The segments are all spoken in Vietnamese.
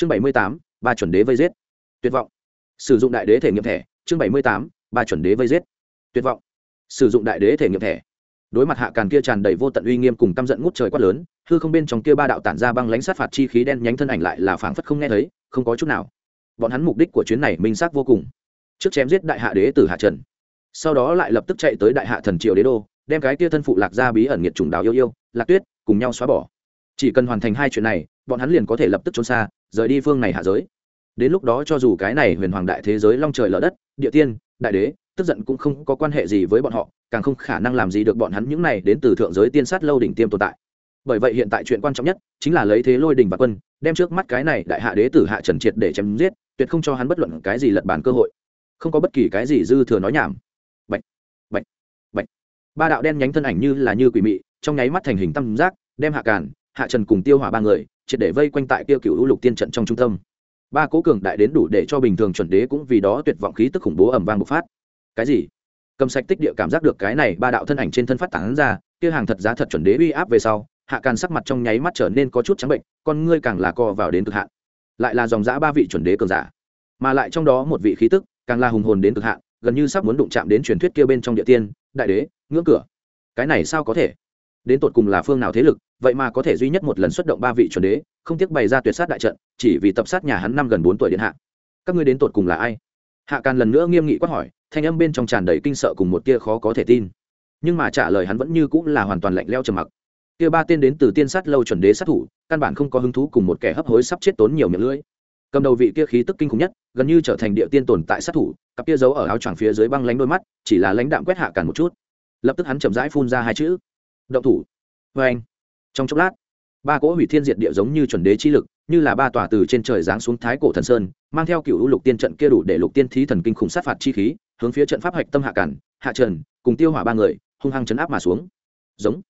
chương bảy mươi tám, ba chuẩn đế vây giết. Tuyệt vọng. Sử dụng đại đế thể nghiệm thẻ. Chương bảy mươi tám, ba chuẩn đế vây giết. Tuyệt vọng. Sử dụng đại đế thể nghiệm thẻ. Đối mặt hạ càn kia tràn đầy vô tận uy nghiêm cùng căm giận ngút trời quát lớn, hư không bên trong kia ba đạo tản ra băng lãnh sát phạt chi khí đen nhánh thân ảnh lại là phảng phất không nghe thấy, không có chút nào. Bọn hắn mục đích của chuyến này minh xác vô cùng. Trước chém giết đại hạ đế tử hạ trần, sau đó lại lập tức chạy tới đại hạ thần triều đế đô, đem cái kia thân phụ lạc gia bí ẩn nghiệt trùng đào yêu yêu, lạc tuyết cùng nhau xóa bỏ chỉ cần hoàn thành hai chuyện này, bọn hắn liền có thể lập tức trốn xa, rời đi phương này hạ giới. Đến lúc đó cho dù cái này huyền hoàng đại thế giới long trời lở đất, địa tiên, đại đế, tức giận cũng không có quan hệ gì với bọn họ, càng không khả năng làm gì được bọn hắn những này đến từ thượng giới tiên sát lâu đỉnh tiêm tồn tại. Bởi vậy hiện tại chuyện quan trọng nhất chính là lấy thế lôi đình và quân, đem trước mắt cái này đại hạ đế tử hạ trần triệt để chém giết, tuyệt không cho hắn bất luận cái gì lật bàn cơ hội. Không có bất kỳ cái gì dư thừa nói nhảm. Bệnh bệnh bệnh ba đạo đen nhánh thân ảnh như là như quỷ mị, trong nháy mắt thành hình tam giác, đem hạ càn hạ trần cùng tiêu hỏa ba người, triệt để vây quanh tại kia cựu lục tiên trận trong trung tâm. Ba cố cường đại đến đủ để cho bình thường chuẩn đế cũng vì đó tuyệt vọng khí tức khủng bố ẩm vang bộc phát. Cái gì? Cầm sạch tích địa cảm giác được cái này ba đạo thân ảnh trên thân phát tán ra, kia hàng thật giá thật chuẩn đế uy áp về sau, hạ càn sắc mặt trong nháy mắt trở nên có chút trắng bệnh, con ngươi càng là co vào đến cực hạn. Lại là dòng giã ba vị chuẩn đế cường giả. Mà lại trong đó một vị khí tức, càng là hùng hồn đến cực hạn, gần như sắp muốn đụng chạm đến truyền thuyết kia bên trong địa tiên, đại đế, ngưỡng cửa. Cái này sao có thể? Đến tột cùng là phương nào thế lực, vậy mà có thể duy nhất một lần xuất động ba vị chuẩn đế, không tiếc bày ra tuyệt sát đại trận, chỉ vì tập sát nhà hắn năm gần bốn tuổi điện hạ. Các ngươi đến tột cùng là ai? Hạ càn lần nữa nghiêm nghị quát hỏi, thanh âm bên trong tràn đầy kinh sợ cùng một tia khó có thể tin. Nhưng mà trả lời hắn vẫn như cũng là hoàn toàn lạnh leo trầm mặc. Kia ba tên đến từ tiên sát lâu chuẩn đế sát thủ, căn bản không có hứng thú cùng một kẻ hấp hối sắp chết tốn nhiều miệng lưỡi. Cầm đầu vị kia khí tức kinh khủng nhất, gần như trở thành địa tiên tồn tại sát thủ, cặp kia giấu ở áo choàng phía dưới băng lánh đôi mắt, chỉ là lãnh đạm quét hạ càn một chút. Lập tức hắn chậm rãi phun ra hai chữ động thủ. Vê anh. Trong chốc lát, ba cỗ hủy thiên diệt địa giống như chuẩn đế chi lực, như là ba tòa từ trên trời giáng xuống thái cổ thần sơn, mang theo cựu lục tiên trận kia đủ để lục tiên thí thần kinh khủng sát phạt chi khí, hướng phía trận pháp hạch tâm hạ cản, hạ trần, cùng tiêu hỏa ba người, hung hăng chấn áp mà xuống. Giống.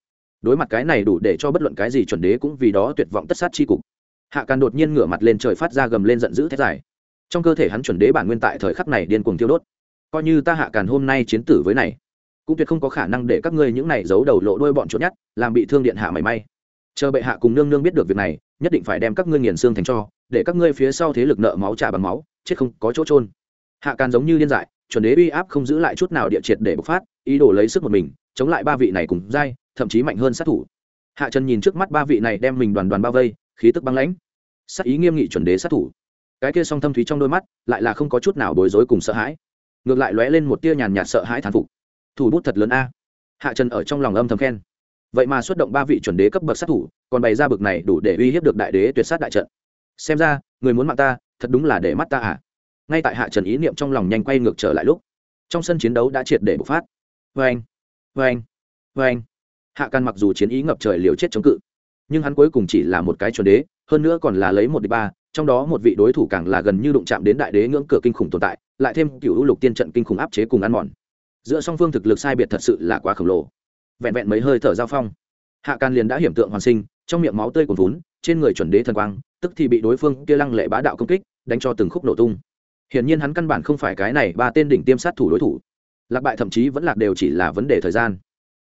Đối mặt cái này đủ để cho bất luận cái gì chuẩn đế cũng vì đó tuyệt vọng tất sát chi cục. Hạ càn đột nhiên ngửa mặt lên trời phát ra gầm lên giận dữ thét dài. Trong cơ thể hắn chuẩn đế bản nguyên tại thời khắc này điên cuồng tiêu đốt. Coi như ta hạ càn hôm nay chiến tử với này cũng tuyệt không có khả năng để các ngươi những này giấu đầu lộ đuôi bọn chuột nhát làm bị thương điện hạ mảy may. Chờ bệ hạ cùng nương nương biết được việc này, nhất định phải đem các ngươi nghiền xương thành cho, để các ngươi phía sau thế lực nợ máu trả bằng máu, chết không có chỗ trôn hạ càn giống như điên dại, chuẩn đế uy áp không giữ lại chút nào địa triệt để bộc phát, ý đồ lấy sức một mình, chống lại ba vị này cùng dai thậm chí mạnh hơn sát thủ. Hạ trần nhìn trước mắt ba vị này đem mình đoàn đoàn bao vây, khí tức băng lãnh. Sát ý nghiêm nghị chuẩn đế sát thủ. Cái kia song thâm thúy trong đôi mắt, lại là không có chút nào bối rối cùng sợ hãi. Ngược lại lóe lên một tia nhàn nhạt sợ hãi thán phục thủ bút thật lớn a. Hạ trần ở trong lòng âm thầm khen. Vậy mà xuất động ba vị chuẩn đế cấp bậc sát thủ, còn bày ra bực này đủ để uy hiếp được đại đế tuyệt sát đại trận. Xem ra, người muốn mạng ta, thật đúng là để mắt ta à. Ngay tại hạ trần ý niệm trong lòng nhanh quay ngược trở lại lúc, trong sân chiến đấu đã triệt để bộc phát. Vê anh vê anh vê anh hạ can mặc dù chiến ý ngập trời liều chết chống cự, nhưng hắn cuối cùng chỉ là một cái chuẩn đế, hơn nữa còn là lấy một đ ba, trong đó một vị đối thủ càng là gần như đụng chạm đến đại đế ngưỡng cửa kinh khủng tồn tại, lại thêm cựu lục tiên trận kinh khủng áp chế cùng ăn mòn giữa song phương thực lực sai biệt thật sự là quá khổng lồ. Vẹn vẹn mấy hơi thở giao phong, hạ can liền đã hiểm tượng hoàn sinh, trong miệng máu tươi còn vốn trên người chuẩn đế thần quang, tức thì bị đối phương kia lăng lệ bá đạo công kích, đánh cho từng khúc nổ tung. Hiển nhiên hắn căn bản không phải cái này ba tên đỉnh tiêm sát thủ đối thủ. Lạc bại thậm chí vẫn lạc đều chỉ là vấn đề thời gian.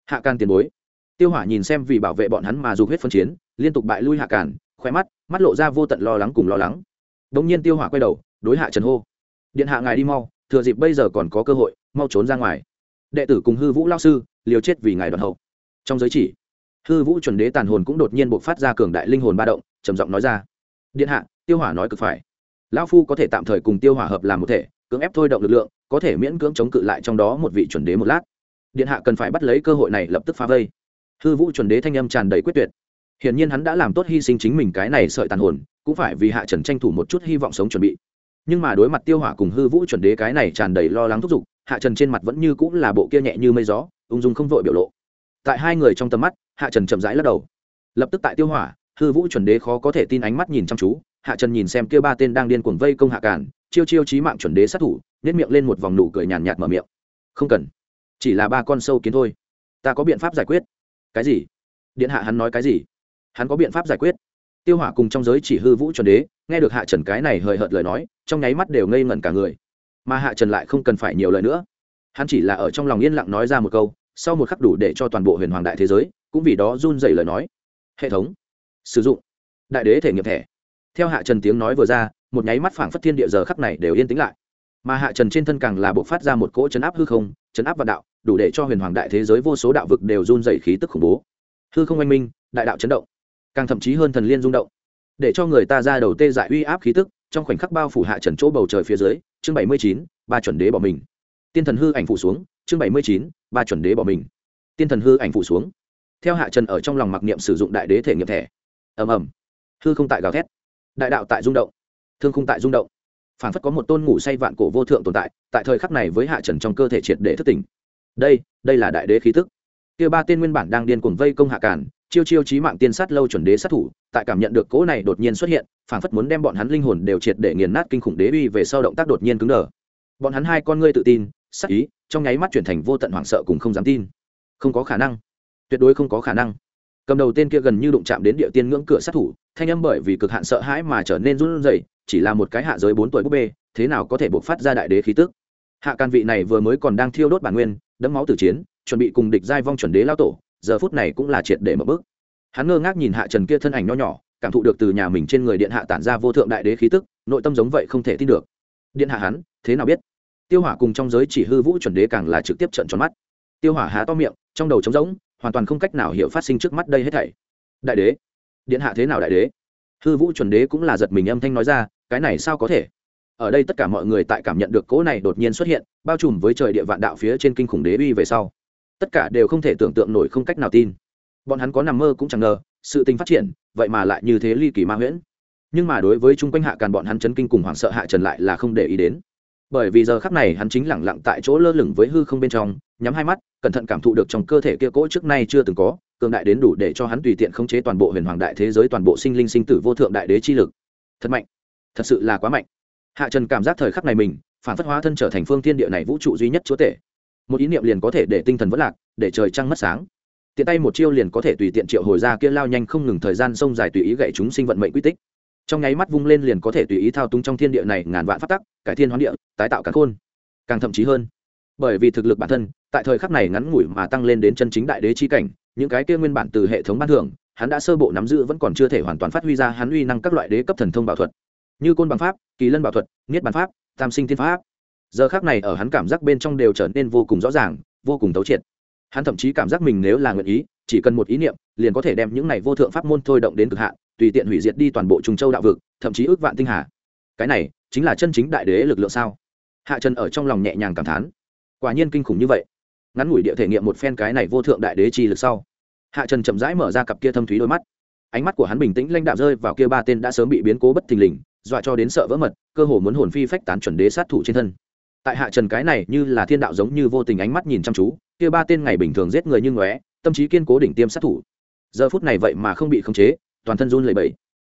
Hạ can tiền bối, tiêu hỏa nhìn xem vì bảo vệ bọn hắn mà dù huyết phân chiến, liên tục bại lui hạ cản khoe mắt mắt lộ ra vô tận lo lắng cùng lo lắng. Đống nhiên tiêu hỏa quay đầu, đối hạ trần hô, điện hạ ngài đi mau, thừa dịp bây giờ còn có cơ hội, mau trốn ra ngoài đệ tử cùng hư vũ lao sư, liều chết vì ngài đoàn hậu. Trong giới chỉ, hư vũ chuẩn đế tàn hồn cũng đột nhiên buộc phát ra cường đại linh hồn ba động, trầm giọng nói ra. Điện hạ, tiêu hỏa nói cực phải. Lão phu có thể tạm thời cùng tiêu hỏa hợp làm một thể, cưỡng ép thôi động lực lượng, có thể miễn cưỡng chống cự lại trong đó một vị chuẩn đế một lát. Điện hạ cần phải bắt lấy cơ hội này lập tức phá vây. Hư vũ chuẩn đế thanh âm tràn đầy quyết tuyệt. Hiển nhiên hắn đã làm tốt hy sinh chính mình cái này sợi tàn hồn, cũng phải vì hạ trần tranh thủ một chút hy vọng sống chuẩn bị. Nhưng mà đối mặt tiêu hỏa cùng hư vũ chuẩn đế cái này tràn đầy lo lắng thúc giục hạ trần trên mặt vẫn như cũng là bộ kia nhẹ như mây gió, ung dung không vội biểu lộ. Tại hai người trong tầm mắt, hạ trần chậm rãi lắc đầu. Lập tức tại tiêu hỏa, hư vũ chuẩn đế khó có thể tin ánh mắt nhìn chăm chú, hạ trần nhìn xem kia ba tên đang điên cuồng vây công hạ cản chiêu chiêu trí mạng chuẩn đế sát thủ nếp miệng lên một vòng nụ cười nhàn nhạt mở miệng. Không cần, chỉ là ba con sâu kiến thôi. Ta có biện pháp giải quyết. Cái gì? Điện hạ hắn nói cái gì? Hắn có biện pháp giải quyết. Tiêu hỏa cùng trong giới chỉ hư vũ chuẩn đế, nghe được hạ trần cái này hời hợt lời nói, trong nháy mắt đều ngây ngẩn cả người mà hạ trần lại không cần phải nhiều lời nữa. Hắn chỉ là ở trong lòng yên lặng nói ra một câu, sau một khắc đủ để cho toàn bộ huyền hoàng đại thế giới cũng vì đó run dày lời nói. Hệ thống. Sử dụng. Đại đế thể nghiệm thẻ. Theo hạ trần tiếng nói vừa ra, một nháy mắt phảng phất thiên địa giờ khắc này đều yên tĩnh lại. Mà hạ trần trên thân càng là buộc phát ra một cỗ chấn áp hư không, chấn áp vạn đạo, đủ để cho huyền hoàng đại thế giới vô số đạo vực đều run dày khí tức khủng bố. Hư không oanh minh, đại đạo chấn động. Càng thậm chí hơn thần liên rung động. Để cho người ta ra đầu tê dại uy áp khí tức trong khoảnh khắc bao phủ hạ trần chỗ bầu trời phía dưới, chương bảy mươi chín, ba chuẩn đế bỏ mình. Tiên thần hư ảnh phủ xuống, chương bảy mươi chín, ba chuẩn đế bỏ mình. Tiên thần hư ảnh phủ xuống. Theo hạ trần ở trong lòng mặc niệm sử dụng đại đế thể nghiệm thẻ. Ầm ầm. Hư không tại gào thét. Đại đạo tại rung động. Thương không tại rung động. Phản phất có một tôn ngủ say vạn cổ vô thượng tồn tại tại thời khắc này với hạ trần trong cơ thể triệt để thức tỉnh. Đây đây là đại đế khí tức. Kia ba tên nguyên bản đang điên cuồng vây công hạ cản chiêu chiêu chí mạng tiên sát lâu chuẩn đế sát thủ, tại cảm nhận được cỗ này đột nhiên xuất hiện, phảng phất muốn đem bọn hắn linh hồn đều triệt để nghiền nát kinh khủng đế uy về sau động tác đột nhiên cứng đờ. Bọn hắn hai con ngươi tự tin sắc ý, trong nháy mắt chuyển thành vô tận hoảng sợ cùng không dám tin. Không có khả năng. Tuyệt đối không có khả năng. Cầm đầu tên kia gần như đụng chạm đến địa tiên ngưỡng cửa sát thủ, thanh âm bởi vì cực hạn sợ hãi mà trở nên run rẩy, chỉ là một cái hạ giới bốn tuổi búp bê, thế nào có thể bộc phát ra đại đế khí tức? Hạ can vị này vừa mới còn đang thiêu đốt bản nguyên, đẫm máu tử chiến, chuẩn bị cùng địch giai vong chuẩn đế lao tổ giờ phút này cũng là triệt để mở bước. Hắn ngơ ngác nhìn hạ trần kia thân ảnh nho nhỏ, cảm thụ được từ nhà mình trên người điện hạ tản ra vô thượng đại đế khí tức, nội tâm giống vậy không thể tin được. Điện hạ hắn, thế nào biết? Tiêu hỏa cùng trong giới chỉ hư vũ chuẩn đế càng là trực tiếp trận tròn mắt. Tiêu hỏa há to miệng, trong đầu trống rỗng, hoàn toàn không cách nào hiểu phát sinh trước mắt đây hết thảy. Đại đế, điện hạ thế nào đại đế? Hư vũ chuẩn đế cũng là giật mình âm thanh nói ra, cái này sao có thể? Ở đây tất cả mọi người tại cảm nhận được cỗ này đột nhiên xuất hiện, bao trùm với trời địa vạn đạo phía trên kinh khủng đế uy về sau tất cả đều không thể tưởng tượng nổi không cách nào tin. Bọn hắn có nằm mơ cũng chẳng ngờ, sự tình phát triển, vậy mà lại như thế ly kỳ ma huyễn. Nhưng mà đối với chung quanh hạ càn bọn hắn chấn kinh cùng hoảng sợ hạ trần lại là không để ý đến. Bởi vì giờ khắc này hắn chính lẳng lặng tại chỗ lơ lửng với hư không bên trong, nhắm hai mắt, cẩn thận cảm thụ được trong cơ thể kia cỗ trước nay chưa từng có, cường đại đến đủ để cho hắn tùy tiện khống chế toàn bộ huyền hoàng đại thế giới, toàn bộ sinh linh sinh tử vô thượng đại đế chi lực. Thật mạnh. Thật sự là quá mạnh. Hạ trần cảm giác thời khắc này mình, phản phất hóa thân trở thành phương thiên địa này vũ trụ duy nhất chúa tể một ý niệm liền có thể để tinh thần vất lạc, để trời trăng mất sáng. Tiện tay một chiêu liền có thể tùy tiện triệu hồi ra kia lao nhanh không ngừng thời gian sông dài tùy ý gậy chúng sinh vận mệnh quy tích. Trong nháy mắt vung lên liền có thể tùy ý thao túng trong thiên địa này ngàn vạn phát tắc, cải thiên hoán địa, tái tạo càng khôn. Càng thậm chí hơn, bởi vì thực lực bản thân, tại thời khắc này ngắn ngủi mà tăng lên đến chân chính đại đế chi cảnh, những cái kia nguyên bản từ hệ thống ban thưởng, hắn đã sơ bộ nắm giữ vẫn còn chưa thể hoàn toàn phát huy ra hắn uy năng các loại đế cấp thần thông bảo thuật. Như côn bằng pháp, kỳ lân bảo thuật, niết bàn pháp, tam sinh thiên pháp giờ khác này ở hắn cảm giác bên trong đều trở nên vô cùng rõ ràng, vô cùng tấu triệt. Hắn thậm chí cảm giác mình nếu là nguyện ý, chỉ cần một ý niệm, liền có thể đem những này vô thượng pháp môn thôi động đến cực hạn, tùy tiện hủy diệt đi toàn bộ trung châu đạo vực, thậm chí ước vạn tinh hà. Cái này, chính là chân chính đại đế lực lượng sao? Hạ trần ở trong lòng nhẹ nhàng cảm thán. Quả nhiên kinh khủng như vậy. Ngắn ngủi địa thể nghiệm một phen cái này vô thượng đại đế chi lực sau, hạ trần chậm rãi mở ra cặp kia thâm thúy đôi mắt. Ánh mắt của hắn bình tĩnh lãnh đạm rơi vào kia ba tên đã sớm bị biến cố bất thình lình, dọa cho đến sợ vỡ mật, cơ hồ muốn hồn phi phách tán chuẩn đế sát thủ trên thân tại hạ trần cái này như là thiên đạo giống như vô tình ánh mắt nhìn chăm chú, kia ba tên ngày bình thường giết người như ngóe, tâm trí kiên cố đỉnh tiêm sát thủ. Giờ phút này vậy mà không bị khống chế, toàn thân run lẩy bẩy.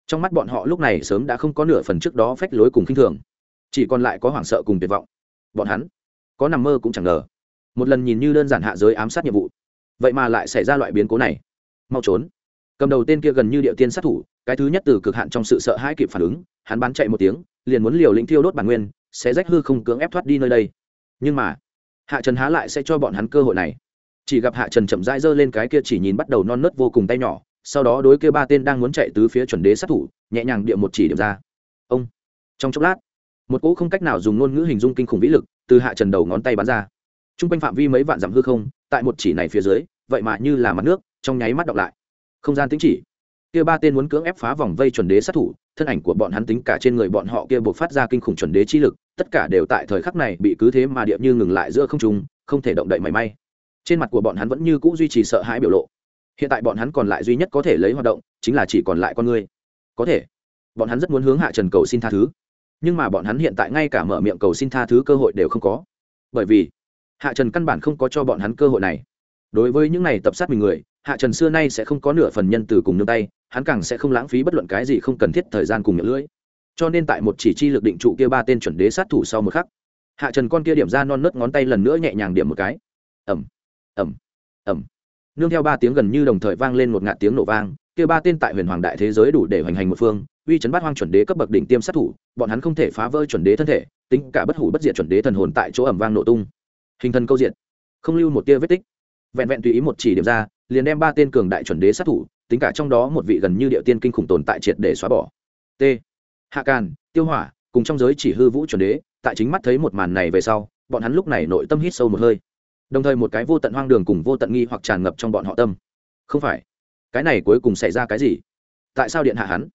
Trong mắt bọn họ lúc này sớm đã không có nửa phần trước đó phách lối cùng khinh thường, chỉ còn lại có hoảng sợ cùng tuyệt vọng. Bọn hắn, có nằm mơ cũng chẳng ngờ. Một lần nhìn như đơn giản hạ giới ám sát nhiệm vụ, vậy mà lại xảy ra loại biến cố này. Mau trốn. Cầm đầu tên kia gần như địa tiên sát thủ, cái thứ nhất từ cực hạn trong sự sợ hãi kịp phản ứng, hắn bắn chạy một tiếng, liền muốn liều lĩnh thiêu đốt bản nguyên sẽ rách hư không cưỡng ép thoát đi nơi đây. Nhưng mà, hạ trần há lại sẽ cho bọn hắn cơ hội này. Chỉ gặp hạ trần chậm rãi giơ lên cái kia chỉ nhìn bắt đầu non nớt vô cùng tay nhỏ, sau đó đối kia ba tên đang muốn chạy tứ phía chuẩn đế sát thủ, nhẹ nhàng địa một chỉ điểm ra. Ông! Trong chốc lát, một cỗ không cách nào dùng ngôn ngữ hình dung kinh khủng vĩ lực từ hạ trần đầu ngón tay bắn ra. T r u n g quanh phạm vi mấy vạn dặm hư không, tại một chỉ này phía dưới, vậy mà như là mặt nước, trong nháy mắt đọc lại. Không gian tính chỉ. Kia ba tên muốn cưỡng ép phá vòng vây chuẩn đế sát thủ thân ảnh của bọn hắn tính cả trên người bọn họ kia buộc phát ra kinh khủng chuẩn đế chi lực, tất cả đều tại thời khắc này bị cứ thế mà địa như ngừng lại giữa không trung, không thể động đậy mảy may. Trên mặt của bọn hắn vẫn như cũ duy trì sợ hãi biểu lộ. Hiện tại bọn hắn còn lại duy nhất có thể lấy hoạt động, chính là chỉ còn lại con người. Có thể, bọn hắn rất muốn hướng hạ trần cầu xin tha thứ. Nhưng mà bọn hắn hiện tại ngay cả mở miệng cầu xin tha thứ cơ hội đều không có. Bởi vì, hạ trần căn bản không có cho bọn hắn cơ hội này. Đối với những này tập sát mình người hạ trần xưa nay sẽ không có nửa phần nhân từ cùng nương tay, hắn càng sẽ không lãng phí bất luận cái gì không cần thiết thời gian cùng miệng lưỡi. Cho nên tại một chỉ chi lực định trụ kia ba tên chuẩn đế sát thủ sau một khắc, hạ trần con kia điểm ra non nớt ngón tay lần nữa nhẹ nhàng điểm một cái. Ẩm ẩm ẩm nương theo ba tiếng gần như đồng thời vang lên một ngạt tiếng nổ vang, kia ba tên tại huyền hoàng đại thế giới đủ để hoành hành một phương, uy chấn bát hoang chuẩn đế cấp bậc đỉnh tiêm sát thủ, bọn hắn không thể phá vỡ chuẩn đế thân thể, tính cả bất hủ bất diệt chuẩn đế thần hồn tại chỗ ẩm vang nổ tung. Hình thần câu diện không lưu một tia vết tích. Vẹn vẹn tùy ý một chỉ điểm ra liền đem ba tên cường đại chuẩn đế sát thủ, tính cả trong đó một vị gần như địa tiên kinh khủng tồn tại triệt để xóa bỏ. T. Hạ càn, tiêu hỏa, cùng trong giới chỉ hư vũ chuẩn đế, tại chính mắt thấy một màn này về sau, bọn hắn lúc này nội tâm hít sâu một hơi. Đồng thời một cái vô tận hoang đường cùng vô tận nghi hoặc tràn ngập trong bọn họ tâm. Không phải, cái này cuối cùng xảy ra cái gì? Tại sao điện hạ hắn?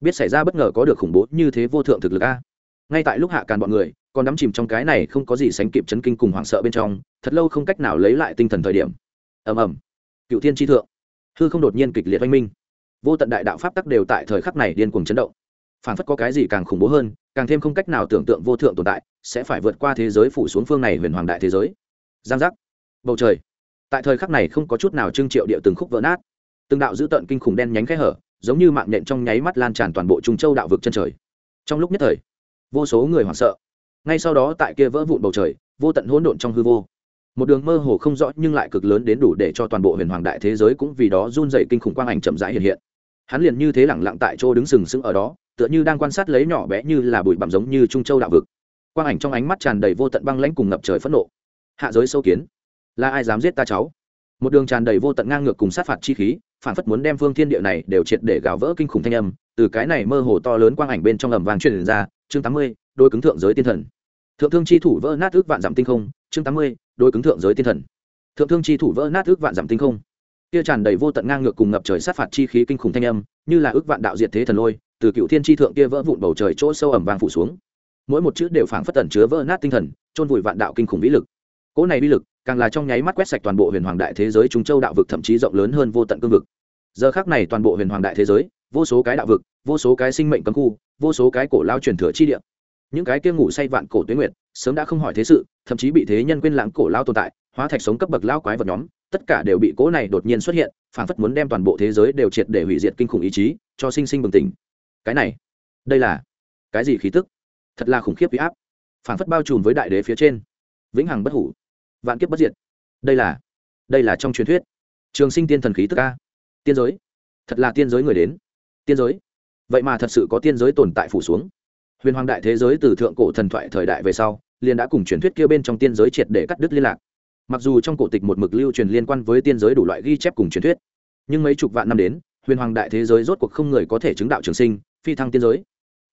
Biết xảy ra bất ngờ có được khủng bố như thế vô thượng thực lực a? Ngay tại lúc hạ càn bọn người, còn đắm chìm trong cái này không có gì sánh kịp chấn kinh cùng hoảng sợ bên trong, thật lâu không cách nào lấy lại tinh thần thời điểm. Ầm ầm cựu thiên tri thượng. Hư không đột nhiên kịch liệt oanh minh. Vô tận đại đạo pháp tắc đều tại thời khắc này điên cuồng chấn động. Phản phất có cái gì càng khủng bố hơn, càng thêm không cách nào tưởng tượng vô thượng tồn tại sẽ phải vượt qua thế giới phủ xuống phương này huyền hoàng đại thế giới. Giang giác. Bầu trời. Tại thời khắc này không có chút nào trưng triệu địa từng khúc vỡ nát. Từng đạo dữ tợn kinh khủng đen nhánh khẽ hở, giống như mạng nhện trong nháy mắt lan tràn toàn bộ trung châu đạo vực chân trời. Trong lúc nhất thời, vô số người hoảng sợ. Ngay sau đó tại kia vỡ vụn bầu trời, vô tận hỗn độn trong hư vô một đường mơ hồ không rõ nhưng lại cực lớn đến đủ để cho toàn bộ huyền hoàng đại thế giới cũng vì đó run dày kinh khủng quang ảnh chậm rãi hiện hiện. Hắn liền như thế lẳng lặng tại chỗ đứng sừng sững ở đó, tựa như đang quan sát lấy nhỏ bé như là bụi bặm giống như trung châu đạo vực. Quang ảnh trong ánh mắt tràn đầy vô tận băng lãnh cùng ngập trời phẫn nộ. Hạ giới sâu kiến. Là ai dám giết ta cháu? Một đường tràn đầy vô tận ngang ngược cùng sát phạt chi khí, phản phất muốn đem phương thiên địa này đều triệt để gào vỡ kinh khủng thanh âm, từ cái này mơ hồ to lớn quang ảnh bên trong ầm vàng truyền ra, chương tám mươi, đôi cứng thượng giới tiên thần. Thượng thương chi thủ vỡ nát ước vạn dặm tinh không chương tám mươi đôi cứng thượng giới tiên thần. Thượng thương chi thủ vỡ nát ước vạn dặm tinh không. Kia tràn đầy vô tận ngang ngược cùng ngập trời sát phạt chi khí kinh khủng thanh âm, như là ước vạn đạo diệt thế thần lôi, từ cựu thiên chi thượng kia vỡ vụn bầu trời chỗ sâu ẩm vàng phủ xuống. Mỗi một chữ đều phảng phất tẩn chứa vỡ nát tinh thần trôn vùi vạn đạo kinh khủng vĩ lực. Cỗ này vĩ lực, càng là trong nháy mắt quét sạch toàn bộ huyền hoàng đại thế giới trung châu đạo vực thậm chí rộng lớn hơn vô tận cương vực. Giờ khác này toàn bộ huyền hoàng đại thế giới, vô số cái đạo vực, vô số cái sinh mệnh cấm khu, vô số cái cổ lao truyền thừa chi địa những cái kia ngủ say vạn cổ tuyến nguyệt sớm đã không hỏi thế sự thậm chí bị thế nhân quên lãng cổ lao tồn tại hóa thạch sống cấp bậc lao quái vật nhóm tất cả đều bị cỗ này đột nhiên xuất hiện phản phất muốn đem toàn bộ thế giới đều triệt để hủy diệt kinh khủng ý chí cho sinh sinh bừng tỉnh. Cái này đây là cái gì khí tức? Thật là khủng khiếp huy áp. Phản phất bao trùm với đại đế phía trên. Vĩnh hằng bất hủ. Vạn kiếp bất diệt. Đây là đây là trong truyền thuyết. Trường sinh tiên thần khí tức a, tiên giới. Thật là tiên giới người đến. Tiên giới. Vậy mà thật sự có tiên giới tồn tại phủ xuống huyền hoàng đại thế giới từ thượng cổ thần thoại thời đại về sau, liền đã cùng truyền thuyết kia bên trong tiên giới triệt để cắt đứt liên lạc. Mặc dù trong cổ tịch một mực lưu truyền liên quan với tiên giới đủ loại ghi chép cùng truyền thuyết, nhưng mấy chục vạn năm đến, huyền hoàng đại thế giới rốt cuộc không người có thể chứng đạo trường sinh, phi thăng tiên giới.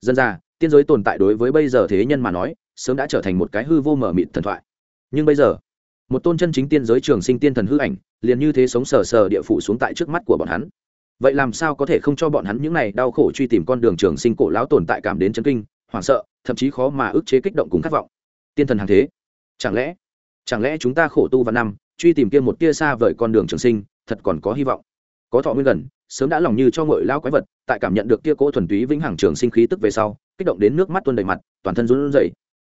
Dân ra, tiên giới tồn tại đối với bây giờ thế nhân mà nói, sớm đã trở thành một cái hư vô mở mịt thần thoại. Nhưng bây giờ, một tôn chân chính tiên giới trường sinh tiên thần hư ảnh, liền như thế sống sờ sờ địa phủ xuống tại trước mắt của bọn hắn. Vậy làm sao có thể không cho bọn hắn những này đau khổ truy tìm con đường trường sinh cổ lão tồn tại cảm đến chấn kinh? Hoảng sợ, thậm chí khó mà ức chế kích động cùng khát vọng. Tiên thần hàng thế. Chẳng lẽ chẳng lẽ chúng ta khổ tu và năm, truy tìm kia một tia xa vời con đường trường sinh, thật còn có hy vọng? Có thọ nguyên gần, sớm đã lòng như cho ngội lao quái vật, tại cảm nhận được tia cỗ thuần túy vĩnh hằng trường sinh khí tức về sau, kích động đến nước mắt tuôn đầy mặt, toàn thân run rẩy.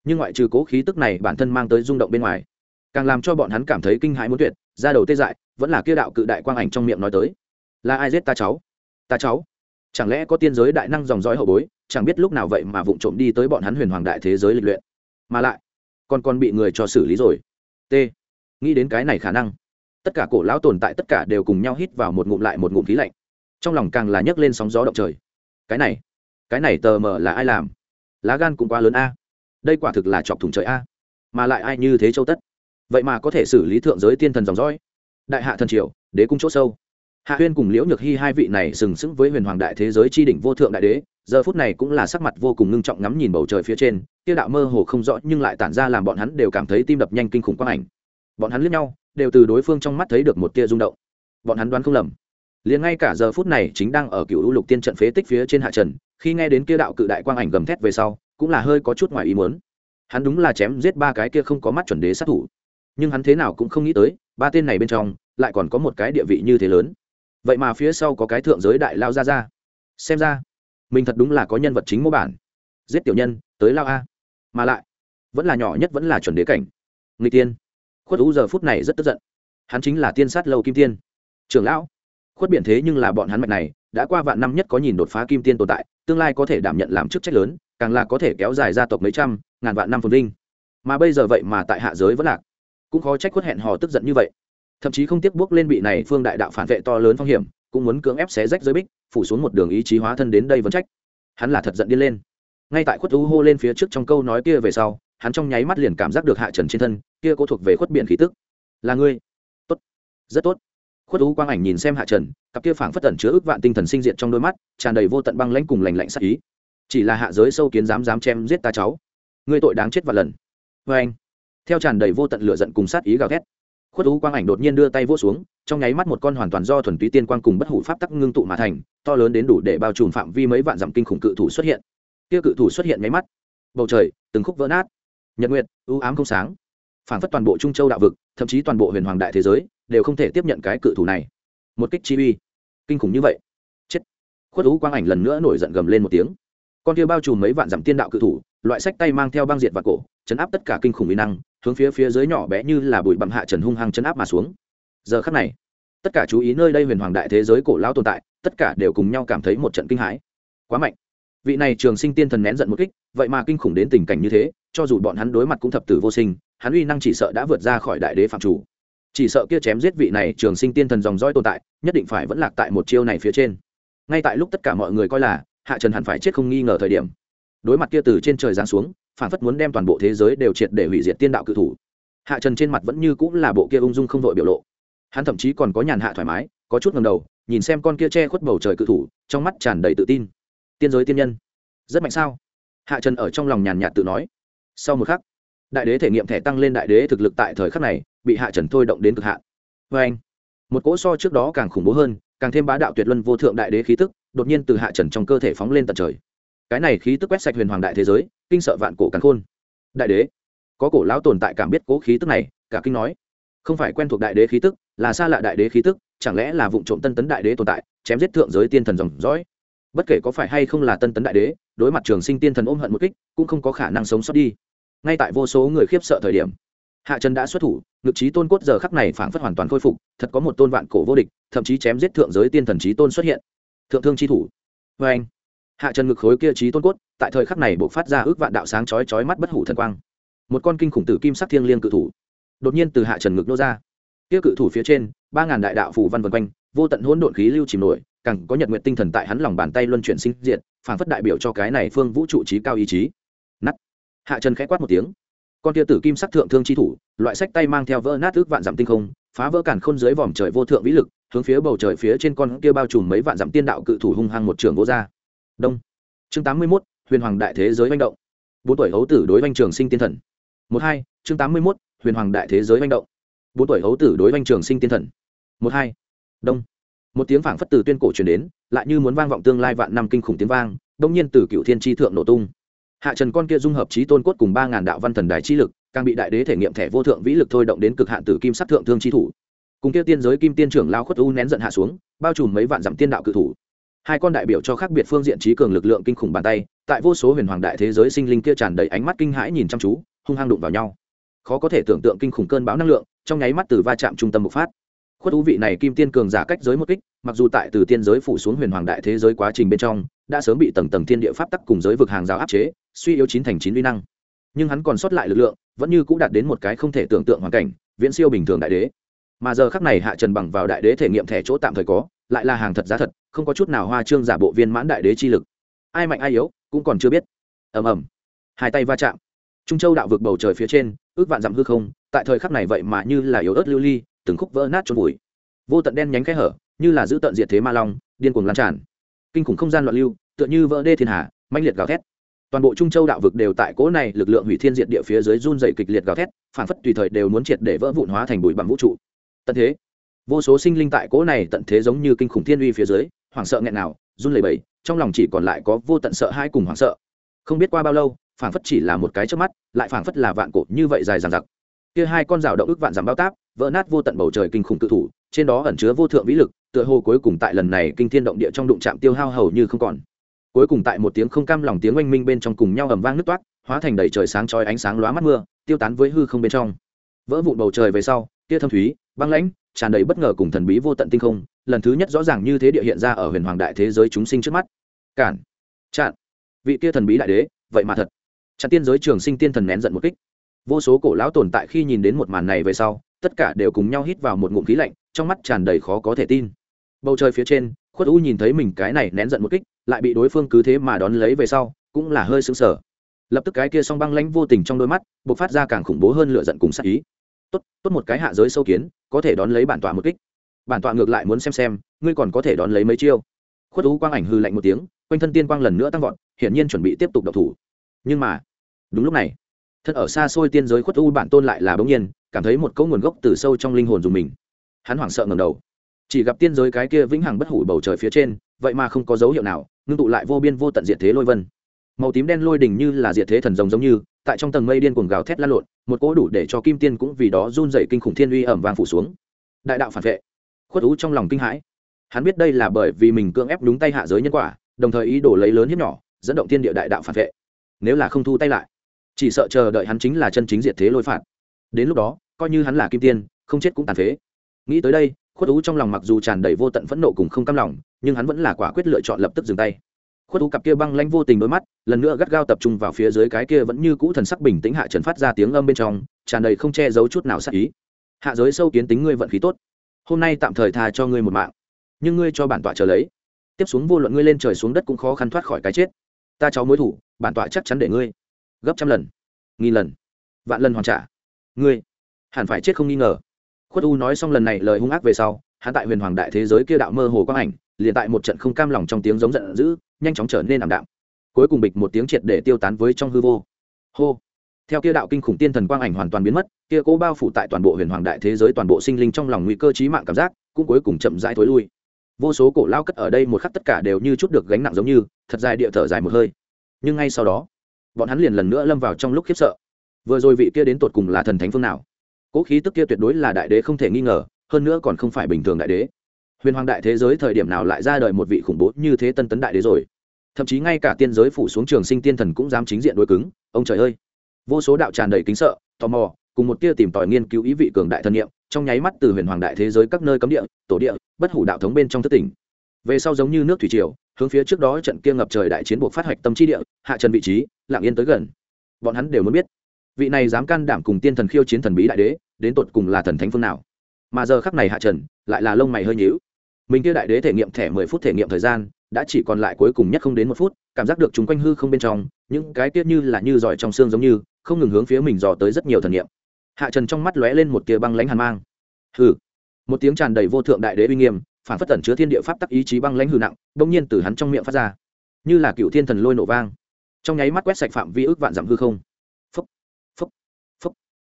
Nhưng ngoại trừ cố khí tức này, bản thân mang tới rung động bên ngoài, càng làm cho bọn hắn cảm thấy kinh hãi muốn tuyệt ra đầu tê dại, vẫn là kia đạo cự đại quang ảnh trong miệng nói tới. Là ai giết ta cháu? Ta cháu? Chẳng lẽ có tiên giới đại năng dòng dõi hậu bối chẳng biết lúc nào vậy mà vụng trộm đi tới bọn hắn huyền hoàng đại thế giới lịch luyện. Mà lại, còn còn bị người cho xử lý rồi. T. Nghĩ đến cái này khả năng, tất cả cổ lão tồn tại tất cả đều cùng nhau hít vào một ngụm lại một ngụm khí lạnh. Trong lòng càng là nhấc lên sóng gió động trời. Cái này cái này tờ mờ là ai làm? Lá gan cũng quá lớn a. Đây quả thực là chọc thủng trời a. Mà lại ai như thế châu tất? Vậy mà có thể xử lý thượng giới tiên thần dòng dõi. Đại hạ thần triều, đế cung chỗ sâu hạ huyên cùng liễu nhược hy hai vị này sừng sững với huyền hoàng đại thế giới Tri đỉnh vô thượng đại đế, giờ phút này cũng là sắc mặt vô cùng ngưng trọng ngắm nhìn bầu trời phía trên, tiêu đạo mơ hồ không rõ nhưng lại tản ra làm bọn hắn đều cảm thấy tim đập nhanh kinh khủng quang ảnh. Bọn hắn liếc nhau, đều từ đối phương trong mắt thấy được một tia rung động. Bọn hắn đoán không lầm, liền ngay cả giờ phút này chính đang ở cựu u lục tiên trận phế tích phía trên hạ trần, khi nghe đến kia đạo cự đại quang ảnh gầm thét về sau, cũng là hơi có chút ngoài ý muốn. Hắn đúng là chém giết ba cái kia không có mắt chuẩn đế sát thủ. Nhưng hắn thế nào cũng không nghĩ tới, ba tên này bên trong, lại còn có một cái địa vị như thế lớn vậy mà phía sau có cái thượng giới đại lao ra ra. Xem ra, mình thật đúng là có nhân vật chính mô bản. Giết tiểu nhân, tới lao a. Mà lại, vẫn là nhỏ nhất vẫn là chuẩn đế cảnh. Người tiên. Khuất ú giờ phút này rất tức giận. Hắn chính là tiên sát lâu kim tiên. Trưởng lão, khuất biện thế nhưng là bọn hắn mạch này, đã qua vạn năm nhất có nhìn đột phá kim tiên tồn tại, tương lai có thể đảm nhận làm chức trách lớn, càng là có thể kéo dài gia tộc mấy trăm, ngàn vạn năm phồn vinh. Mà bây giờ vậy mà tại hạ giới vẫn lạc. Cũng khó trách khuất hẹn hò tức giận như vậy thậm chí không tiếc bước lên bị này phương đại đạo phản vệ to lớn phong hiểm, cũng muốn cưỡng ép xé rách giới bích, phủ xuống một đường ý chí hóa thân đến đây vẫn trách. Hắn là thật giận điên lên. Ngay tại khuất u hô lên phía trước trong câu nói kia về sau, hắn trong nháy mắt liền cảm giác được hạ trần trên thân, kia có thuộc về khuất biển khí tức. Là ngươi. Tốt. Rất tốt. Khuất u quang ảnh nhìn xem hạ trần, cặp kia phảng phất tẩn chứa ức vạn tinh thần sinh diện trong đôi mắt, tràn đầy vô tận băng lãnh cùng lành lạnh sắc ý. Chỉ là hạ giới sâu kiến dám dám chém giết ta cháu. Ngươi tội đáng chết và lần. Vê anh theo tràn đầy vô tận lửa giận cùng sát ý gào thét khuất tú quang ảnh đột nhiên đưa tay vỗ xuống, trong nháy mắt một con hoàn toàn do thuần túy tiên quang cùng bất hủ pháp tắc ngưng tụ mà thành, to lớn đến đủ để bao trùm phạm vi mấy vạn dặm kinh khủng cự thủ xuất hiện. Kia cự thủ xuất hiện nháy mắt. Bầu trời, từng khúc vỡ nát. Nhật nguyệt ưu ám không sáng. Phản phất toàn bộ trung châu đạo vực, thậm chí toàn bộ huyền hoàng đại thế giới, đều không thể tiếp nhận cái cự thủ này. Một kích chi uy. Kinh khủng như vậy. Chết. Khuất ú quang ảnh lần nữa nổi giận gầm lên một tiếng. Con kia bao trùm mấy vạn dặm tiên đạo cự thủ, loại sách tay mang theo băng diệt và cổ chấn áp tất cả kinh khủng uy năng, hướng phía phía dưới nhỏ bé như là bụi bặm hạ trần hung hăng chấn áp mà xuống. Giờ khắc này, tất cả chú ý nơi đây huyền hoàng đại thế giới cổ lao tồn tại, tất cả đều cùng nhau cảm thấy một trận kinh hãi. Quá mạnh. Vị này trường sinh tiên thần nén giận một kích, vậy mà kinh khủng đến tình cảnh như thế, cho dù bọn hắn đối mặt cũng thập tử vô sinh, hắn uy năng chỉ sợ đã vượt ra khỏi đại đế phạm chủ. Chỉ sợ kia chém giết vị này trường sinh tiên thần dòng dõi tồn tại, nhất định phải vẫn lạc tại một chiêu này phía trên. Ngay tại lúc tất cả mọi người coi là, hạ trần hẳn phải chết không nghi ngờ thời điểm. Đối mặt kia từ trên trời giáng xuống phản phất muốn đem toàn bộ thế giới đều triệt để hủy diệt tiên đạo cự thủ. Hạ trần trên mặt vẫn như cũng là bộ kia ung dung không vội biểu lộ. Hắn thậm chí còn có nhàn hạ thoải mái, có chút ngầm đầu, nhìn xem con kia che khuất bầu trời cự thủ, trong mắt tràn đầy tự tin. Tiên giới tiên nhân, rất mạnh sao? Hạ trần ở trong lòng nhàn nhạt tự nói. Sau một khắc, đại đế thể nghiệm thẻ tăng lên đại đế thực lực tại thời khắc này, bị hạ trần thôi động đến cực hạn. Vê anh, một cỗ so trước đó càng khủng bố hơn, càng thêm bá đạo tuyệt luân vô thượng đại đế khí tức, đột nhiên từ hạ trần trong cơ thể phóng lên tận trời cái này khí tức quét sạch huyền hoàng đại thế giới, kinh sợ vạn cổ càng khôn. Đại đế, có cổ lão tồn tại cảm biết cố khí tức này, cả kinh nói. Không phải quen thuộc đại đế khí tức, là xa lạ đại đế khí tức, chẳng lẽ là vụ trộm tân tấn đại đế tồn tại, chém giết thượng giới tiên thần dòng dõi? Bất kể có phải hay không là tân tấn đại đế, đối mặt trường sinh tiên thần ôm hận một kích, cũng không có khả năng sống sót đi. Ngay tại vô số người khiếp sợ thời điểm, hạ trần đã xuất thủ ngực trí tôn cốt giờ khắc này phảng phất hoàn toàn khôi phục, thật có một tôn vạn cổ vô địch, thậm chí chém giết thượng giới tiên thần trí tôn xuất hiện. Thượng thương chi thủ. Vê anh hạ trần ngực khối kia trí tôn cốt, tại thời khắc này buộc phát ra ước vạn đạo sáng chói chói mắt bất hủ thần quang. Một con kinh khủng tử kim sắc thiêng liêng cự thủ, đột nhiên từ hạ trần ngực nô ra. Kia cự thủ phía trên, ba ngàn đại đạo phủ văn vân quanh, vô tận hỗn độn khí lưu chìm nổi, càng có nhật nguyện tinh thần tại hắn lòng bàn tay luân chuyển sinh diệt phảng phất đại biểu cho cái này phương vũ trụ trí cao ý chí. Nắt hạ trần khẽ quát một tiếng. Con kia tử kim sắc thượng thương chi thủ, loại sách tay mang theo vỡ nát ước vạn dặm tinh không, phá vỡ cản khôn dưới vòm trời vô thượng vĩ lực, hướng phía bầu trời phía trên con kia bao trùm mấy vạn dặm tiên đạo cự thủ hung hăng một trường vô gia đông. Chương tám mươi mốt, huyền hoàng đại thế giới manh động. Bốn tuổi hấu tử đối oanh trường sinh tiên thần. Một hai, chương tám mươi mốt, huyền hoàng đại thế giới manh động. Bốn tuổi hấu tử đối oanh trường sinh tiên thần. Một hai, đông. Một tiếng phảng phất từ tuyên cổ truyền đến, lại như muốn vang vọng tương lai vạn năm kinh khủng tiếng vang, đông nhiên từ cựu thiên tri thượng nổ tung. Hạ trần con kia dung hợp trí tôn cốt cùng ba ngàn đạo văn thần đài chi lực, càng bị đại đế thể nghiệm thẻ vô thượng vĩ lực thôi động đến cực hạn tử kim sắc thượng thương chi thủ. Cùng kia tiên giới kim tiên trưởng lao khuất u nén giận hạ xuống, bao trùm mấy vạn dặm tiên đạo cự thủ hai con đại biểu cho khác biệt phương diện trí cường lực lượng kinh khủng bàn tay, tại vô số huyền hoàng đại thế giới sinh linh kia tràn đầy ánh mắt kinh hãi nhìn chăm chú, hung hăng đụng vào nhau. Khó có thể tưởng tượng kinh khủng cơn bão năng lượng, trong nháy mắt từ va chạm trung tâm bộc phát. Khuất thú vị này kim tiên cường giả cách giới một kích, mặc dù tại từ tiên giới phủ xuống huyền hoàng đại thế giới quá trình bên trong, đã sớm bị tầng tầng thiên địa pháp tắc cùng giới vực hàng rào áp chế, suy yếu chín thành chín vi năng. Nhưng hắn còn sót lại lực lượng, vẫn như cũng đạt đến một cái không thể tưởng tượng hoàn cảnh, viễn siêu bình thường đại đế. Mà giờ khắc này hạ trần bằng vào đại đế thể nghiệm thẻ chỗ tạm thời có lại là hàng thật giá thật, không có chút nào hoa trương giả bộ viên mãn đại đế chi lực. Ai mạnh ai yếu, cũng còn chưa biết. Ầm ầm. Hai tay va chạm. Trung châu đạo vực bầu trời phía trên, ước vạn dặm hư không, tại thời khắc này vậy mà như là yếu ớt lưu ly, từng khúc vỡ nát trôn vùi. Vô tận đen nhánh khẽ hở, như là giữ tận diệt thế ma long, điên cuồng lan tràn. Kinh khủng không gian loạn lưu, tựa như vỡ đê thiên hà, mãnh liệt gào thét. Toàn bộ trung châu đạo vực đều tại cỗ này lực lượng hủy thiên diệt địa phía dưới run dày kịch liệt gào thét phản phất tùy thời đều muốn triệt để vỡ vụn hóa thành bụi bằng vũ trụ. Tận thế vô số sinh linh tại cỗ này tận thế giống như kinh khủng thiên uy phía dưới, hoảng sợ nghẹn nào, run lẩy bẩy, trong lòng chỉ còn lại có vô tận sợ hai cùng hoảng sợ. Không biết qua bao lâu, phảng phất chỉ là một cái trước mắt, lại phảng phất là vạn cổ như vậy dài dằng dặc. Kia hai con rào động ức vạn giảm bao táp, vỡ nát vô tận bầu trời kinh khủng tự thủ, trên đó ẩn chứa vô thượng vĩ lực, tựa hồ cuối cùng tại lần này kinh thiên động địa trong đụng chạm tiêu hao hầu như không còn. Cuối cùng tại một tiếng không cam lòng tiếng oanh minh bên trong cùng nhau ầm vang nứt toát, hóa thành đầy trời sáng chói ánh sáng lóa mắt mưa, tiêu tán với hư không bên trong. Vỡ vụn bầu trời về sau tia thâm thúy băng lãnh, tràn đầy bất ngờ cùng thần bí vô tận tinh không, lần thứ nhất rõ ràng như thế địa hiện ra ở huyền hoàng đại thế giới chúng sinh trước mắt. Cản. Chặn. Vị kia thần bí đại đế, vậy mà thật. Chặn tiên giới trường sinh tiên thần nén giận một kích. Vô số cổ lão tồn tại khi nhìn đến một màn này về sau, tất cả đều cùng nhau hít vào một ngụm khí lạnh, trong mắt tràn đầy khó có thể tin. Bầu trời phía trên, khuất u nhìn thấy mình cái này nén giận một kích, lại bị đối phương cứ thế mà đón lấy về sau, cũng là hơi sững sờ. Lập tức cái kia song băng lãnh vô tình trong đôi mắt, bộc phát ra càng khủng bố hơn lựa giận cùng sát ý. Tốt tốt một cái hạ giới sâu kiến có thể đón lấy bản tọa một kích. Bản tọa ngược lại muốn xem xem, ngươi còn có thể đón lấy mấy chiêu. Khuất u quang ảnh hư lạnh một tiếng, quanh thân tiên quang lần nữa tăng vọt, hiển nhiên chuẩn bị tiếp tục độc thủ. Nhưng mà, đúng lúc này, thân ở xa xôi tiên giới khuất u bản tôn lại là bỗng nhiên, cảm thấy một cấu nguồn gốc từ sâu trong linh hồn dùng mình. Hắn hoảng sợ ngầm đầu. Chỉ gặp tiên giới cái kia vĩnh hằng bất hủ bầu trời phía trên, vậy mà không có dấu hiệu nào, ngưng tụ lại vô biên vô tận diện thế lôi vân màu tím đen lôi đỉnh như là diệt thế thần rồng giống như, tại trong tầng mây điên cuồng gào thét lăn lộn, một cỗ đủ để cho kim tiên cũng vì đó run dậy kinh khủng thiên uy ẩm vàng phủ xuống. Đại đạo phản vệ. Khuất ú trong lòng kinh hãi. Hắn biết đây là bởi vì mình cưỡng ép đúng tay hạ giới nhân quả, đồng thời ý đồ lấy lớn hiếp nhỏ, dẫn động thiên địa đại đạo phản vệ. Nếu là không thu tay lại, chỉ sợ chờ đợi hắn chính là chân chính diệt thế lôi phạt. Đến lúc đó, coi như hắn là kim tiên, không chết cũng tàn phế. Nghĩ tới đây, khuất ú trong lòng mặc dù tràn đầy vô tận phẫn nộ cùng không cam lòng, nhưng hắn vẫn là quả quyết lựa chọn lập tức dừng tay khuất ú cặp kia băng lanh vô tình đôi mắt, lần nữa gắt gao tập trung vào phía dưới cái kia vẫn như cũ thần sắc bình tĩnh hạ trần phát ra tiếng âm bên trong, tràn đầy không che giấu chút nào sắc ý. Hạ giới sâu kiến tính ngươi vận khí tốt, hôm nay tạm thời tha cho ngươi một mạng, nhưng ngươi cho bản tọa trở lấy. Tiếp xuống vô luận ngươi lên trời xuống đất cũng khó khăn thoát khỏi cái chết. Ta cháu mối thủ, bản tọa chắc chắn để ngươi. Gấp trăm lần, nghìn lần, vạn lần hoàn trả. Ngươi, hẳn phải chết không nghi ngờ. Khuất u nói xong lần này lời hung ác về sau, hắn tại huyền hoàng đại thế giới kia đạo mơ hồ quang ảnh, liền tại một trận không cam lòng trong tiếng giống giận dữ nhanh chóng trở nên ảm đạm. Cuối cùng bịch một tiếng triệt để tiêu tán với trong hư vô. Hô! Theo kia đạo kinh khủng tiên thần quang ảnh hoàn toàn biến mất, kia cố bao phủ tại toàn bộ huyền hoàng đại thế giới toàn bộ sinh linh trong lòng nguy cơ trí mạng cảm giác cũng cuối cùng chậm rãi thối lui. Vô số cổ lao cất ở đây một khắc tất cả đều như chút được gánh nặng giống như, thật dài địa thở dài một hơi. Nhưng ngay sau đó, bọn hắn liền lần nữa lâm vào trong lúc khiếp sợ. Vừa rồi vị kia đến tột cùng là thần thánh phương nào? Cố khí tức kia tuyệt đối là đại đế không thể nghi ngờ, hơn nữa còn không phải bình thường đại đế huyền hoàng đại thế giới thời điểm nào lại ra đời một vị khủng bố như thế tân tấn đại đế rồi? Thậm chí ngay cả tiên giới phủ xuống trường sinh tiên thần cũng dám chính diện đối cứng, ông trời ơi! Vô số đạo tràn đầy kính sợ, tò mò, cùng một tia tìm tòi nghiên cứu ý vị cường đại thân nhiệm trong nháy mắt từ huyền hoàng đại thế giới các nơi cấm địa, tổ địa, bất hủ đạo thống bên trong thất tỉnh. Về sau giống như nước thủy triều, hướng phía trước đó trận kia ngập trời đại chiến buộc phát hoạch tâm trí địa, hạ trần vị trí lạng yên tới gần. Bọn hắn đều muốn biết, vị này dám can đảm cùng tiên thần khiêu chiến thần bí đại đế, đến tột cùng là thần thánh phương nào? Mà giờ khắc này hạ trần, lại là lông mày hơi nhíu mình kia đại đế thể nghiệm thẻ mười phút thể nghiệm thời gian, đã chỉ còn lại cuối cùng nhất không đến một phút, cảm giác được chúng quanh hư không bên trong, những cái tiết như là như giỏi trong xương giống như, không ngừng hướng phía mình dò tới rất nhiều thần nghiệm hạ trần trong mắt lóe lên một tia băng lãnh hàn mang. Hừ. Một tiếng tràn đầy vô thượng đại đế uy nghiêm, phản phất tẩn chứa thiên địa pháp tắc ý chí băng lãnh hư nặng, bỗng nhiên từ hắn trong miệng phát ra. Như là cựu thiên thần lôi nổ vang. Trong nháy mắt quét sạch phạm vi ước vạn dặm hư không. Phúc phúc phúc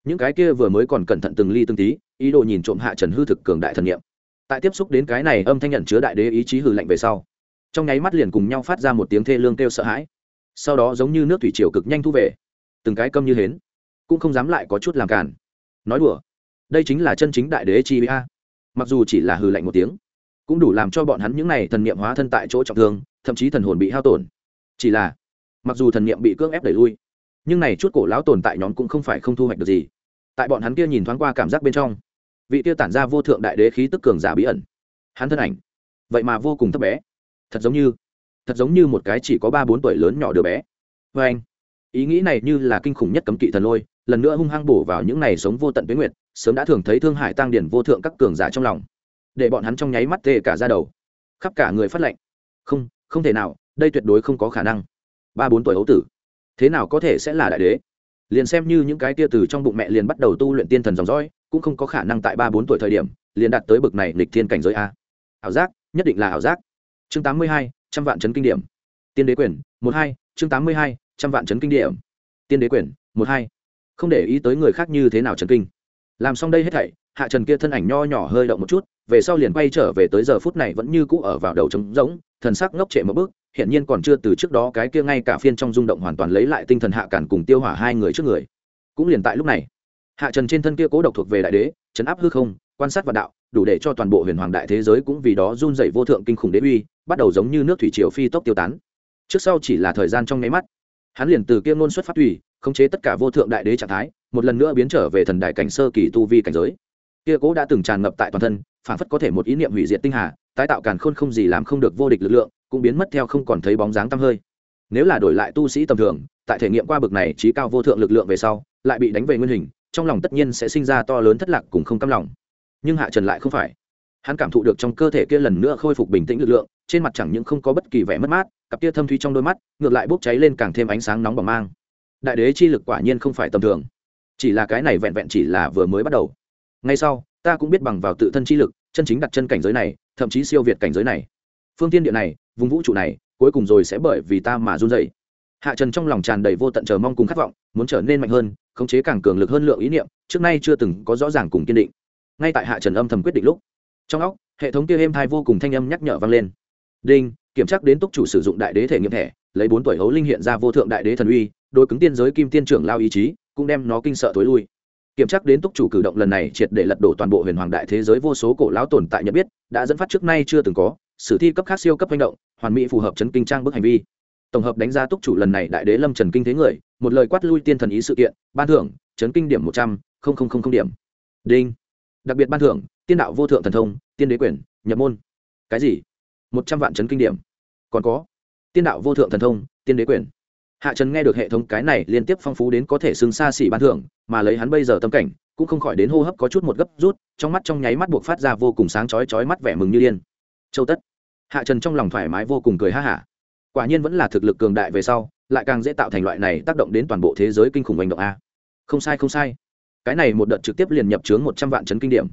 những cái kia vừa mới còn cẩn thận từng ly từng tí, ý đồ nhìn trộm hạ trần hư thực cường đại thần nghiệm tại tiếp xúc đến cái này âm thanh nhận chứa đại đế ý chí hừ lạnh về sau, trong nháy mắt liền cùng nhau phát ra một tiếng thê lương kêu sợ hãi. Sau đó giống như nước thủy triều cực nhanh thu về, từng cái câm như hến, cũng không dám lại có chút làm cản nói đùa, đây chính là chân chính đại đế chi a. Mặc dù chỉ là hừ lạnh một tiếng, cũng đủ làm cho bọn hắn những n à y thần niệm hóa thân tại chỗ trọng thương, thậm chí thần hồn bị hao tổn. Chỉ là, mặc dù thần niệm bị cưỡng ép đẩy lui, nhưng này chút cổ lão tồn tại nhóm cũng không phải không thu hoạch được gì. Tại bọn hắn kia nhìn thoáng qua cảm giác bên trong vị tiêu tản ra vô thượng đại đế khí tức cường giả bí ẩn. Hắn thân ảnh, vậy mà vô cùng thấp bé. Thật giống như, thật giống như một cái chỉ có ba bốn tuổi lớn nhỏ đứa bé. Vê anh, ý nghĩ này như là kinh khủng nhất cấm kỵ thần lôi, lần nữa hung hăng bổ vào những này sống vô tận tuyến nguyệt, sớm đã thường thấy thương hải tăng điển vô thượng các cường giả trong lòng. Để bọn hắn trong nháy mắt tê cả ra đầu. Khắp cả người phát lệnh không không thể nào, đây tuyệt đối không có khả năng. Ba bốn tuổi ấu tử, thế nào có thể sẽ là đại đế? Liền xem như những cái tia từ trong bụng mẹ liền bắt đầu tu luyện tiên thần dòng dõi cũng không có khả năng tại ba bốn tuổi thời điểm liền đạt tới bực này lịch thiên cảnh giới a. Ảo giác, nhất định là ảo giác. Chương tám mươi hai, trăm vạn chấn kinh điểm. Tiên đế quyền, một hai, chương tám mươi hai, trăm vạn chấn kinh điểm. Tiên đế quyền, một hai. Không để ý tới người khác như thế nào chấn kinh. Làm xong đây hết thảy, hạ trần kia thân ảnh nho nhỏ hơi động một chút, về sau liền quay trở về tới giờ phút này vẫn như cũ ở vào đầu trống rỗng, thần sắc ngốc trệ một bước hiện nhiên còn chưa từ trước đó cái kia ngay cả phiên trong rung động hoàn toàn lấy lại tinh thần hạ cản cùng tiêu hỏa hai người trước người. Cũng liền tại lúc này hạ trần trên thân kia cố độc thuộc về đại đế, chấn áp hư không, quan sát vạn đạo, đủ để cho toàn bộ huyền hoàng đại thế giới cũng vì đó run dậy vô thượng kinh khủng đế uy, bắt đầu giống như nước thủy triều phi tốc tiêu tán. Trước sau chỉ là thời gian trong nháy mắt, hắn liền từ kia ngôn xuất phát tùy khống chế tất cả vô thượng đại đế trạng thái, một lần nữa biến trở về thần đại cảnh sơ kỳ tu vi cảnh giới. Kia cố đã từng tràn ngập tại toàn thân phản phất có thể một ý niệm hủy diệt tinh hà, tái tạo càn khôn không gì làm không được vô địch lực lượng, cũng biến mất theo không còn thấy bóng dáng tăm hơi. Nếu là đổi lại tu sĩ tầm thường, tại thể nghiệm qua bực này trí cao vô thượng lực lượng về sau, lại bị đánh về nguyên hình trong lòng tất nhiên sẽ sinh ra to lớn thất lạc cùng không căm lòng. Nhưng hạ trần lại không phải. Hắn cảm thụ được trong cơ thể kia lần nữa khôi phục bình tĩnh lực lượng, trên mặt chẳng những không có bất kỳ vẻ mất mát, cặp kia thâm thuy trong đôi mắt, ngược lại bốc cháy lên càng thêm ánh sáng nóng bỏng mang. Đại đế chi lực quả nhiên không phải tầm thường. Chỉ là cái này vẹn vẹn chỉ là vừa mới bắt đầu. Ngay sau, ta cũng biết bằng vào tự thân chi lực, chân chính đặt chân cảnh giới này, thậm chí siêu việt cảnh giới này. Phương tiên địa này, vùng vũ trụ này, cuối cùng rồi sẽ bởi vì ta mà run dậy hạ trần trong lòng tràn đầy vô tận chờ mong cùng khát vọng, muốn trở nên mạnh hơn, khống chế càng cường lực hơn lượng ý niệm, trước nay chưa từng có rõ ràng cùng kiên định. Ngay tại hạ trần âm thầm quyết định lúc, trong óc, hệ thống kia êm thai vô cùng thanh âm nhắc nhở vang lên. Đinh, kiểm tra đến túc chủ sử dụng đại đế thể nghiệm thẻ, lấy bốn tuổi hấu linh hiện ra vô thượng đại đế thần uy đôi cứng tiên giới kim tiên trưởng lao ý chí, cũng đem nó kinh sợ tối lui. Kiểm tra đến túc chủ cử động lần này triệt để lật đổ toàn bộ huyền hoàng đại thế giới vô số cổ lão tồn tại nhận biết, đã dẫn phát trước nay chưa từng có, sử thi cấp khác siêu cấp manh động, hoàn mỹ phù hợp chấn kinh trang bức hành vi tổng hợp đánh giá túc chủ lần này đại đế lâm trần kinh thế người, một lời quát lui tiên thần ý sự kiện, ban thưởng, chấn kinh điểm một trăm linh điểm. Đinh. Đặc biệt ban thưởng, tiên đạo vô thượng thần thông, tiên đế quyền, nhập môn. Cái gì? Một trăm vạn chấn kinh điểm. Còn có, tiên đạo vô thượng thần thông, tiên đế quyền. Hạ trần nghe được hệ thống cái này liên tiếp phong phú đến có thể xưng xa xỉ ban thưởng, mà lấy hắn bây giờ tâm cảnh, cũng không khỏi đến hô hấp có chút một gấp rút, trong mắt trong nháy mắt buộc phát ra vô cùng sáng chói chói mắt vẻ mừng như điên. Châu tất. Hạ trần trong lòng thoải mái vô cùng cười ha hả quả nhiên vẫn là thực lực cường đại về sau, lại càng dễ tạo thành loại này tác động đến toàn bộ thế giới kinh khủng hành động a. Không sai không sai. Cái này một đợt trực tiếp liền nhập chướng một trăm vạn chấn kinh điểm.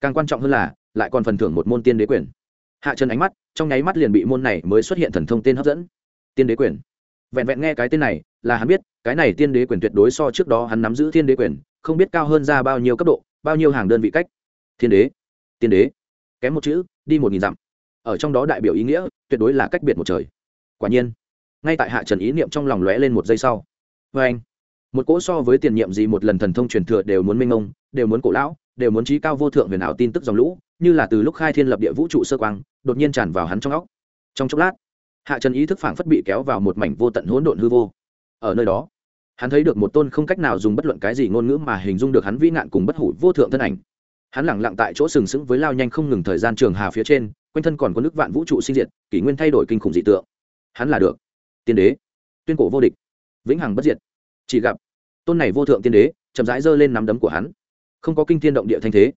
Càng quan trọng hơn là, lại còn phần thưởng một môn tiên đế quyền. Hạ chân ánh mắt, trong nháy mắt liền bị môn này mới xuất hiện thần thông tên hấp dẫn. Tiên đế quyền. Vẹn vẹn nghe cái tên này, là hắn biết, cái này tiên đế quyền tuyệt đối so trước đó hắn nắm giữ thiên đế quyền, không biết cao hơn ra bao nhiêu cấp độ, bao nhiêu hàng đơn vị cách. Thiên đế. Tiên đế. Kém một chữ, đi một nghìn dặm. Ở trong đó đại biểu ý nghĩa, tuyệt đối là cách biệt một trời quả nhiên, ngay tại hạ trần ý niệm trong lòng lóe lên một giây sau. Vê anh, một cỗ so với tiền nhiệm gì một lần thần thông truyền thừa đều muốn minh ông đều muốn cổ lão, đều muốn trí cao vô thượng huyền ảo tin tức dòng lũ, như là từ lúc khai thiên lập địa vũ trụ sơ quang, đột nhiên tràn vào hắn trong óc. Trong chốc lát, hạ trần ý thức phảng phất bị kéo vào một mảnh vô tận hỗn độn hư vô. Ở nơi đó, hắn thấy được một tôn không cách nào dùng bất luận cái gì ngôn ngữ mà hình dung được hắn vĩ nạn cùng bất hủ vô thượng thân ảnh. Hắn lẳng lặng tại chỗ sừng sững với lao nhanh không ngừng thời gian trường hà phía trên, quanh thân còn có nước vạn vũ trụ sinh diệt, kỷ nguyên thay đổi kinh khủng dị tượng hắn là được. Tiên đế. Tuyên cổ vô địch. Vĩnh hằng bất diệt. Chỉ gặp, tôn này vô thượng tiên đế, chậm rãi giơ lên nắm đấm của hắn. Không có kinh thiên động địa thanh thế,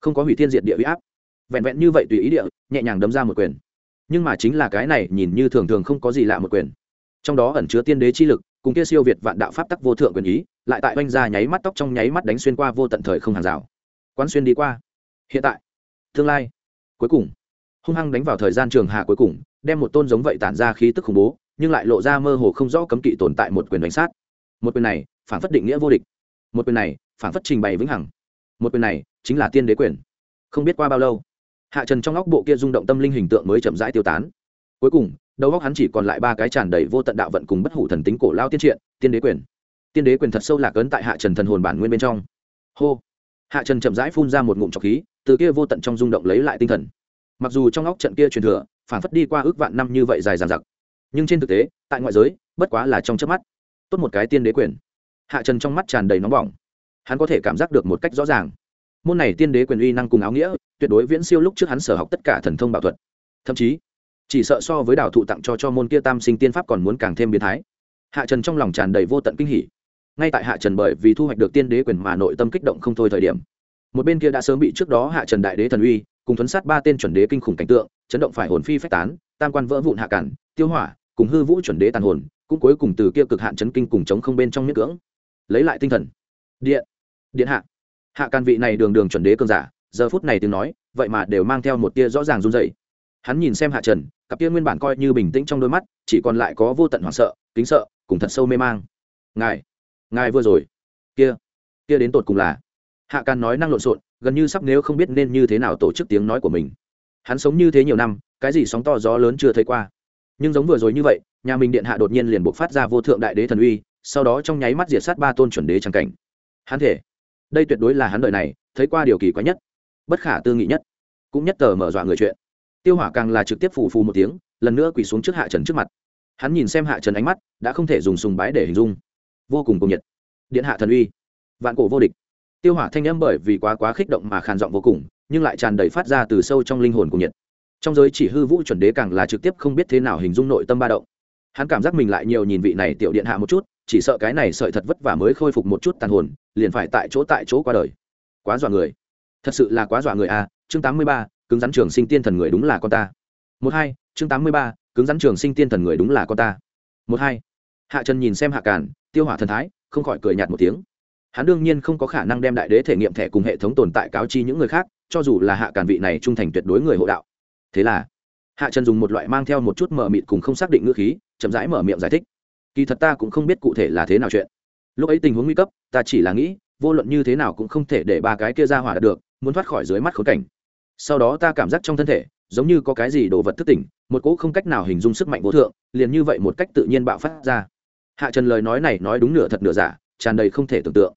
không có hủy thiên diệt địa huy áp. Vẹn vẹn như vậy tùy ý địa, nhẹ nhàng đấm ra một quyền. Nhưng mà chính là cái này nhìn như thường thường không có gì lạ một quyền. Trong đó ẩn chứa tiên đế chi lực, cùng kia siêu việt vạn đạo pháp tắc vô thượng quyền ý, lại tại oanh ra nháy mắt tóc trong nháy mắt đánh xuyên qua vô tận thời không hàng rào. Quán xuyên đi qua. Hiện tại, tương lai, cuối cùng, hung hăng đánh vào thời gian trường hạ cuối cùng đem một tôn giống vậy tản ra khí tức khủng bố, nhưng lại lộ ra mơ hồ không rõ cấm kỵ tồn tại một quyền đánh sát. Một quyền này, phản phất định nghĩa vô địch. Một quyền này, phản phất trình bày vĩnh hằng. Một quyền này, chính là tiên đế quyền. Không biết qua bao lâu, hạ trần trong óc bộ kia rung động tâm linh hình tượng mới chậm rãi tiêu tán. Cuối cùng, đầu óc hắn chỉ còn lại ba cái tràn đầy vô tận đạo vận cùng bất hủ thần tính cổ lao tiên triện, tiên đế quyền. Tiên đế quyền thật sâu lạc ấn tại hạ trần thần hồn bản nguyên bên trong. Hô! Hạ trần chậm rãi phun ra một ngụm trọc khí, từ kia vô tận trong rung động lấy lại tinh thần. Mặc dù trong óc trận kia truyền thừa phản phất đi qua ước vạn năm như vậy dài dàn giặc nhưng trên thực tế, tại ngoại giới, bất quá là trong chớp mắt. Tốt một cái tiên đế quyền. Hạ trần trong mắt tràn đầy nóng bỏng. Hắn có thể cảm giác được một cách rõ ràng. Môn này tiên đế quyền uy năng cùng áo nghĩa, tuyệt đối viễn siêu lúc trước hắn sở học tất cả thần thông bảo thuật. Thậm chí, chỉ sợ so với đào thụ tặng cho cho môn kia tam sinh tiên pháp còn muốn càng thêm biến thái. Hạ trần trong lòng tràn đầy vô tận kinh hỉ. Ngay tại hạ trần bởi vì thu hoạch được tiên đế quyền mà nội tâm kích động không thôi thời điểm, một bên kia đã sớm bị trước đó hạ trần đại đế thần uy cùng thuấn sát ba tên chuẩn đế kinh khủng cảnh tượng, chấn động phải hồn phi phách tán, tam quan vỡ vụn hạ cản, tiêu hỏa, cùng hư vũ chuẩn đế tàn hồn, cũng cuối cùng từ kia cực hạn chấn kinh cùng chống không bên trong miết cưỡng. Lấy lại tinh thần. Điện. Điện hạ. Hạ can vị này đường đường chuẩn đế cường giả, giờ phút này tiếng nói, vậy mà đều mang theo một tia rõ ràng run dậy hắn nhìn xem hạ trần, cặp tia nguyên bản coi như bình tĩnh trong đôi mắt, chỉ còn lại có vô tận hoảng sợ, kính sợ, cùng thật sâu mê mang. Ngài ngài vừa rồi. Kia kia đến tột cùng là. Hạ can nói năng lộn xộn gần như sắp nếu không biết nên như thế nào tổ chức tiếng nói của mình. Hắn sống như thế nhiều năm, cái gì sóng to gió lớn chưa thấy qua. Nhưng giống vừa rồi như vậy, nhà mình điện hạ đột nhiên liền buộc phát ra vô thượng đại đế thần uy, sau đó trong nháy mắt diệt sát ba tôn chuẩn đế trang cảnh. Hắn thể, đây tuyệt đối là hắn đời này, thấy qua điều kỳ quái nhất, bất khả tư nghị nhất, cũng nhất tờ mở dọa người chuyện. Tiêu hỏa càng là trực tiếp phù phù một tiếng, lần nữa quỳ xuống trước hạ trần trước mặt. Hắn nhìn xem hạ trần ánh mắt, đã không thể dùng sùng bái để hình dung. Vô cùng cùng nhiệt. Điện hạ thần uy. Vạn cổ vô địch tiêu hỏa thanh âm bởi vì quá quá kích động mà khàn giọng vô cùng, nhưng lại tràn đầy phát ra từ sâu trong linh hồn của nhiệt trong giới chỉ hư vũ chuẩn đế càng là trực tiếp không biết thế nào hình dung nội tâm ba động. Hắn cảm giác mình lại nhiều nhìn vị này tiểu điện hạ một chút, chỉ sợ cái này sợi thật vất vả mới khôi phục một chút tàn hồn, liền phải tại chỗ tại chỗ qua đời. Quá dọa người. Thật sự là quá dọa người à chương tám mươi ba, cứng rắn trường sinh tiên thần người đúng là con ta. Một hai, chương tám mươi ba, cứng rắn trường sinh tiên thần người đúng là con ta. Một hai. Hạ trần nhìn xem hạ cản tiêu hỏa thần thái, không khỏi cười nhạt một tiếng hắn đương nhiên không có khả năng đem đại đế thể nghiệm thẻ cùng hệ thống tồn tại cáo chi những người khác, cho dù là hạ cản vị này trung thành tuyệt đối người hộ đạo. Thế là, hạ trần dùng một loại mang theo một chút mở mịt cùng không xác định ngữ khí, chậm rãi mở miệng giải thích. Kỳ thật ta cũng không biết cụ thể là thế nào chuyện. Lúc ấy tình huống nguy cấp, ta chỉ là nghĩ, vô luận như thế nào cũng không thể để ba cái kia ra hỏa được, muốn thoát khỏi dưới mắt khốn cảnh. Sau đó ta cảm giác trong thân thể, giống như có cái gì đồ vật thức tỉnh, một cỗ không cách nào hình dung sức mạnh vô thượng, liền như vậy một cách tự nhiên bạo phát ra. Hạ trần lời nói này nói đúng nửa thật nửa giả, tràn đầy không thể tưởng tượng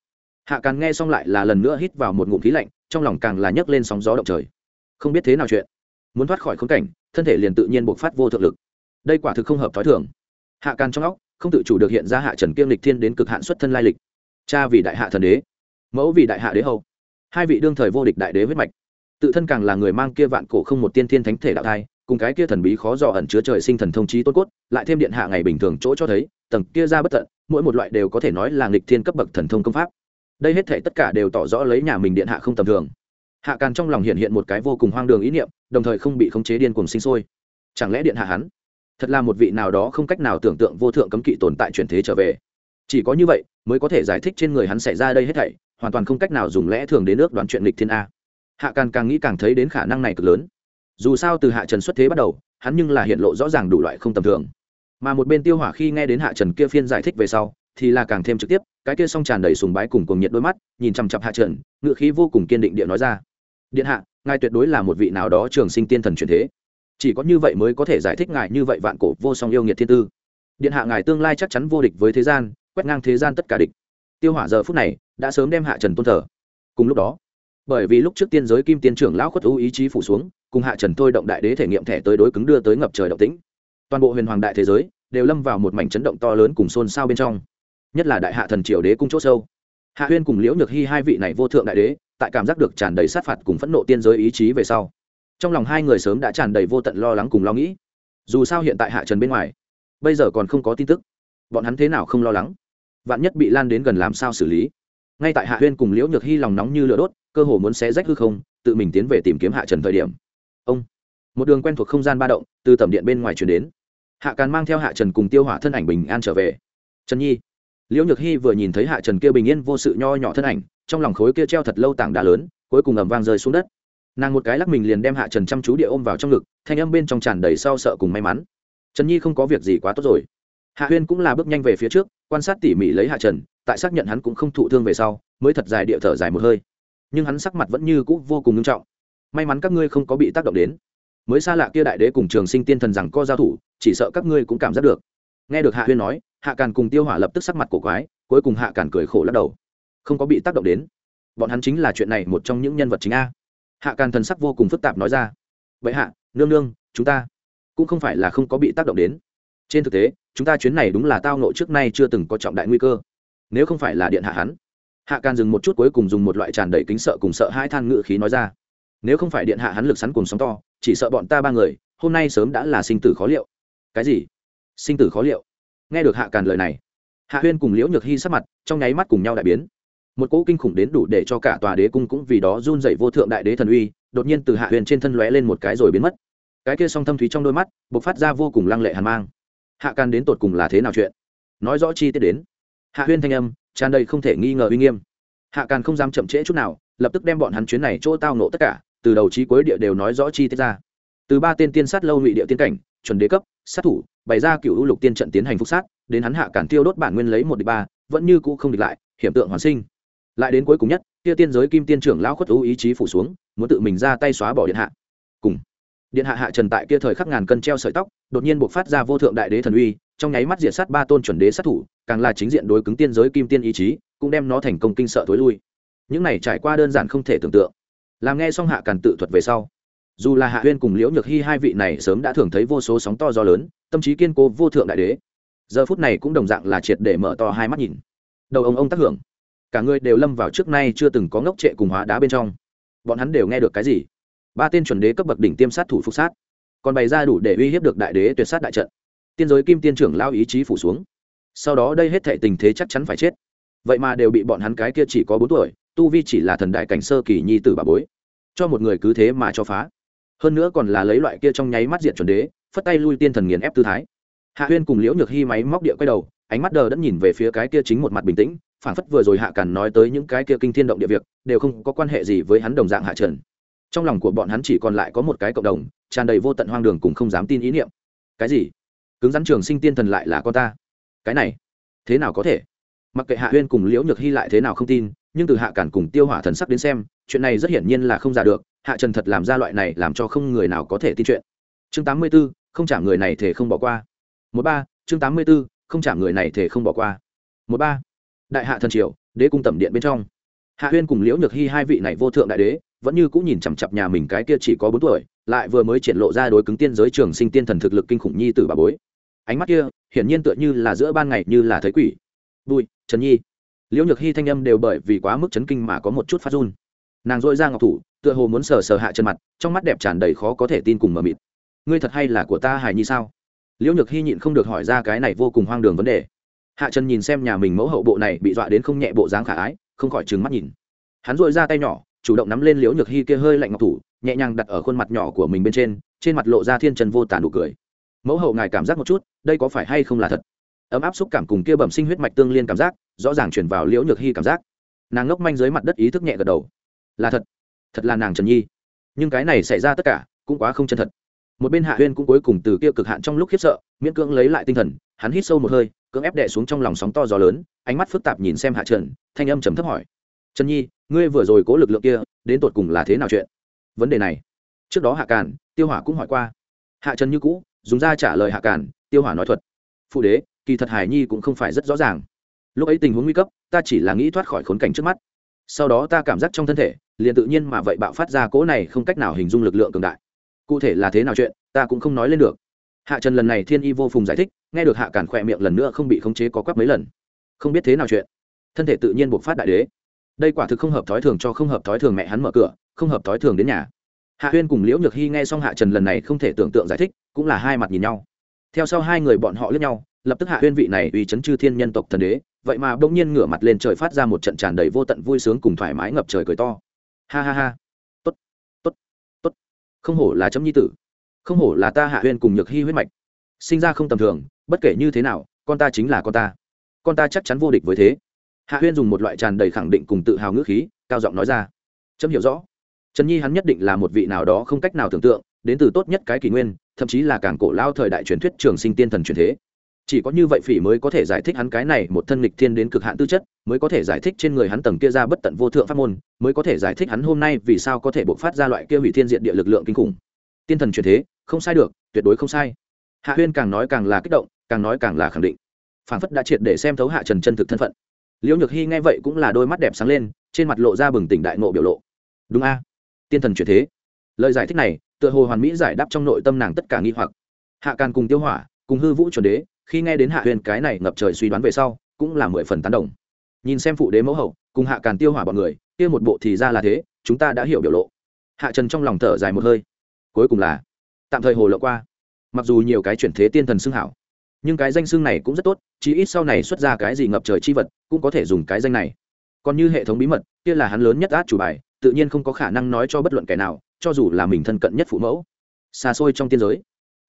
hạ càn nghe xong lại là lần nữa hít vào một ngụm khí lạnh, trong lòng càng là nhấc lên sóng gió động trời. Không biết thế nào chuyện. Muốn thoát khỏi khốn cảnh, thân thể liền tự nhiên buộc phát vô thượng lực. Đây quả thực không hợp t h ó i thường. Hạ càn trong óc, không tự chủ được hiện ra hạ trần kiêm lịch thiên đến cực hạn xuất thân lai lịch. Cha vì đại hạ thần đế, mẫu vì đại hạ đế hậu hai vị đương thời vô địch đại đế huyết mạch. Tự thân càng là người mang kia vạn cổ không một tiên thiên thánh thể đạo thai, cùng cái kia thần bí khó dò ẩn chứa trời sinh thần thông trí tốt cốt, lại thêm điện hạ ngày bình thường chỗ cho thấy, tầng kia ra bất tận, mỗi một loại đều có thể nói là nghịch thiên cấp bậc thần thông công pháp đây hết thể tất cả đều tỏ rõ lấy nhà mình điện hạ không tầm thường. Hạ càn trong lòng hiện hiện một cái vô cùng hoang đường ý niệm, đồng thời không bị khống chế điên cuồng sinh sôi. Chẳng lẽ điện hạ hắn? Thật là một vị nào đó không cách nào tưởng tượng vô thượng cấm kỵ tồn tại chuyển thế trở về. Chỉ có như vậy mới có thể giải thích trên người hắn xảy ra đây hết thảy, hoàn toàn không cách nào dùng lẽ thường đến nước đoán chuyện lịch thiên a. Hạ càn càng nghĩ càng thấy đến khả năng này cực lớn. Dù sao từ hạ trần xuất thế bắt đầu, hắn nhưng là hiện lộ rõ ràng đủ loại không tầm thường. Mà một bên tiêu hỏa khi nghe đến hạ trần kia phiên giải thích về sau thì là càng thêm trực tiếp, cái kia song tràn đầy sùng bái cùng cùng nhiệt đôi mắt, nhìn chằm chặp hạ trần, ngựa khí vô cùng kiên định địa nói ra. Điện hạ, ngài tuyệt đối là một vị nào đó trường sinh tiên thần truyền thế. Chỉ có như vậy mới có thể giải thích ngài như vậy vạn cổ vô song yêu nghiệt thiên tư. Điện hạ, ngài tương lai chắc chắn vô địch với thế gian, quét ngang thế gian tất cả địch. Tiêu hỏa giờ phút này đã sớm đem hạ trần tôn thờ. Cùng lúc đó, bởi vì lúc trước tiên giới kim tiên trưởng lão khuất ưu ý chí phủ xuống, cùng hạ trần thôi động đại đế thể nghiệm thẻ tới đối cứng đưa tới ngập trời động tĩnh. Toàn bộ huyền hoàng đại thế giới đều lâm vào một mảnh chấn động to lớn cùng xôn xao bên trong nhất là đại hạ thần triều đế cung chỗ sâu. Hạ huyên cùng liễu nhược hy hai vị này vô thượng đại đế, tại cảm giác được tràn đầy sát phạt cùng phẫn nộ tiên giới ý chí về sau, trong lòng hai người sớm đã tràn đầy vô tận lo lắng cùng lo nghĩ. Dù sao hiện tại hạ trần bên ngoài, bây giờ còn không có tin tức. Bọn hắn thế nào không lo lắng? Vạn nhất bị lan đến gần làm sao xử lý? Ngay tại hạ huyên cùng liễu nhược hy lòng nóng như lửa đốt, cơ hồ muốn xé rách hư không, tự mình tiến về tìm kiếm hạ trần thời điểm. Ông, một đường quen thuộc không gian ba động, từ tầm điện bên ngoài chuyển đến. Hạ càn mang theo hạ trần cùng tiêu hỏa thân ảnh bình an trở về. Trần nhi liễu nhược hy vừa nhìn thấy hạ trần kia bình yên vô sự nho nhỏ thân ảnh, trong lòng khối kia treo thật lâu tảng đá lớn, cuối cùng ầm vang rơi xuống đất. Nàng một cái lắc mình liền đem hạ trần chăm chú địa ôm vào trong ngực, thanh âm bên trong tràn đầy sau sợ cùng may mắn. Trần nhi không có việc gì quá tốt rồi. Hạ huyên cũng là bước nhanh về phía trước, quan sát tỉ mỉ lấy hạ trần, tại xác nhận hắn cũng không thụ thương về sau, mới thật dài địa thở dài một hơi. Nhưng hắn sắc mặt vẫn như cũ vô cùng nghiêm trọng. May mắn các ngươi không có bị tác động đến. Mới xa lạ kia đại đế cùng trường sinh tiên thần rằng co giao thủ, chỉ sợ các ngươi cũng cảm giác được. Nghe được hạ huyên nói hạ càn cùng tiêu hỏa lập tức sắc mặt cổ quái, cuối cùng hạ càn cười khổ lắc đầu. Không có bị tác động đến. Bọn hắn chính là chuyện này một trong những nhân vật chính a. Hạ càn thần sắc vô cùng phức tạp nói ra. Vậy hạ, nương nương, chúng ta cũng không phải là không có bị tác động đến. Trên thực tế, chúng ta chuyến này đúng là tao nộ trước nay chưa từng có trọng đại nguy cơ. Nếu không phải là điện hạ hắn, hạ càn dừng một chút cuối cùng dùng một loại tràn đầy kính sợ cùng sợ hai than ngự khí nói ra. Nếu không phải điện hạ hắn lực sắn cùng sóng to, chỉ sợ bọn ta ba người, hôm nay sớm đã là sinh tử khó liệu. Cái gì? Sinh tử khó liệu? Nghe được hạ càn lời này, hạ huyên cùng liễu nhược hy sắc mặt trong nháy mắt cùng nhau đại biến. Một cỗ kinh khủng đến đủ để cho cả tòa đế cung cũng vì đó run dậy vô thượng đại đế thần uy, đột nhiên từ hạ huyền trên thân lóe lên một cái rồi biến mất. Cái kia song thâm thúy trong đôi mắt b ộ c phát ra vô cùng lăng lệ hàn mang. Hạ Càn đến tột cùng là thế nào chuyện? Nói rõ chi tiết đến. Hạ huyên thanh âm tràn đầy không thể nghi ngờ uy nghiêm. Hạ càn không dám chậm trễ chút nào, lập tức đem bọn hắn chuyến này chỗ tao nộ tất cả, từ đầu trí cuối địa đều nói rõ chi tiết ra. Từ ba tên tiên sát lâu ngụy địa tiên cảnh, chuẩn đế cấp sát thủ, bày ra cựu lục tiên trận tiến hành phúc sát, đến hắn hạ cản tiêu đốt bản nguyên lấy một địch ba, vẫn như cũ không địch lại, hiểm tượng hoàn sinh. Lại đến cuối cùng nhất, kia tiên giới kim tiên trưởng lão khuất ưu ý chí phủ xuống, muốn tự mình ra tay xóa bỏ điện hạ. Cùng điện hạ hạ trần tại kia thời khắc ngàn cân treo sợi tóc, đột nhiên buộc phát ra vô thượng đại đế thần uy, trong nháy mắt diệt sát ba tôn chuẩn đế sát thủ, càng là chính diện đối cứng tiên giới kim tiên ý chí, cũng đem nó thành công kinh sợ thối lui. Những này trải qua đơn giản không thể tưởng tượng. Làm nghe xong hạ càn tự thuật về sau dù là hạ huyên cùng liễu nhược hy hai vị này sớm đã thường thấy vô số sóng to gió lớn, tâm trí kiên cố vô thượng đại đế. Giờ phút này cũng đồng dạng là triệt để mở to hai mắt nhìn. Đầu ông ông tác hưởng. Cả người đều lâm vào trước nay chưa từng có ngốc trệ cùng hóa đá bên trong. Bọn hắn đều nghe được cái gì? Ba tên chuẩn đế cấp bậc đỉnh tiêm sát thủ phục sát. Còn bày ra đủ để uy hiếp được đại đế tuyệt sát đại trận. Tiên giới kim tiên trưởng lao ý chí phủ xuống. Sau đó đây hết thệ tình thế chắc chắn phải chết. Vậy mà đều bị bọn hắn cái kia chỉ có bốn tuổi, tu vi chỉ là thần đại cảnh sơ kỳ nhi tử bà bối. Cho một người cứ thế mà cho phá hơn nữa còn là lấy loại kia trong nháy mắt diện chuẩn đế, phất tay lui tiên thần nghiền ép tư thái. Hạ huyên cùng liễu nhược hy máy móc địa quay đầu, ánh mắt đờ đẫn nhìn về phía cái kia chính một mặt bình tĩnh phản phất vừa rồi hạ càn nói tới những cái kia kinh thiên động địa việc, đều không có quan hệ gì với hắn đồng dạng hạ trần. Trong lòng của bọn hắn chỉ còn lại có một cái cộng đồng, tràn đầy vô tận hoang đường cùng không dám tin ý niệm. Cái gì? Cứng rắn trường sinh tiên thần lại là con ta? Cái này, thế nào có thể? Mặc kệ hạ huyên cùng liễu nhược hy lại thế nào không tin, nhưng từ hạ cản cùng tiêu hỏa thần sắc đến xem, chuyện này rất hiển nhiên là không giả được hạ trần thật làm ra loại này làm cho không người nào có thể tin chuyện. Chương tám mươi b ố không trả người này thể không bỏ qua. Một ba, chương tám mươi b ố không trả người này thể không bỏ qua. Một ba, đại hạ thần triều, đế cung tẩm điện bên trong. Hạ huyên cùng liễu nhược hy hai vị này vô thượng đại đế, vẫn như cũng nhìn chằm chặp nhà mình cái kia chỉ có bốn tuổi, lại vừa mới triển lộ ra đối cứng tiên giới trường sinh tiên thần thực lực kinh khủng nhi từ bà bối. Ánh mắt kia, hiển nhiên tựa như là giữa ban ngày như là thấy quỷ. Bùi, trần nhi. Liễu nhược hy thanh âm đều bởi vì quá mức chấn kinh mà có một chút phát run. Nàng dội ra ngọc thủ tựa hồ muốn sờ sờ hạ chân mặt, trong mắt đẹp tràn đầy khó có thể tin cùng mờ mịt. Ngươi thật hay là của ta hài nhi sao? Liễu nhược hy nhịn không được hỏi ra cái này vô cùng hoang đường vấn đề. Hạ trần nhìn xem nhà mình mẫu hậu bộ này bị dọa đến không nhẹ bộ dáng khả ái, không khỏi trừng mắt nhìn. Hắn dội ra tay nhỏ, chủ động nắm lên liễu nhược hy kia hơi lạnh ngọc thủ, nhẹ nhàng đặt ở khuôn mặt nhỏ của mình bên trên trên mặt lộ ra thiên trần vô tàn đủ cười. Mẫu hậu ngài cảm giác một chút, đây có phải hay không là thật? Ấm áp xúc cảm cùng kia bẩm sinh huyết mạch tương liên cảm giác, rõ ràng chuyển vào liễu nhược hy cảm giác. Nàng ngốc manh dưới mặt đất ý thức nhẹ gật đầu. Là thật thật là nàng trần nhi nhưng cái này xảy ra tất cả cũng quá không chân thật một bên hạ huyên cũng cuối cùng từ kia cực hạn trong lúc khiếp sợ miễn cưỡng lấy lại tinh thần hắn hít sâu một hơi cưỡng ép đệ xuống trong lòng sóng to gió lớn ánh mắt phức tạp nhìn xem hạ trần thanh âm trầm thấp hỏi trần nhi ngươi vừa rồi cố lực lượng kia đến tột cùng là thế nào chuyện vấn đề này trước đó hạ càn tiêu hỏa cũng hỏi qua hạ trần như cũ dùng ra trả lời hạ càn tiêu hỏa nói thuật phụ đế kỳ thật hải nhi cũng không phải rất rõ ràng lúc ấy tình huống nguy cấp ta chỉ là nghĩ thoát khỏi khốn cảnh trước mắt sau đó ta cảm giác trong thân thể, liền tự nhiên mà vậy bạo phát ra cỗ này không cách nào hình dung lực lượng cường đại. Cụ thể là thế nào chuyện, ta cũng không nói lên được. Hạ trần lần này thiên y vô phùng giải thích, nghe được hạ cản khỏe miệng lần nữa không bị khống chế có quắp mấy lần. Không biết thế nào chuyện. Thân thể tự nhiên buộc phát đại đế. Đây quả thực không hợp thói thường cho không hợp thói thường mẹ hắn mở cửa, không hợp thói thường đến nhà. Hạ huyên cùng liễu nhược hy nghe xong hạ trần lần này không thể tưởng tượng giải thích, cũng là hai mặt nhìn nhau. Theo sau hai người bọn họ lướt nhau, lập tức hạ huyên vị này uy chấn chư thiên nhân tộc thần đế vậy mà bỗng nhiên ngửa mặt lên trời phát ra một trận tràn đầy vô tận vui sướng cùng thoải mái ngập trời cười to. Ha ha ha. Tốt tốt tốt. Không hổ là chấm nhi tử. Không hổ là ta hạ huyên cùng nhược hy huyết mạch. Sinh ra không tầm thường, bất kể như thế nào, con ta chính là con ta. Con ta chắc chắn vô địch với thế. Hạ huyên dùng một loại tràn đầy khẳng định cùng tự hào ngữ khí, cao giọng nói ra. Chấm hiểu rõ. Trần nhi hắn nhất định là một vị nào đó không cách nào tưởng tượng, đến từ tốt nhất cái kỷ nguyên, thậm chí là càng cổ lao thời đại truyền thuyết trường sinh tiên thần truyền thế chỉ có như vậy phỉ mới có thể giải thích hắn cái này một thân lịch thiên đến cực hạn tư chất, mới có thể giải thích trên người hắn tầng kia ra bất tận vô thượng pháp môn, mới có thể giải thích hắn hôm nay vì sao có thể bộc phát ra loại kia hủy thiên diện địa lực lượng kinh khủng. Tiên thần truyền thế, không sai được, tuyệt đối không sai. Hạ huyên càng nói càng là kích động, càng nói càng là khẳng định. Phản phất đã triệt để xem thấu hạ trần chân thực thân phận. Liễu nhược hy nghe vậy cũng là đôi mắt đẹp sáng lên, trên mặt lộ ra bừng tỉnh đại nộ biểu lộ. Đúng a. Tiên thần truyền thế. Lời giải thích này, tựa hồ hoàn mỹ giải đáp trong nội tâm nàng tất cả nghi hoặc. Hạ càn cùng tiêu hỏa, cùng hư vũ chuẩn đế khi nghe đến hạ huyền cái này ngập trời suy đoán về sau, cũng là mười phần tán đồng. Nhìn xem phụ đế mẫu hậu, cùng hạ càn tiêu hỏa bọn người, kia một bộ thì ra là thế, chúng ta đã hiểu biểu lộ. Hạ trần trong lòng thở dài một hơi. Cuối cùng là, tạm thời hồ lộ qua. Mặc dù nhiều cái chuyển thế tiên thần xưng hảo, nhưng cái danh xưng này cũng rất tốt, chí ít sau này xuất ra cái gì ngập trời chi vật, cũng có thể dùng cái danh này. Còn như hệ thống bí mật, kia là hắn lớn nhất át chủ bài, tự nhiên không có khả năng nói cho bất luận kẻ nào, cho dù là mình thân cận nhất phụ mẫu. Xa xôi trong tiên giới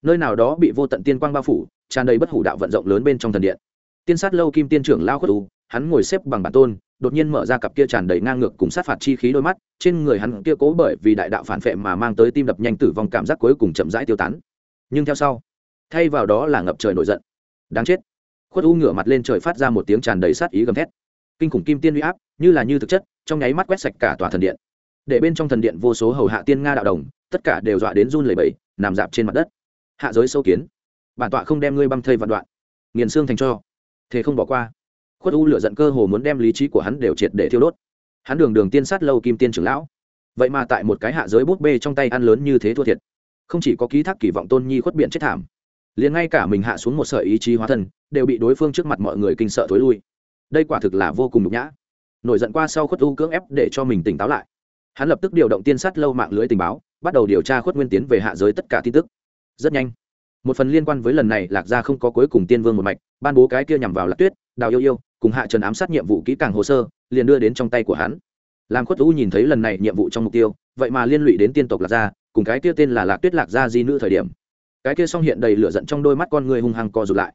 nơi nào đó bị vô tận tiên quang bao phủ, tràn đầy bất hủ đạo vận rộng lớn bên trong thần điện. Tiên sát lâu kim tiên trưởng lao khuất u, hắn ngồi xếp bằng bản tôn, đột nhiên mở ra cặp kia tràn đầy ngang ngược cùng sát phạt chi khí đôi mắt, trên người hắn kia cố bởi vì đại đạo phản phệ mà mang tới tim đập nhanh tử vong cảm giác cuối cùng chậm rãi tiêu tán. Nhưng theo sau, thay vào đó là ngập trời nổi giận. Đáng chết. Khuất u ngửa mặt lên trời phát ra một tiếng tràn đầy sát ý gầm thét. Kinh khủng kim tiên uy áp, như là như thực chất, trong nháy mắt quét sạch cả tòa thần điện. Để bên trong thần điện vô số hầu hạ tiên nga đạo đồng, tất cả đều dọa đến run lẩy bẩy, nằm dạp trên mặt đất hạ giới sâu kiến. Bản tọa không đem ngươi băm thây vạn đoạn. Nghiền xương thành cho. Thế không bỏ qua. Khuất u lựa giận cơ hồ muốn đem lý trí của hắn đều triệt để thiêu đốt. Hắn đường đường tiên sát lâu kim tiên trưởng lão. Vậy mà tại một cái hạ giới bút bê trong tay ăn lớn như thế thua thiệt. Không chỉ có ký thác kỳ vọng tôn nhi khuất biện chết thảm, liền ngay cả mình hạ xuống một sợi ý chí hóa thân, đều bị đối phương trước mặt mọi người kinh sợ thối lui. Đây quả thực là vô cùng nhục nhã. Nổi giận qua sau khuất u cưỡng ép để cho mình tỉnh táo lại. Hắn lập tức điều động tiên sát lâu mạng lưới tình báo, bắt đầu điều tra khuất nguyên tiến về hạ giới tất cả tin tức rất nhanh. Một phần liên quan với lần này lạc gia không có cuối cùng tiên vương một mạch, ban bố cái kia nhằm vào lạc tuyết, đào yêu yêu, cùng hạ trần ám sát nhiệm vụ kỹ càng hồ sơ, liền đưa đến trong tay của hắn. Làm khuất u nhìn thấy lần này nhiệm vụ trong mục tiêu, vậy mà liên lụy đến tiên tộc lạc gia, cùng cái kia tên là lạc tuyết lạc gia di nữ thời điểm. Cái kia song hiện đầy lửa giận trong đôi mắt con người hung hăng co rụt lại.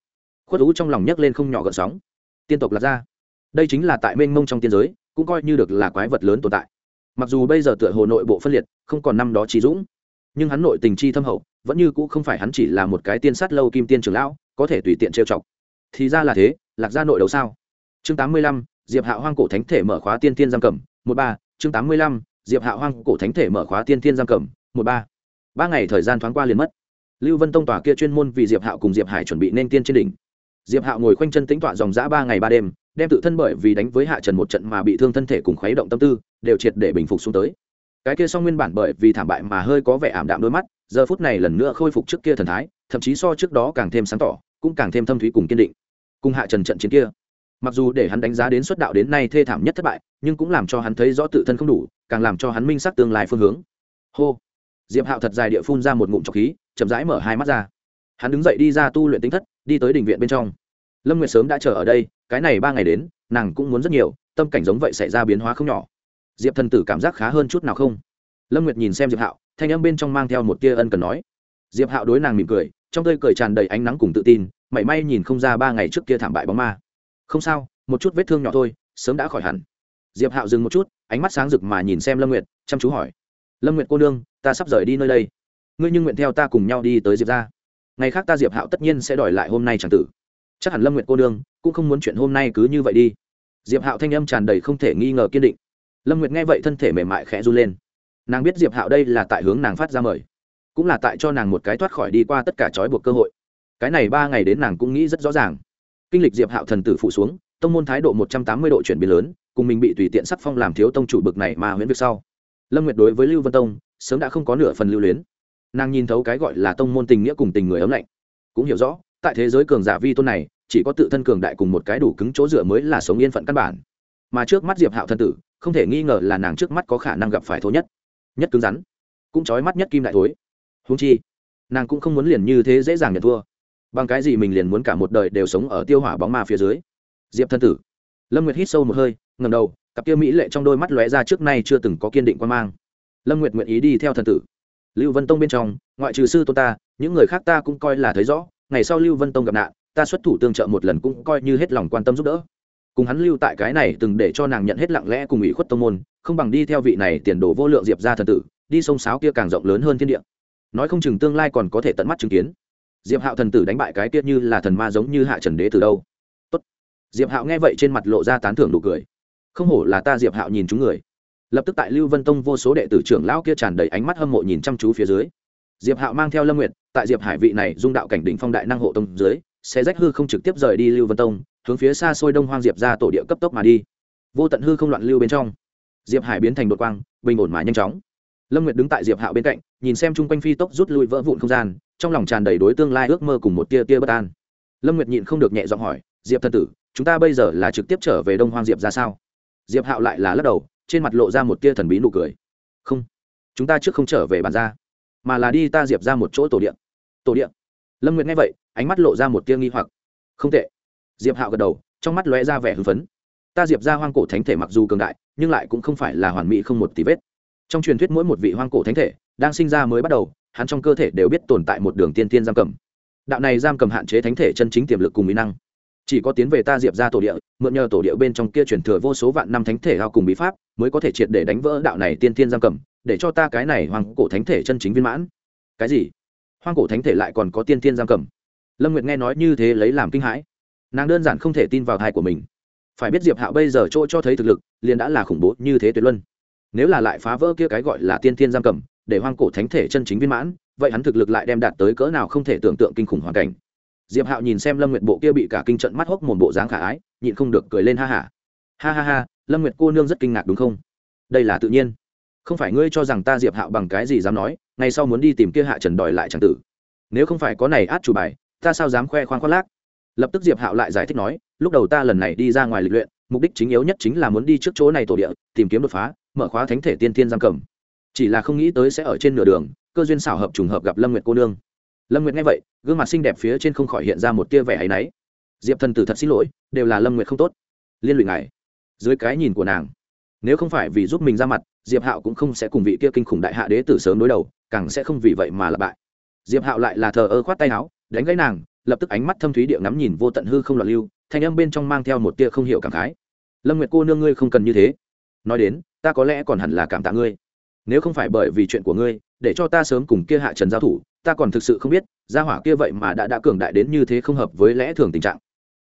Khuất u trong lòng nhấc lên không nhỏ gợn sóng. Tiên tộc lạc gia, đây chính là tại mênh mông trong tiên giới, cũng coi như được là quái vật lớn tồn tại. Mặc dù bây giờ tựa hồ nội bộ phân liệt, không còn năm đó trí dũng, nhưng hắn nội tình chi thâm hậu vẫn như cũ không phải hắn chỉ là một cái tiên sát lâu kim tiên trưởng lão, có thể tùy tiện trêu chọc. Thì ra là thế, lạc gia nội đấu sao? Chương tám mươi lăm, diệp hạ hoang cổ thánh thể mở khóa tiên tiên giam cầm, một ba, chương tám mươi lăm, diệp hạ hoang cổ thánh thể mở khóa tiên tiên giam cầm, một ba. Ba ngày thời gian thoáng qua liền mất. Lưu vân tông tòa kia chuyên môn vì diệp hạo cùng diệp hải chuẩn bị nên tiên trên đỉnh. Diệp hạo ngồi khoanh chân tính tọa dòng g ba ngày ba đêm, đem tự thân bởi vì đánh với hạ trần một trận mà bị thương thân thể cùng khuấy động tâm tư, đều triệt để bình phục xuống tới. Cái kia song nguyên bản bởi vì thảm bại mà hơi có vẻ ảm đạm đôi mắt giờ phút này lần nữa khôi phục trước kia thần thái, thậm chí so trước đó càng thêm sáng tỏ, cũng càng thêm thâm thúy cùng kiên định. Cùng hạ trần trận chiến kia, mặc dù để hắn đánh giá đến xuất đạo đến nay thê thảm nhất thất bại, nhưng cũng làm cho hắn thấy rõ tự thân không đủ, càng làm cho hắn minh xác tương lai phương hướng. Hô! Diệp hạo thật dài địa phun ra một ngụm trọc khí, chậm rãi mở hai mắt ra. Hắn đứng dậy đi ra tu luyện tính thất, đi tới đình viện bên trong. Lâm nguyệt sớm đã chờ ở đây, cái này ba ngày đến, nàng cũng muốn rất nhiều, tâm cảnh giống vậy xảy ra biến hóa không nhỏ. Diệp thần tử cảm giác khá hơn chút nào không? Lâm nguyệt nhìn xem diệp hạo, thanh âm bên trong mang theo một tia ân cần nói. Diệp hạo đối nàng mỉm cười, trong tơi cười tràn đầy ánh nắng cùng tự tin, mảy may nhìn không ra ba ngày trước kia thảm bại bóng ma. Không sao, một chút vết thương nhỏ thôi, sớm đã khỏi hẳn. Diệp hạo dừng một chút, ánh mắt sáng rực mà nhìn xem lâm nguyệt, chăm chú hỏi. Lâm nguyệt cô nương, ta sắp rời đi nơi đây. Ngươi nhưng nguyện theo ta cùng nhau đi tới diệp ra ngày khác ta diệp hạo tất nhiên sẽ đòi lại hôm nay c tử. Chắc hẳn lâm nguyệt cô nương cũng không muốn chuyện hôm nay cứ như vậy đi. Diệp hạo thanh âm tràn đầy không thể nghi ngờ kiên định. Lâm nguyệt nghe vậy thân thể mềm mại khẽ run lên nàng biết diệp hạo đây là tại hướng nàng phát ra mời cũng là tại cho nàng một cái thoát khỏi đi qua tất cả trói buộc cơ hội cái này ba ngày đến nàng cũng nghĩ rất rõ ràng kinh lịch diệp hạo thần tử phụ xuống tông môn thái độ một trăm tám mươi độ chuyển biến lớn cùng mình bị tùy tiện sắc phong làm thiếu tông chủ bực này mà huyễn việc sau lâm nguyệt đối với lưu vân tông sớm đã không có nửa phần lưu luyến nàng nhìn thấu cái gọi là tông môn tình nghĩa cùng tình người ấm lạnh cũng hiểu rõ tại thế giới cường giả vi tôn này chỉ có tự thân cường đại cùng một cái đủ cứng chỗ dựa mới là sống yên phận căn bản mà trước mắt diệp hạo thân tử không thể nghi ngờ là nàng trước mắt có khả năng gặp phải thô nhất nhất cứng rắn, cũng trói mắt nhất kim đại thối. Húng chi, nàng cũng không muốn liền như thế dễ dàng nhận thua. Bằng cái gì mình liền muốn cả một đời đều sống ở tiêu hỏa bóng ma phía dưới? Diệp thân tử, lâm nguyệt hít sâu một hơi ngầm đầu, cặp kia mỹ lệ trong đôi mắt lóe ra trước nay chưa từng có kiên định quan mang. Lâm nguyệt nguyện ý đi theo thần tử. Lưu vân tông bên trong, ngoại trừ sư tôn ta, những người khác ta cũng coi là thấy rõ, ngày sau lưu vân tông gặp nạn, ta xuất thủ tương trợ một lần cũng coi như hết lòng quan tâm giúp đỡ cùng hắn lưu tại cái này từng để cho nàng nhận hết lặng lẽ cùng ủy khuất tông môn, không bằng đi theo vị này tiền đồ vô lượng diệp ra thần tử, đi sông sáo kia càng rộng lớn hơn thiên địa. Nói không chừng tương lai còn có thể tận mắt chứng kiến. Diệp hạo thần tử đánh bại cái tiết như là thần ma giống như hạ trần đế từ đâu? Tốt. diệp hạo nghe vậy trên mặt lộ ra tán thưởng nụ cười. Không hổ là ta diệp hạo nhìn chúng người. Lập tức tại lưu vân tông vô số đệ tử trưởng lão kia tràn đầy ánh mắt hâm mộ nhìn chăm chú phía dưới. Diệp hạo mang theo lâm nguyệt, tại diệp hải vị này dung đạo cảnh đỉnh phong đại năng hộ tông dưới, sẽ rách hư không trực tiếp rời đi lưu vân tông hướng phía xa xôi đông hoang diệp ra tổ địa cấp tốc mà đi. Vô tận hư không loạn lưu bên trong, diệp hải biến thành đột quang, bình ổn mà nhanh chóng. Lâm nguyệt đứng tại diệp hạo bên cạnh, nhìn xem chung quanh phi tốc rút lui vỡ vụn không gian, trong lòng tràn đầy đối tương lai ước mơ cùng một tia tia bất an. Lâm nguyệt nhịn không được nhẹ giọng hỏi, diệp thân tử, chúng ta bây giờ là trực tiếp trở về đông hoang diệp ra sao? Diệp hạo lại là lắc đầu, trên mặt lộ ra một tia thần bí nụ cười. Không, chúng ta trước không trở về bàn ra mà là đi ta diệp ra một chỗ tổ điện tổ điện lâm nguyệt nghe vậy, ánh mắt lộ ra một tia nghi hoặc. Không tệ diệp hạo gật đầu, trong mắt lóe ra vẻ hưng phấn. Ta diệp ra hoang cổ thánh thể mặc dù cường đại, nhưng lại cũng không phải là hoàn mỹ không một tí vết. Trong truyền thuyết mỗi một vị hoang cổ thánh thể đang sinh ra mới bắt đầu, hắn trong cơ thể đều biết tồn tại một đường tiên tiên giam cầm. Đạo này giam cầm hạn chế thánh thể chân chính tiềm lực cùng mỹ năng. Chỉ có tiến về ta diệp ra tổ địa, mượn nhờ tổ địa bên trong kia truyền thừa vô số vạn năm thánh thể hao cùng bí pháp, mới có thể triệt để đánh vỡ đạo này tiên tiên giam cầm, để cho ta cái này hoang cổ thánh thể chân chính viên mãn. Cái gì? Hoang cổ thánh thể lại còn có tiên tiên giam cầm? Lâm nguyệt nghe nói như thế lấy làm kinh hãi nàng đơn giản không thể tin vào thai của mình. Phải biết diệp hạo bây giờ chỗ cho thấy thực lực, liền đã là khủng bố như thế tuyệt luân. Nếu là lại phá vỡ kia cái gọi là tiên tiên giam cầm, để hoang cổ thánh thể chân chính viên mãn, vậy hắn thực lực lại đem đạt tới cỡ nào không thể tưởng tượng kinh khủng hoàn cảnh. Diệp hạo nhìn xem lâm nguyệt bộ kia bị cả kinh trận mắt hốc một bộ dáng khả ái, nhịn không được cười lên ha hả ha. ha ha ha, lâm nguyệt cô nương rất kinh ngạc đúng không? Đây là tự nhiên. Không phải ngươi cho rằng ta diệp hạo bằng cái gì dám nói ngày sau muốn đi tìm kia hạ trần đòi lại tràng tử. Nếu không phải có này át chủ bài, ta sao dám khoe khoang khoác lác? Lập tức diệp hạo lại giải thích nói, lúc đầu ta lần này đi ra ngoài lịch luyện, mục đích chính yếu nhất chính là muốn đi trước chỗ này tổ địa, tìm kiếm đột phá, mở khóa thánh thể tiên tiên giam cầm. Chỉ là không nghĩ tới sẽ ở trên nửa đường, cơ duyên xảo hợp trùng hợp gặp lâm nguyệt cô nương. Lâm nguyệt nghe vậy, gương mặt xinh đẹp phía trên không khỏi hiện ra một tia vẻ áy náy. Diệp thần tử thật xin lỗi, đều là lâm nguyệt không tốt. Liên lụy ngài. Dưới cái nhìn của nàng, nếu không phải vì giúp mình ra mặt, diệp hạo cũng không sẽ cùng vị kia kinh khủng đại hạ đế tử sớm đối đầu, càng sẽ không vì vậy mà lặp bại. Diệp hạo lại là thờ ơ khoát tay áo, đánh gãy nàng lập tức ánh mắt thâm thúy địa ngắm nhìn vô tận hư không loạn lưu, thanh âm bên trong mang theo một tia không hiểu cảm khái. Lâm nguyệt cô nương ngươi không cần như thế. Nói đến, ta có lẽ còn hẳn là cảm tạ ngươi. Nếu không phải bởi vì chuyện của ngươi, để cho ta sớm cùng kia hạ trần giao thủ, ta còn thực sự không biết, gia hỏa kia vậy mà đã đã cường đại đến như thế không hợp với lẽ thường tình trạng.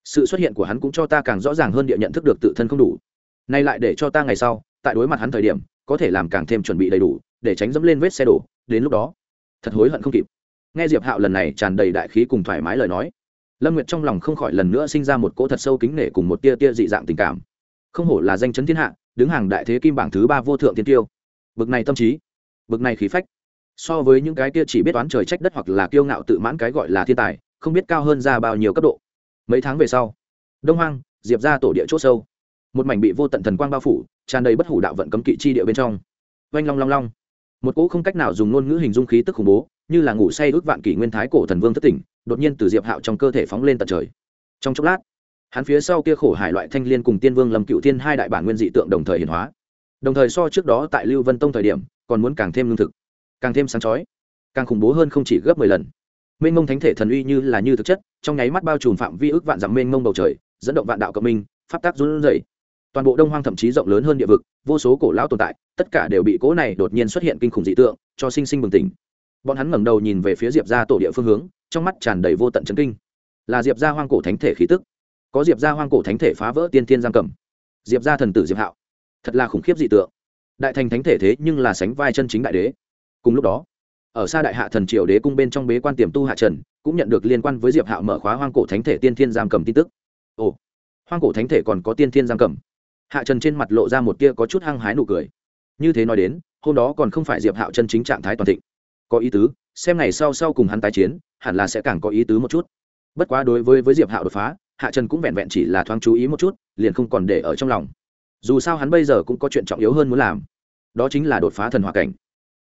Sự xuất hiện của hắn cũng cho ta càng rõ ràng hơn địa nhận thức được tự thân không đủ. Nay lại để cho ta ngày sau, tại đối mặt hắn thời điểm, có thể làm càng thêm chuẩn bị đầy đủ, để tránh dẫm lên vết xe đổ, đến lúc đó, thật hối hận không kịp nghe diệp hạo lần này tràn đầy đại khí cùng thoải mái lời nói, lâm nguyệt trong lòng không khỏi lần nữa sinh ra một cỗ thật sâu kính nể cùng một tia tia dị dạng tình cảm. Không hổ là danh chấn thiên hạ, đứng hàng đại thế kim bảng thứ ba vô thượng tiên tiêu. Bực này tâm trí, bực này khí phách. So với những cái tia chỉ biết oán trời trách đất hoặc là kiêu ngạo tự mãn cái gọi là thiên tài, không biết cao hơn ra bao nhiêu cấp độ. Mấy tháng về sau, đông hoang, diệp ra tổ địa c h ỗ sâu. Một mảnh bị vô tận thần quang bao phủ, tràn đầy bất hủ đạo vận cấm kỵ chi địa bên trong. Vanh long long long một cỗ không cách nào dùng ngôn ngữ hình dung khí tức khủng bố, như là ngủ say ước vạn kỷ nguyên thái cổ thần vương thất tỉnh, đột nhiên từ diệp hạo trong cơ thể phóng lên tận trời. Trong chốc lát, hắn phía sau kia khổ hải loại thanh liên cùng tiên vương lâm cựu thiên hai đại bản nguyên dị tượng đồng thời hiển hóa. Đồng thời so trước đó tại lưu vân tông thời điểm, còn muốn càng thêm lương thực, càng thêm sáng chói, càng khủng bố hơn không chỉ gấp mười lần. Mênh mông thánh thể thần uy như là như thực chất, trong nháy mắt bao trùm phạm vi ước vạn dặm mênh mông bầu trời, dẫn động vạn đạo cộng minh, pháp tác run rẩy toàn bộ đông hoang thậm chí rộng lớn hơn địa vực, vô số cổ lão tồn tại, tất cả đều bị cố này đột nhiên xuất hiện kinh khủng dị tượng, cho sinh sinh bừng tỉnh. Bọn hắn ngẩng đầu nhìn về phía diệp ra tổ địa phương hướng, trong mắt tràn đầy vô tận chấn kinh. Là diệp ra hoang cổ thánh thể khí tức. Có diệp ra hoang cổ thánh thể phá vỡ tiên thiên giam cầm. Diệp ra thần tử diệp hạo. Thật là khủng khiếp dị tượng. Đại thành thánh thể thế nhưng là sánh vai chân chính đại đế. Cùng lúc đó, ở xa đại hạ thần triều đế cung bên trong bế quan tiềm tu hạ trần, cũng nhận được liên quan với diệp hạo mở khóa hoang cổ thánh thể tiên thiên giam cầm tin tức. Ồ, hoang cổ thánh thể còn có tiên thiên giam cầm hạ trần trên mặt lộ ra một kia có chút hăng hái nụ cười. Như thế nói đến, hôm đó còn không phải diệp hạo chân chính trạng thái toàn thịnh. Có ý tứ, xem ngày sau sau cùng hắn tái chiến, hẳn là sẽ càng có ý tứ một chút. Bất quá đối với với diệp hạo đột phá, hạ trần cũng vẹn vẹn chỉ là thoáng chú ý một chút, liền không còn để ở trong lòng. Dù sao hắn bây giờ cũng có chuyện trọng yếu hơn muốn làm. Đó chính là đột phá thần hỏa cảnh.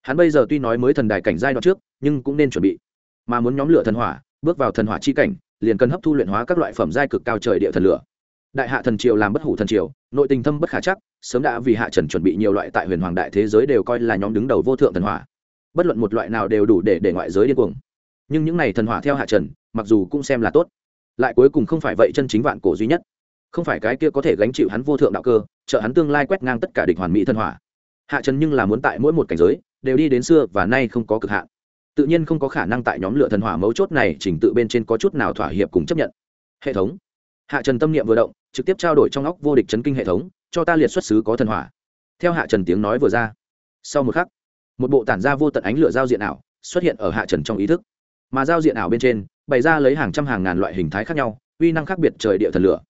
Hắn bây giờ tuy nói mới thần đài cảnh giai đoạn trước, nhưng cũng nên chuẩn bị. Mà muốn nhóm lửa thần hỏa, bước vào thần hỏa chi cảnh, liền cần hấp thu luyện hóa các loại phẩm giai cực cao trời địa thần lửa đại hạ thần triều làm bất hủ thần triều, nội tình thâm bất khả chắc, sớm đã vì hạ trần chuẩn bị nhiều loại tại huyền hoàng đại thế giới đều coi là nhóm đứng đầu vô thượng thần hỏa. Bất luận một loại nào đều đủ để để ngoại giới điên cuồng. Nhưng những này thần hỏa theo hạ trần, mặc dù cũng xem là tốt, lại cuối cùng không phải vậy chân chính vạn cổ duy nhất. Không phải cái kia có thể gánh chịu hắn vô thượng đạo cơ, trợ hắn tương lai quét ngang tất cả địch hoàn mỹ thần hỏa. Hạ trần nhưng là muốn tại mỗi một cảnh giới, đều đi đến xưa và nay không có cực hạn. Tự nhiên không có khả năng tại nhóm lửa thần hỏa mấu chốt này chỉnh tự bên trên có chút nào thỏa hiệp cùng chấp nhận. Hệ thống. Hạ trần tâm niệm vừa động trực tiếp trao đổi trong óc vô địch chấn kinh hệ thống, cho ta liệt xuất xứ có thần hỏa. Theo hạ trần tiếng nói vừa ra, sau một khắc, một bộ tản ra vô tận ánh lửa giao diện ảo xuất hiện ở hạ trần trong ý thức. Mà giao diện ảo bên trên, bày ra lấy hàng trăm hàng ngàn loại hình thái khác nhau, uy năng khác biệt trời địa thần lửa.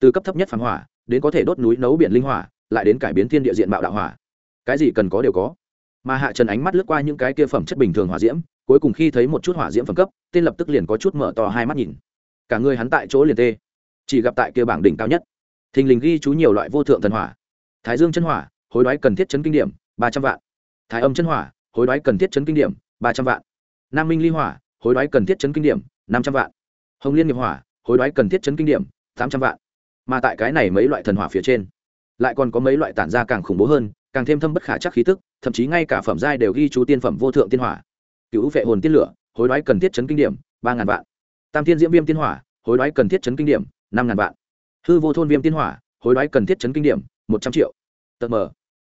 Từ cấp thấp nhất phán hỏa, đến có thể đốt núi nấu biển linh hỏa, lại đến cải biến thiên địa diện mạo đạo hỏa. Cái gì cần có đều có. Mà hạ trần ánh mắt lướt qua những cái kia phẩm chất bình thường hỏa diễm, cuối cùng khi thấy một chút hỏa diễm phẩm cấp, tên lập tức liền có chút mở to hai mắt nhìn. Cả người hắn tại chỗ liền tê chỉ gặp tại kia bảng đỉnh cao nhất, thình lình ghi chú nhiều loại vô thượng thần hỏa. Thái dương chân hỏa, hối đoái cần thiết chấn kinh điểm, ba trăm vạn. Thái âm chân hỏa, hối đoái cần thiết chấn kinh điểm, ba trăm vạn. Nam minh ly hỏa, hối đoái cần thiết chấn kinh điểm, năm trăm vạn. Hồng liên nghiệp hỏa, hối đoái cần thiết chấn kinh điểm, tám trăm vạn. Mà tại cái này mấy loại thần hỏa phía trên, lại còn có mấy loại tản ra càng khủng bố hơn, càng thêm thâm bất khả chắc khí tức, thậm chí ngay cả phẩm giai đều ghi chú tiên phẩm vô thượng tiên hỏa. Cựu vệ hồn tiên lửa, hối đoái cần thiết chấn kinh điểm, ba ngàn vạn. Tam thiên diễm viêm tiên hỏa, hối đoái cần thiết chấn kinh điểm năm ngàn vạn. Hư vô thôn viêm tiên hỏa, hối đoái cần thiết chấn kinh điểm, một trăm triệu. Tật mờ.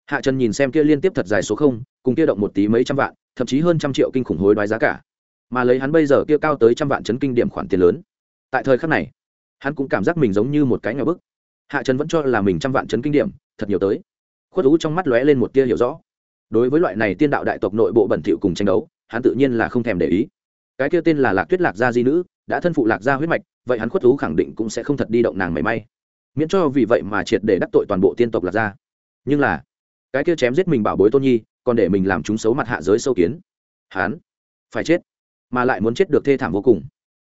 Hạ trần nhìn xem kia liên tiếp thật dài số không, cùng kia động một tí mấy trăm vạn, thậm chí hơn trăm triệu kinh khủng hối đoái giá cả. Mà lấy hắn bây giờ kia cao tới trăm vạn chấn kinh điểm khoản tiền lớn. Tại thời khắc này, hắn cũng cảm giác mình giống như một cái nhỏ bức. Hạ trần vẫn cho là mình trăm vạn chấn kinh điểm, thật nhiều tới. Khuất ú trong mắt lóe lên một tia hiểu rõ. Đối với loại này tiên đạo đại tộc nội bộ bẩn thỉu cùng tranh đấu, hắn tự nhiên là không thèm để ý. Cái kia tên là lạc tuyết lạc gia di nữ đã thân phụ lạc gia huyết mạch, vậy hắn khuất thú khẳng định cũng sẽ không thật đi động nàng mảy may. Miễn cho vì vậy mà triệt để đắc tội toàn bộ tiên tộc lạc gia. Nhưng là, cái kia chém giết mình bảo bối tôn nhi, còn để mình làm chúng xấu mặt hạ giới sâu kiến. Hắn phải chết, mà lại muốn chết được thê thảm vô cùng.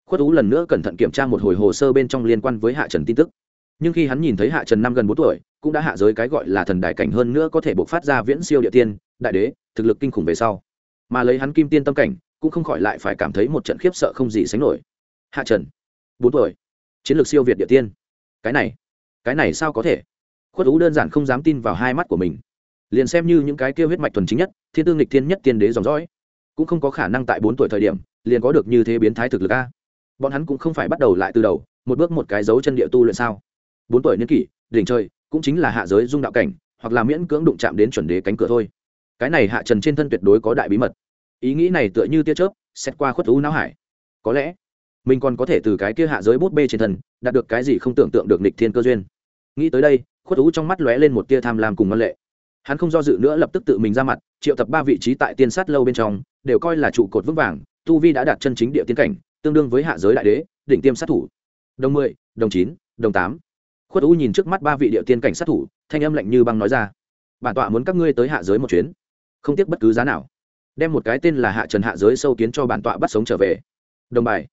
Khuất Tú lần nữa cẩn thận kiểm tra một hồi hồ sơ bên trong liên quan với hạ trần tin tức. Nhưng khi hắn nhìn thấy hạ trần năm gần bốn tuổi, cũng đã hạ giới cái gọi là thần đại cảnh hơn nữa có thể buộc phát ra viễn siêu địa tiên, đại đế, thực lực kinh khủng về sau. Mà lấy hắn kim tiên tâm cảnh, cũng không khỏi lại phải cảm thấy một trận khiếp sợ không gì sánh nổi hạ trần, bốn tuổi, chiến lược siêu việt địa tiên. Cái này cái này sao có thể? Khuất ú đơn giản không dám tin vào hai mắt của mình. Liền xem như những cái kêu huyết mạch thuần chính nhất, thiên tương lịch thiên nhất tiên đế dòng dõi, cũng không có khả năng tại bốn tuổi thời điểm, liền có được như thế biến thái thực lực a. Bọn hắn cũng không phải bắt đầu lại từ đầu, một bước một cái dấu chân địa tu luyện sao? Bốn tuổi niên kỷ, đỉnh trời, cũng chính là hạ giới dung đạo cảnh, hoặc là miễn cưỡng đụng chạm đến chuẩn đế cánh cửa thôi. Cái này hạ trần trên thân tuyệt đối có đại bí mật. Ý nghĩ này tựa như tia chớp xét qua khuất thú não hải. Có lẽ mình còn có thể từ cái kia hạ giới bút bê trên thần đạt được cái gì không tưởng tượng được nịch thiên cơ duyên. Nghĩ tới đây, khuất thú trong mắt lóe lên một tia tham lam cùng ngân lệ. Hắn không do dự nữa lập tức tự mình ra mặt, triệu tập ba vị trí tại tiên sát lâu bên trong, đều coi là trụ cột vững vàng, tu vi đã đạt chân chính địa tiên cảnh, tương đương với hạ giới đại đế, đỉnh tiêm sát thủ. Đồng mười, đồng chín, đồng tám. Khuất u nhìn trước mắt ba vị địa tiên cảnh sát thủ, thanh âm lạnh như băng nói ra. Bản tọa muốn các ngươi tới hạ giới một chuyến. Không tiếc bất cứ giá nào. Đem một cái tên là hạ trần hạ giới sâu kiến cho bản tọa bắt sống trở về. Đồng bài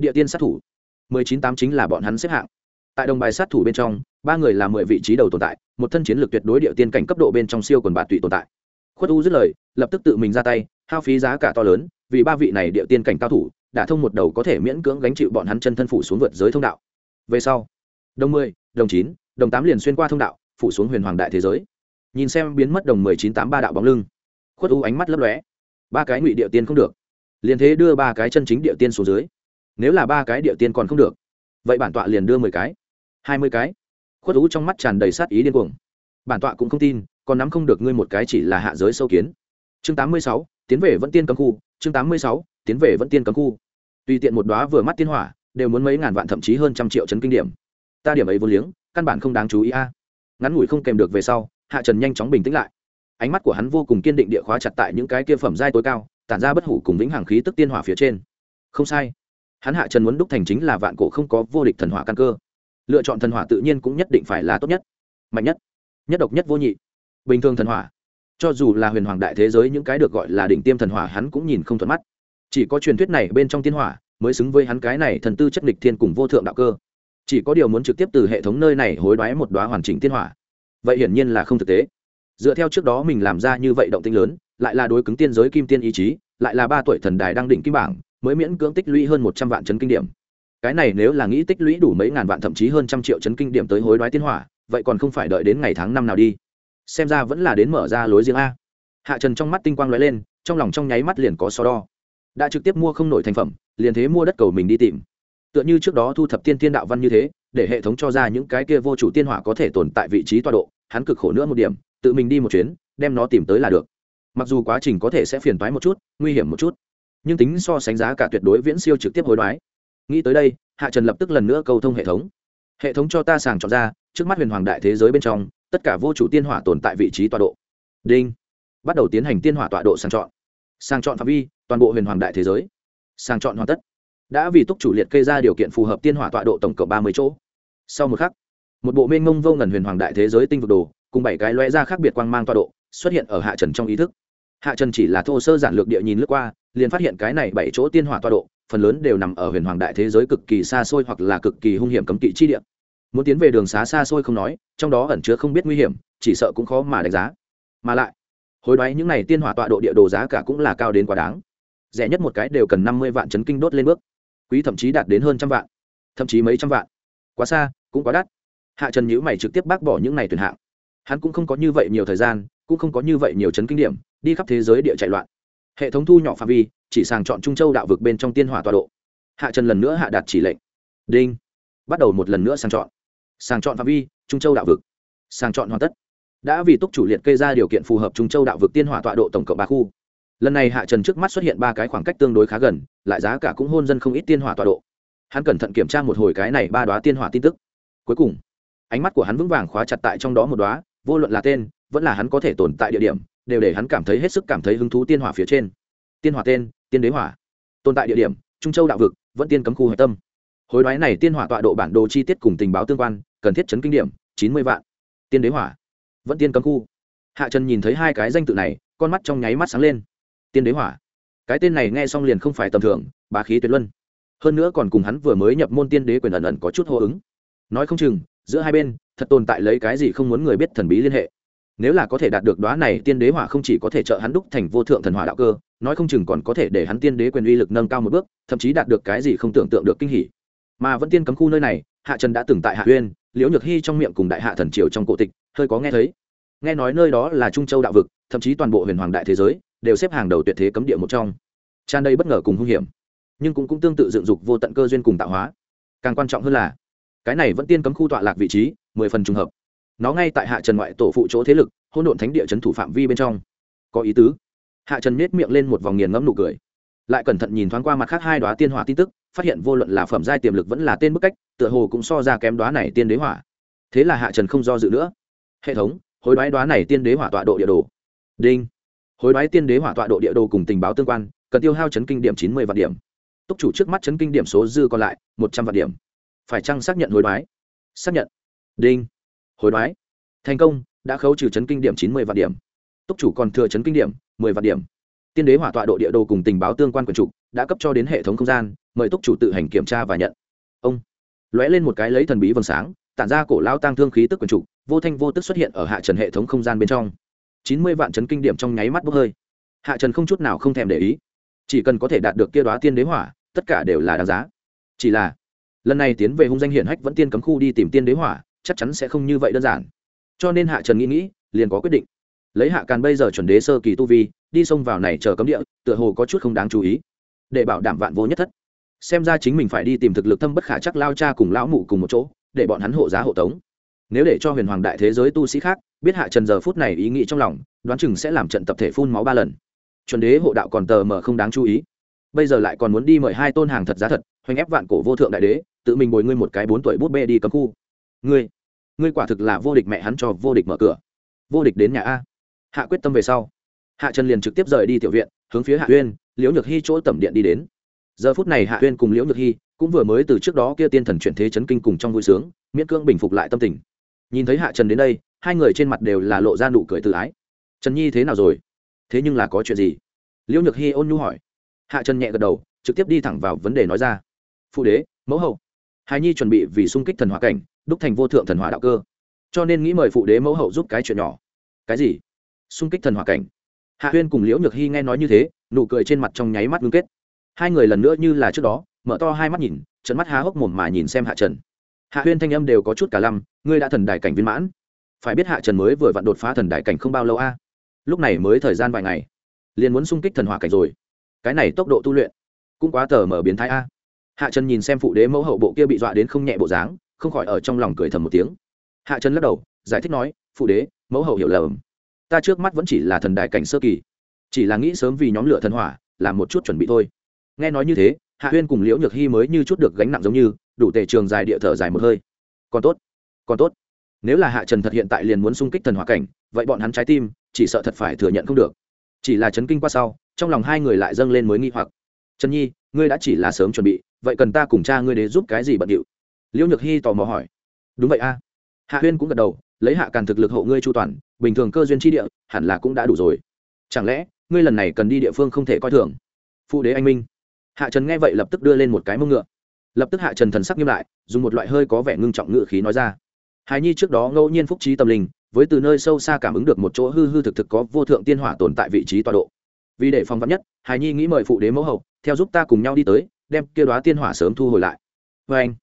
địa tiên sát thủ. Mười chín tám chính là bọn hắn xếp hạng. Tại đồng bài sát thủ bên trong, ba người là mười vị trí đầu tồn tại, một thân chiến lược tuyệt đối địa tiên cảnh cấp độ bên trong siêu quần bạt tụy tồn tại. Khuất u dứt lời, lập tức tự mình ra tay, hao phí giá cả to lớn, vì ba vị này địa tiên cảnh cao thủ, đã thông một đầu có thể miễn cưỡng gánh chịu bọn hắn chân thân phủ xuống vượt giới thông đạo. Về sau, đồng mười, đồng chín, đồng tám liền xuyên qua thông đạo, phủ xuống huyền hoàng đại thế giới. Nhìn xem biến mất đồng mười chín tám ba đạo bóng lưng, khuất u ánh mắt lấp lóe. Ba cái ngụy địa tiên không được. Liền thế đưa ba cái chân chính địa tiên xuống dưới nếu là ba cái địa tiên còn không được, vậy bản tọa liền đưa mười cái, hai mươi cái. Khuất u trong mắt tràn đầy sát ý điên cuồng. Bản tọa cũng không tin, còn nắm không được ngươi một cái chỉ là hạ giới sâu kiến. Chương tám mươi sáu, tiến về vẫn tiên cấm khu. Chương tám mươi sáu, tiến về vẫn tiên cấm khu. Tùy tiện một đóa vừa mắt tiên hỏa, đều muốn mấy ngàn vạn thậm chí hơn trăm triệu chấn kinh điểm. Ta điểm ấy vô liếng, căn bản không đáng chú ý a. Ngắn ngủi không kèm được về sau, hạ trần nhanh chóng bình tĩnh lại. Ánh mắt của hắn vô cùng kiên định địa khóa chặt tại những cái kia phẩm giai tối cao, tản ra bất hủ cùng vĩnh hằng khí tức tiên hỏa phía trên. Không sai hắn hạ trần muốn đúc thành chính là vạn cổ không có vô địch thần hỏa căn cơ. Lựa chọn thần hỏa tự nhiên cũng nhất định phải là tốt nhất. Mạnh nhất. Nhất độc nhất vô nhị. Bình thường thần hỏa. Cho dù là huyền hoàng đại thế giới những cái được gọi là đỉnh tiêm thần hỏa hắn cũng nhìn không thuận mắt. Chỉ có truyền thuyết này bên trong tiên hỏa mới xứng với hắn cái này thần tư chất lịch thiên cùng vô thượng đạo cơ. Chỉ có điều muốn trực tiếp từ hệ thống nơi này hối đoái một đoá hoàn chỉnh tiên hỏa. Vậy hiển nhiên là không thực tế. Dựa theo trước đó mình làm ra như vậy động tinh lớn, lại là đối cứng tiên giới kim tiên ý chí, lại là ba tuổi thần đài đang định kim bảng mới miễn cưỡng tích lũy hơn một trăm vạn chấn kinh điểm. Cái này nếu là nghĩ tích lũy đủ mấy ngàn vạn thậm chí hơn trăm triệu chấn kinh điểm tới hối đoái tiên hỏa, vậy còn không phải đợi đến ngày tháng năm nào đi. Xem ra vẫn là đến mở ra lối riêng a. Hạ trần trong mắt tinh quang lóe lên, trong lòng trong nháy mắt liền có so đo. Đã trực tiếp mua không nổi thành phẩm, liền thế mua đất cầu mình đi tìm. Tựa như trước đó thu thập tiên tiên đạo văn như thế, để hệ thống cho ra những cái kia vô chủ tiên hỏa có thể tồn tại vị trí tọa độ, hắn cực khổ nữa một điểm, tự mình đi một chuyến, đem nó tìm tới là được. Mặc dù quá trình có thể sẽ phiền toái một chút, nguy hiểm một chút nhưng tính so sánh giá cả tuyệt đối viễn siêu trực tiếp hối đoái. Nghĩ tới đây, hạ trần lập tức lần nữa câu thông hệ thống. Hệ thống cho ta sàng chọn ra, trước mắt huyền hoàng đại thế giới bên trong, tất cả vô chủ tiên hỏa tồn tại vị trí tọa độ. Đinh. Bắt đầu tiến hành tiên hỏa tọa độ sàng chọn. Sàng chọn phạm vi, toàn bộ huyền hoàng đại thế giới. Sàng chọn hoàn tất. Đã vì túc chủ liệt kê ra điều kiện phù hợp tiên hỏa tọa độ tổng cộng ba mươi chỗ. Sau một khắc, một bộ mênh mông vô ngần huyền hoàng đại thế giới tinh vực đồ, cùng bảy cái loe ra khác biệt quang mang tọa độ, xuất hiện ở hạ trần trong ý thức hạ trần chỉ là thô sơ giản lược địa nhìn lướt qua, liền phát hiện cái này bảy chỗ tiên hỏa tọa độ, phần lớn đều nằm ở huyền hoàng đại thế giới cực kỳ xa xôi hoặc là cực kỳ hung hiểm cấm kỵ chi địa. Muốn tiến về đường xá xa xôi không nói, trong đó ẩn chứa không biết nguy hiểm, chỉ sợ cũng khó mà đánh giá. Mà lại, hối đoái những n à y tiên hỏa tọa độ địa đồ giá cả cũng là cao đến quá đáng. Rẻ nhất một cái đều cần năm mươi vạn chấn kinh đốt lên bước. Quý thậm chí đạt đến hơn trăm vạn, thậm chí mấy trăm vạn. Quá xa, cũng quá đắt. Hạ trần nhữ mày trực tiếp bác bỏ những n à y tuyển hạng hắn cũng không có như vậy nhiều thời gian, cũng không có như vậy nhiều chấn kinh điểm, đi khắp thế giới địa chạy loạn. Hệ thống thu nhỏ phạm vi, chỉ sàng chọn trung châu đạo vực bên trong tiên hỏa tọa độ. Hạ trần lần nữa hạ đạt chỉ lệnh. Đinh. Bắt đầu một lần nữa sàng chọn. Sàng chọn phạm vi, trung châu đạo vực. Sàng chọn hoàn tất. Đã vì túc chủ liệt kê ra điều kiện phù hợp trung châu đạo vực tiên hỏa tọa độ tổng cộng ba khu. Lần này hạ trần trước mắt xuất hiện ba cái khoảng cách tương đối khá gần, lại giá cả cũng hôn dân không ít tiên hỏa tọa độ. Hắn cẩn thận kiểm tra một hồi cái này ba đoá tiên hỏa tin tức. Cuối cùng, ánh mắt của hắn vững vàng khóa chặt tại trong đó một đoá vô luận là tên, vẫn là hắn có thể tồn tại địa điểm, đều để hắn cảm thấy hết sức cảm thấy hứng thú tiên hỏa phía trên. Tiên hỏa tên, tiên đế hỏa. Tồn tại địa điểm, trung châu đạo vực, vẫn tiên cấm khu hạch tâm. Hối đoái này tiên hỏa tọa độ bản đồ chi tiết cùng tình báo tương quan, cần thiết chấn kinh điểm, chín mươi vạn. Tiên đế hỏa. Vẫn tiên cấm khu. Hạ trần nhìn thấy hai cái danh tự này, con mắt trong nháy mắt sáng lên. Tiên đế hỏa. Cái tên này nghe xong liền không phải tầm thường bà khí tuyệt luân. Hơn nữa còn cùng hắn vừa mới nhập môn tiên đế quyền ẩn ẩn có chút hô ứng. Nói không chừng, giữa hai bên thật tồn tại lấy cái gì không muốn người biết thần bí liên hệ. Nếu là có thể đạt được đoá này tiên đế hỏa không chỉ có thể trợ hắn đúc thành vô thượng thần hỏa đạo cơ nói không chừng còn có thể để hắn tiên đế quyền uy lực nâng cao một bước thậm chí đạt được cái gì không tưởng tượng được kinh hỉ. Mà vẫn tiên cấm khu nơi này hạ trần đã từng tại hạ uyên liễu nhược hy trong miệng cùng đại hạ thần triều trong cổ tịch hơi có nghe thấy. Nghe nói nơi đó là trung châu đạo vực thậm chí toàn bộ huyền hoàng đại thế giới đều xếp hàng đầu tuyệt thế cấm địa một trong. Tràn đầy bất ngờ cùng hung hiểm nhưng cũng, cũng tương tự dựng dục vô tận cơ duyên cùng tạo hóa. Càng quan trọng hơn là cái này vẫn tiên cấm khu tọa lạc vị trí, mười phần trùng hợp. Nó ngay tại hạ trần ngoại tổ phụ chỗ thế lực hôn độn thánh địa c thủ phạm vi bên trong. Có ý tứ. Hạ trần nết miệng lên một vòng nghiền ngẫm nụ cười. Lại cẩn thận nhìn thoáng qua mặt khác hai đoá tiên hỏa tin tức, phát hiện vô luận là phẩm giai tiềm lực vẫn là tên bức cách, tựa hồ cũng so ra kém đoá này tiên đế hỏa. Thế là hạ trần không do dự nữa. Hệ thống, hối đoái đoá này tiên đế hỏa tọa độ địa đồ. Đinh. Hối đoái tiên đế hỏa tọa độ địa đồ cùng tình báo tương quan, cần tiêu hao chấn kinh điểm chín mươi vạn điểm. Túc chủ trước mắt chấn kinh điểm số dư còn lại, một trăm vạn điểm phải chăng xác nhận hối đoái? Xác nhận. Đinh. Hối đoái. Thành công, đã khấu trừ chấn kinh điểm chín mươi vạn điểm. Túc chủ còn thừa chấn kinh điểm mười vạn điểm. Tiên đế hỏa tọa độ địa đồ cùng tình báo tương quan quần trục đã cấp cho đến hệ thống không gian, mời túc chủ tự hành kiểm tra và nhận. Ông. Lóe lên một cái lấy thần bí vầng sáng, tản ra cổ lao tăng thương khí tức quần trục, vô thanh vô tức xuất hiện ở hạ trần hệ thống không gian bên trong. Chín mươi vạn chấn kinh điểm trong nháy mắt bốc hơi. Hạ trần không chút nào không thèm để ý. Chỉ cần có thể đạt được kia đoá tiên đế hỏa, tất cả đều là đáng giá. Chỉ là lần này tiến về hung danh hiển hách vẫn tiên cấm khu đi tìm tiên đế hỏa, chắc chắn sẽ không như vậy đơn giản. Cho nên hạ trần nghĩ nghĩ, liền có quyết định. Lấy hạ càn bây giờ chuẩn đế sơ kỳ tu vi, đi xông vào này chờ cấm địa, tựa hồ có chút không đáng chú ý. Để bảo đảm vạn vô nhất thất. Xem ra chính mình phải đi tìm thực lực thâm bất khả chắc lao cha cùng lão mụ cùng một chỗ, để bọn hắn hộ giá hộ tống. Nếu để cho huyền hoàng đại thế giới tu sĩ khác, biết hạ trần giờ phút này ý nghĩ trong lòng, đoán chừng sẽ làm trận tập thể phun máu ba lần. Chuẩn đế hộ đạo còn tờ mờ không đáng chú ý bây giờ lại còn muốn đi mời hai tôn hàng thật giá thật, hoành ép vạn cổ vô thượng đại đế, tự mình bồi ngươi một cái bốn tuổi bút bê đi cấm khu. Ngươi ngươi quả thực là vô địch mẹ hắn cho vô địch mở cửa. Vô địch đến nhà a. Hạ quyết tâm về sau. Hạ trần liền trực tiếp rời đi tiểu viện, hướng phía hạ uyên, liễu nhược hy chỗ tẩm điện đi đến. Giờ phút này hạ uyên cùng liễu nhược hy cũng vừa mới từ trước đó kia tiên thần chuyển thế chấn kinh cùng trong vui sướng, miễn cưỡng bình phục lại tâm tình. Nhìn thấy hạ trần đến đây, hai người trên mặt đều là lộ ra nụ cười tự ái. Trần nhi thế nào rồi? Thế nhưng là có chuyện gì? Liễu nhược hy ôn nhu hỏi hạ trần nhẹ gật đầu, trực tiếp đi thẳng vào vấn đề nói ra. Phụ đế, mẫu hậu. Hài nhi chuẩn bị vì sung kích thần hỏa cảnh, đúc thành vô thượng thần hỏa đạo cơ. Cho nên nghĩ mời phụ đế mẫu hậu giúp cái chuyện nhỏ. Cái gì? Sung kích thần hỏa cảnh. Hạ huyên cùng liễu nhược hy nghe nói như thế, nụ cười trên mặt trong nháy mắt ngưng kết. Hai người lần nữa như là trước đó, mở to hai mắt nhìn trận mắt há hốc mồm mà nhìn xem hạ trần. Hạ huyên thanh âm đều có chút cả lăm, ngươi đã thần đài cảnh viên mãn. Phải biết hạ trần mới vừa vặn đột phá thần đài cảnh không bao lâu a. Lúc này mới thời gian vài ngày. Liền muốn sung kích thần hỏa cảnh rồi cái này tốc độ tu luyện cũng quá tờ mở biến thái a. Hạ trần nhìn xem phụ đế mẫu hậu bộ kia bị dọa đến không nhẹ bộ dáng, không khỏi ở trong lòng cười thầm một tiếng. Hạ trần lắc đầu, giải thích nói, phụ đế, mẫu hậu hiểu lầm. Ta trước mắt vẫn chỉ là thần đại cảnh sơ kỳ, chỉ là nghĩ sớm vì nhóm lửa thần hỏa, làm một chút chuẩn bị thôi. Nghe nói như thế, hạ huyên cùng liễu nhược hy mới như chút được gánh nặng giống như, đủ tề trường dài địa thở dài một hơi. Còn tốt còn tốt. Nếu là hạ trần thật hiện tại liền muốn xung kích thần hỏa cảnh, vậy bọn hắn trái tim, chỉ sợ thật phải thừa nhận không được. Chỉ là chấn kinh qua sau trong lòng hai người lại dâng lên mới nghi hoặc. Trần nhi, ngươi đã chỉ là sớm chuẩn bị, vậy cần ta cùng cha ngươi đến giúp cái gì bận điệu? Liễu nhược hy tò mò hỏi. Đúng vậy a. Hạ huyên cũng gật đầu, lấy hạ càn thực lực hộ ngươi chu toàn, bình thường cơ duyên tri địa, hẳn là cũng đã đủ rồi. Chẳng lẽ, ngươi lần này cần đi địa phương không thể coi thường? Phụ đế anh minh. Hạ trần nghe vậy lập tức đưa lên một cái mông ngựa. Lập tức hạ trần thần sắc nghiêm lại, dùng một loại hơi có vẻ ngưng trọng ngựa khí nói ra. Hài nhi trước đó ngẫu nhiên phúc trí tâm linh, với từ nơi sâu xa cảm ứng được một chỗ hư hư thực thực có vô thượng tiên hỏa tồn tại vị trí tọa độ vì để phòng vắn nhất, hài nhi nghĩ mời phụ đế mẫu hậu, theo giúp ta cùng nhau đi tới, đem kêu đoá tiên hỏa sớm thu hồi lại. Vê anh,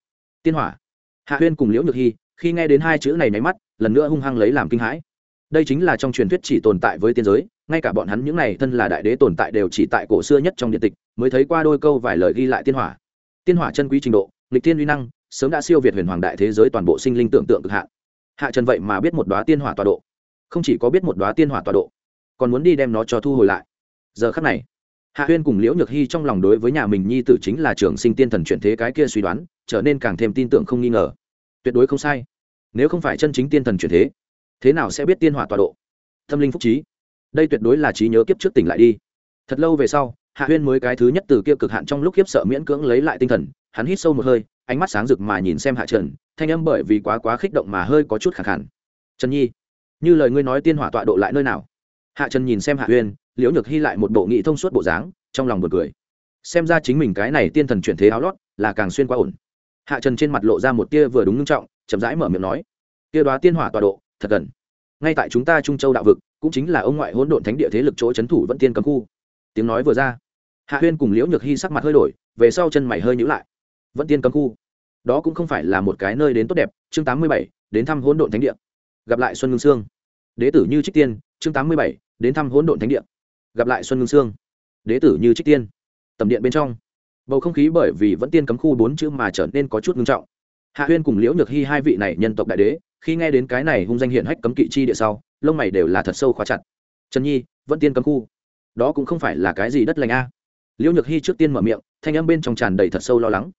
tiên hỏa. Hạ huyên cùng liễu nhược hy khi nghe đến hai chữ này nháy mắt, lần nữa hung hăng lấy làm kinh hãi. Đây chính là trong truyền thuyết chỉ tồn tại với tiên giới, ngay cả bọn hắn những này thân là đại đế tồn tại đều chỉ tại cổ xưa nhất trong điện tịch, mới thấy qua đôi câu vài lời ghi lại tiên hỏa. Tiên hỏa chân quý trình độ lịch tiên uy năng, sớm đã siêu việt huyền hoàng đại thế giới toàn bộ sinh linh tưởng tượng cực hạn. Hạ trần vậy mà biết một đoá tiên hỏa tọa độ. Không chỉ có biết một đoá tiên hỏa tọa độ, còn muốn đi đem nó cho thu hồi lại giờ khắc này, hạ huyên cùng liễu nhược hy trong lòng đối với nhà mình nhi tử chính là trường sinh tiên thần chuyển thế cái kia suy đoán, trở nên càng thêm tin tưởng không nghi ngờ. Tuyệt đối không sai. Nếu không phải chân chính tiên thần chuyển thế thế nào sẽ biết tiên hỏa tọa độ? Tâm linh phúc trí. Đây tuyệt đối là trí nhớ kiếp trước tỉnh lại đi. Thật lâu về sau, hạ huyên mới cái thứ nhất từ kia cực hạn trong lúc kiếp sợ miễn cưỡng lấy lại tinh thần, hắn hít sâu một hơi, ánh mắt sáng rực mà nhìn xem hạ trần, thanh âm bởi vì quá quá khích động mà hơi có chút khẳng hẳn trần nhi, như lời ngươi nói tiên hỏa tọa độ lại nơi nào? Hạ trần nhìn xem hạ huyên liễu nhược hy lại một bộ nghị thông suốt bộ dáng, trong lòng buồn cười. Xem ra chính mình cái này tiên thần chuyển thế áo lót là càng xuyên qua ổn. Hạ trần trên mặt lộ ra một tia vừa đúng ngưng trọng, chậm rãi mở miệng nói tia đoá tiên hỏa tọa độ, thật gần. Ngay tại chúng ta trung châu đạo vực, cũng chính là ông ngoại hỗn độn thánh địa thế lực chỗ c thủ vẫn tiên cấm khu. Tiếng nói vừa ra, hạ huyên cùng liễu nhược hy sắc mặt hơi đổi, về sau chân mày hơi nhữ lại. Vẫn tiên cấm khu? Đó cũng không phải là một cái nơi đến tốt đẹp. Chương tám mươi bảy, đến thăm hỗn độn thánh địa. Gặp lại xuân ngưng sương. Đế tử như trích tiên, chương tám mươi bảy, đến thăm hỗn độn thánh địa gặp lại xuân ngưng sương. Đế tử như trích tiên. Tầm điện bên trong. Bầu không khí bởi vì vẫn tiên cấm khu bốn chữ mà trở nên có chút ngưng trọng. Hạ huyên cùng liễu nhược hy hai vị này nhân tộc đại đế, khi nghe đến cái này hung danh hiện hách cấm kỵ chi địa sau, lông mày đều là thật sâu khóa chặt. Trần nhi, vẫn tiên cấm khu. Đó cũng không phải là cái gì đất lành a. Liễu nhược hy trước tiên mở miệng, thanh âm bên trong tràn đầy thật sâu lo lắng.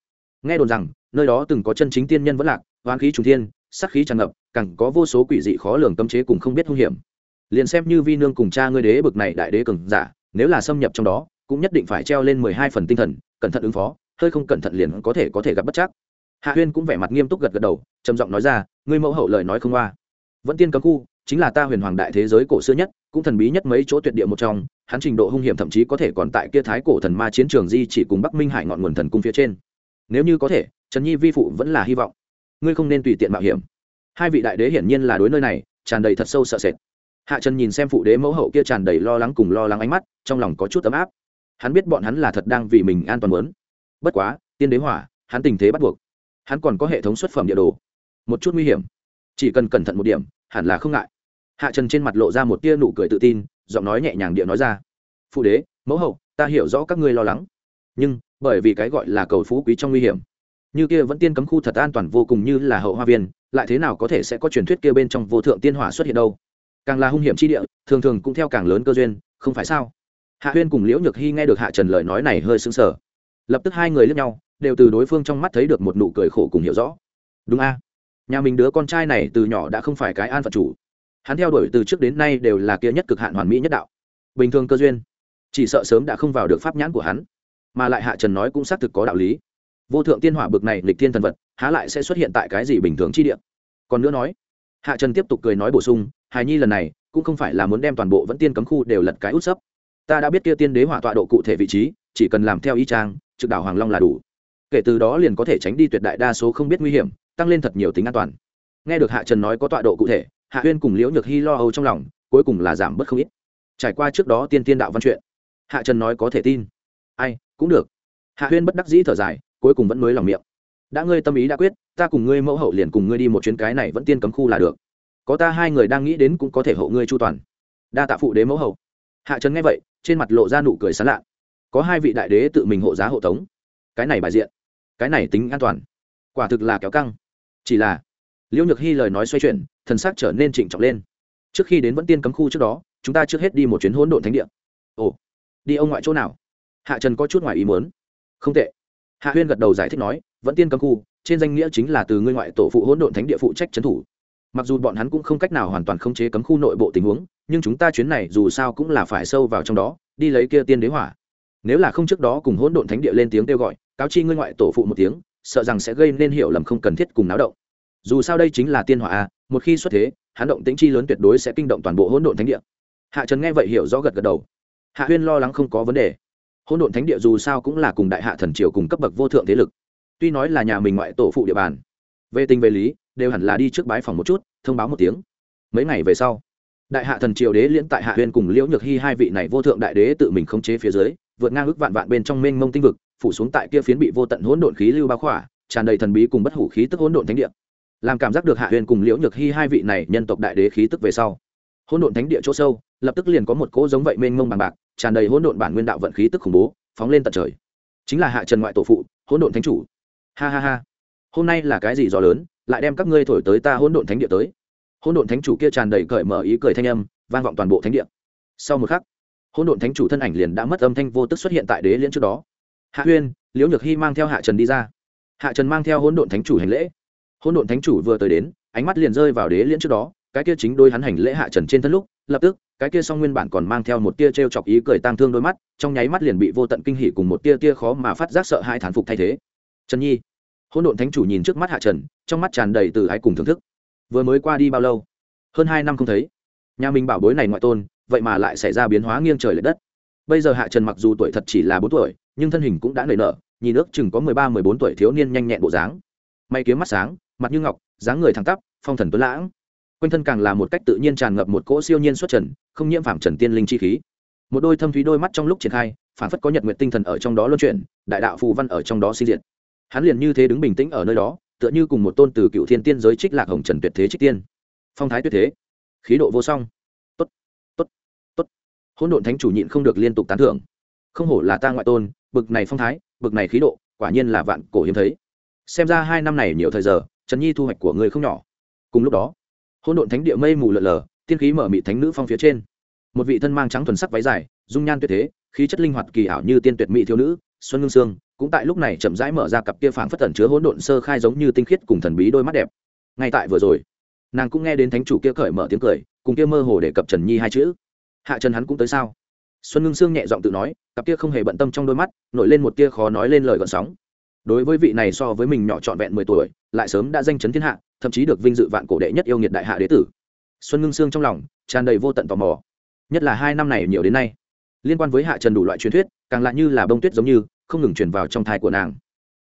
Nghe đồn rằng, nơi đó từng có chân chính tiên nhân vẫn lạc hoán khí trùng thiên sắc khí tràn ngập, càng có vô số quỷ dị khó lường cấm chế cùng không biết hung hiểm liền xem như vi nương cùng cha ngươi đế bực này đại đế cường giả, nếu là xâm nhập trong đó, cũng nhất định phải treo lên mười hai phần tinh thần, cẩn thận ứng phó, hơi không cẩn thận liền có thể có thể gặp bất chắc. Hạ huyên cũng vẻ mặt nghiêm túc gật gật đầu, trầm giọng nói ra, ngươi mẫu hậu lời nói không qua. Vẫn tiên cấm khu, chính là ta huyền hoàng đại thế giới cổ xưa nhất, cũng thần bí nhất mấy chỗ tuyệt địa một trong, hắn trình độ hung hiểm thậm chí có thể còn tại kia thái cổ thần ma chiến trường di chỉ cùng bắc minh hải ngọn nguồn thần cung phía trên. Nếu như có thể, trần nhi vi phụ vẫn là hy vọng. Ngươi không nên tùy tiện mạo hiểm. Hai vị đại đế hiển nhiên là đối nơi này, tràn đầy thật sâu sợ sệt hạ trần nhìn xem phụ đế mẫu hậu kia tràn đầy lo lắng cùng lo lắng ánh mắt, trong lòng có chút ấm áp. Hắn biết bọn hắn là thật đang vì mình an toàn muốn. Bất quá, tiên đế hỏa, hắn tình thế bắt buộc. Hắn còn có hệ thống xuất phẩm địa đồ. Một chút nguy hiểm. Chỉ cần cẩn thận một điểm, hẳn là không ngại. Hạ trần trên mặt lộ ra một tia nụ cười tự tin, giọng nói nhẹ nhàng địa nói ra. Phụ đế, mẫu hậu, ta hiểu rõ các ngươi lo lắng. Nhưng, bởi vì cái gọi là cầu phú quý trong nguy hiểm, như kia vẫn tiên cấm khu thật an toàn vô cùng như là hậu hoa viên, lại thế nào có thể sẽ có truyền thuyết kia bên trong vô thượng tiên hỏa xuất hiện đâu? Càng là hung hiểm chi địa, thường thường cũng theo càng lớn cơ duyên, không phải sao? Hạ huyên cùng liễu nhược hy nghe được hạ trần lời nói này hơi sững sờ. Lập tức hai người lướt nhau, đều từ đối phương trong mắt thấy được một nụ cười khổ cùng hiểu rõ. Đúng a. Nhà mình đứa con trai này từ nhỏ đã không phải cái an phận chủ. Hắn theo đuổi từ trước đến nay đều là kia nhất cực hạn hoàn mỹ nhất đạo. Bình thường cơ duyên, chỉ sợ sớm đã không vào được pháp nhãn của hắn. Mà lại hạ trần nói cũng xác thực có đạo lý. Vô thượng tiên hỏa bực này lịch thiên thần vật, há lại sẽ xuất hiện tại cái gì bình thường chi địa? Còn nữa nói, hạ trần tiếp tục cười nói bổ sung hài nhi lần này cũng không phải là muốn đem toàn bộ vẫn tiên cấm khu đều lật cái út sấp. Ta đã biết kia tiên đế hỏa tọa độ cụ thể vị trí, chỉ cần làm theo y trang trực đảo hoàng long là đủ. Kể từ đó liền có thể tránh đi tuyệt đại đa số không biết nguy hiểm, tăng lên thật nhiều tính an toàn. Nghe được hạ trần nói có tọa độ cụ thể, hạ huyên cùng liễu nhược hy lo âu trong lòng, cuối cùng là giảm bớt không ít. Trải qua trước đó tiên tiên đạo văn chuyện, hạ trần nói có thể tin. Ai, cũng được. Hạ huyên bất đắc dĩ thở dài, cuối cùng vẫn mới lòng miệng. Đã ngươi tâm ý đã quyết, ta cùng ngươi mẫu hậu liền cùng ngươi đi một chuyến cái này vẫn tiên cấm khu là được có ta hai người đang nghĩ đến cũng có thể hộ ngươi chu toàn. Đa tạ phụ đế mẫu hậu hạ trần nghe vậy, trên mặt lộ ra nụ cười sán lạ. Có hai vị đại đế tự mình hộ giá hộ tống. Cái này bài diện, cái này tính an toàn. Quả thực là kéo căng. Chỉ là, liễu nhược hy lời nói xoay chuyển, thần sắc trở nên trịnh trọng lên. Trước khi đến vẫn tiên cấm khu trước đó, chúng ta trước hết đi một chuyến hỗn độn thánh địa. Ồ, đi ông ngoại chỗ nào? Hạ trần có chút ngoài ý muốn. Không tệ. Hạ huyên gật đầu giải thích nói vẫn tiên cấm khu, trên danh nghĩa chính là từ ngươi ngoại tổ phụ hỗn độn thánh địa phụ trách trấn thủ mặc dù bọn hắn cũng không cách nào hoàn toàn khống chế cấm khu nội bộ tình huống, nhưng chúng ta chuyến này dù sao cũng là phải sâu vào trong đó, đi lấy kia tiên đế hỏa. Nếu là không trước đó cùng hỗn độn thánh địa lên tiếng kêu gọi, cáo chi ngươi ngoại tổ phụ một tiếng, sợ rằng sẽ gây nên hiểu lầm không cần thiết cùng náo động. Dù sao đây chính là tiên hỏa a, một khi xuất thế, hắn động tính chi lớn tuyệt đối sẽ kinh động toàn bộ hỗn độn thánh địa. Hạ trần nghe vậy hiểu rõ gật gật đầu. Hạ huyên lo lắng không có vấn đề. Hỗn độn thánh địa dù sao cũng là cùng đại hạ thần triều cùng cấp bậc vô thượng thế lực. Tuy nói là nhà mình ngoại tổ phụ địa bàn, về tình về lý, đều hẳn là đi trước bái phòng một chút thông báo một tiếng. Mấy ngày về sau, đại hạ thần triều đế liễn tại hạ huyên cùng liễu nhược hy hai vị này vô thượng đại đế tự mình khống chế phía dưới, vượt ngang ước vạn vạn bên trong mênh mông tinh vực, phủ xuống tại kia phiến bị vô tận hỗn độn khí lưu bao khỏa, tràn đầy thần bí cùng bất hủ khí tức hỗn độn thánh địa. Làm cảm giác được hạ huyên cùng liễu nhược hy hai vị này nhân tộc đại đế khí tức về sau, hỗn độn thánh địa chỗ sâu, lập tức liền có một cỗ giống vậy mênh mông bằng bạc, tràn đầy hỗn độn bản nguyên đạo vận khí tức khủng bố, phóng lên tận trời. Chính là hạ trần ngoại tổ phụ, hỗn độn thánh chủ. Ha ha ha. Hôm nay là cái gì gió lớn? Lại đem các ngươi thổi tới ta hỗn độn thánh địa tới. Hỗn độn thánh chủ kia tràn đầy cởi mở ý cười thanh âm, vang vọng toàn bộ thánh địa. Sau một khắc, hỗn độn thánh chủ thân ảnh liền đã mất âm thanh vô tức xuất hiện tại đế liễn trước đó. Hạ huyên liễu nhược hy mang theo hạ trần đi ra. Hạ trần mang theo hỗn độn thánh chủ hành lễ. Hỗn độn thánh chủ vừa tới đến, ánh mắt liền rơi vào đế liễn trước đó, cái kia chính đôi hắn hành lễ hạ trần trên thân lúc, lập tức, cái kia song nguyên bản còn mang theo một tia t r e o chọc ý cười tang thương đôi mắt, trong nháy mắt liền bị vô tận kinh hỉ cùng một tia tia khó mà phát giác sợ hai thán phục thay thế. Trần nhi hỗn độn thánh chủ nhìn trước mắt hạ trần, trong mắt tràn đầy từ ái cùng thưởng thức. Vừa mới qua đi bao lâu? Hơn hai năm không thấy. Nhà mình bảo bối này ngoại tôn, vậy mà lại xảy ra biến hóa nghiêng trời l ệ đất. Bây giờ hạ trần mặc dù tuổi thật chỉ là bốn tuổi, nhưng thân hình cũng đã nảy nở, nhìn ước chừng có mười ba, mười bốn tuổi thiếu niên nhanh nhẹn bộ dáng. May kiếm mắt sáng, mặt như ngọc, dáng người thẳng tắp, phong thần tuấn lãng. Quanh thân càng là một cách tự nhiên tràn ngập một cỗ siêu nhiên xuất trần, không nhiễm phạm trần tiên linh chi khí. Một đôi thâm thúy đôi mắt trong lúc triển khai phản phất có nhật nguyện tinh thần ở trong đó luân chuyển, đại đạo phù văn ở trong đó sinh diện hắn liền như thế đứng bình tĩnh ở nơi đó, tựa như cùng một tôn từ cựu thiên tiên giới trích lạc hồng trần tuyệt thế trích tiên. Phong thái tuyệt thế. Khí độ vô song. Tốt tốt tốt. Hỗn độn thánh chủ nhịn không được liên tục tán thưởng. Không hổ là ta ngoại tôn, bực này phong thái, bực này khí độ, quả nhiên là vạn cổ hiếm thấy. Xem ra hai năm này nhiều thời giờ, trần nhi thu hoạch của người không nhỏ. Cùng lúc đó, hỗn độn thánh địa mây mù lợn lờ tiên khí mở mị thánh nữ phong phía trên. Một vị thân mang trắng thuần sắc váy dài, dung nhan tuyệt thế, khí chất linh hoạt kỳ ảo như tiên tuyệt mỹ thiếu nữ, xuân ngưng sương cũng tại lúc này chậm rãi mở ra cặp kia phảng phất tẩn chứa hỗn độn sơ khai giống như tinh khiết cùng thần bí đôi mắt đẹp. Ngay tại vừa rồi, nàng cũng nghe đến thánh chủ kia cởi mở tiếng cười, cùng kia mơ hồ để cập trần nhi hai chữ. Hạ trần hắn cũng tới sao? Xuân ngưng sương nhẹ giọng tự nói, cặp kia không hề bận tâm trong đôi mắt, nổi lên một tia khó nói lên lời gọn sóng. Đối với vị này so với mình nhỏ trọn vẹn mười tuổi, lại sớm đã danh chấn thiên hạ, thậm chí được vinh dự vạn cổ đệ nhất yêu nghiệt đại hạ đế tử. Xuân ngưng sương trong lòng tràn đầy vô tận tò mò. Nhất là hai năm này nhiều đến nay, liên quan với hạ trần đủ loại truyền thuyết, càng lại như là bông tuyết giống như không ngừng truyền vào trong thai của nàng.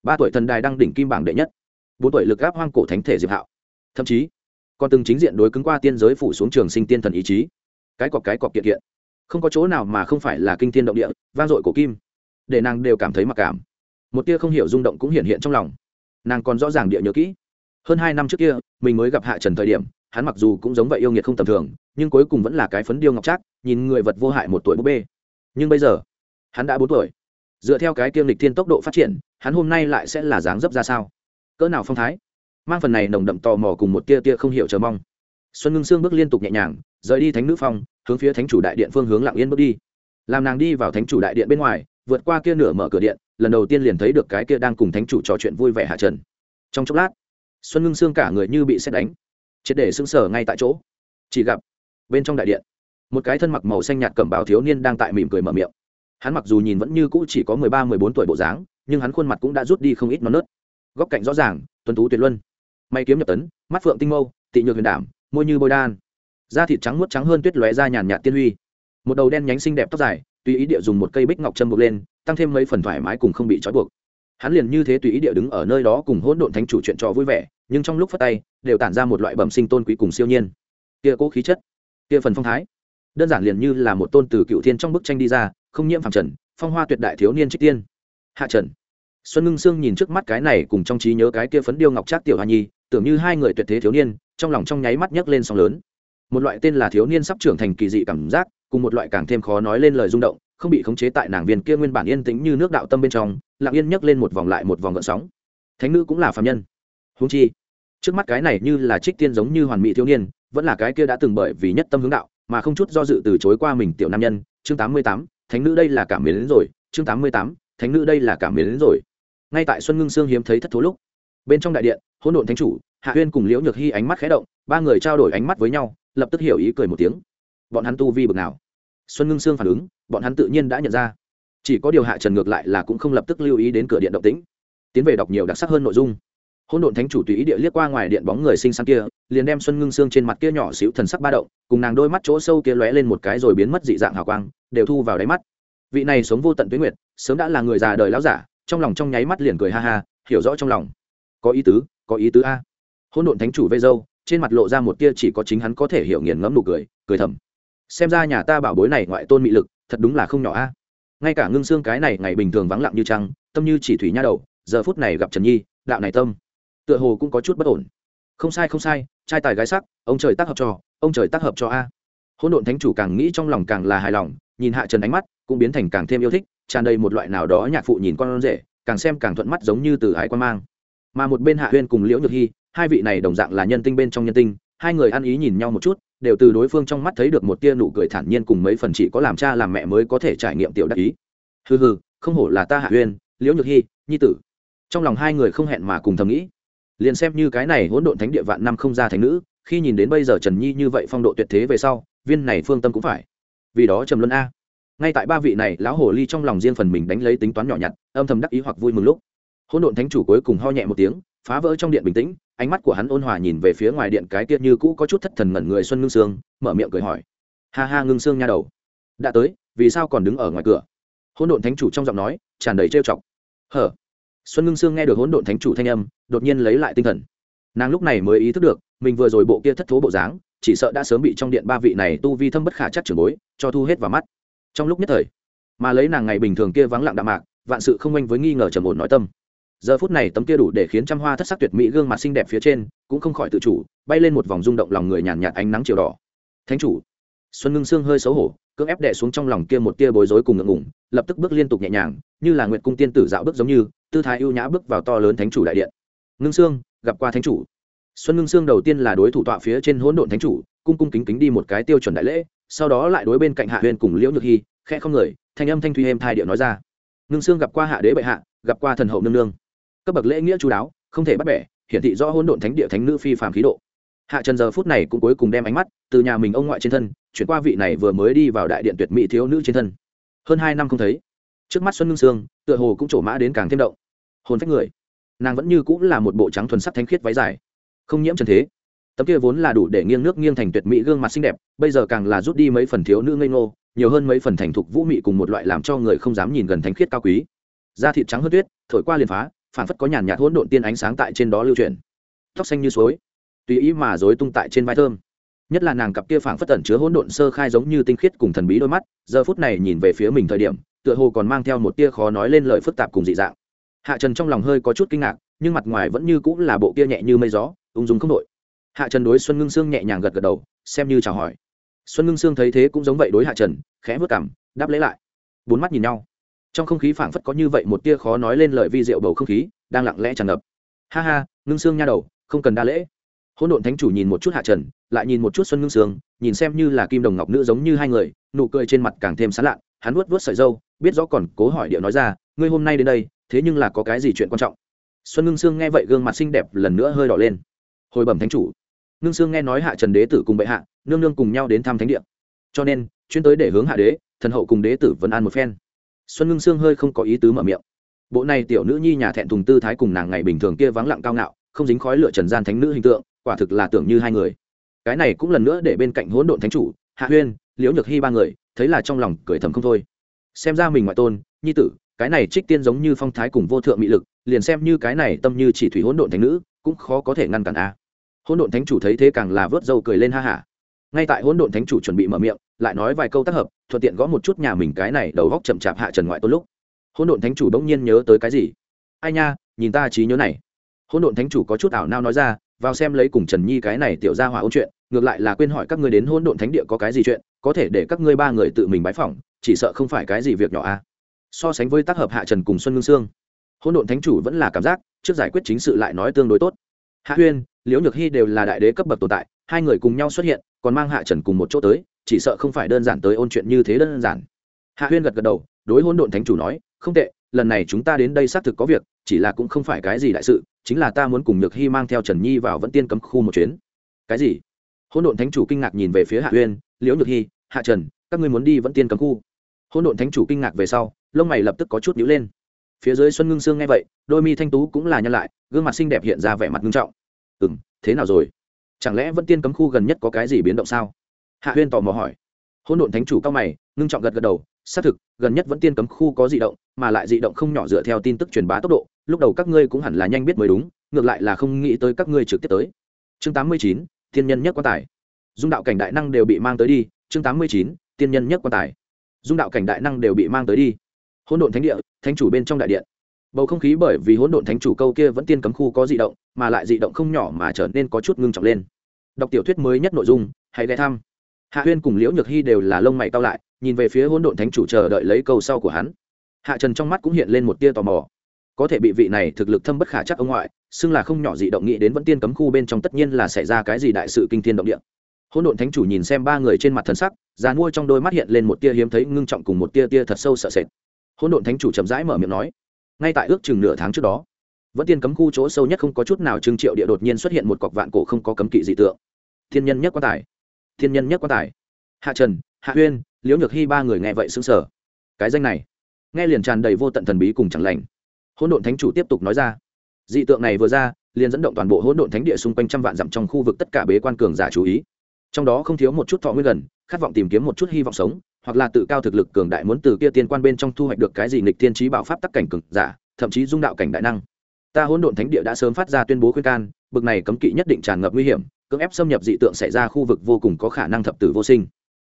Ba tuổi thần đài đăng đỉnh kim bảng đệ nhất. Bốn tuổi lực gáp hoang cổ thánh thể diệp hạo. Thậm chí, còn từng chính diện đối cứng qua tiên giới phủ xuống trường sinh tiên thần ý chí. Cái cọc cái cọc kiện kiện. Không có chỗ nào mà không phải là kinh thiên động địa, vang dội cổ kim. Để nàng đều cảm thấy mặc cảm. Một tia không hiểu rung động cũng hiện hiện trong lòng. Nàng còn rõ ràng địa nhớ kỹ. Hơn hai năm trước kia, mình mới gặp hạ trần thời điểm, hắn mặc dù cũng giống vậy yêu nghiệt không tầm thường, nhưng cuối cùng vẫn là cái phấn điêu ngọc trác, nhìn người vật vô hại một tuổi búp bê. Nhưng bây giờ, hắn đã bốn tuổi dựa theo cái kiêm lịch thiên tốc độ phát triển, hắn hôm nay lại sẽ là dáng dấp ra sao? Cỡ nào phong thái? Mang phần này nồng đậm tò mò cùng một tia tia không hiểu chờ mong. Xuân ngưng sương bước liên tục nhẹ nhàng, rời đi thánh nữ phong, hướng phía thánh chủ đại điện phương hướng lặng yên bước đi. Làm nàng đi vào thánh chủ đại điện bên ngoài, vượt qua kia nửa mở cửa điện, lần đầu tiên liền thấy được cái kia đang cùng thánh chủ trò chuyện vui vẻ hạ trần. Trong chốc lát, xuân ngưng xương cả người như bị xét đánh. Triệt để sững sờ ngay tại chỗ. Chỉ gặp, bên trong đại điện, một cái thân mặc màu xanh nhạt cẩm bào thiếu niên đang tại mỉm cười mở miệng hắn mặc dù nhìn vẫn như cũ chỉ có mười ba, mười bốn tuổi bộ dáng, nhưng hắn khuôn mặt cũng đã rút đi không ít non nớt. Góc cạnh rõ ràng, tuấn tú tuyệt luân. May kiếm nhập tấn, mắt phượng tinh mâu, tị nhược huyền đảm, môi như bôi đan. Da thịt trắng muốt trắng hơn tuyết lóe ra nhàn nhạt tiên huy. Một đầu đen nhánh xinh đẹp tóc dài, tùy ý địa dùng một cây bích ngọc châm buộc lên, tăng thêm mấy phần thoải mái cùng không bị trói buộc. Hắn liền như thế tùy ý địa đứng ở nơi đó cùng hỗn độn thánh chủ chuyện trò vui vẻ, nhưng trong lúc phát tay, đều tản ra một loại bẩm sinh tôn quý cùng siêu nhiên. Kia cố khí chất, kia phần phong thái. Đơn giản liền như là một tôn từ cựu thiên trong bức tranh đi ra không nhiễm phàm trần, phong hoa tuyệt đại thiếu niên trích tiên. Hạ trần. Xuân ngưng sương nhìn trước mắt cái này cùng trong trí nhớ cái kia phấn điêu ngọc trác tiểu hoa nhi, tưởng như hai người tuyệt thế thiếu niên, trong lòng trong nháy mắt nhấc lên sóng lớn. Một loại tên là thiếu niên sắp trưởng thành kỳ dị cảm giác, cùng một loại càng thêm khó nói lên lời rung động, không bị khống chế tại nàng viên kia nguyên bản yên tĩnh như nước đạo tâm bên trong, lặng yên nhấc lên một vòng lại một vòng gợn sóng. Thánh nữ cũng là phạm nhân. Húng chi, trước mắt cái này như là trích tiên giống như hoàn mỹ thiếu niên, vẫn là cái kia đã từng bởi vì nhất tâm hướng đạo, mà không chút do dự từ chối qua mình tiểu nam nhân, chương tám mươi tám thánh nữ đây là cảm mến đến rồi, chương tám mươi tám, thánh nữ đây là cảm mến đến rồi. Ngay tại xuân ngưng sương hiếm thấy thất thố lúc, bên trong đại điện, hỗn độn thánh chủ, hạ huyên cùng liễu nhược hy ánh mắt khé động, ba người trao đổi ánh mắt với nhau, lập tức hiểu ý cười một tiếng. Bọn hắn tu vi bực nào? Xuân ngưng sương phản ứng, bọn hắn tự nhiên đã nhận ra. Chỉ có điều hạ trần ngược lại là cũng không lập tức lưu ý đến cửa điện động tĩnh. Tiến về đọc nhiều đặc sắc hơn nội dung. Hôn độn thánh chủ tùy ý địa liếc qua ngoài điện bóng người xinh xắn kia, liền đem xuân ngưng xương trên mặt kia nhỏ xíu thần sắc ba động, cùng nàng đôi mắt chỗ sâu kia lóe lên một cái rồi biến mất dị dạng hào quang đều thu vào đáy mắt. Vị này sống vô tận tuyến nguyệt, sớm đã là người già đời lão giả, trong lòng trong nháy mắt liền cười ha ha, hiểu rõ trong lòng. Có ý tứ, có ý tứ a. Hôn độn thánh chủ vây dâu, trên mặt lộ ra một tia chỉ có chính hắn có thể hiểu nghiền ngẫm nụ cười cười thầm. Xem ra nhà ta bảo bối này ngoại tôn mị lực, thật đúng là không nhỏ a. Ngay cả ngưng xương cái này ngày bình thường vắng lặng như trăng, tâm như chỉ thủy nha đầu, giờ phút này gặp trần nhi, đạo này tâm, tựa hồ cũng có chút bất ổn. Không sai không sai, trai tài gái sắc, ông trời tác hợp cho, ông trời tác hợp cho a. Hôn độn thánh chủ càng nghĩ trong lòng càng là hài lòng nhìn hạ trần ánh mắt, cũng biến thành càng thêm yêu thích, tràn đầy một loại nào đó nhạc phụ nhìn con rể, càng xem càng thuận mắt giống như từ ái quan mang. Mà một bên hạ huyên cùng liễu nhược hy hai vị này đồng dạng là nhân tinh bên trong nhân tinh, hai người ăn ý nhìn nhau một chút, đều từ đối phương trong mắt thấy được một tia nụ cười thản nhiên cùng mấy phần chỉ có làm cha làm mẹ mới có thể trải nghiệm tiểu đắc ý. Hừ hừ, không hổ là ta hạ huyên, liễu nhược hy nhi tử. Trong lòng hai người không hẹn mà cùng thầm nghĩ. Liền xem như cái này hỗn độn thánh địa vạn năm không ra thành nữ, khi nhìn đến bây giờ trần nhi như vậy phong độ tuyệt thế về sau, viên này phương tâm cũng phải vì đó trầm luân a. Ngay tại ba vị này, lão hồ ly trong lòng riêng phần mình đánh lấy tính toán nhỏ nhặt, âm thầm đắc ý hoặc vui mừng lúc, hỗn độn thánh chủ cuối cùng ho nhẹ một tiếng, phá vỡ trong điện bình tĩnh, ánh mắt của hắn ôn hòa nhìn về phía ngoài điện cái tiết như cũ có chút thất thần ngẩn người xuân ngưng sương, mở miệng cười hỏi. Ha ha ngưng sương nha đầu. Đã tới, vì sao còn đứng ở ngoài cửa? Hỗn độn thánh chủ trong giọng nói, tràn đầy trêu chọc. Hở? Xuân ngưng sương nghe được hỗn độn thánh chủ thanh âm, đột nhiên lấy lại tinh thần. Nàng lúc này mới ý thức được, mình vừa rồi bộ kia thất thố bộ dáng chỉ sợ đã sớm bị trong điện ba vị này tu vi thâm bất khả chắc trưởng bối cho thu hết vào mắt. Trong lúc nhất thời mà lấy nàng ngày bình thường kia vắng lặng đạm mạc vạn sự không oanh với nghi ngờ trầm ổn nói tâm. Giờ phút này tấm kia đủ để khiến trăm hoa thất sắc tuyệt mỹ gương mặt xinh đẹp phía trên cũng không khỏi tự chủ bay lên một vòng rung động lòng người nhàn nhạt, nhạt ánh nắng chiều đỏ. Thánh chủ. Xuân ngưng sương hơi xấu hổ cưỡng ép đè xuống trong lòng kia một tia bối rối cùng ngượng ngủng lập tức bước liên tục nhẹ nhàng như là nguyệt cung tiên tử dạo bước giống như tư thái ưu nhã bước vào to lớn thánh chủ đại điện. Ngưng sương gặp qua thánh chủ xuân ngưng Sương đầu tiên là đối thủ tọa phía trên hỗn độn thánh chủ, cung cung kính kính đi một cái tiêu chuẩn đại lễ, sau đó lại đối bên cạnh hạ huyền cùng liễu nhược hy khẽ không người, thanh âm thanh thuy êm thai điệu nói ra. Ngưng Sương gặp qua hạ đế bệ hạ, gặp qua thần hậu nương nương. Cấp bậc lễ nghĩa chú đáo, không thể bắt bẻ, hiển thị rõ hỗn độn thánh địa thánh nữ phi phàm khí độ. Hạ trần giờ phút này cũng cuối cùng đem ánh mắt từ nhà mình ông ngoại trên thân, chuyển qua vị này vừa mới đi vào đại điện tuyệt mỹ thiếu nữ trên thân. Hơn hai năm không thấy, trước mắt xuân ngưng sương, tựa hồ cũng trổ mã đến càng thêm động. Hồn phách người, nàng vẫn như cũng là một bộ trắng thuần sắc thánh khiết váy dài không nhiễm trần thế. Tấm kia vốn là đủ để nghiêng nước nghiêng thành tuyệt mỹ gương mặt xinh đẹp, bây giờ càng là rút đi mấy phần thiếu nữ ngây ngô, nhiều hơn mấy phần thành thục vũ mị cùng một loại làm cho người không dám nhìn gần thánh khiết cao quý. Da thịt trắng hơn tuyết, thổi qua liền phá phản phất có nhàn nhạt hỗn độn tiên ánh sáng tại trên đó lưu truyền tóc xanh như suối, tùy ý mà dối tung tại trên vai thơm. Nhất là nàng cặp kia phảng phất tẩn chứa hỗn độn sơ khai giống như tinh khiết cùng thần bí đôi mắt, giờ phút này nhìn về phía mình thời điểm, tựa hồ còn mang theo một tia khó nói lên lời phức tạp cùng dị dạng. Hạ trần trong lòng hơi có chút kinh ngạc, nhưng mặt ngoài vẫn như cũng là bộ kia nhẹ như mây gió ung dung không đội. Hạ trần đối xuân ngưng sương nhẹ nhàng gật gật đầu, xem như chào hỏi. Xuân ngưng sương thấy thế cũng giống vậy đối hạ trần, khẽ vớt cảm, đáp lấy lại. Bốn mắt nhìn nhau. Trong không khí phảng phất có như vậy một tia khó nói lên lời vi diệu bầu không khí, đang lặng lẽ tràn ngập. Ha ha, ngưng sương nha đầu, không cần đa lễ. Hỗn độn thánh chủ nhìn một chút hạ trần, lại nhìn một chút xuân ngưng sương, nhìn xem như là kim đồng ngọc nữ giống như hai người, nụ cười trên mặt càng thêm sán lạn, hắn vuốt vuốt sợi dâu biết rõ còn cố hỏi điệu nói ra, ngươi hôm nay đến đây, thế nhưng là có cái gì chuyện quan trọng? Xuân ngưng sương nghe vậy gương mặt xinh đẹp lần nữa hơi đỏ lên hồi bẩm thánh chủ. Nương sương nghe nói hạ trần đế tử cùng bệ hạ, nương nương cùng nhau đến thăm thánh địa. Cho nên chuyên tới để hướng hạ đế, thần hậu cùng đế tử vấn an một phen. Xuân ngưng sương hơi không có ý tứ mở miệng. Bộ này tiểu nữ nhi nhà thẹn thùng tư thái cùng nàng ngày bình thường kia vắng lặng cao ngạo, không dính khói lửa trần gian thánh nữ hình tượng, quả thực là tưởng như hai người. Cái này cũng lần nữa để bên cạnh hỗn độn thánh chủ, hạ huyên, liễu nhược hy ba người, thấy là trong lòng cười thầm không thôi. Xem ra mình ngoại tôn, nhi tử, cái này trích tiên giống như phong thái cùng vô thượng mị lực, liền xem như cái này tâm như chỉ thủy hỗn độn thánh nữ, cũng khó có thể ngăn cản a hỗn độn thánh chủ thấy thế càng là vớt râu cười lên ha hả. Ngay tại hỗn độn thánh chủ chuẩn bị mở miệng, lại nói vài câu tác hợp, thuận tiện gõ một chút nhà mình cái này đầu góc chậm chạp hạ trần ngoại tôn lúc. Hỗn độn thánh chủ đống nhiên nhớ tới cái gì? Ai nha, nhìn ta trí nhớ này. Hỗn độn thánh chủ có chút ảo nao nói ra, vào xem lấy cùng trần nhi cái này tiểu ra hỏa ôn chuyện, ngược lại là quên hỏi các ngươi đến hỗn độn thánh địa có cái gì chuyện, có thể để các ngươi ba người tự mình bái phỏng, chỉ sợ không phải cái gì việc nhỏ a. So sánh với tác hợp hạ trần cùng xuân ngưng sương, hỗn độn thánh chủ vẫn là cảm giác, trước giải quyết chính sự lại nói tương đối tốt. Hạ huyên liễu nhược hy đều là đại đế cấp bậc tồn tại, hai người cùng nhau xuất hiện, còn mang hạ trần cùng một chỗ tới, chỉ sợ không phải đơn giản tới ôn chuyện như thế đơn giản. Hạ huyên gật gật đầu, đối hỗn độn thánh chủ nói, không tệ, lần này chúng ta đến đây xác thực có việc, chỉ là cũng không phải cái gì đại sự, chính là ta muốn cùng nhược hy mang theo trần nhi vào vẫn tiên cấm khu một chuyến. Cái gì? Hỗn độn thánh chủ kinh ngạc nhìn về phía hạ huyên, liễu nhược hy hạ trần, các ngươi muốn đi vẫn tiên cấm khu? Hỗn độn thánh chủ kinh ngạc về sau, lông mày lập tức có chút nhíu lên. Phía dưới xuân ngưng sương nghe vậy, đôi mi thanh tú cũng là nhân lại, gương mặt xinh đẹp hiện ra vẻ mặt nghiêm trọng ừ m thế nào rồi? Chẳng lẽ vẫn tiên cấm khu gần nhất có cái gì biến động sao? Hạ huyên tò mò hỏi. Hôn đồn thánh chủ cao mày, ngưng trọng gật gật đầu, xác thực, gần nhất vẫn tiên cấm khu có di động, mà lại di động không nhỏ dựa theo tin tức truyền bá tốc độ, lúc đầu các ngươi cũng hẳn là nhanh biết mới đúng, ngược lại là không nghĩ tới các ngươi trực tiếp tới. Chương tám mươi chín thiên nhân nhất quan tài. Dung đạo cảnh đại năng đều bị mang tới đi, chương tám mươi chín, tiên nhân nhất quan tài. Dung đạo cảnh đại năng đều bị mang tới đi. Hôn đồn thánh địa, thánh chủ bên trong đại điện bầu không khí bởi vì hỗn độn thánh chủ câu kia vẫn tiên cấm khu có dị động, mà lại dị động không nhỏ mà trở nên có chút ngưng trọng lên. Đọc tiểu thuyết mới nhất nội dung, hãy ghé thăm. Hạ huyên cùng liễu nhược hy đều là lông mày cao lại, nhìn về phía hỗn độn thánh chủ chờ đợi lấy câu sau của hắn. Hạ trần trong mắt cũng hiện lên một tia tò mò. Có thể bị vị này thực lực thâm bất khả chắc ông ngoại, xưng là không nhỏ dị động nghĩ đến vẫn tiên cấm khu bên trong tất nhiên là xảy ra cái gì đại sự kinh thiên động địa. Hỗn độn thánh chủ nhìn xem ba người trên mặt thần sắc, già mua trong đôi mắt hiện lên một tia hiếm thấy ngưng trọng cùng một tia tia thật sâu sợ sệt. Hỗn độn thánh chủ chậm rãi mở miệng nói ngay tại ước chừng nửa tháng trước đó, vẫn tiên cấm khu chỗ sâu nhất không có chút nào trưng triệu địa đột nhiên xuất hiện một cọc vạn cổ không có cấm kỵ dị tượng. Thiên nhân nhất quan tài. Thiên nhân nhất quan tài. Hạ trần, hạ huyên, liễu nhược hy ba người nghe vậy xứng sở cái danh này, nghe liền tràn đầy vô tận thần bí cùng chẳng lành. Hỗn độn thánh chủ tiếp tục nói ra. Dị tượng này vừa ra, liền dẫn động toàn bộ hỗn độn thánh địa xung quanh trăm vạn dặm trong khu vực tất cả bế quan cường giả chú ý. Trong đó không thiếu một chút thọ nguyên gần, khát vọng tìm kiếm một chút hy vọng sống hoặc là tự cao thực lực cường đại muốn từ kia tiên quan bên trong thu hoạch được cái gì nghịch thiên trí bảo pháp tắc cảnh cường giả, thậm chí dung đạo cảnh đại năng. Ta hỗn độn thánh địa đã sớm phát ra tuyên bố khuyên can, bực này cấm kỵ nhất định tràn ngập nguy hiểm, cưỡng ép xâm nhập dị tượng xảy ra khu vực vô cùng có khả năng thập tử vô sinh.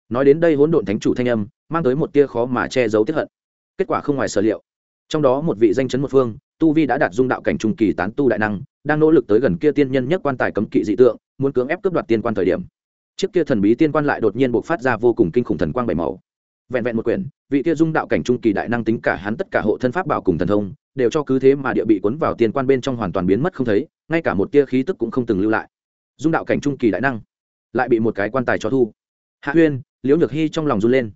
Nói đến đây hỗn độn thánh chủ thanh âm, mang tới một tia khó mà che giấu tiếp hận. Kết quả không ngoài sở liệu. Trong đó một vị danh chấn một phương, tu vi đã đạt dung đạo cảnh trung kỳ tán tu đại năng, đang nỗ lực tới gần kia tiên nhân nhất quan tài cấm kỵ dị tượng, muốn cưỡng ép cướp đoạt tiên quan thời điểm. Chiếc kia thần bí tiên quan lại đột nhiên bộc phát ra vô cùng kinh khủng thần quang bảy màu vẹn vẹn một quyển, vị kia dung đạo cảnh trung kỳ đại năng tính cả hắn tất cả hộ thân pháp bảo cùng thần thông, đều cho cứ thế mà địa bị cuốn vào tiên quan bên trong hoàn toàn biến mất không thấy, ngay cả một tia khí tức cũng không từng lưu lại. Dung đạo cảnh trung kỳ đại năng, lại bị một cái quan tài cho thu. Hạ huyên, liễu nhược hy trong lòng run lên.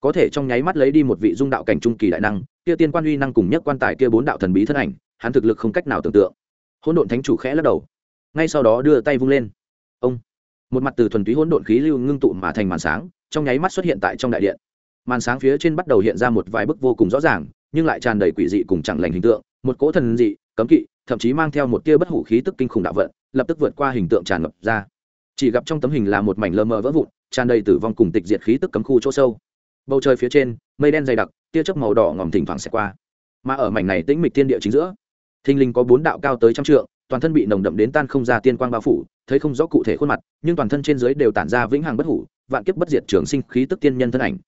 Có thể trong nháy mắt lấy đi một vị dung đạo cảnh trung kỳ đại năng, kia tiên quan uy năng cùng nhất quan tài kia bốn đạo thần bí thân ảnh, hắn thực lực không cách nào tưởng tượng. Hỗn độn thánh chủ khẽ lắc đầu, ngay sau đó đưa tay vung lên. Ông, một mặt từ thuần túy hỗn độn khí lưu ngưng tụ mà thành màn sáng, trong nháy mắt xuất hiện tại trong đại điện màn sáng phía trên bắt đầu hiện ra một vài bức vô cùng rõ ràng, nhưng lại tràn đầy quỷ dị cùng chẳng lành hình tượng, một cỗ thần dị, cấm kỵ, thậm chí mang theo một tia bất hủ khí tức kinh khủng đạo vận, lập tức vượt qua hình tượng tràn ngập ra. Chỉ gặp trong tấm hình là một mảnh lơ mờ vỡ vụn, tràn đầy tử vong cùng tịch diệt khí tức cấm khu chỗ sâu. Bầu trời phía trên, mây đen dày đặc, tia chớp màu đỏ ngòm thỉnh thoảng xẹt qua. Mà ở mảnh này tĩnh mịch thiên địa chính giữa thinh linh có bốn đạo cao tới trăm trượng, toàn thân bị nồng đậm đến tan không ra tiên quang bao phủ, thấy không rõ cụ thể khuôn mặt, nhưng toàn thân trên dưới đều tản ra vĩnh hằng bất hủ, vạn kiếp bất diệt trường sinh khí tức tiên nhân thân ảnh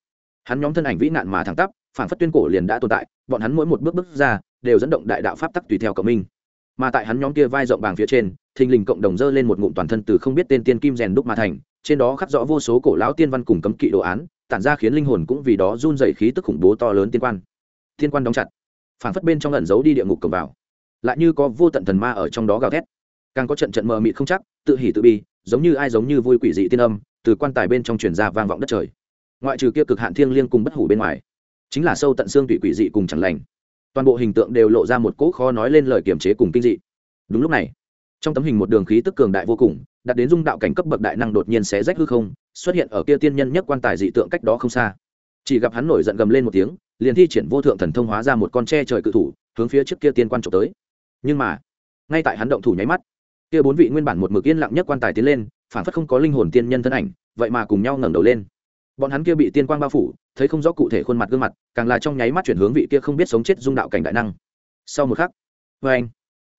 hắn nhóm thân ảnh vĩ nạn mà thẳng tắp phản phất tuyên cổ liền đã tồn tại, bọn hắn mỗi một bước bước ra, đều dẫn động đại đạo pháp tắc tùy theo cộng minh. Mà tại hắn nhóm kia vai rộng bàng phía trên, thình lình cộng đồng dơ lên một ngụm toàn thân từ không biết tên tiên kim rèn đúc mà thành, trên đó khắc rõ vô số cổ lão tiên văn cùng cấm kỵ đồ án, tản ra khiến linh hồn cũng vì đó run dày khí tức khủng bố to lớn tiên quan. Tiên quan đóng chặt phản phất bên trong ẩn giấu đi địa ngục cầm vào, lại như có vô tận thần ma ở trong đó gào thét. Càng có trận trận mờ mịt không chắc, tự hỉ tự bi, giống như ai giống như vui quỷ dị tiên âm, từ quan tài bên trong truyền ra vang vọng đất trời ngoại trừ kia cực hạn thiêng liêng cùng bất hủ bên ngoài, chính là sâu tận xương tủy quỷ dị cùng chẳng lành. Toàn bộ hình tượng đều lộ ra một cỗ khó nói lên lời kiềm chế cùng kinh dị. Đúng lúc này, trong tấm hình một đường khí tức cường đại vô cùng, đặt đến dung đạo cảnh cấp bậc đại năng đột nhiên xé rách hư không, xuất hiện ở kia tiên nhân nhất quan tài dị tượng cách đó không xa. Chỉ gặp hắn nổi giận gầm lên một tiếng, liền thi triển vô thượng thần thông hóa ra một con tre trời cự thủ, hướng phía trước kia tiên quan trộm tới. Nhưng mà, ngay tại hắn động thủ nháy mắt, kia bốn vị nguyên bản một mực yên lặng nhất quan tài tiến lên, phản phất không có linh hồn tiên nhân thân ảnh, vậy mà cùng nhau ngẩng đầu lên bọn hắn kia bị tiên quang bao phủ, thấy không rõ cụ thể khuôn mặt gương mặt, càng là trong nháy mắt chuyển hướng vị kia không biết sống chết dung đạo cảnh đại năng. Sau một khắc vê anh,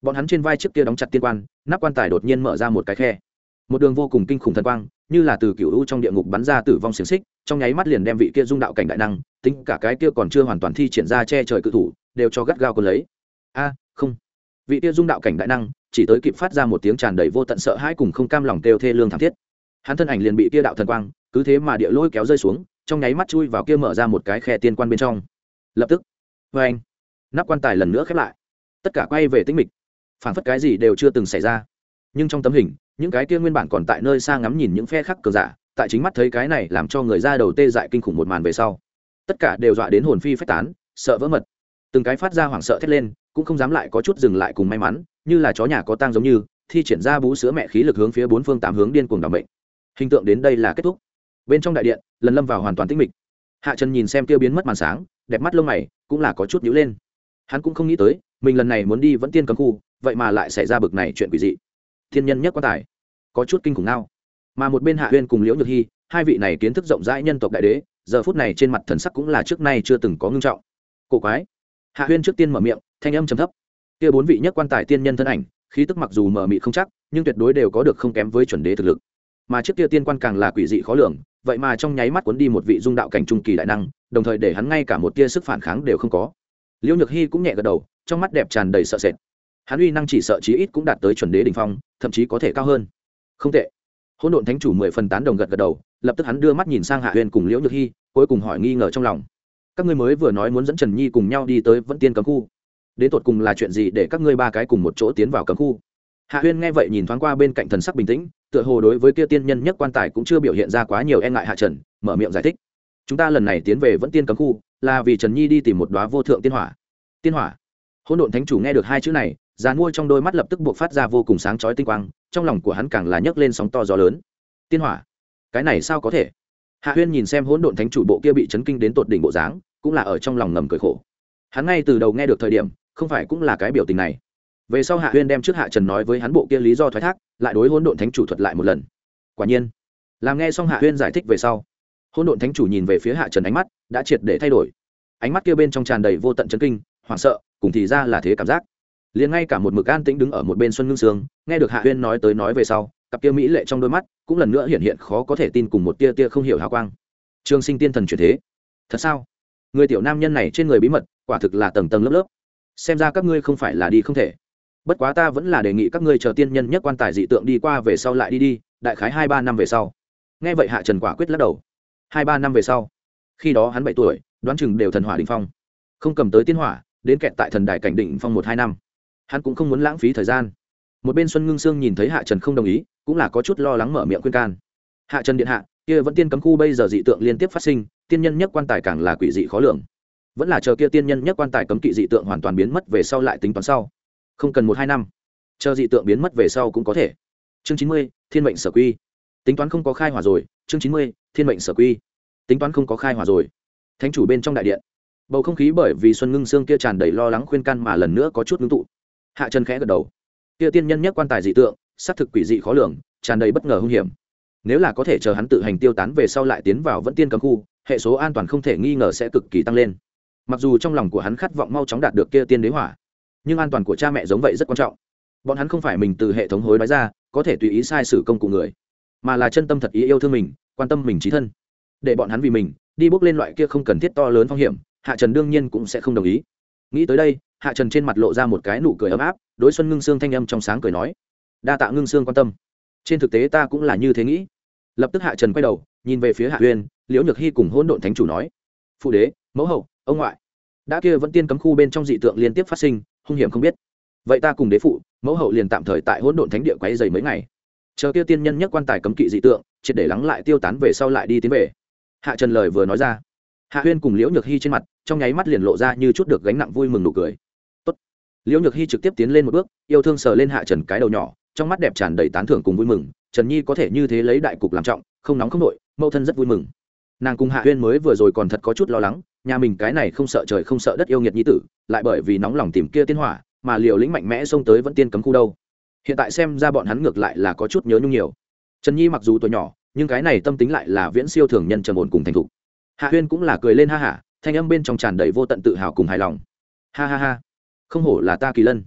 bọn hắn trên vai trước kia đóng chặt tiên quan, nắp quan tài đột nhiên mở ra một cái khe. Một đường vô cùng kinh khủng thần quang, như là từ cựu u trong địa ngục bắn ra tử vong xiềng xích, trong nháy mắt liền đem vị kia dung đạo cảnh đại năng, tính cả cái kia còn chưa hoàn toàn thi triển ra che trời cự thủ, đều cho gắt gao còn lấy. A, không. Vị kia dung đạo cảnh đại năng, chỉ tới kịp phát ra một tiếng tràn đầy vô tận sợ hãi cùng không cam lòng kêu thê lương thảm thiết. Hắn thân ảnh liền bị kia đạo thần quang cứ thế mà địa lôi kéo rơi xuống, trong nháy mắt chui vào kia mở ra một cái khe tiên quan bên trong. Lập tức vê anh, nắp quan tài lần nữa khép lại. Tất cả quay về tĩnh mịch. Phản phất cái gì đều chưa từng xảy ra. Nhưng trong tấm hình, những cái kia nguyên bản còn tại nơi xa ngắm nhìn những phe khác cờ giả, tại chính mắt thấy cái này làm cho người ra đầu tê dại kinh khủng một màn về sau, tất cả đều dọa đến hồn phi phách tán, sợ vỡ mật. Từng cái phát ra hoảng sợ thét lên, cũng không dám lại có chút dừng lại cùng may mắn, như là chó nhà có tang giống như, thi triển ra bú sữa mẹ khí lực hướng phía bốn phương tám hướng điên cuồng đảm bệnh hình tượng đến đây là kết thúc bên trong đại điện, lần lâm vào hoàn toàn tĩnh mịch. Hạ trần nhìn xem tiêu biến mất màn sáng, đẹp mắt lông mày, cũng là có chút nhữ lên. Hắn cũng không nghĩ tới, mình lần này muốn đi vẫn tiên cấm khu, vậy mà lại xảy ra bực này chuyện quỷ dị. Thiên nhân nhất quan tài, có chút kinh khủng nào. Mà một bên hạ huyên cùng liễu nhược hy hai vị này kiến thức rộng rãi nhân tộc đại đế, giờ phút này trên mặt thần sắc cũng là trước nay chưa từng có ngưng trọng. Cổ quái. Hạ huyên trước tiên mở miệng, thanh âm trầm thấp. Kia bốn vị nhất quan tài tiên nhân thân ảnh, khí tức mặc dù mở mị không chắc, nhưng tuyệt đối đều có được không kém với chuẩn đế thực lực. Mà trước kia tiên quan càng là quỷ dị khó lường vậy mà trong nháy mắt cuốn đi một vị dung đạo cảnh trung kỳ đại năng, đồng thời để hắn ngay cả một tia sức phản kháng đều không có. Liễu nhược hy cũng nhẹ gật đầu, trong mắt đẹp tràn đầy sợ sệt. Hắn uy năng chỉ sợ chí ít cũng đạt tới chuẩn đế đ ỉ n h phong, thậm chí có thể cao hơn. Không tệ. Hỗn độn thánh chủ mười phần tán đồng gật gật đầu, lập tức hắn đưa mắt nhìn sang hạ huyền cùng liễu nhược hy cuối cùng hỏi nghi ngờ trong lòng. Các ngươi mới vừa nói muốn dẫn trần nhi cùng nhau đi tới vẫn tiên cấm khu. Đến tột cùng là chuyện gì để các ngươi ba cái cùng một chỗ tiến vào cấm khu? Hạ huyên nghe vậy nhìn thoáng qua bên cạnh thần sắc bình tĩnh tựa hồ đối với kia tiên nhân nhất quan tài cũng chưa biểu hiện ra quá nhiều e ngại hạ trần, mở miệng giải thích. Chúng ta lần này tiến về vẫn tiên cấm khu, là vì trần nhi đi tìm một đoá vô thượng tiên hỏa. Tiên hỏa? Hôn độn thánh chủ nghe được hai chữ này dàn mua trong đôi mắt lập tức buộc phát ra vô cùng sáng chói tinh quang, trong lòng của hắn càng là nhấc lên sóng to gió lớn. Tiên hỏa? Cái này sao có thể? Hạ huyên nhìn xem hỗn độn thánh chủ bộ kia bị chấn kinh đến tột đỉnh bộ dáng, cũng là ở trong lòng ngầm cười khổ. Hắn ngay từ đầu nghe được thời điểm, không phải cũng là cái biểu tình này về sau hạ huyên đem trước hạ trần nói với hắn bộ kia lý do thoái thác, lại đối hỗn độn thánh chủ thuật lại một lần. Quả nhiên, làm nghe xong hạ huyên giải thích về sau, hỗn độn thánh chủ nhìn về phía hạ trần ánh mắt đã triệt để thay đổi. Ánh mắt kia bên trong tràn đầy vô tận chấn kinh, hoảng sợ, cùng thì ra là thế cảm giác. Liền ngay cả một mực an tĩnh đứng ở một bên xuân ngưng sương, nghe được hạ huyên nói tới nói về sau, cặp kia mỹ lệ trong đôi mắt cũng lần nữa hiện hiện khó có thể tin cùng một tia tia không hiểu hào quang. Trường sinh tiên thần chuyển thế. Thật sao? Người tiểu nam nhân này trên người bí mật, quả thực là tầng tầng lớp lớp. Xem ra các ngươi không phải là đi không thể bất quá ta vẫn là đề nghị các ngươi chờ tiên nhân nhất quan tài dị tượng đi qua về sau lại đi đi, đại khái hai ba năm về sau. Nghe vậy hạ trần quả quyết lắc đầu. Hai ba năm về sau, khi đó hắn bảy tuổi, đoán chừng đều thần hỏa đình phong. Không cầm tới tiên hỏa, đến kẹt tại thần đài cảnh định phong một hai năm. Hắn cũng không muốn lãng phí thời gian. Một bên xuân ngưng sương nhìn thấy hạ trần không đồng ý, cũng là có chút lo lắng mở miệng khuyên can. Hạ trần điện hạ, kia vẫn tiên cấm khu bây giờ dị tượng liên tiếp phát sinh, tiên nhân nhất quan tài càng là quỷ dị khó lường. Vẫn là chờ kia tiên nhân nhất quan tài cấm kỵ dị tượng hoàn toàn biến mất về sau lại tính toán sau không cần một hai năm. Chờ dị tượng biến mất về sau cũng có thể. Chương chín mươi, thiên mệnh sở quy. Tính toán không có khai hỏa rồi. Chương chín mươi, thiên mệnh sở quy. Tính toán không có khai hỏa rồi. Thánh chủ bên trong đại điện. Bầu không khí bởi vì xuân ngưng xương kia tràn đầy lo lắng khuyên can mà lần nữa có chút ngưng tụ. Hạ chân khẽ gật đầu. Kia tiên nhân nhất quan tài dị tượng, xác thực quỷ dị khó lường, tràn đầy bất ngờ hung hiểm. Nếu là có thể chờ hắn tự hành tiêu tán về sau lại tiến vào vẫn tiên cấm khu, hệ số an toàn không thể nghi ngờ sẽ cực kỳ tăng lên. Mặc dù trong lòng của hắn khát vọng mau chóng đạt được kia tiên đế hỏa nhưng an toàn của cha mẹ giống vậy rất quan trọng. Bọn hắn không phải mình từ hệ thống hối đoái ra, có thể tùy ý sai sử công cụ người, mà là chân tâm thật ý yêu thương mình, quan tâm mình trí thân. Để bọn hắn vì mình, đi bước lên loại kia không cần thiết to lớn phong hiểm, hạ trần đương nhiên cũng sẽ không đồng ý. Nghĩ tới đây, hạ trần trên mặt lộ ra một cái nụ cười ấm áp, đối xuân ngưng sương thanh âm trong sáng cười nói, đa tạ ngưng sương quan tâm. Trên thực tế ta cũng là như thế nghĩ. Lập tức hạ trần quay đầu, nhìn về phía hạ huyên liễu nhược hy cùng hỗn độn thánh chủ nói, phụ đế, mẫu hậu, ông ngoại, đã kia vẫn tiên cấm khu bên trong dị tượng liên tiếp phát sinh hung hiểm không biết. Vậy ta cùng đế phụ, mẫu hậu liền tạm thời tại hỗn độn thánh địa quấy dày mấy ngày. Chờ kia tiên nhân nhất quan tài cấm kỵ dị tượng, triệt để lắng lại tiêu tán về sau lại đi tiến về. Hạ trần lời vừa nói ra, hạ huyên cùng liễu nhược hy trên mặt, trong nháy mắt liền lộ ra như chút được gánh nặng vui mừng nụ cười. Tốt. liễu nhược hy trực tiếp tiến lên một bước, yêu thương sờ lên hạ trần cái đầu nhỏ, trong mắt đẹp tràn đầy tán thưởng cùng vui mừng, trần nhi có thể như thế lấy đại cục làm trọng, không nóng không nội mẫu thân rất vui mừng. Nàng cùng hạ huyên mới vừa rồi còn thật có chút lo lắng nhà mình cái này không sợ trời không sợ đất yêu nghiệt nhi tử, lại bởi vì nóng lòng tìm kia tiên hỏa, mà liều lĩnh mạnh mẽ xông tới vẫn tiên cấm khu đâu. Hiện tại xem ra bọn hắn ngược lại là có chút nhớ nhung nhiều. Trần nhi mặc dù tuổi nhỏ, nhưng cái này tâm tính lại là viễn siêu thường nhân trầm ổn cùng thành thục. Hạ huyên cũng là cười lên ha hả, thanh âm bên trong tràn đầy vô tận tự hào cùng hài lòng. Ha ha ha. Không hổ là ta kỳ lân.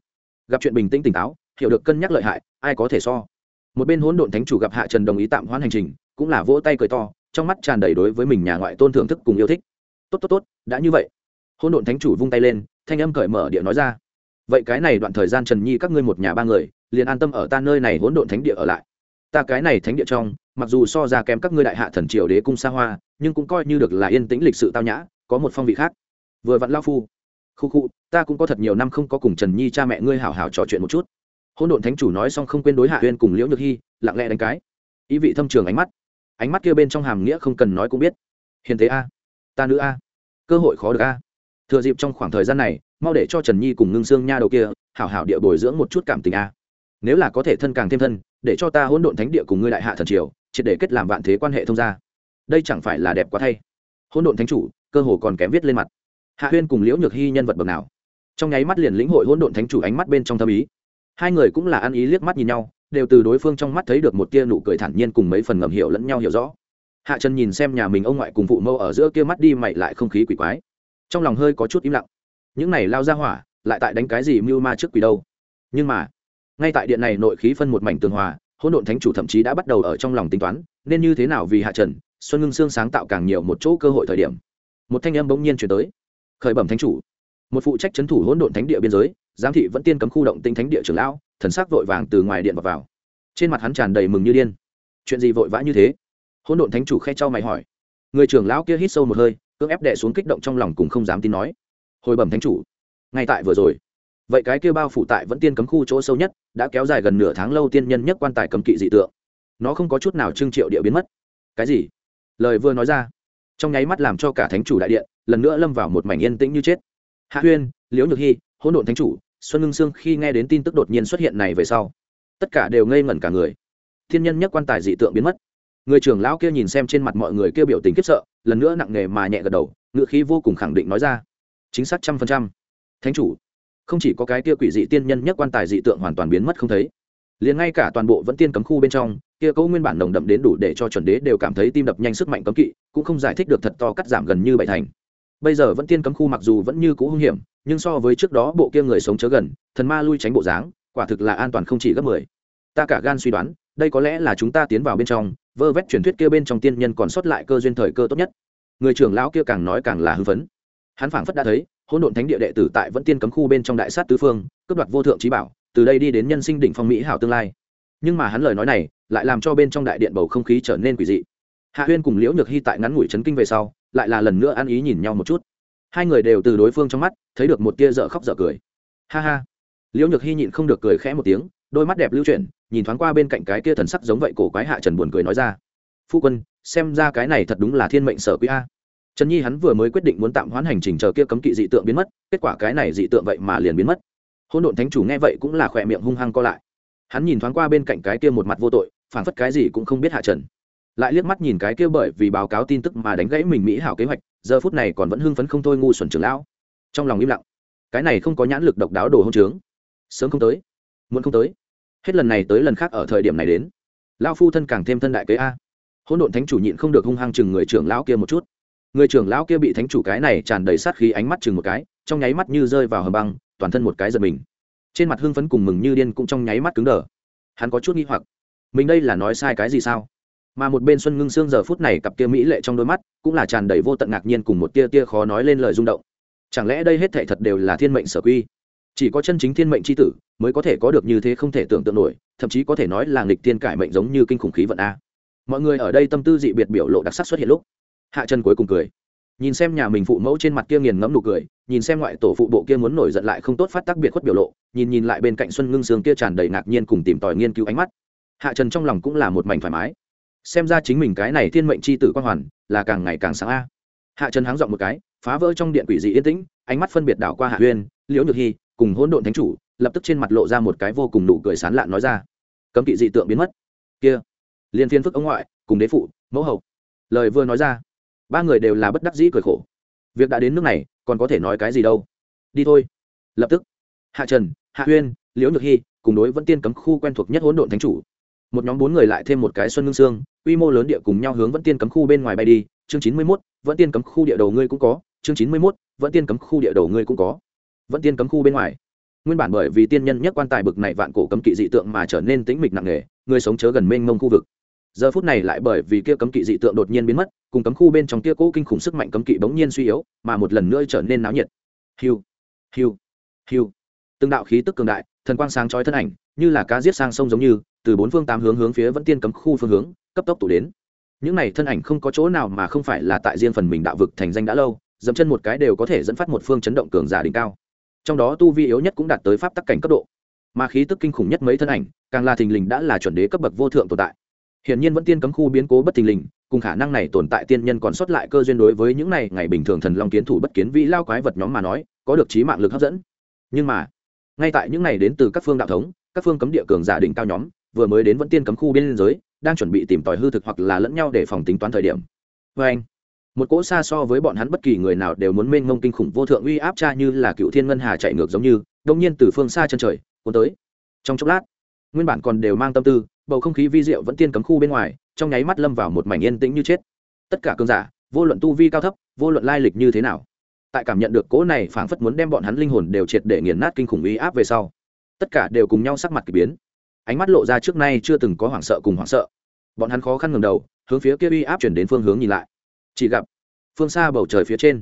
Gặp chuyện bình tĩnh tỉnh táo, hiểu được cân nhắc lợi hại, ai có thể so. Một bên hỗn độn thánh chủ gặp hạ trần đồng ý tạm hoãn hành trình, cũng là vỗ tay cười to, trong mắt tràn đầy đối với mình nhà ngoại tôn thưởng thức cùng yêu thích tốt tốt tốt, đã như vậy. Hôn đồn thánh chủ vung tay lên, thanh âm cởi mở địa nói ra. Vậy cái này đoạn thời gian trần nhi các ngươi một nhà ba người, liền an tâm ở ta nơi này hỗn độn thánh địa ở lại. Ta cái này thánh địa trong, mặc dù so ra kém các ngươi đại hạ thần triều đế cung xa hoa, nhưng cũng coi như được là yên tĩnh lịch sự tao nhã, có một phong vị khác. Vừa vặn lao phu. Khu khu, ta cũng có thật nhiều năm không có cùng trần nhi cha mẹ ngươi hảo hảo trò chuyện một chút. Hôn độn thánh chủ nói xong không quên đối hạ huyên cùng liễu nhược hy lặng lẽ đánh cái. Ý vị thâm trường ánh mắt. Ánh mắt kia bên trong hàm nghĩa không cần nói cũng biết. Hiền thế a ta nữ a. Cơ hội khó được a. Thừa dịp trong khoảng thời gian này, mau để cho trần nhi cùng ngưng xương nha đầu kia, hảo hảo địa bồi dưỡng một chút cảm tình a. Nếu là có thể thân càng thêm thân, để cho ta hỗn độn thánh địa cùng ngươi đại hạ thần triều, triệt để kết làm vạn thế quan hệ thông gia. Đây chẳng phải là đẹp quá thay. Hỗn độn thánh chủ, cơ hồ còn kém viết lên mặt. Hạ huyên cùng liễu nhược hy nhân vật bậc nào? Trong nháy mắt liền lĩnh hội hỗn độn thánh chủ ánh mắt bên trong thâm ý. Hai người cũng là ăn ý liếc mắt nhìn nhau, đều từ đối phương trong mắt thấy được một tia nụ cười thản nhiên cùng mấy phần ngầm hiểu lẫn nhau hiểu rõ hạ trần nhìn xem nhà mình ông ngoại cùng phụ mâu ở giữa kia mắt đi mày lại không khí quỷ quái. Trong lòng hơi có chút im lặng. Những này lao ra hỏa lại tại đánh cái gì mưu ma trước quỷ đâu? Nhưng mà ngay tại điện này nội khí phân một mảnh tường hòa hỗn độn thánh chủ thậm chí đã bắt đầu ở trong lòng tính toán nên như thế nào vì hạ trần xuân ngưng sương sáng tạo càng nhiều một chỗ cơ hội thời điểm. Một thanh âm bỗng nhiên chuyển tới. Khởi bẩm thánh chủ. Một phụ trách c h ấ n thủ hỗn độn thánh địa biên giới giám thị vẫn tiên cấm khu động tinh thánh địa trưởng lão thần sắc vội vàng từ ngoài điện vào, vào. Trên mặt hắn tràn đầy mừng như điên. Chuyện gì vội vã như thế? Hỗn độn thánh chủ khe trao mày hỏi. Người trưởng lão kia hít sâu một hơi, cưỡng ép đệ xuống kích động trong lòng cùng không dám tin nói. Hồi bẩm thánh chủ, ngay tại vừa rồi. Vậy cái kia bao phủ tại vẫn tiên cấm khu chỗ sâu nhất, đã kéo dài gần nửa tháng lâu tiên nhân nhất quan tài cấm kỵ dị tượng. Nó không có chút nào trưng triệu địa biến mất. Cái gì? Lời vừa nói ra, trong nháy mắt làm cho cả thánh chủ đại điện, lần nữa lâm vào một mảnh yên tĩnh như chết. Hạ huyên, liễu nhược hy hỗn độn thánh chủ, xuân ngưng sương khi nghe đến tin tức đột nhiên xuất hiện này về sau, tất cả đều ngây ngẩn cả người. Thiên nhân nhất quan tài dị tượng biến mất người trưởng lão kia nhìn xem trên mặt mọi người kia biểu tình khiếp sợ, lần nữa nặng nề mà nhẹ gật đầu, ngựa khí vô cùng khẳng định nói ra. Chính xác trăm phần trăm. Thánh chủ, không chỉ có cái kia quỷ dị tiên nhân nhất quan tài dị tượng hoàn toàn biến mất không thấy, liền ngay cả toàn bộ vẫn tiên cấm khu bên trong, kia câu nguyên bản nồng đậm đến đủ để cho chuẩn đế đều cảm thấy tim đập nhanh sức mạnh cấm kỵ, cũng không giải thích được thật to cắt giảm gần như bảy thành. Bây giờ vẫn tiên cấm khu mặc dù vẫn như cũ hung hiểm, nhưng so với trước đó bộ kia người sống chớ gần, thần ma lui tránh bộ dáng, quả thực là an toàn không chỉ gấp mười ta cả gan suy đoán, đây có lẽ là chúng ta tiến vào bên trong, vơ vét truyền thuyết kia bên trong tiên nhân còn sót lại cơ duyên thời cơ tốt nhất. Người trưởng lão kia càng nói càng là hưng phấn. Hắn phảng phất đã thấy, hỗn độn thánh địa đệ tử tại vẫn tiên cấm khu bên trong đại sát tứ phương, cướp đoạt vô thượng trí bảo, từ đây đi đến nhân sinh đỉnh phong mỹ hảo tương lai. Nhưng mà hắn lời nói này, lại làm cho bên trong đại điện bầu không khí trở nên quỷ dị. Hạ huyên cùng liễu nhược hy tại ngắn ngủi chấn kinh về sau, lại là lần nữa ăn ý nhìn nhau một chút. Hai người đều từ đối phương trong mắt, thấy được một tia dở khóc dở cười. Ha ha. Liễu nhược hy nhịn không được cười khẽ một tiếng, đôi mắt đẹp lưu chuyển nhìn thoáng qua bên cạnh cái kia thần sắc giống vậy cổ quái hạ trần buồn cười nói ra. Phu quân, xem ra cái này thật đúng là thiên mệnh sở quý a. Trần nhi hắn vừa mới quyết định muốn tạm hoãn hành trình chờ kia cấm kỵ dị tượng biến mất, kết quả cái này dị tượng vậy mà liền biến mất. Hôn độn thánh chủ nghe vậy cũng là khỏe miệng hung hăng co lại. Hắn nhìn thoáng qua bên cạnh cái kia một mặt vô tội phản phất cái gì cũng không biết hạ trần. Lại liếc mắt nhìn cái kia bởi vì báo cáo tin tức mà đánh gãy mình mỹ hảo kế hoạch, giờ phút này còn vẫn hưng phấn không thôi ngu xuẩn trưởng lão. Trong lòng im lặng. Cái này không có nhãn lực độc đáo đồ hôn trướng. Sớm không tới. Muốn không tới hết lần này tới lần khác ở thời điểm này đến lao phu thân càng thêm thân đại kế a. Hỗn độn thánh chủ nhịn không được hung hăng chừng người trưởng lão kia một chút. Người trưởng lão kia bị thánh chủ cái này tràn đầy sát khí ánh mắt chừng một cái, trong nháy mắt như rơi vào hầm băng, toàn thân một cái giật mình. Trên mặt hưng phấn cùng mừng như điên cũng trong nháy mắt cứng đờ. Hắn có chút nghi hoặc, mình đây là nói sai cái gì sao? Mà một bên xuân ngưng xương giờ phút này cặp kia mỹ lệ trong đôi mắt, cũng là tràn đầy vô tận ngạc nhiên cùng một tia tia khó nói lên lời rung động. Chẳng lẽ đây hết thệ thật đều là thiên mệnh sở quy? Chỉ có chân chính thiên mệnh c h i tử mới có thể có được như thế không thể tưởng tượng nổi, thậm chí có thể nói là nghịch thiên cải mệnh giống như kinh khủng khí vận a. Mọi người ở đây tâm tư dị biệt biểu lộ đặc sắc xuất hiện lúc, hạ chân cuối cùng cười. Nhìn xem nhà mình phụ mẫu trên mặt kia nghiền ngẫm nụ cười, nhìn xem ngoại tổ phụ bộ kia muốn nổi giận lại không tốt phát tác biệt khuất biểu lộ, nhìn nhìn lại bên cạnh xuân ngưng sương kia tràn đầy ngạc nhiên cùng tìm tòi nghiên cứu ánh mắt. Hạ trần trong lòng cũng là một mảnh thoải mái. Xem ra chính mình cái này thiên mệnh c h i tử quang hoàn là càng ngày càng sáng a. Hạ trần háng dọn một cái, phá vỡ trong điện quỷ dị yên tĩnh, ánh mắt phân biệt đảo qua hạ huyên liễu nhược hy cùng hỗn độn thánh chủ, lập tức trên mặt lộ ra một cái vô cùng nụ cười sán lạn nói ra. Cấm kỵ dị tượng biến mất. Kia, liên phiên phức ông ngoại, cùng đế phụ, mẫu hậu. Lời vừa nói ra, ba người đều là bất đắc dĩ cười khổ. Việc đã đến nước này, còn có thể nói cái gì đâu. Đi thôi. Lập tức, hạ trần, hạ huyên, liễu nhược hy cùng đối vẫn tiên cấm khu quen thuộc nhất hỗn độn thánh chủ. Một nhóm bốn người lại thêm một cái xuân ngưng sương, quy mô lớn địa cùng nhau hướng vẫn tiên cấm khu bên ngoài bay đi. Chương chín mươi mốt, vẫn tiên cấm khu địa đầu ngươi cũng có. Chương chín mươi mốt, vẫn tiên cấm khu địa đầu ngươi cũng có vẫn tiên cấm khu bên ngoài. Nguyên bản bởi vì tiên nhân nhất quan tài bực này vạn cổ cấm kỵ dị tượng mà trở nên tĩnh mịch nặng nề, người sống chớ gần mênh mông khu vực. Giờ phút này lại bởi vì kia cấm kỵ dị tượng đột nhiên biến mất, cùng cấm khu bên trong kia cố kinh khủng sức mạnh cấm kỵ bỗng nhiên suy yếu, mà một lần nữa trở nên náo nhiệt. Hiu hiu hiu. Từng đạo khí tức cường đại, thần quang sáng chói thân ảnh, như là cá giết sang sông giống như, từ bốn phương tám hướng hướng phía vẫn tiên cấm khu phương hướng, cấp tốc tụ đến. Những này thân ảnh không có chỗ nào mà không phải là tại riêng phần mình đạo vực thành danh đã lâu, dẫm chân một cái đều có thể dẫn phát một phương chấn động cường giả đỉnh cao trong đó tu vi yếu nhất cũng đạt tới pháp tắc cảnh cấp độ. Mà khí tức kinh khủng nhất mấy thân ảnh, càng là thình lình đã là chuẩn đế cấp bậc vô thượng tồn tại. Hiển nhiên vẫn tiên cấm khu biến cố bất thình lình, cùng khả năng này tồn tại tiên nhân còn sót lại cơ duyên đối với những này ngày bình thường thần long kiến thủ bất kiến vĩ lao quái vật nhóm mà nói, có được trí mạng lực hấp dẫn. Nhưng mà, ngay tại những này đến từ các phương đạo thống, các phương cấm địa cường giả đỉnh cao nhóm, vừa mới đến vẫn tiên cấm khu biên giới, đang chuẩn bị tìm tòi hư thực hoặc là lẫn nhau để phòng tính toán thời điểm. Vê anh một cỗ xa so với bọn hắn bất kỳ người nào đều muốn mênh mông kinh khủng vô thượng uy áp cha như là cựu thiên ngân hà chạy ngược giống như đông nhiên từ phương xa chân trời, cuốn tới. Trong chốc lát, nguyên bản còn đều mang tâm tư, bầu không khí vi diệu vẫn tiên cấm khu bên ngoài, trong nháy mắt lâm vào một mảnh yên tĩnh như chết. Tất cả cơn giả, vô luận tu vi cao thấp, vô luận lai lịch như thế nào, tại cảm nhận được cỗ này phảng phất muốn đem bọn hắn linh hồn đều triệt để nghiền nát kinh khủng uy áp về sau, tất cả đều cùng nhau sắc mặt k ỳ biến. Ánh mắt lộ ra trước nay chưa từng có hoảng sợ cùng hoảng sợ. Bọn hắn khó khăn ngầm đầu, hướng phía kia uy áp chuyển đến phương hướng nhìn lại chỉ gặp phương xa bầu trời phía trên,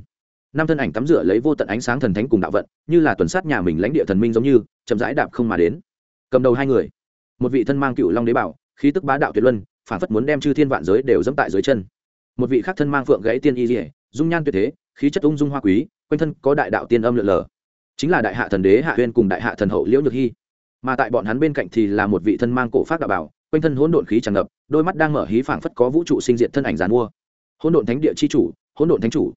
năm thân ảnh tắm rửa lấy vô tận ánh sáng thần thánh cùng đạo vận, như là tuần sát nhà mình lãnh địa thần minh giống như, chậm rãi đạp không mà đến. Cầm đầu hai người, một vị thân mang cựu long đế bảo, khí tức bá đạo tuyệt luân, phản phất muốn đem chư thiên vạn giới đều dẫm tại dưới chân. Một vị khác thân mang phượng gãy tiên y dỉa dung nhan tuyệt thế, khí chất ung dung hoa quý, quanh thân có đại đạo tiên âm lượn lờ. Chính là đại hạ thần đế hạ huyên cùng đại hạ thần hậu liễu nhược hy mà tại bọn hắn bên cạnh thì là một vị thân mang cổ phát đạo bảo, quanh thân hỗn độn khí tràn ngập, đôi mắt đang mở hí phảng phất có vũ trụ sinh diện thân ảnh giàn mua hỗn độn thánh địa chi chủ, hỗn độn thánh chủ.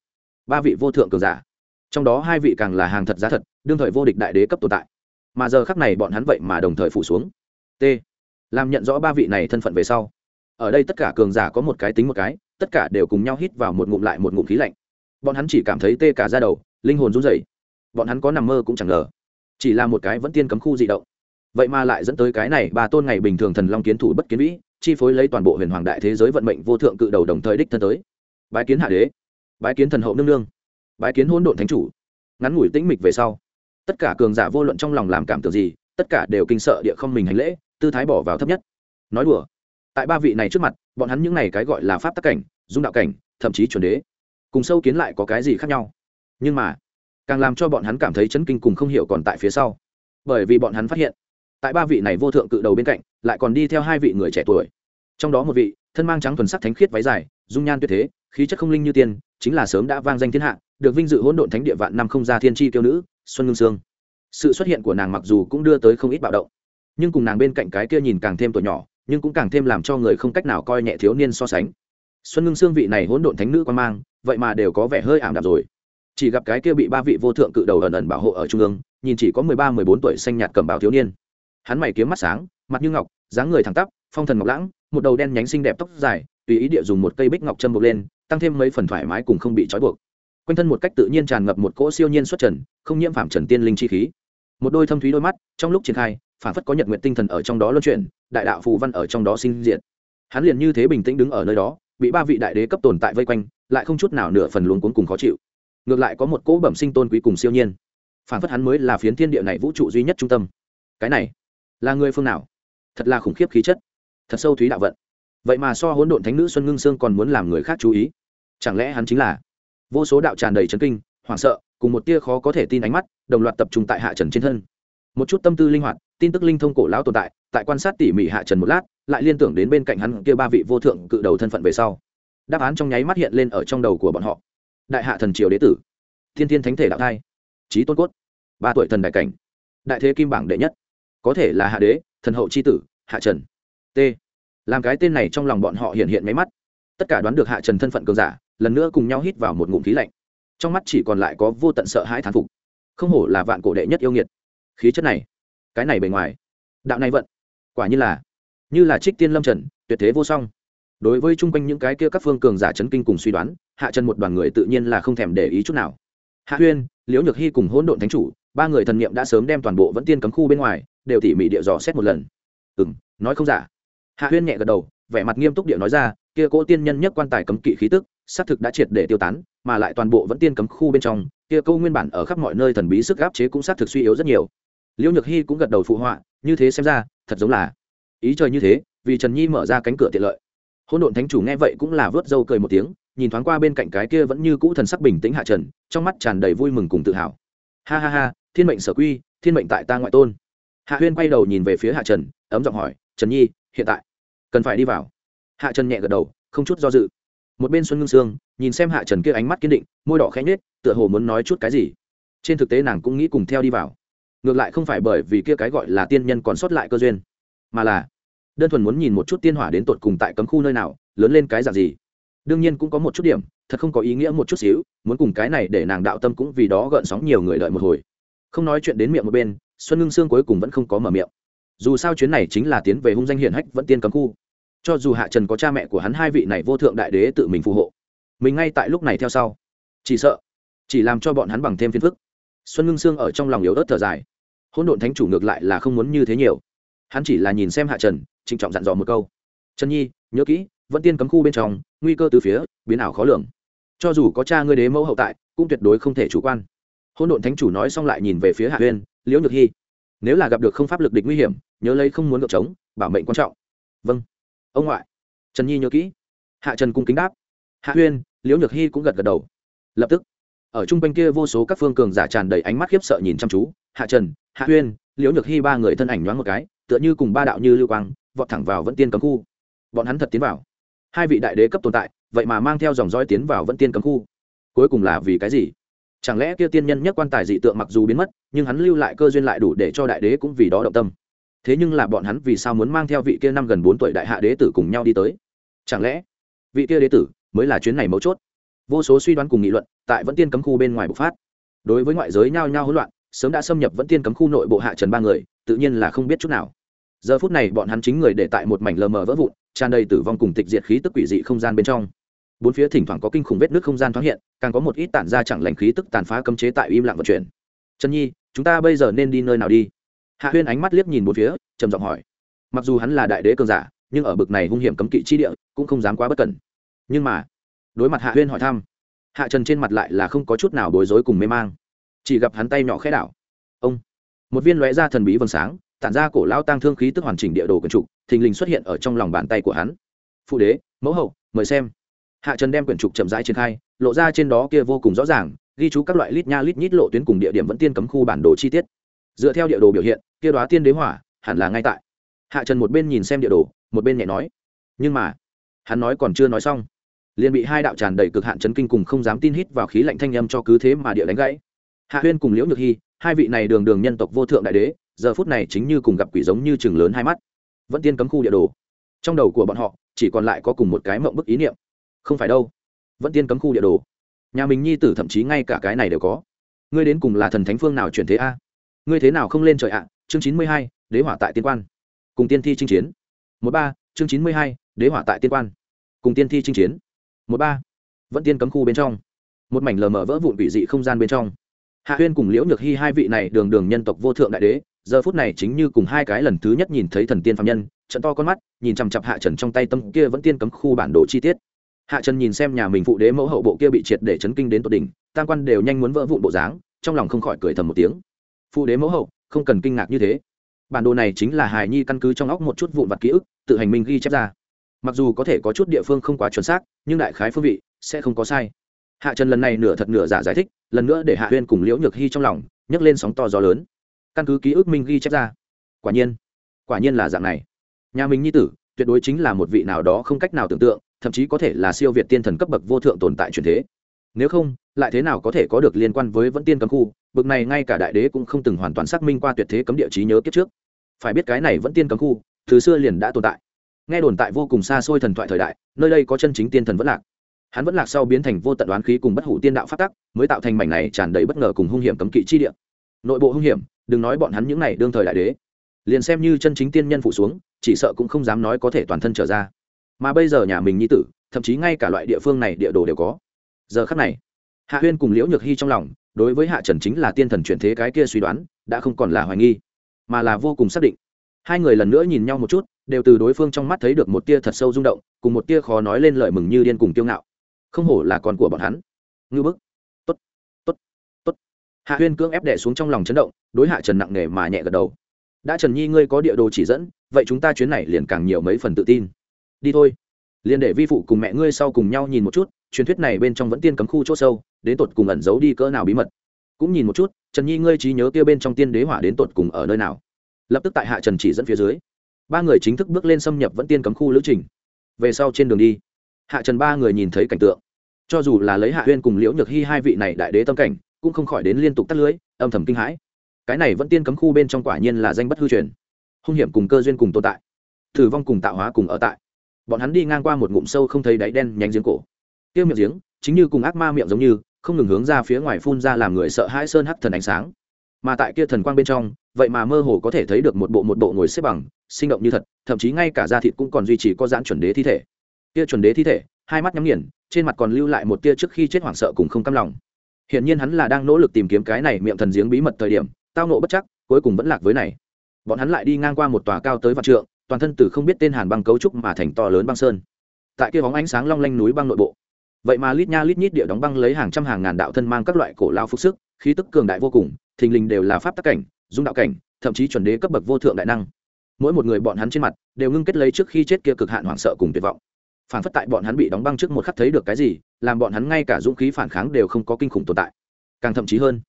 Ba vị vô thượng cường giả. Trong đó hai vị càng là hàng thật giá thật, đương thời vô địch đại đế cấp tồn tại. Mà giờ khắc này bọn hắn vậy mà đồng thời phủ xuống. T. Làm nhận rõ ba vị này thân phận về sau. Ở đây tất cả cường giả có một cái tính một cái, tất cả đều cùng nhau hít vào một ngụm lại một ngụm khí lạnh. Bọn hắn chỉ cảm thấy tê cả ra đầu, linh hồn run rẩy. Bọn hắn có nằm mơ cũng chẳng ngờ. Chỉ là một cái vẫn tiên cấm khu di động. Vậy mà lại dẫn tới cái này bà tôn ngày bình thường thần long kiến thủ bất kiến vĩ, chi phối lấy toàn bộ huyền hoàng đại thế giới vận mệnh vô thượng cự đầu đồng thời đích thân tới bái kiến hạ đế, bái kiến thần hậu nương nương, bái kiến hỗn độn thánh chủ. Ngắn ngủi tĩnh mịch về sau, tất cả cường giả vô luận trong lòng làm cảm tưởng gì, tất cả đều kinh sợ địa không mình hành lễ, tư thái bỏ vào thấp nhất. Nói đùa, tại ba vị này trước mặt, bọn hắn những này cái gọi là pháp tắc cảnh, dung đạo cảnh, thậm chí chuẩn đế, cùng sâu kiến lại có cái gì khác nhau? Nhưng mà, càng làm cho bọn hắn cảm thấy chấn kinh cùng không hiểu còn tại phía sau. Bởi vì bọn hắn phát hiện, tại ba vị này vô thượng cự đầu bên cạnh, lại còn đi theo hai vị người trẻ tuổi. Trong đó một vị thân mang trắng thuần sắc thánh khiết váy dài, dung nhan tuyệt thế, khí chất không linh như tiên, chính là sớm đã vang danh thiên hạ, được vinh dự hỗn độn thánh địa vạn năm không ra thiên tri kiêu nữ, xuân ngưng sương. Sự xuất hiện của nàng mặc dù cũng đưa tới không ít bạo động, nhưng cùng nàng bên cạnh cái kia nhìn càng thêm tuổi nhỏ, nhưng cũng càng thêm làm cho người không cách nào coi nhẹ thiếu niên so sánh. Xuân ngưng xương vị này hỗn độn thánh nữ quan mang, vậy mà đều có vẻ hơi ảm đạm rồi. Chỉ gặp cái kia bị ba vị vô thượng cự đầu ẩn ẩn bảo hộ ở trung ương, nhìn chỉ có mười ba, mười bốn tuổi xanh nhạt cầm bào thiếu niên. Hắn mày kiếm mắt sáng, mặt như ngọc, dáng người thẳng tắp, phong thần ngọc lãng một đầu đen nhánh xinh đẹp tóc dài, tùy ý địa dùng một cây bích ngọc châm buộc lên, tăng thêm mấy phần thoải mái cùng không bị trói buộc. Quanh thân một cách tự nhiên tràn ngập một cỗ siêu nhiên xuất trần, không nhiễm phạm trần tiên linh chi khí. Một đôi thâm thúy đôi mắt, trong lúc triển khai, phản phất có nhật nguyện tinh thần ở trong đó luân chuyển, đại đạo phù văn ở trong đó sinh diện hắn liền như thế bình tĩnh đứng ở nơi đó, bị ba vị đại đế cấp tồn tại vây quanh, lại không chút nào nửa phần luống cuốn cùng khó chịu. Ngược lại có một cỗ bẩm sinh tôn quý cùng siêu nhiên. Phản phất hắn mới là phiến thiên địa này vũ trụ duy nhất trung tâm. Cái này là người phương nào? Thật là khủng khiếp khí chất thật sâu thúy đạo vận. Vậy mà so hỗn độn thánh nữ xuân ngưng sương còn muốn làm người khác chú ý. Chẳng lẽ hắn chính là? Vô số đạo tràn đầy trấn kinh, hoảng sợ, cùng một tia khó có thể tin ánh mắt, đồng loạt tập trung tại hạ trần trên thân. Một chút tâm tư linh hoạt, tin tức linh thông cổ lão tồn tại tại quan sát tỉ mỉ hạ trần một lát, lại liên tưởng đến bên cạnh hắn kia ba vị vô thượng cự đầu thân phận về sau. Đáp án trong nháy mắt hiện lên ở trong đầu của bọn họ. Đại hạ thần triều đế tử, thiên thiên thánh thể đạo thai trí tôn cốt, ba tuổi thần đại cảnh, đại thế kim bảng đệ nhất, có thể là hạ đế, thần hậu c h i tử, hạ trần t. Làm cái tên này trong lòng bọn họ hiện hiện máy mắt. Tất cả đoán được hạ trần thân phận cường giả, lần nữa cùng nhau hít vào một ngụm khí lạnh. Trong mắt chỉ còn lại có vô tận sợ hãi thán phục. Không hổ là vạn cổ đệ nhất yêu nghiệt. Khí chất này, cái này bề ngoài, đạo này vận, quả như là như là trích tiên lâm trần, tuyệt thế vô song. Đối với chung quanh những cái kia các phương cường giả chấn kinh cùng suy đoán, hạ trần một đoàn người tự nhiên là không thèm để ý chút nào. Hạ huyên, liễu nhược hy cùng hỗn độn thánh chủ, ba người thần niệm đã sớm đem toàn bộ vẫn tiên cấm khu bên ngoài, đều tỉ mỉ địa dò xét một lần. Ừ m nói không giả hạ huyên nhẹ gật đầu, vẻ mặt nghiêm túc địa nói ra, kia cỗ tiên nhân nhất quan tài cấm kỵ khí tức, xác thực đã triệt để tiêu tán, mà lại toàn bộ vẫn tiên cấm khu bên trong, kia câu nguyên bản ở khắp mọi nơi thần bí sức áp chế cũng xác thực suy yếu rất nhiều. Liễu nhược hy cũng gật đầu phụ họa, như thế xem ra, thật giống là ý trời như thế, vì trần nhi mở ra cánh cửa tiện lợi. Hôn độn thánh chủ nghe vậy cũng là vớt râu cười một tiếng, nhìn thoáng qua bên cạnh cái kia vẫn như cũ thần sắc bình tĩnh hạ trần, trong mắt tràn đầy vui mừng cùng tự hào. Ha ha ha, thiên mệnh sở quy, thiên mệnh tại ta ngoại tôn. Hạ huyên quay đầu nhìn về phía hạ trần, ấm giọng hỏi, trần nhi hiện tại, cần phải đi vào. Hạ trần nhẹ gật đầu, không chút do dự. Một bên xuân ngưng sương nhìn xem hạ trần kia ánh mắt kiên định, môi đỏ khẽ nhết tựa hồ muốn nói chút cái gì. Trên thực tế nàng cũng nghĩ cùng theo đi vào. Ngược lại không phải bởi vì kia cái gọi là tiên nhân còn sót lại cơ duyên, mà là đơn thuần muốn nhìn một chút tiên hỏa đến tột cùng tại cấm khu nơi nào, lớn lên cái dạng gì. Đương nhiên cũng có một chút điểm, thật không có ý nghĩa một chút xíu, muốn cùng cái này để nàng đạo tâm cũng vì đó gợn sóng nhiều người đợi một hồi. Không nói chuyện đến miệng một bên, xuân ngưng sương cuối cùng vẫn không có mở miệng dù sao chuyến này chính là tiến về hung danh hiển hách vẫn tiên cấm khu. Cho dù hạ trần có cha mẹ của hắn hai vị này vô thượng đại đế tự mình phù hộ, mình ngay tại lúc này theo sau. Chỉ sợ, chỉ làm cho bọn hắn bằng thêm phiền phức. Xuân ngưng sương ở trong lòng yếu ớt thở dài. Hỗn độn thánh chủ ngược lại là không muốn như thế nhiều. Hắn chỉ là nhìn xem hạ trần, trịnh trọng dặn dò một câu. Trần nhi, nhớ kỹ, vẫn tiên cấm khu bên trong, nguy cơ từ phía, biến ảo khó lường. Cho dù có cha ngươi đế mẫu hậu tại, cũng tuyệt đối không thể chủ quan. Hôn độn thánh chủ nói xong lại nhìn về phía hạ huyên liễu nhược hy nếu là gặp được không pháp lực địch nguy hiểm, nhớ lấy không muốn gợp trống, bảo mệnh quan trọng. Vâng. Ông ngoại. Trần nhi nhớ kỹ. Hạ trần cung kính đáp. Hạ huyên, liễu nhược hy cũng gật gật đầu. Lập tức, ở chung quanh kia vô số các phương cường giả tràn đầy ánh mắt khiếp sợ nhìn chăm chú. Hạ trần, hạ huyên, liễu nhược hy ba người thân ảnh nhoáng một cái, tựa như cùng ba đạo như lưu quang, vọt thẳng vào vẫn tiên cấm khu. Bọn hắn thật tiến vào. Hai vị đại đế cấp tồn tại, vậy mà mang theo dòng dõi tiến vào vẫn tiên cấm khu. Cuối cùng là vì cái gì? Chẳng lẽ kia tiên nhân nhất quan tài dị tượng mặc dù biến mất, nhưng hắn lưu lại cơ duyên lại đủ để cho đại đế cũng vì đó động tâm. Thế nhưng là bọn hắn vì sao muốn mang theo vị kia năm gần bốn tuổi đại hạ đế tử cùng nhau đi tới? Chẳng lẽ vị kia đế tử mới là chuyến này mấu chốt? Vô số suy đoán cùng nghị luận tại vẫn tiên cấm khu bên ngoài bộc phát. Đối với ngoại giới nhao nhao hỗn loạn, sớm đã xâm nhập vẫn tiên cấm khu nội bộ hạ trần ba người, tự nhiên là không biết chút nào. Giờ phút này bọn hắn chính người để tại một mảnh lờ mờ vỡ vụn, tràn đầy tử vong cùng tịch diệt khí tức quỷ dị không gian bên trong bốn phía thỉnh thoảng có kinh khủng vết nước không gian thoáng hiện, càng có một ít tản ra chẳng lành khí tức tàn phá cấm chế tại im lặng vận chuyển. Trần nhi, chúng ta bây giờ nên đi nơi nào đi? Hạ huyên ánh mắt liếc nhìn một phía, trầm giọng hỏi. Mặc dù hắn là đại đế cường giả, nhưng ở bực này hung hiểm cấm kỵ chi địa, cũng không dám quá bất cẩn. Nhưng mà, đối mặt hạ huyên hỏi thăm, hạ trần trên mặt lại là không có chút nào bối rối cùng mê mang. Chỉ gặp hắn tay nhỏ khẽ đảo. Ông. Một viên lóe ra thần bí vầng sáng, tản ra cổ lao tăng thương khí tức hoàn chỉnh địa đồ quyển trục thình lình xuất hiện ở trong lòng bàn tay của hắn. Phụ đế, mẫu hậu, mời xem hạ trần đem quyển trục chậm rãi triển khai, lộ ra trên đó kia vô cùng rõ ràng, ghi chú các loại lít nha lít nhít lộ tuyến cùng địa điểm vẫn tiên cấm khu bản đồ chi tiết. Dựa theo địa đồ biểu hiện, kia đoá tiên đế hỏa, hẳn là ngay tại. Hạ trần một bên nhìn xem địa đồ, một bên nhẹ nói. Nhưng mà, hắn nói còn chưa nói xong. Liền bị hai đạo tràn đầy cực hạn chấn kinh cùng không dám tin hít vào khí lạnh thanh âm cho cứ thế mà địa đánh gãy. Hạ huyên cùng liễu nhược hy, hai vị này đường đường nhân tộc vô thượng đại đế, giờ phút này chính như cùng gặp quỷ giống như chừng lớn hai mắt. Vẫn tiên cấm khu địa đồ. Trong đầu của bọn họ, chỉ còn lại có cùng một cái mộng bức ý niệm không phải đâu. Vẫn tiên cấm khu địa đồ. Nhà mình nhi tử thậm chí ngay cả cái này đều có. Ngươi đến cùng là thần thánh phương nào chuyển thế a? Ngươi thế nào không lên trời ạ? Chương chín mươi hai, đế hỏa tại tiên quan. Cùng tiên thi chinh chiến. Một ba, chương chín mươi hai, đế hỏa tại tiên quan. Cùng tiên thi chinh chiến. Một ba, vẫn tiên cấm khu bên trong. Một mảnh lờ mờ vỡ vụn vị dị không gian bên trong. Hạ huyên cùng liễu nhược hy hai vị này đường đường nhân tộc vô thượng đại đế, giờ phút này chính như cùng hai cái lần thứ nhất nhìn thấy thần tiên phạm nhân, trận to con mắt, nhìn chằm chặp hạ trần trong tay tâm kia vẫn tiên cấm khu bản đồ chi tiết hạ trần nhìn xem nhà mình phụ đế mẫu hậu bộ kia bị triệt để chấn kinh đến tột đỉnh, tam quan đều nhanh muốn vỡ vụn bộ dáng, trong lòng không khỏi cười thầm một tiếng. Phụ đế mẫu hậu, không cần kinh ngạc như thế. Bản đồ này chính là hài nhi căn cứ trong óc một chút vụn vặt ký ức, tự hành minh ghi chép ra. Mặc dù có thể có chút địa phương không quá chuẩn xác, nhưng đại khái phương vị sẽ không có sai. Hạ trần lần này nửa thật nửa giả giải thích, lần nữa để hạ huyên cùng liễu nhược hy trong lòng nhấc lên sóng to gió lớn. Căn cứ ký ức minh ghi chép ra. Quả nhiên quả nhiên là dạng này. Nhà mình nhi tử, tuyệt đối chính là một vị nào đó không cách nào tưởng tượng thậm chí có thể là siêu việt tiên thần cấp bậc vô thượng tồn tại truyền thế. Nếu không, lại thế nào có thể có được liên quan với vẫn tiên cấm khu? Bậc này ngay cả đại đế cũng không từng hoàn toàn xác minh qua tuyệt thế cấm địa trí nhớ kiếp trước. Phải biết cái này vẫn tiên cấm khu, từ xưa liền đã tồn tại. Nghe đồn tại vô cùng xa xôi thần thoại thời đại, nơi đây có chân chính tiên thần vẫn lạc. Hắn vẫn lạc sau biến thành vô tận đoán khí cùng bất hủ tiên đạo phát tắc, mới tạo thành mảnh này tràn đầy bất ngờ cùng hung hiểm cấm kỵ chi địa. Nội bộ hung hiểm, đừng nói bọn hắn những này đương thời đại đế. Liền xem như chân chính tiên nhân phụ xuống, chỉ sợ cũng không dám nói có thể toàn thân trở ra mà bây giờ nhà mình nhi tử, thậm chí ngay cả loại địa phương này địa đồ đều có. Giờ khắc này, hạ huyên cùng liễu nhược hy trong lòng, đối với hạ trần chính là tiên thần chuyển thế cái kia suy đoán, đã không còn là hoài nghi, mà là vô cùng xác định. Hai người lần nữa nhìn nhau một chút, đều từ đối phương trong mắt thấy được một tia thật sâu rung động, cùng một tia khó nói lên lời mừng như điên cùng kiêu ngạo. Không hổ là con của bọn hắn. Ngư bức. Tốt tốt tốt. Hạ huyên cưỡng ép đẻ xuống trong lòng chấn động, đối hạ trần nặng nề mà nhẹ gật đầu. Đã trần nhi ngươi có địa đồ chỉ dẫn, vậy chúng ta chuyến này liền càng nhiều mấy phần tự tin đi thôi. Liền để vi phụ cùng mẹ ngươi sau cùng nhau nhìn một chút, truyền thuyết này bên trong vẫn tiên cấm khu chỗ sâu, đến tột cùng ẩn giấu đi cỡ nào bí mật. Cũng nhìn một chút, trần nhi ngươi trí nhớ kia bên trong tiên đế hỏa đến tột cùng ở nơi nào. Lập tức tại hạ trần chỉ dẫn phía dưới. Ba người chính thức bước lên xâm nhập vẫn tiên cấm khu lữ trình. Về sau trên đường đi, hạ trần ba người nhìn thấy cảnh tượng. Cho dù là lấy hạ huyên cùng liễu nhược hy hai vị này đại đế tâm cảnh, cũng không khỏi đến liên tục tắt lưới, âm thầm kinh hãi. Cái này vẫn tiên cấm khu bên trong quả nhiên là danh bất hư truyền. Hung hiểm cùng cơ duyên cùng tồn tại. Thử vong cùng tạo hóa cùng ở tại bọn hắn đi ngang qua một ngụm sâu không thấy đáy đen nhánh giếng cổ. Tiêu miệng giếng, chính như cùng ác ma miệng giống như, không ngừng hướng ra phía ngoài phun ra làm người sợ hãi sơn hắc thần ánh sáng. Mà tại kia thần quang bên trong, vậy mà mơ hồ có thể thấy được một bộ một bộ ngồi xếp bằng, sinh động như thật, thậm chí ngay cả da thịt cũng còn duy trì có giãn chuẩn đế thi thể. Kia chuẩn đế thi thể, hai mắt nhắm nghiền, trên mặt còn lưu lại một tia trước khi chết hoảng sợ cùng không cam lòng. Hiển nhiên hắn là đang nỗ lực tìm kiếm cái này miệng thần giếng bí mật thời điểm, tao nộ bất chắc, cuối cùng vẫn lạc với này. Bọn hắn lại đi ngang qua một tòa cao tới vạn trượng toàn thân từ không biết tên hàn băng cấu trúc mà thành to lớn băng sơn. Tại kia bóng ánh sáng long lanh núi băng nội bộ. Vậy mà lít nha lít nhít địa đóng băng lấy hàng trăm hàng ngàn đạo thân mang các loại cổ lao phục sức, khí tức cường đại vô cùng, thình lình đều là pháp tắc cảnh, dung đạo cảnh, thậm chí chuẩn đế cấp bậc vô thượng đại năng. Mỗi một người bọn hắn trên mặt đều ngưng kết lấy trước khi chết kia cực hạn hoảng sợ cùng tuyệt vọng. Phản phất tại bọn hắn bị đóng băng trước một khắc thấy được cái gì, làm bọn hắn ngay cả dũng khí phản kháng đều không có kinh khủng tồn tại. Càng thậm chí hơn,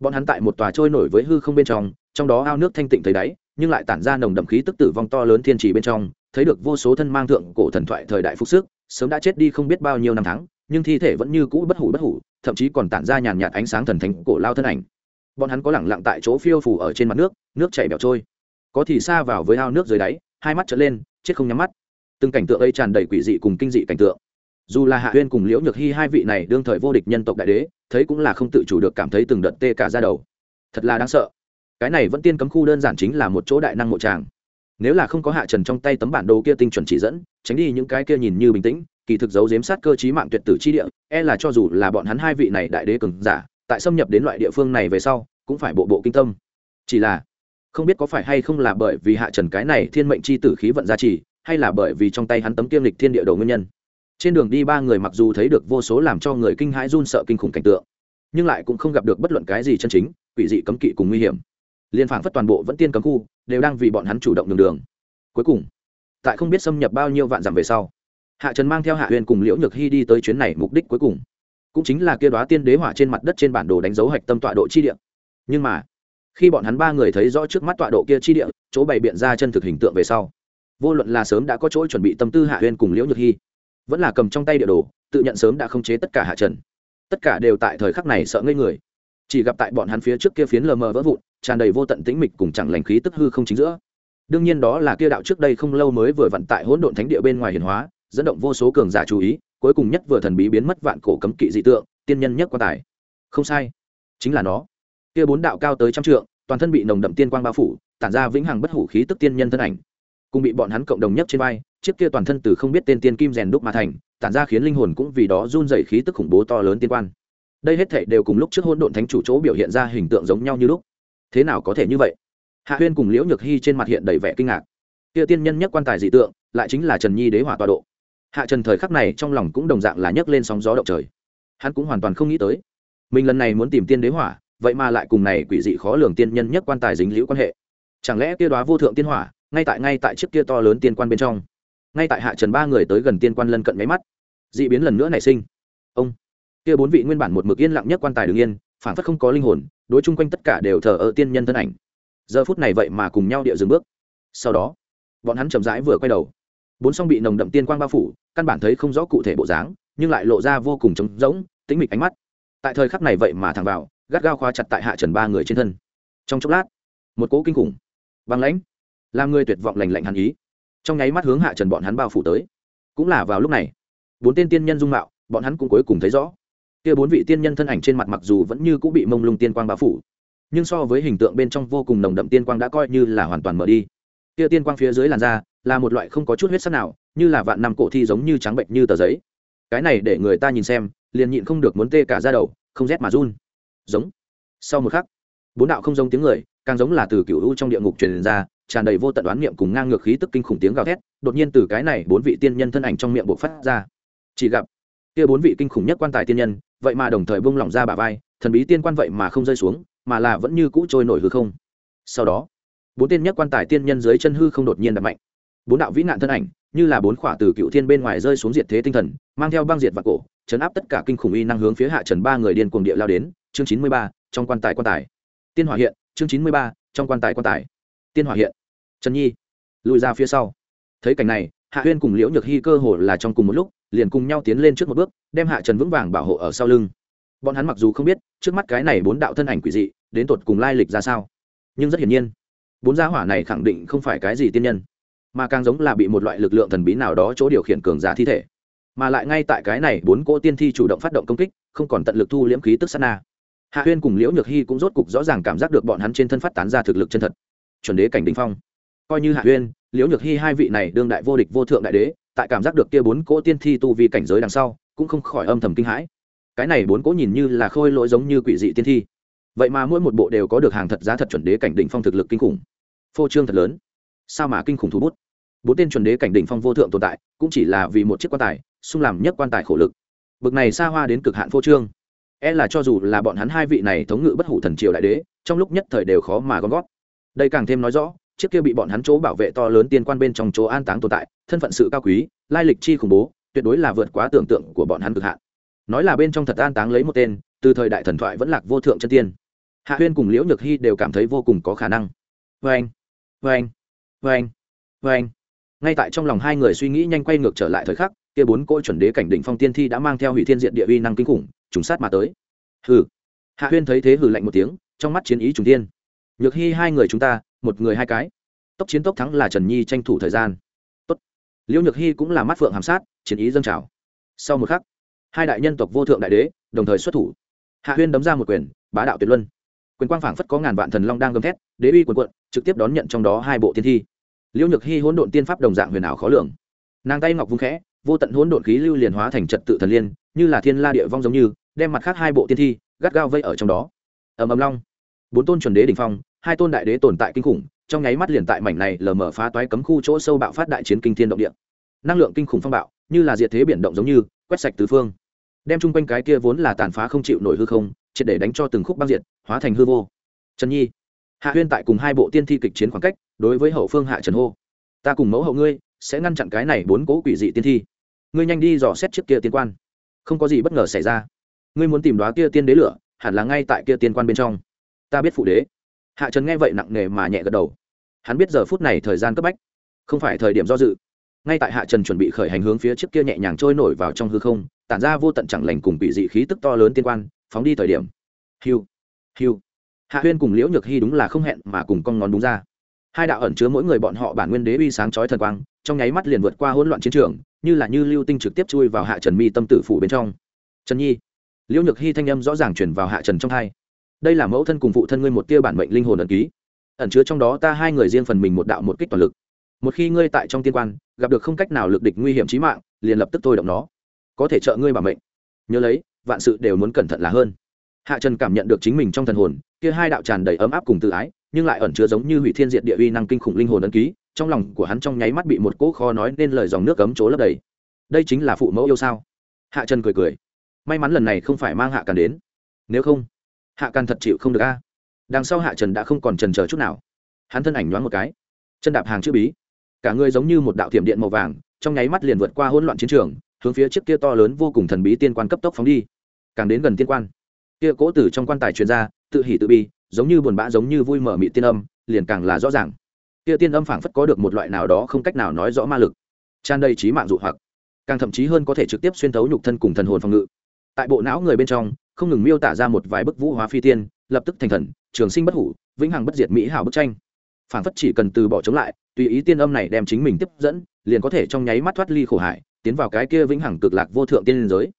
bọn hắn tại một tòa trôi nổi với hư không bên trong trong đó ao nước thanh tịnh thấy đáy nhưng lại tản ra nồng đậm khí tức tử vong to lớn thiên trì bên trong, thấy được vô số thân mang thượng cổ thần thoại thời đại phúc sức, sớm đã chết đi không biết bao nhiêu năm tháng, nhưng thi thể vẫn như cũ bất hủ bất hủ, thậm chí còn tản ra nhàn nhạt ánh sáng thần thánh cổ lao thân ảnh. Bọn hắn có lẳng lặng tại chỗ phiêu phủ ở trên mặt nước nước chảy bẻo trôi. Có thì xa vào với ao nước dưới đáy, hai mắt trở lên, chết không nhắm mắt. Từng cảnh tượng ấy tràn đầy quỷ dị cùng kinh dị cảnh tượng. Dù là hạ huyên cùng liễu nhược hy hai vị này đương thời vô địch nhân tộc đại đế, thấy cũng là không tự chủ được cảm thấy từng đợt tê cả ra đầu. Thật là đáng sợ cái này vẫn tiên cấm khu đơn giản chính là một chỗ đại năng mộ tràng. Nếu là không có hạ trần trong tay tấm bản đồ kia tinh chuẩn chỉ dẫn, tránh đi những cái kia nhìn như bình tĩnh, kỳ thực giấu giếm sát cơ chí mạng tuyệt tử chi địa e là cho dù là bọn hắn hai vị này đại đế cường giả, tại xâm nhập đến loại địa phương này về sau, cũng phải bộ bộ kinh tâm. Chỉ là, không biết có phải hay không là bởi vì hạ trần cái này thiên mệnh chi tử khí vận gia trì, hay là bởi vì trong tay hắn tấm kiêm lịch thiên địa đồ nguyên nhân. Trên đường đi ba người mặc dù thấy được vô số làm cho người kinh hãi run sợ kinh khủng cảnh tượng, nhưng lại cũng không gặp được bất luận cái gì chân chính, quỷ dị cấm kỵ cùng nguy hiểm liên phảng phất toàn bộ vẫn tiên cấm khu, đều đang vì bọn hắn chủ động đường đường. Cuối cùng, tại không biết xâm nhập bao nhiêu vạn dặm về sau, hạ trần mang theo hạ huyền cùng liễu nhược hy đi tới chuyến này mục đích cuối cùng. Cũng chính là kia đoá tiên đế hỏa trên mặt đất trên bản đồ đánh dấu hạch tâm tọa độ chi địa. Nhưng mà, khi bọn hắn ba người thấy rõ trước mắt tọa độ kia chi địa, chỗ bày biện ra chân thực hình tượng về sau, vô luận là sớm đã có chỗ chuẩn bị tâm tư hạ huyền cùng liễu nhược hy vẫn là cầm trong tay địa đồ, tự nhận sớm đã không chế tất cả hạ trần. Tất cả đều tại thời khắc này sợ ngây người chỉ gặp tại bọn hắn phía trước kia phiến lờ mờ vỡ vụn, tràn đầy vô tận tĩnh mịch cùng chẳng lành khí tức hư không chính giữa. Đương nhiên đó là kia đạo trước đây không lâu mới vừa vận tại hỗn độn thánh địa bên ngoài hiển hóa, dẫn động vô số cường giả chú ý, cuối cùng nhất vừa thần bí biến mất vạn cổ cấm kỵ dị tượng, tiên nhân nhất quan tài. Không sai, chính là nó. Kia bốn đạo cao tới trăm trượng, toàn thân bị nồng đậm tiên quang bao phủ, tản ra vĩnh hằng bất hủ khí tức tiên nhân thân ảnh. Cùng bị bọn hắn cộng đồng nhất trên vai, chiếc kia toàn thân từ không biết tên tiên kim rèn đúc mà thành, tản ra khiến linh hồn cũng vì đó run dày khí tức khủng bố to lớn tiên quan đây hết thảy đều cùng lúc trước hôn độn thánh chủ chỗ biểu hiện ra hình tượng giống nhau như lúc. Thế nào có thể như vậy? Hạ huyên cùng liễu nhược hy trên mặt hiện đầy vẻ kinh ngạc. Kia tiên nhân nhất quan tài dị tượng, lại chính là trần nhi đế hỏa tọa độ. Hạ trần thời khắc này trong lòng cũng đồng dạng là nhấc lên sóng gió động trời. Hắn cũng hoàn toàn không nghĩ tới, mình lần này muốn tìm tiên đế hỏa, vậy mà lại cùng này quỷ dị khó lường tiên nhân nhất quan tài dính liễu quan hệ. Chẳng lẽ kia đoá vô thượng tiên hỏa, ngay tại ngay tại chiếc kia to lớn tiên quan bên trong? Ngay tại hạ trần ba người tới gần tiên quan lân cận máy mắt d ị biến lần nữa nảy sinh. Ông! Kia bốn vị nguyên bản một mực yên lặng nhất quan tài đ ứ n g yên phản phất không có linh hồn, đối chung quanh tất cả đều thờ ơ tiên nhân thân ảnh. Giờ phút này vậy mà cùng nhau địa dừng bước. Sau đó, bọn hắn chậm rãi vừa quay đầu. Bốn song bị nồng đậm tiên quang bao phủ, căn bản thấy không rõ cụ thể bộ dáng, nhưng lại lộ ra vô cùng trống rỗng tính mịch ánh mắt. Tại thời khắc này vậy mà thẳng vào, gắt gao khóa chặt tại hạ trần ba người trên thân. Trong chốc lát, một cỗ kinh khủng băng lãnh, làm người tuyệt vọng lành lạnh hàn ý. Trong nháy mắt hướng hạ trần bọn hắn bao phủ tới. Cũng là vào lúc này, bốn tên tiên nhân dung mạo, bọn hắn cũng cuối cùng thấy rõ kia bốn vị tiên nhân thân ảnh trên mặt mặc dù vẫn như cũng bị mông lung tiên quang bao phủ, nhưng so với hình tượng bên trong vô cùng nồng đậm tiên quang đã coi như là hoàn toàn mở đi. Kia tiên quang phía dưới làn da là một loại không có chút huyết sắc nào, như là vạn năm cổ thi giống như trắng bệnh như tờ giấy. Cái này để người ta nhìn xem, liền nhịn không được muốn tê cả ra đầu, không rét mà run. Giống. Sau một khắc, bốn đạo không giống tiếng người, càng giống là từ cựu u trong địa ngục truyền ra, tràn đầy vô tận đoán niệm cùng ngang ngược khí tức kinh khủng tiếng gào thét, đột nhiên từ cái này bốn vị tiên nhân thân ảnh trong miệng buộc phát ra. Chỉ gặp kia bốn vị kinh khủng nhất quan tài tiên nhân, vậy mà đồng thời bung lỏng ra bả vai, thần bí tiên quan vậy mà không rơi xuống, mà là vẫn như cũ trôi nổi hư không. Sau đó, bốn tiên nhất quan tài tiên nhân dưới chân hư không đột nhiên đập mạnh. Bốn đạo vĩ nạn thân ảnh, như là bốn khỏa từ cựu thiên bên ngoài rơi xuống diệt thế tinh thần, mang theo băng diệt và cổ, chấn áp tất cả kinh khủng y năng hướng phía hạ trần ba người điên cuồng địa lao đến. Chương chín mươi ba, trong quan tài quan tài. Tiên hỏa hiện, chương chín mươi ba, trong quan tài quan tài. Tiên hỏa hiện. Trần nhi lùi ra phía sau. Thấy cảnh này, hạ huyên cùng liễu nhược hy cơ hồ là trong cùng một lúc liền cùng nhau tiến lên trước một bước, đem hạ trần vững vàng bảo hộ ở sau lưng. Bọn hắn mặc dù không biết, trước mắt cái này bốn đạo thân ảnh quỷ dị, đến tột cùng lai lịch ra sao. Nhưng rất hiển nhiên, bốn gia hỏa này khẳng định không phải cái gì tiên nhân, mà càng giống là bị một loại lực lượng thần bí nào đó chỗ điều khiển cường giả thi thể, mà lại ngay tại cái này bốn cỗ tiên thi chủ động phát động công kích, không còn tận lực thu liễm khí tức sát na. Hạ huyên cùng liễu nhược hy cũng rốt cục rõ ràng cảm giác được bọn hắn trên thân phát tán ra thực lực chân thật. Chuẩn đế cảnh đình phong coi như hạ huyên liễu nhược hy hai vị này đương đại vô địch vô thượng đại đế, tại cảm giác được kia bốn cỗ tiên thi tu vi cảnh giới đằng sau, cũng không khỏi âm thầm kinh hãi. Cái này bốn cỗ nhìn như là khôi lỗi giống như quỷ dị tiên thi. Vậy mà mỗi một bộ đều có được hàng thật giá thật chuẩn đế cảnh đỉnh phong thực lực kinh khủng. Phô trương thật lớn. Sao mà kinh khủng thú bút? Bốn tên chuẩn đế cảnh đỉnh phong vô thượng tồn tại, cũng chỉ là vì một chiếc quan tài, xung làm nhất quan tài khổ lực. Bực này xa hoa đến cực hạn phô trương. E là cho dù là bọn hắn hai vị này thống ngự bất hủ thần triều đại đế, trong lúc nhất thời đều khó mà gom gót đây càng thêm nói rõ chiếc kia bị bọn hắn chỗ bảo vệ to lớn tiên quan bên trong chỗ an táng tồn tại, thân phận sự cao quý, lai lịch chi khủng bố, tuyệt đối là vượt quá tưởng tượng của bọn hắn cực hạn. Nói là bên trong thật an táng lấy một tên, từ thời đại thần thoại vẫn lạc vô thượng chân tiên. Hạ huyên cùng liễu nhược hy đều cảm thấy vô cùng có khả năng. Vê anh vê anh vê anh vê anh ngay tại trong lòng hai người suy nghĩ nhanh quay ngược trở lại thời khắc, kia bốn cỗ chuẩn đế cảnh đỉnh phong tiên thi đã mang theo hủy thiên diện địa uy năng kinh khủng, trùng sát mà tới. Hừ. Hạ huyên thấy thế hừ lạnh một tiếng, trong mắt chiến ý trùng tiên nhược hy hai người chúng ta một người hai cái. Tốc chiến tốc thắng là trần nhi tranh thủ thời gian. Tốt. liễu nhược hy cũng là mắt phượng hàm sát, chiến ý dâng trào. Sau một khắc, hai đại nhân tộc vô thượng đại đế đồng thời xuất thủ. Hạ huyên đấm ra một quyền, bá đạo tuyệt luân. Quyền quang phảng phất có ngàn vạn thần long đang gầm thét, đế uy quần quận trực tiếp đón nhận trong đó hai bộ thiên thi. Liễu nhược hy hỗn độn tiên pháp đồng dạng huyền ảo khó lường. Nàng tay ngọc vung khẽ, vô tận hỗn độn khí lưu liền hóa thành trật tự thần liên, như là thiên la địa vong giống như, đem mặt khác hai bộ tiên thi gắt gao vây ở trong đó. Ầm ầm long. Bốn tôn chuẩn đế đỉnh phong hai tôn đại đế tồn tại kinh khủng, trong nháy mắt liền tại mảnh này lờ mở phá toái cấm khu chỗ sâu bạo phát đại chiến kinh thiên động địa. Năng lượng kinh khủng phong bạo, như là diệt thế biển động giống như, quét sạch tứ phương. Đem chung quanh cái kia vốn là tàn phá không chịu nổi hư không, triệt để đánh cho từng khúc băng diệt, hóa thành hư vô. Trần nhi, hạ huyên tại cùng hai bộ tiên thi kịch chiến khoảng cách, đối với hậu phương hạ trần hô, ta cùng mẫu hậu ngươi sẽ ngăn chặn cái này bốn cố quỷ dị tiên thi. Ngươi nhanh đi dò xét trước kia tiên quan. Không có gì bất ngờ xảy ra. Ngươi muốn tìm đoá kia tiên đế lửa, hẳn là ngay tại kia tiên quan bên trong. Ta biết phụ đế hạ trần nghe vậy nặng nề mà nhẹ gật đầu. Hắn biết giờ phút này thời gian cấp bách, không phải thời điểm do dự. Ngay tại hạ trần chuẩn bị khởi hành hướng phía trước kia nhẹ nhàng trôi nổi vào trong hư không, tản ra vô tận chẳng lành cùng bị dị khí tức to lớn tiên quan, phóng đi thời điểm. Hiu hiu. Hạ huyên cùng liễu nhược hy đúng là không hẹn mà cùng con ngón đúng ra. Hai đạo ẩn chứa mỗi người bọn họ bản nguyên đế uy sáng chói thần quang, trong nháy mắt liền vượt qua hỗn loạn chiến trường, như là như lưu tinh trực tiếp chui vào hạ trần mi tâm tử phủ bên trong. Trần nhi. Liễu nhược hy thanh âm rõ ràng chuyển vào hạ trần trong hai đây là mẫu thân cùng phụ thân ngươi một tia bản mệnh linh hồn ẩn ký. Ẩn chứa trong đó ta hai người riêng phần mình một đạo một kích toàn lực. Một khi ngươi tại trong tiên quan, gặp được không cách nào lực địch nguy hiểm trí mạng, liền lập tức thôi động nó. Có thể trợ ngươi bảo mệnh. Nhớ lấy, vạn sự đều muốn cẩn thận là hơn. Hạ trần cảm nhận được chính mình trong thần hồn, kia hai đạo tràn đầy ấm áp cùng tự ái, nhưng lại ẩn chứa giống như hủy thiên diệt địa uy năng kinh khủng linh hồn ấn ký, trong lòng của hắn trong nháy mắt bị một cỗ kho nói nên lời dòng nước cấm chỗ lấp đầy. Đây chính là phụ mẫu yêu sao? Hạ trần cười cười. May mắn lần này không phải mang hạ càn đến. Nếu không hạ càn thật chịu không được a. Đằng sau hạ trần đã không còn trần chờ chút nào. Hắn thân ảnh nhoáng một cái. Chân đạp hàng chữ bí. Cả người giống như một đạo thiểm điện màu vàng, trong nháy mắt liền vượt qua hỗn loạn chiến trường, hướng phía trước kia to lớn vô cùng thần bí tiên quan cấp tốc phóng đi. Càng đến gần tiên quan, kia cố tử trong quan tài truyền ra, tự hỉ tự bi, giống như buồn bã, giống như vui mở mị tiên âm, liền càng là rõ ràng. Kia tiên âm phảng phất có được một loại nào đó không cách nào nói rõ ma lực, tràn đầy trí mạng dụ hoặc, càng thậm chí hơn có thể trực tiếp xuyên thấu nhục thân cùng thần hồn phòng ngự tại bộ não người bên trong, không ngừng miêu tả ra một vài bức vũ hóa phi tiên, lập tức thành thần, trường sinh bất hủ, vĩnh hằng bất diệt mỹ hảo bức tranh. Phảng phất chỉ cần từ bỏ chống lại, tùy ý tiên âm này đem chính mình tiếp dẫn, liền có thể trong nháy mắt thoát ly khổ hải, tiến vào cái kia vĩnh hằng cực lạc vô thượng tiên liên giới.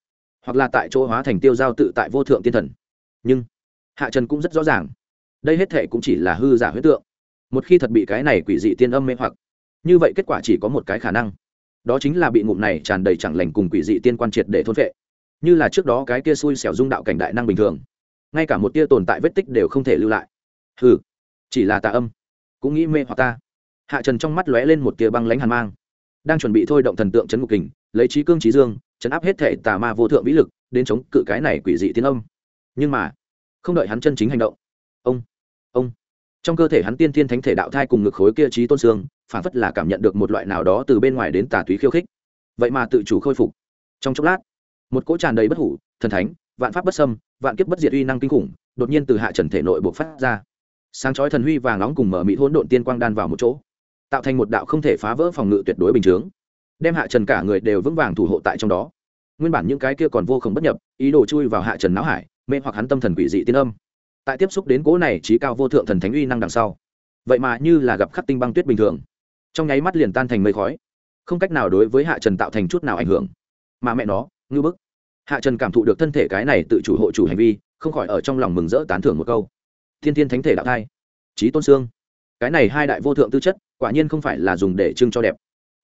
Hoặc là tại chỗ hóa thành tiêu giao tự tại vô thượng tiên thần. Nhưng, hạ trần cũng rất rõ ràng. Đây hết thệ cũng chỉ là hư giả huyết tượng. Một khi thật bị cái này quỷ dị tiên âm mê hoặc, như vậy kết quả chỉ có một cái khả năng. Đó chính là bị ngụm này tràn đầy chẳng lành cùng quỷ dị tiên quan triệt để thôn vệ như là trước đó cái kia xui xẻo dung đạo cảnh đại năng bình thường. Ngay cả một tia tồn tại vết tích đều không thể lưu lại. Hừ, chỉ là tà âm, cũng nghĩ mê hoặc ta. Hạ trần trong mắt lóe lên một tia băng lánh hàn mang. Đang chuẩn bị thôi động thần tượng chấn ngục kình, lấy trí cương trí dương, chấn áp hết thệ tà ma vô thượng vĩ lực, đến chống cự cái này quỷ dị tiên âm. Nhưng mà, không đợi hắn chân chính hành động. Ông ông. Trong cơ thể hắn tiên thiên thánh thể đạo thai cùng ngực khối kia trí tôn xương, phản phất là cảm nhận được một loại nào đó từ bên ngoài đến tà túy khiêu khích. Vậy mà tự chủ khôi phục. Trong chốc lát một cỗ tràn đầy bất hủ, thần thánh, vạn pháp bất sâm vạn kiếp bất diệt uy năng kinh khủng, đột nhiên từ hạ trần thể nội buộc phát ra. Sáng chói thần huy vàng nóng cùng mở mị hỗn độn tiên quang đan vào một chỗ, tạo thành một đạo không thể phá vỡ phòng ngự tuyệt đối bình chướng, đem hạ trần cả người đều vững vàng thủ hộ tại trong đó. Nguyên bản những cái kia còn vô cùng bất nhập, ý đồ chui vào hạ trần não hải, mê hoặc hắn tâm thần quỷ dị tiên âm. Tại tiếp xúc đến cố này trí cao vô thượng thần thánh uy năng đằng sau, vậy mà như là gặp khắc tinh băng tuyết bình thường, trong nháy mắt liền tan thành mây khói, không cách nào đối với hạ trần tạo thành chút nào ảnh hưởng. Mà mẹ nó, ngư bức hạ trần cảm thụ được thân thể cái này tự chủ hộ chủ hành vi, không khỏi ở trong lòng mừng rỡ tán thưởng một câu. Thiên thiên thánh thể đạo thai trí tôn xương cái này hai đại vô thượng tư chất, quả nhiên không phải là dùng để trưng cho đẹp.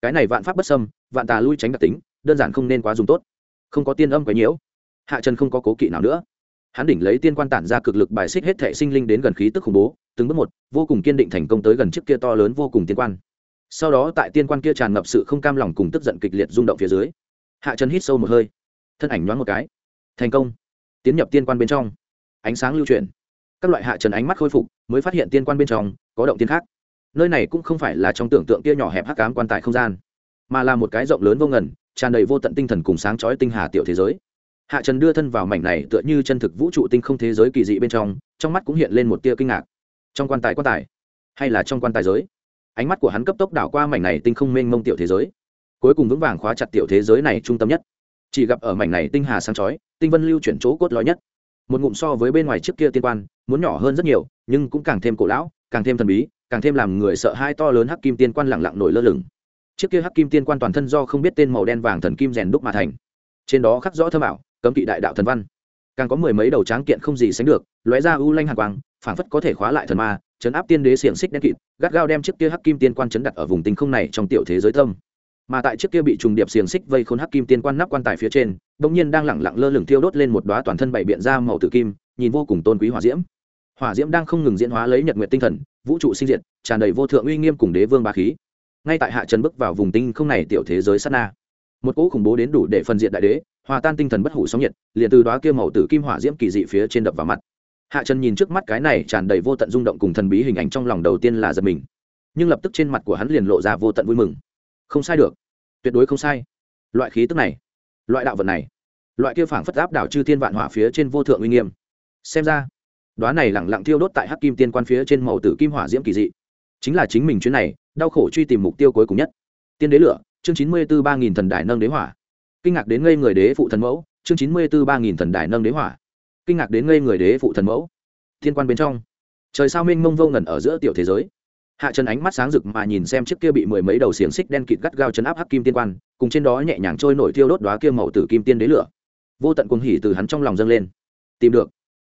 Cái này vạn pháp bất sâm vạn tà lui tránh đặc tính, đơn giản không nên quá dùng tốt. Không có tiên âm quấy nhiễu. Hạ trần không có cố kỵ nào nữa. Hắn đỉnh lấy tiên quan tản ra cực lực bài xích hết thệ sinh linh đến gần khí tức khủng bố, từng bước một, vô cùng kiên định thành công tới gần chiếc kia to lớn vô cùng tiên quan. Sau đó tại tiên quan kia tràn ngập sự không cam lòng cùng tức giận kịch liệt rung động phía dưới, hạ trần hít sâu một hơi thân ảnh nhoáng một cái. Thành công. Tiến nhập tiên quan bên trong. Ánh sáng lưu chuyển. Các loại hạ trần ánh mắt khôi phục, mới phát hiện tiên quan bên trong có động tiên khác. Nơi này cũng không phải là trong tưởng tượng kia nhỏ hẹp hắc cám quan tài không gian, mà là một cái rộng lớn vô ngần, tràn đầy vô tận tinh thần cùng sáng chói tinh hà tiểu thế giới. Hạ trần đưa thân vào mảnh này tựa như chân thực vũ trụ tinh không thế giới kỳ dị bên trong trong mắt cũng hiện lên một tia kinh ngạc. Trong quan tài quan tài, hay là trong quan tài giới? Ánh mắt của hắn cấp tốc đảo qua mảnh này tinh không mênh mông tiểu thế giới. Cuối cùng vững vàng khóa chặt tiểu thế giới này trung tâm nhất chỉ gặp ở mảnh này tinh hà sáng chói, tinh vân lưu chuyển chỗ cốt lõi nhất. Một ngụm so với bên ngoài trước kia tiên quan, muốn nhỏ hơn rất nhiều, nhưng cũng càng thêm cổ lão, càng thêm thần bí, càng thêm làm người sợ hai to lớn hắc kim tiên quan lẳng lặng nổi lơ lửng. Chiếc kia hắc kim tiên quan toàn thân do không biết tên màu đen vàng thần kim rèn đúc mà thành. Trên đó khắc rõ thơ bảo cấm kỵ đại đạo thần văn. Càng có mười mấy đầu tráng kiện không gì sánh được, lóe ra u lanh hàn quang, phảng phất có thể khóa lại thần ma, chấn áp tiên đế xiềng xích đen kịt, gắt gao đem chiếc kia hắc kim tiên quan chấn đặt ở vùng tinh không này trong tiểu thế giới tâm mà tại chiếc kia bị trùng điệp xiềng xích vây khốn hắc kim tiên quan nắp quan tài phía trên bỗng nhiên đang lẳng lặng lơ lửng thiêu đốt lên một đóa toàn thân bảy biện ra màu tử kim, nhìn vô cùng tôn quý hỏa diễm. Hỏa diễm đang không ngừng diễn hóa lấy nhật nguyện tinh thần, vũ trụ sinh diệt, tràn đầy vô thượng uy nghiêm cùng đế vương ba khí. Ngay tại hạ trần bước vào vùng tinh không này tiểu thế giới sát na, một cỗ khủng bố đến đủ để phân diện đại đế, hòa tan tinh thần bất hủ sóng nhiệt, liền từ đóa kia màu tử kim hỏa diễm kỳ dị phía trên đập vào mặt. Hạ trần nhìn trước mắt cái này tràn đầy vô tận rung động cùng thần bí hình ảnh trong lòng đầu tiên là giật mình, nhưng lập tức trên mặt của hắn liền lộ ra vô tận vui mừng không sai được. Tuyệt đối không sai. Loại khí tức này, loại đạo vật này, loại kia phảng phất áp đảo chư thiên vạn hỏa phía trên vô thượng uy nghiêm. Xem ra đoá này lẳng lặng thiêu đốt tại hắc kim tiên quan phía trên màu tử kim hỏa diễm kỳ dị. Chính là chính mình chuyến này, đau khổ truy tìm mục tiêu cuối cùng nhất. Tiên đế lửa, chương chín mươi tư ba nghìn thần đài nâng đế hỏa. Kinh ngạc đến ngây người đế phụ thần mẫu, chương chín mươi tư ba nghìn thần đài nâng đế hỏa. Kinh ngạc đến ngây người đế phụ thần mẫu. Thiên quan bên trong, trời sao minh mông vô ngẩn ở giữa tiểu thế giới hạ trần ánh mắt sáng rực mà nhìn xem chiếc kia bị mười mấy đầu xiềng xích đen kịt gắt gao chấn áp hắc kim tiên quan, cùng trên đó nhẹ nhàng trôi nổi thiêu đốt đoá kia màu tử kim tiên đế lửa. Vô tận cuồng hỉ từ hắn trong lòng dâng lên. Tìm được.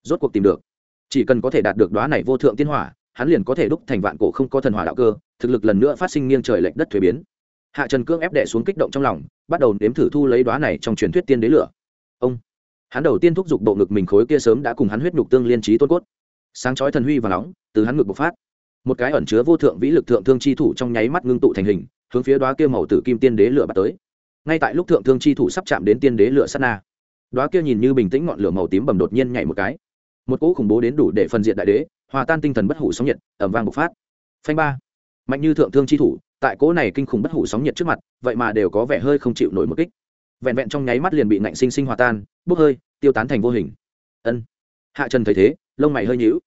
Rốt cuộc tìm được. Chỉ cần có thể đạt được đoá này vô thượng tiên hỏa, hắn liền có thể đúc thành vạn cổ không có thần hỏa đạo cơ, thực lực lần nữa phát sinh nghiêng trời lệch đất thuế biến. Hạ trần cương ép đệ xuống kích động trong lòng, bắt đầu nếm thử thu lấy đoá này trong truyền thuyết tiên đế lửa. Ông. Hắn đầu tiên thúc giục bộ ngực mình khối kia sớm đã cùng hắn huyết nhục tương liên trí tôn cốt. Sáng chói thần huy và nóng, từ hắn ngực bộc phát một cái ẩn chứa vô thượng vĩ lực thượng thương chi thủ trong nháy mắt ngưng tụ thành hình, hướng phía đoá kia màu tử kim tiên đế lửa bắt tới. Ngay tại lúc thượng thương chi thủ sắp chạm đến tiên đế lửa sát na đoá kia nhìn như bình tĩnh ngọn lửa màu tím bầm đột nhiên nhảy một cái. Một cỗ khủng bố đến đủ để phân diện đại đế, hòa tan tinh thần bất hủ sóng nhiệt ẩm vang bộc phát. Phanh ba. Mạnh như thượng thương chi thủ, tại cỗ này kinh khủng bất hủ sóng nhiệt trước mặt, vậy mà đều có vẻ hơi không chịu nổi một kích. Vẹn vẹn trong nháy mắt liền bị nạnh sinh sinh hòa tan, bốc hơi, tiêu tán thành vô hình. Ân. Hạ trần thấy thế, lông mày hơi nhíu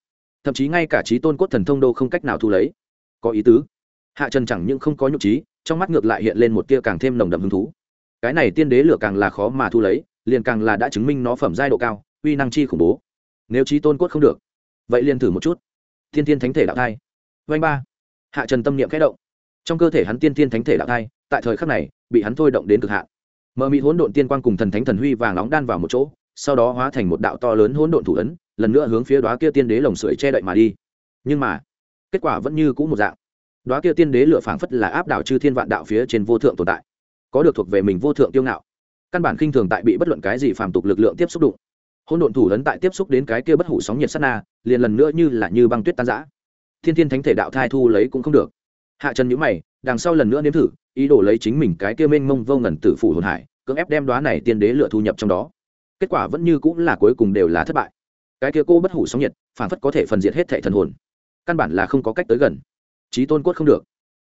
thậm chí ngay cả trí tôn cốt thần thông đô không cách nào thu lấy. Có ý tứ. Hạ trần chẳng những không có nhục trí, trong mắt ngược lại hiện lên một tia càng thêm nồng đậm hứng thú. Cái này tiên đế lửa càng là khó mà thu lấy, liền càng là đã chứng minh nó phẩm giai độ cao, uy năng chi khủng bố. Nếu trí tôn cốt không được, vậy liền thử một chút. Thiên thiên thánh thể đạo thai. Vanh ba. Hạ trần tâm niệm khẽ động. Trong cơ thể hắn tiên thiên thánh thể đạo thai, tại thời khắc này, bị hắn thôi động đến cực hạn. Mờ mị hỗn độn tiên quang cùng thần thánh thần huy vàng nóng đan vào một chỗ sau đó hóa thành một đạo to lớn hỗn độn thủ ấn, lần nữa hướng phía đoá kia tiên đế lồng sưởi che đậy mà đi. Nhưng mà, kết quả vẫn như cũ một dạng. Đoá kia tiên đế lựa phảng phất là áp đảo chư thiên vạn đạo phía trên vô thượng tồn tại, có được thuộc về mình vô thượng tiêu ngạo. Căn bản khinh thường tại bị bất luận cái gì phàm tục lực lượng tiếp xúc đụng. Hỗn độn thủ ấn tại tiếp xúc đến cái kia bất hủ sóng nhiệt sát na, liền lần nữa như là như băng tuyết tan giã thiên thiên thánh thể đạo thai thu lấy cũng không được. Hạ trần nhữ mày, đằng sau lần nữa nếm thử, ý đồ lấy chính mình cái kia mênh mông vô ngần tử phủ hồn hải, cưỡng ép đem đoá này tiên đế lựa thu nhập trong đó kết quả vẫn như cũng là cuối cùng đều là thất bại. Cái kia cô bất hủ sóng nhiệt phản phất có thể phần diệt hết thệ thần hồn. Căn bản là không có cách tới gần. Trí tôn cốt không được.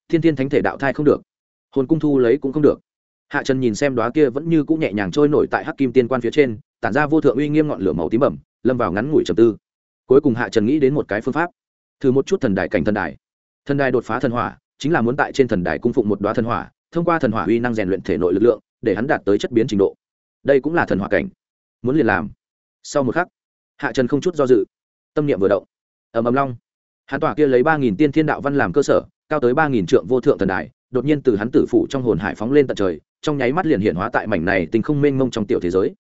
Thiên thiên thánh thể đạo thai không được. Hồn cung thu lấy cũng không được. Hạ trần nhìn xem đoá kia vẫn như cũng nhẹ nhàng trôi nổi tại hắc kim tiên quan phía trên, tản ra vô thượng uy nghiêm ngọn lửa màu tím bẩm, lâm vào ngắn ngủi trầm tư. Cuối cùng hạ trần nghĩ đến một cái phương pháp. Thử một chút thần đài cảnh thần đài. Thần đài đột phá thần hỏa, chính là muốn tại trên thần đài cung phụng một đoá thần hỏa, thông qua thần hỏa uy năng rèn luyện thể nội lực lượng, để hắn đạt tới chất biến trình độ. Đây cũng là thần hỏa cảnh muốn liền làm. Sau một khắc, hạ trần không chút do dự, tâm niệm vừa động. Ầm ầm long. Hắn tỏa kia lấy ba nghìn tiên thiên đạo văn làm cơ sở, cao tới ba nghìn trượng vô thượng thần đài, đột nhiên từ hắn tử phủ trong hồn hải phóng lên tận trời, trong nháy mắt liền hiện hóa tại mảnh này tình không mênh mông trong tiểu thế giới.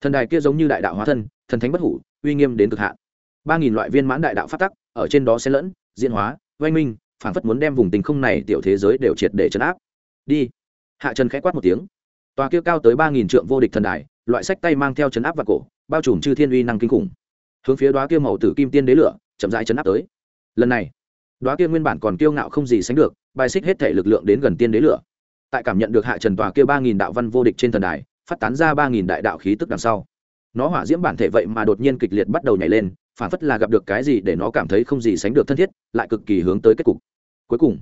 Thần đài kia giống như đại đạo hóa thân, thần thánh bất hủ, uy nghiêm đến cực hạn. ba nghìn loại viên mãn đại đạo phát tắc, ở trên đó sẽ lẫn, diễn hóa, oanh minh phản phất muốn đem vùng tình không này tiểu thế giới đều triệt để chấn áp. Đi. Hạ trần khẽ quát một tiếng. Tòa kia cao tới ba nghìn trượng vô địch thần đài loại sách tay mang theo chấn áp và cổ, bao trùm chư thiên uy năng kinh khủng. Hướng phía đoá kia màu tử kim tiên đế lửa, chậm rãi chấn áp tới. Lần này đoá kia nguyên bản còn kiêu ngạo không gì sánh được, bài xích hết thể lực lượng đến gần tiên đế lửa. Tại cảm nhận được hạ trần tòa kia ba nghìn đạo văn vô địch trên thần đài, phát tán ra ba nghìn đại đạo khí tức đằng sau. Nó hỏa diễm bản thể vậy mà đột nhiên kịch liệt bắt đầu nhảy lên, phản phất là gặp được cái gì để nó cảm thấy không gì sánh được thân thiết, lại cực kỳ hướng tới kết cục. Cuối cùng,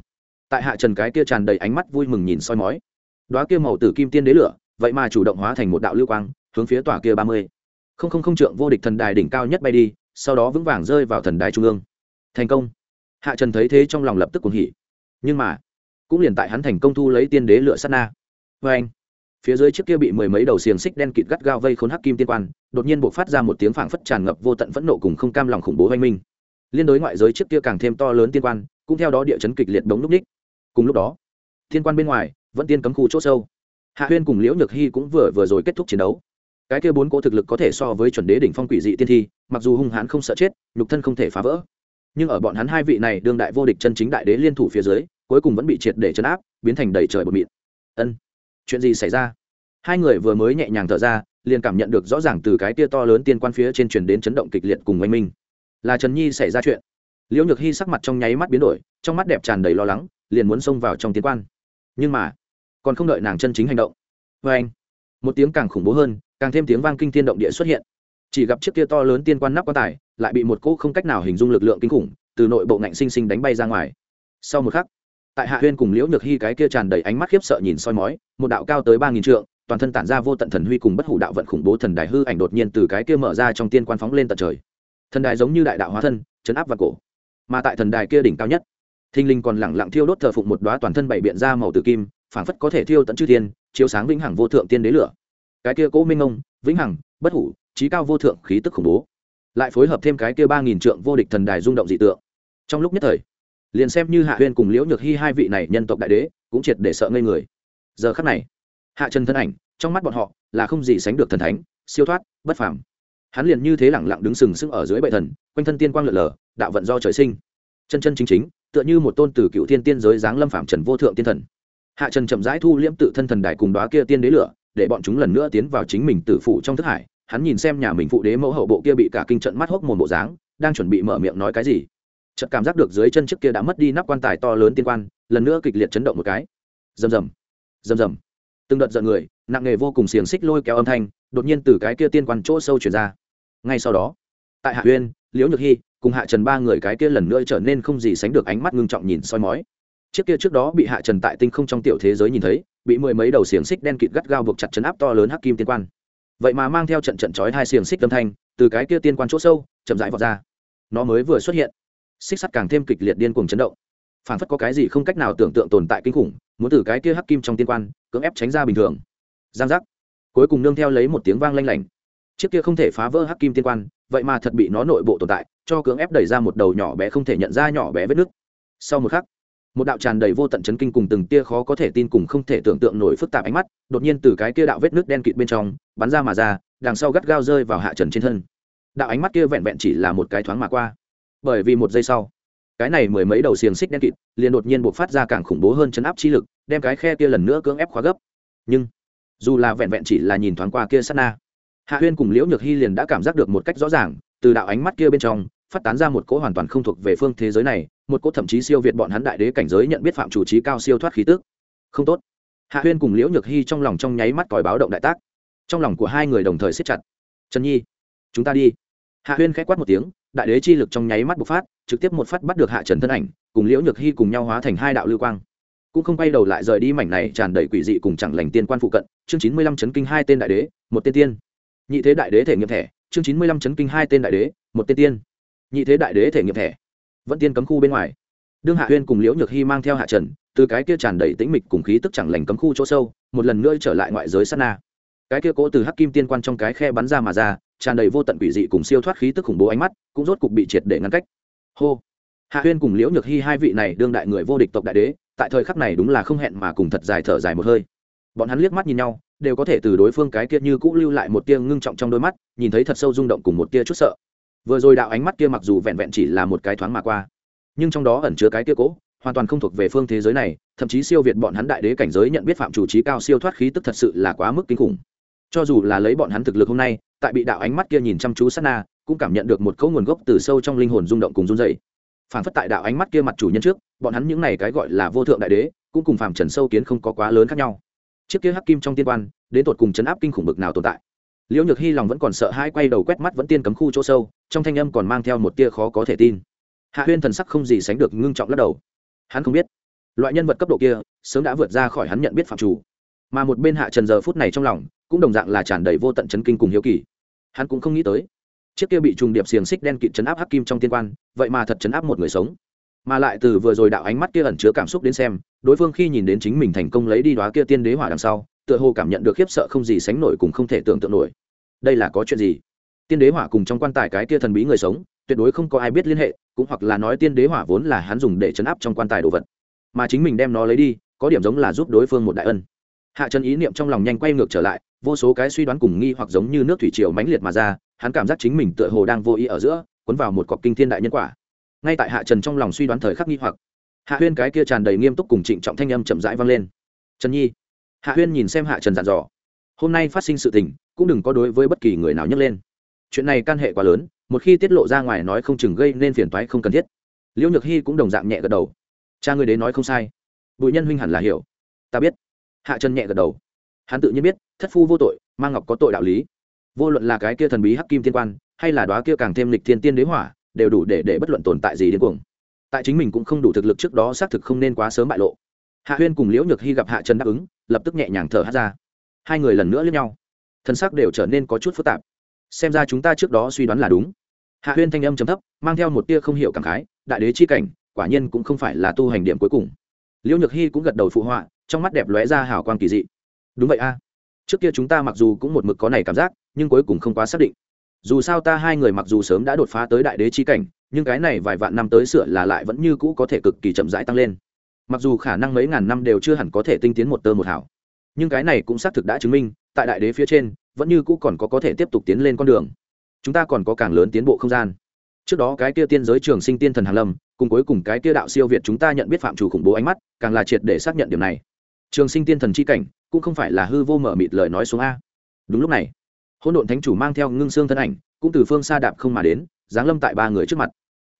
tại hạ trần cái kia tràn đầy ánh mắt vui mừng nhìn soi mói đoá kia màu tử kim tiên đế lửa vậy mà chủ động hóa thành một đạo lưu quang, hướng phía tòa kia ba mươi. Không không không trượng vô địch thần đài đỉnh cao nhất bay đi, sau đó vững vàng rơi vào thần đài trung ương. Thành công. Hạ trần thấy thế trong lòng lập tức cuồng hỉ. Nhưng mà, cũng liền tại hắn thành công thu lấy tiên đế lửa sát na. Vê anh, phía dưới chiếc kia bị mười mấy đầu xiềng xích đen kịt gắt gao vây khốn hắc kim tiên quan, đột nhiên buộc phát ra một tiếng phảng phất tràn ngập vô tận phẫn nộ cùng không cam lòng khủng bố oanh minh. Liên đối ngoại giới chiếc kia càng thêm to lớn tiên quan, cũng theo đó địa chấn kịch liệt đống núp ních. Cùng lúc đó, tiên quan bên ngoài vẫn tiên cấm khu c h ỗ sâu hạ huyên cùng liễu nhược hy cũng vừa vừa rồi kết thúc chiến đấu. Cái kia bốn cỗ thực lực có thể so với chuẩn đế đỉnh phong quỷ dị tiên thi, mặc dù hung hãn không sợ chết, nhục thân không thể phá vỡ. Nhưng ở bọn hắn hai vị này đương đại vô địch chân chính đại đế liên thủ phía dưới, cuối cùng vẫn bị triệt để chấn áp, biến thành đầy trời bột mịn. Ân, chuyện gì xảy ra? Hai người vừa mới nhẹ nhàng thở ra, liền cảm nhận được rõ ràng từ cái tia to lớn tiên quan phía trên truyền đến chấn động kịch liệt cùng oanh minh. Là trần nhi xảy ra chuyện. Liễu nhược hy sắc mặt trong nháy mắt biến đổi, trong mắt đẹp tràn đầy lo lắng, liền muốn xông vào trong tiên quan. Nhưng mà còn không đợi nàng chân chính hành động. Vê anh, một tiếng càng khủng bố hơn, càng thêm tiếng vang kinh thiên động địa xuất hiện. Chỉ gặp chiếc kia to lớn tiên quan nắp quan tài, lại bị một cỗ không cách nào hình dung lực lượng kinh khủng, từ nội bộ ngạnh sinh sinh đánh bay ra ngoài. Sau một khắc, tại hạ huyên cùng liễu nhược hy cái kia tràn đầy ánh mắt khiếp sợ nhìn soi mói, một đạo cao tới ba nghìn trượng, toàn thân tản ra vô tận thần huy cùng bất hủ đạo vận khủng bố thần đài hư ảnh đột nhiên từ cái kia mở ra trong tiên quan phóng lên tận trời. Thần đài giống như đại đạo hóa thân, chấn áp và cổ. Mà tại thần đài kia đỉnh cao nhất thinh linh còn lẳng lặng thiêu đốt thờ phụng một đoá toàn thân bảy biện ra màu tử kim phảng phất có thể thiêu tận chư thiên, chiếu sáng vĩnh hằng vô thượng tiên đế lửa. Cái kia cố minh ông, vĩnh hằng, bất hủ trí cao vô thượng, khí tức khủng bố. Lại phối hợp thêm cái kia ba nghìn trượng vô địch thần đài rung động dị tượng. Trong lúc nhất thời, liền xem như hạ huyên cùng liễu nhược hy hai vị này nhân tộc đại đế, cũng triệt để sợ ngây người. Giờ khắc này, hạ trần thân ảnh, trong mắt bọn họ là không gì sánh được thần thánh, siêu thoát, bất phàm. Hắn liền như thế lẳng lặng đứng sừng sững ở dưới bệ thần, quanh thân tiên quang lượn lờ, đạo vận do trời sinh. Chân chân chính chính, tựa như một tôn từ cựu thiên tiên giới giáng lâm phạm trần vô thượng tiên thần hạ trần chậm rãi thu liễm tự thân thần đài cùng đoá kia tiên đế lửa, để bọn chúng lần nữa tiến vào chính mình tử phụ trong thức hải. Hắn nhìn xem nhà mình phụ đế mẫu hậu bộ kia bị cả kinh trận mắt hốc mồm bộ dáng, đang chuẩn bị mở miệng nói cái gì. Chợt cảm giác được dưới chân trước kia đã mất đi nắp quan tài to lớn tiên quan, lần nữa kịch liệt chấn động một cái. Rầm rầm rầm rầm. Từng đợt giận người, nặng nghề vô cùng xiềng xích lôi kéo âm thanh, đột nhiên từ cái kia tiên quan chỗ sâu chuyển ra. Ngay sau đó, tại hạ uyên, liễu nhược hy cùng hạ trần ba người cái kia lần nữa trở nên không gì sánh được ánh mắt ngưng trọng nhìn soi mói chiếc kia trước đó bị hạ trần tại tinh không trong tiểu thế giới nhìn thấy, bị mười mấy đầu xiềng xích đen kịt gắt gao buộc chặt chấn áp to lớn hắc kim tiên quan. Vậy mà mang theo trận trận chói hai xiềng xích âm thanh, từ cái kia tiên quan chỗ sâu, chậm rãi vọt ra. Nó mới vừa xuất hiện, xích sắt càng thêm kịch liệt điên cuồng chấn động. Phản phất có cái gì không cách nào tưởng tượng tồn tại kinh khủng, muốn từ cái kia hắc kim trong tiên quan, cưỡng ép tránh ra bình thường. Giang giác. Cuối cùng nương theo lấy một tiếng vang lanh lảnh. Chiếc kia không thể phá vỡ hắc kim tiên quan, vậy mà thật bị nó nội bộ tồn tại, cho cưỡng ép đẩy ra một đầu nhỏ bé không thể nhận ra nhỏ bé vết nứt. Sau một khắc một đạo tràn đầy vô tận chấn kinh cùng từng tia khó có thể tin cùng không thể tưởng tượng nổi phức tạp ánh mắt, đột nhiên từ cái kia đạo vết nước đen kịt bên trong, bắn ra mà ra, đằng sau gắt gao rơi vào hạ trần trên thân. Đạo ánh mắt kia vẹn vẹn chỉ là một cái thoáng mà qua. Bởi vì một giây sau, cái này mười mấy đầu xiềng xích đen kịt liền đột nhiên buộc phát ra càng khủng bố hơn chấn áp chi lực, đem cái khe kia lần nữa cưỡng ép khóa gấp. Nhưng, dù là vẹn vẹn chỉ là nhìn thoáng qua kia sát na, hạ huyên cùng liễu nhược hy liền đã cảm giác được một cách rõ ràng, từ đạo ánh mắt kia bên trong, phát tán ra một cỗ hoàn toàn không thuộc về phương thế giới này một cỗ thậm chí siêu việt bọn hắn đại đế cảnh giới nhận biết phạm chủ trí cao siêu thoát khí tức. Không tốt. Hạ huyên cùng liễu nhược hy trong lòng trong nháy mắt còi báo động đại tác. Trong lòng của hai người đồng thời siết chặt. Trần nhi, chúng ta đi. Hạ huyên k h á c quát một tiếng, đại đế chi lực trong nháy mắt bộc phát, trực tiếp một phát bắt được hạ trần thân ảnh, cùng liễu nhược hy cùng nhau hóa thành hai đạo lưu quang. Cũng không quay đầu lại rời đi mảnh này tràn đầy quỷ dị cùng chẳng lành tiên quan phụ cận, chương chín mươi lăm chấn kinh hai tên đại đế, một tên tiên. Nhị thế đại đế thể nghiệm thẻ, chương chín mươi lăm chấn kinh hai tên đại đế, một tên tiên. Nhị thế đại đế thể nghiệm thẻ vẫn tiên cấm khu bên ngoài. Đương hạ huyên cùng liễu nhược hy mang theo hạ trần, từ cái kia tràn đầy tĩnh mịch cùng khí tức chẳng lành cấm khu chỗ sâu, một lần nữa trở lại ngoại giới sát na. Cái kia cố từ hắc kim tiên quan trong cái khe bắn ra mà ra, tràn đầy vô tận quỷ dị cùng siêu thoát khí tức khủng bố ánh mắt, cũng rốt cục bị triệt để ngăn cách. Hô! Hạ huyên cùng liễu nhược hy hai vị này đương đại người vô địch tộc đại đế, tại thời khắc này đúng là không hẹn mà cùng thật dài thở dài một hơi. Bọn hắn liếc mắt nhìn nhau, đều có thể từ đối phương cái kia như cũ lưu lại một tia ngưng trọng trong đôi mắt, nhìn thấy thật sâu rung động cùng một tia chút sợ vừa rồi đạo ánh mắt kia mặc dù vẹn vẹn chỉ là một cái thoáng mà qua, nhưng trong đó ẩn chứa cái kia cố, hoàn toàn không thuộc về phương thế giới này, thậm chí siêu việt bọn hắn đại đế cảnh giới nhận biết phạm chủ trí cao siêu thoát khí tức thật sự là quá mức kinh khủng. Cho dù là lấy bọn hắn thực lực hôm nay, tại bị đạo ánh mắt kia nhìn chăm chú sát na, cũng cảm nhận được một cấu nguồn gốc từ sâu trong linh hồn rung động cùng run dày phản phất tại đạo ánh mắt kia mặt chủ nhân trước, bọn hắn những này cái gọi là vô thượng đại đế, cũng cùng phàm trần sâu kiến không có quá lớn khác nhau. Chiếc kia hắc kim trong tiên quan, đến tột cùng chấn áp kinh khủng bực nào tồn tại. Liễu nhược hy lòng vẫn còn sợ hai quay đầu quét mắt vẫn tiên cấm khu chỗ sâu trong thanh âm còn mang theo một tia khó có thể tin. Hạ huyên thần sắc không gì sánh được ngưng trọng lắc đầu. Hắn không biết, loại nhân vật cấp độ kia sớm đã vượt ra khỏi hắn nhận biết phạm chủ. Mà một bên hạ trần giờ phút này trong lòng cũng đồng dạng là tràn đầy vô tận chấn kinh cùng hiếu kỳ. Hắn cũng không nghĩ tới, chiếc kia bị trùng điệp xiềng xích đen kịt chấn áp hắc kim trong tiên quan, vậy mà thật chấn áp một người sống. Mà lại từ vừa rồi đạo ánh mắt kia ẩn chứa cảm xúc đến xem, đối phương khi nhìn đến chính mình thành công lấy đi đoá kia tiên đế hỏa đằng sau, tựa hồ cảm nhận được khiếp sợ không gì sánh nổi cùng không thể tưởng tượng nổi. Đây là có chuyện gì? Tiên đế hỏa cùng trong quan tài cái kia thần bí người sống, tuyệt đối không có ai biết liên hệ, cũng hoặc là nói tiên đế hỏa vốn là hắn dùng để chấn áp trong quan tài đồ vật. Mà chính mình đem nó lấy đi, có điểm giống là giúp đối phương một đại ân. Hạ Trần ý niệm trong lòng nhanh quay ngược trở lại, vô số cái suy đoán cùng nghi hoặc giống như nước thủy triều mãnh liệt mà ra, hắn cảm giác chính mình tựa hồ đang vô ý ở giữa, cuốn vào một cọc kinh thiên đại nhân quả. Ngay tại hạ trần trong lòng suy đoán thời khắc nghi hoặc, hạ huyên cái kia tràn đầy nghiêm túc cùng trịnh trọng thanh âm chậm rãi vang lên. Trần nhi. Hạ huyên nhìn xem hạ trần dàn dò. Hôm nay phát sinh sự tình, cũng đừng có đối với bất kỳ người nào nhấc lên chuyện này can hệ quá lớn, một khi tiết lộ ra ngoài nói không chừng gây nên phiền toái không cần thiết. Liễu nhược hy cũng đồng dạng nhẹ gật đầu. Cha người đến nói không sai. Bùi nhân huynh hẳn là hiểu. Ta biết. Hạ trần nhẹ gật đầu. Hắn tự nhiên biết, thất phu vô tội mang ngọc có tội đạo lý. Vô luận là cái kia thần bí hắc kim tiên quan, hay là đóa kia càng thêm lịch thiên tiên đế hỏa, đều đủ để để bất luận tồn tại gì đến cuồng. Tại chính mình cũng không đủ thực lực trước đó xác thực không nên quá sớm bại lộ. Hạ huyên cùng liễu nhược hy gặp hạ trần đáp ứng, lập tức nhẹ nhàng thở hát ra. Hai người lần nữa lướt nhau. Thân xác đều trở nên có chút phức tạp xem ra chúng ta trước đó suy đoán là đúng. Hạ huyên thanh âm chấm thấp, mang theo một tia không hiểu cảm khái, đại đế chi cảnh, quả nhiên cũng không phải là tu hành điểm cuối cùng. Liễu nhược hy cũng gật đầu phụ họa, trong mắt đẹp lóe ra hào quang kỳ dị. Đúng vậy a. Trước kia chúng ta mặc dù cũng một mực có này cảm giác, nhưng cuối cùng không quá xác định. Dù sao ta hai người mặc dù sớm đã đột phá tới đại đế chi cảnh, nhưng cái này vài vạn năm tới sửa là lại vẫn như cũ có thể cực kỳ chậm rãi tăng lên. Mặc dù khả năng mấy ngàn năm đều chưa hẳn có thể tinh tiến một tơ một hảo nhưng cái này cũng xác thực đã chứng minh, tại đại đế phía trên vẫn như cũ còn có có thể tiếp tục tiến lên con đường. Chúng ta còn có càng lớn tiến bộ không gian. Trước đó cái kia tiên giới trường sinh tiên thần hàn lâm, cùng cuối cùng cái kia đạo siêu việt chúng ta nhận biết phạm chủ khủng bố ánh mắt, càng là triệt để xác nhận điểm này. Trường sinh tiên thần chi cảnh, cũng không phải là hư vô mở mịt lời nói xuống a. Đúng lúc này, hỗn độn thánh chủ mang theo ngưng xương thân ảnh, cũng từ phương xa đạp không mà đến, giáng lâm tại ba người trước mặt.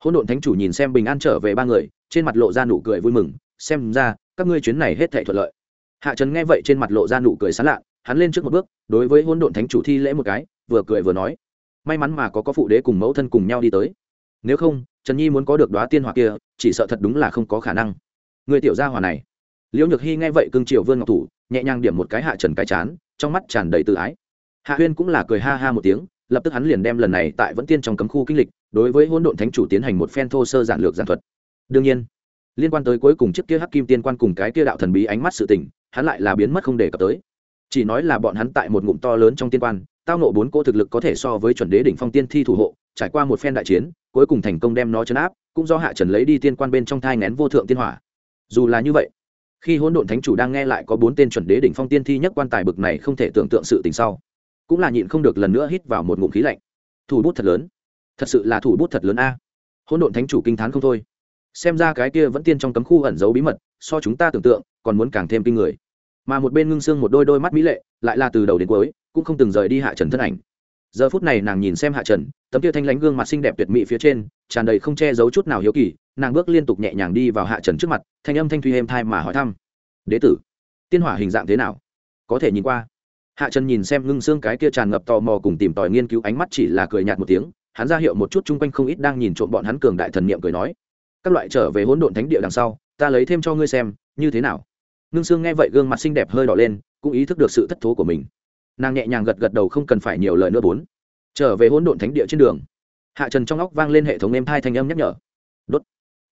Hỗn độn thánh chủ nhìn xem bình an trở về ba người, trên mặt lộ ra nụ cười vui mừng, xem ra, các ngươi chuyến này hết thể thuận lợi. Hạ trần nghe vậy trên mặt lộ ra nụ cười sán lạ hắn lên trước một bước, đối với hôn độn thánh chủ thi lễ một cái, vừa cười vừa nói, may mắn mà có có phụ đế cùng mẫu thân cùng nhau đi tới. Nếu không, trần nhi muốn có được đoá tiên hỏa kia, chỉ sợ thật đúng là không có khả năng. Người tiểu gia hỏa này, liễu nhược hy nghe vậy cưng triều vương ngọc thủ, nhẹ nhàng điểm một cái hạ trần cái chán, trong mắt tràn đầy tự ái. Hạ huyên cũng là cười ha ha một tiếng, lập tức hắn liền đem lần này tại vẫn tiên trong cấm khu kinh lịch, đối với hôn độn thánh chủ tiến hành một phen thô sơ giản lược giản thuật. Đương nhiên, liên quan tới cuối cùng chiếc kia hắc kim tiên quan cùng cái kia đạo thần bí ánh mắt sự tình, hắn lại là biến mất không để cập tới chỉ nói là bọn hắn tại một ngụm to lớn trong tiên quan, tao nộ bốn cỗ thực lực có thể so với chuẩn đế đỉnh phong tiên thi thủ hộ, trải qua một phen đại chiến, cuối cùng thành công đem nó chấn áp, cũng do hạ trần lấy đi tiên quan bên trong thai ngén vô thượng tiên hỏa. Dù là như vậy, khi hỗn độn thánh chủ đang nghe lại có bốn tên chuẩn đế đỉnh phong tiên thi nhất quan tài bực này không thể tưởng tượng sự tình sau, cũng là nhịn không được lần nữa hít vào một ngụm khí lạnh. Thủ bút thật lớn. Thật sự là thủ bút thật lớn a. Hỗn độn thánh chủ kinh t h á n không thôi. Xem ra cái kia vẫn tiên trong cấm khu ẩn giấu bí mật, so chúng ta tưởng tượng, còn muốn càng thêm kinh người mà một bên ngưng xương một đôi đôi mắt mỹ lệ, lại là từ đầu đến cuối, cũng không từng rời đi hạ trần thân ảnh. Giờ phút này nàng nhìn xem hạ trần, tấm kia thanh lánh gương mặt xinh đẹp tuyệt mỹ phía trên, tràn đầy không che giấu chút nào hiếu kỳ, nàng bước liên tục nhẹ nhàng đi vào hạ trần trước mặt, thanh âm thanh thuy êm thai mà hỏi thăm. Đế tử, tiên hỏa hình dạng thế nào? Có thể nhìn qua. Hạ trần nhìn xem ngưng xương cái kia tràn ngập tò mò cùng tìm tòi nghiên cứu ánh mắt chỉ là cười nhạt một tiếng, hắn ra hiệu một chút chung quanh không ít đang nhìn trộm bọn hắn cường đại thần niệm cười nói, các loại trở về hỗn độn thánh địa đằng sau, ta lấy thêm cho ngươi xem, như thế nào? Ngưng xương nghe vậy gương mặt xinh đẹp hơi đỏ lên, cũng ý thức được sự thất thố của mình. Nàng nhẹ nhàng gật gật đầu không cần phải nhiều lời nữa bốn. Trở về hỗn độn thánh địa trên đường. Hạ trần trong óc vang lên hệ thống êm hai thanh âm nhắc nhở. Đốt.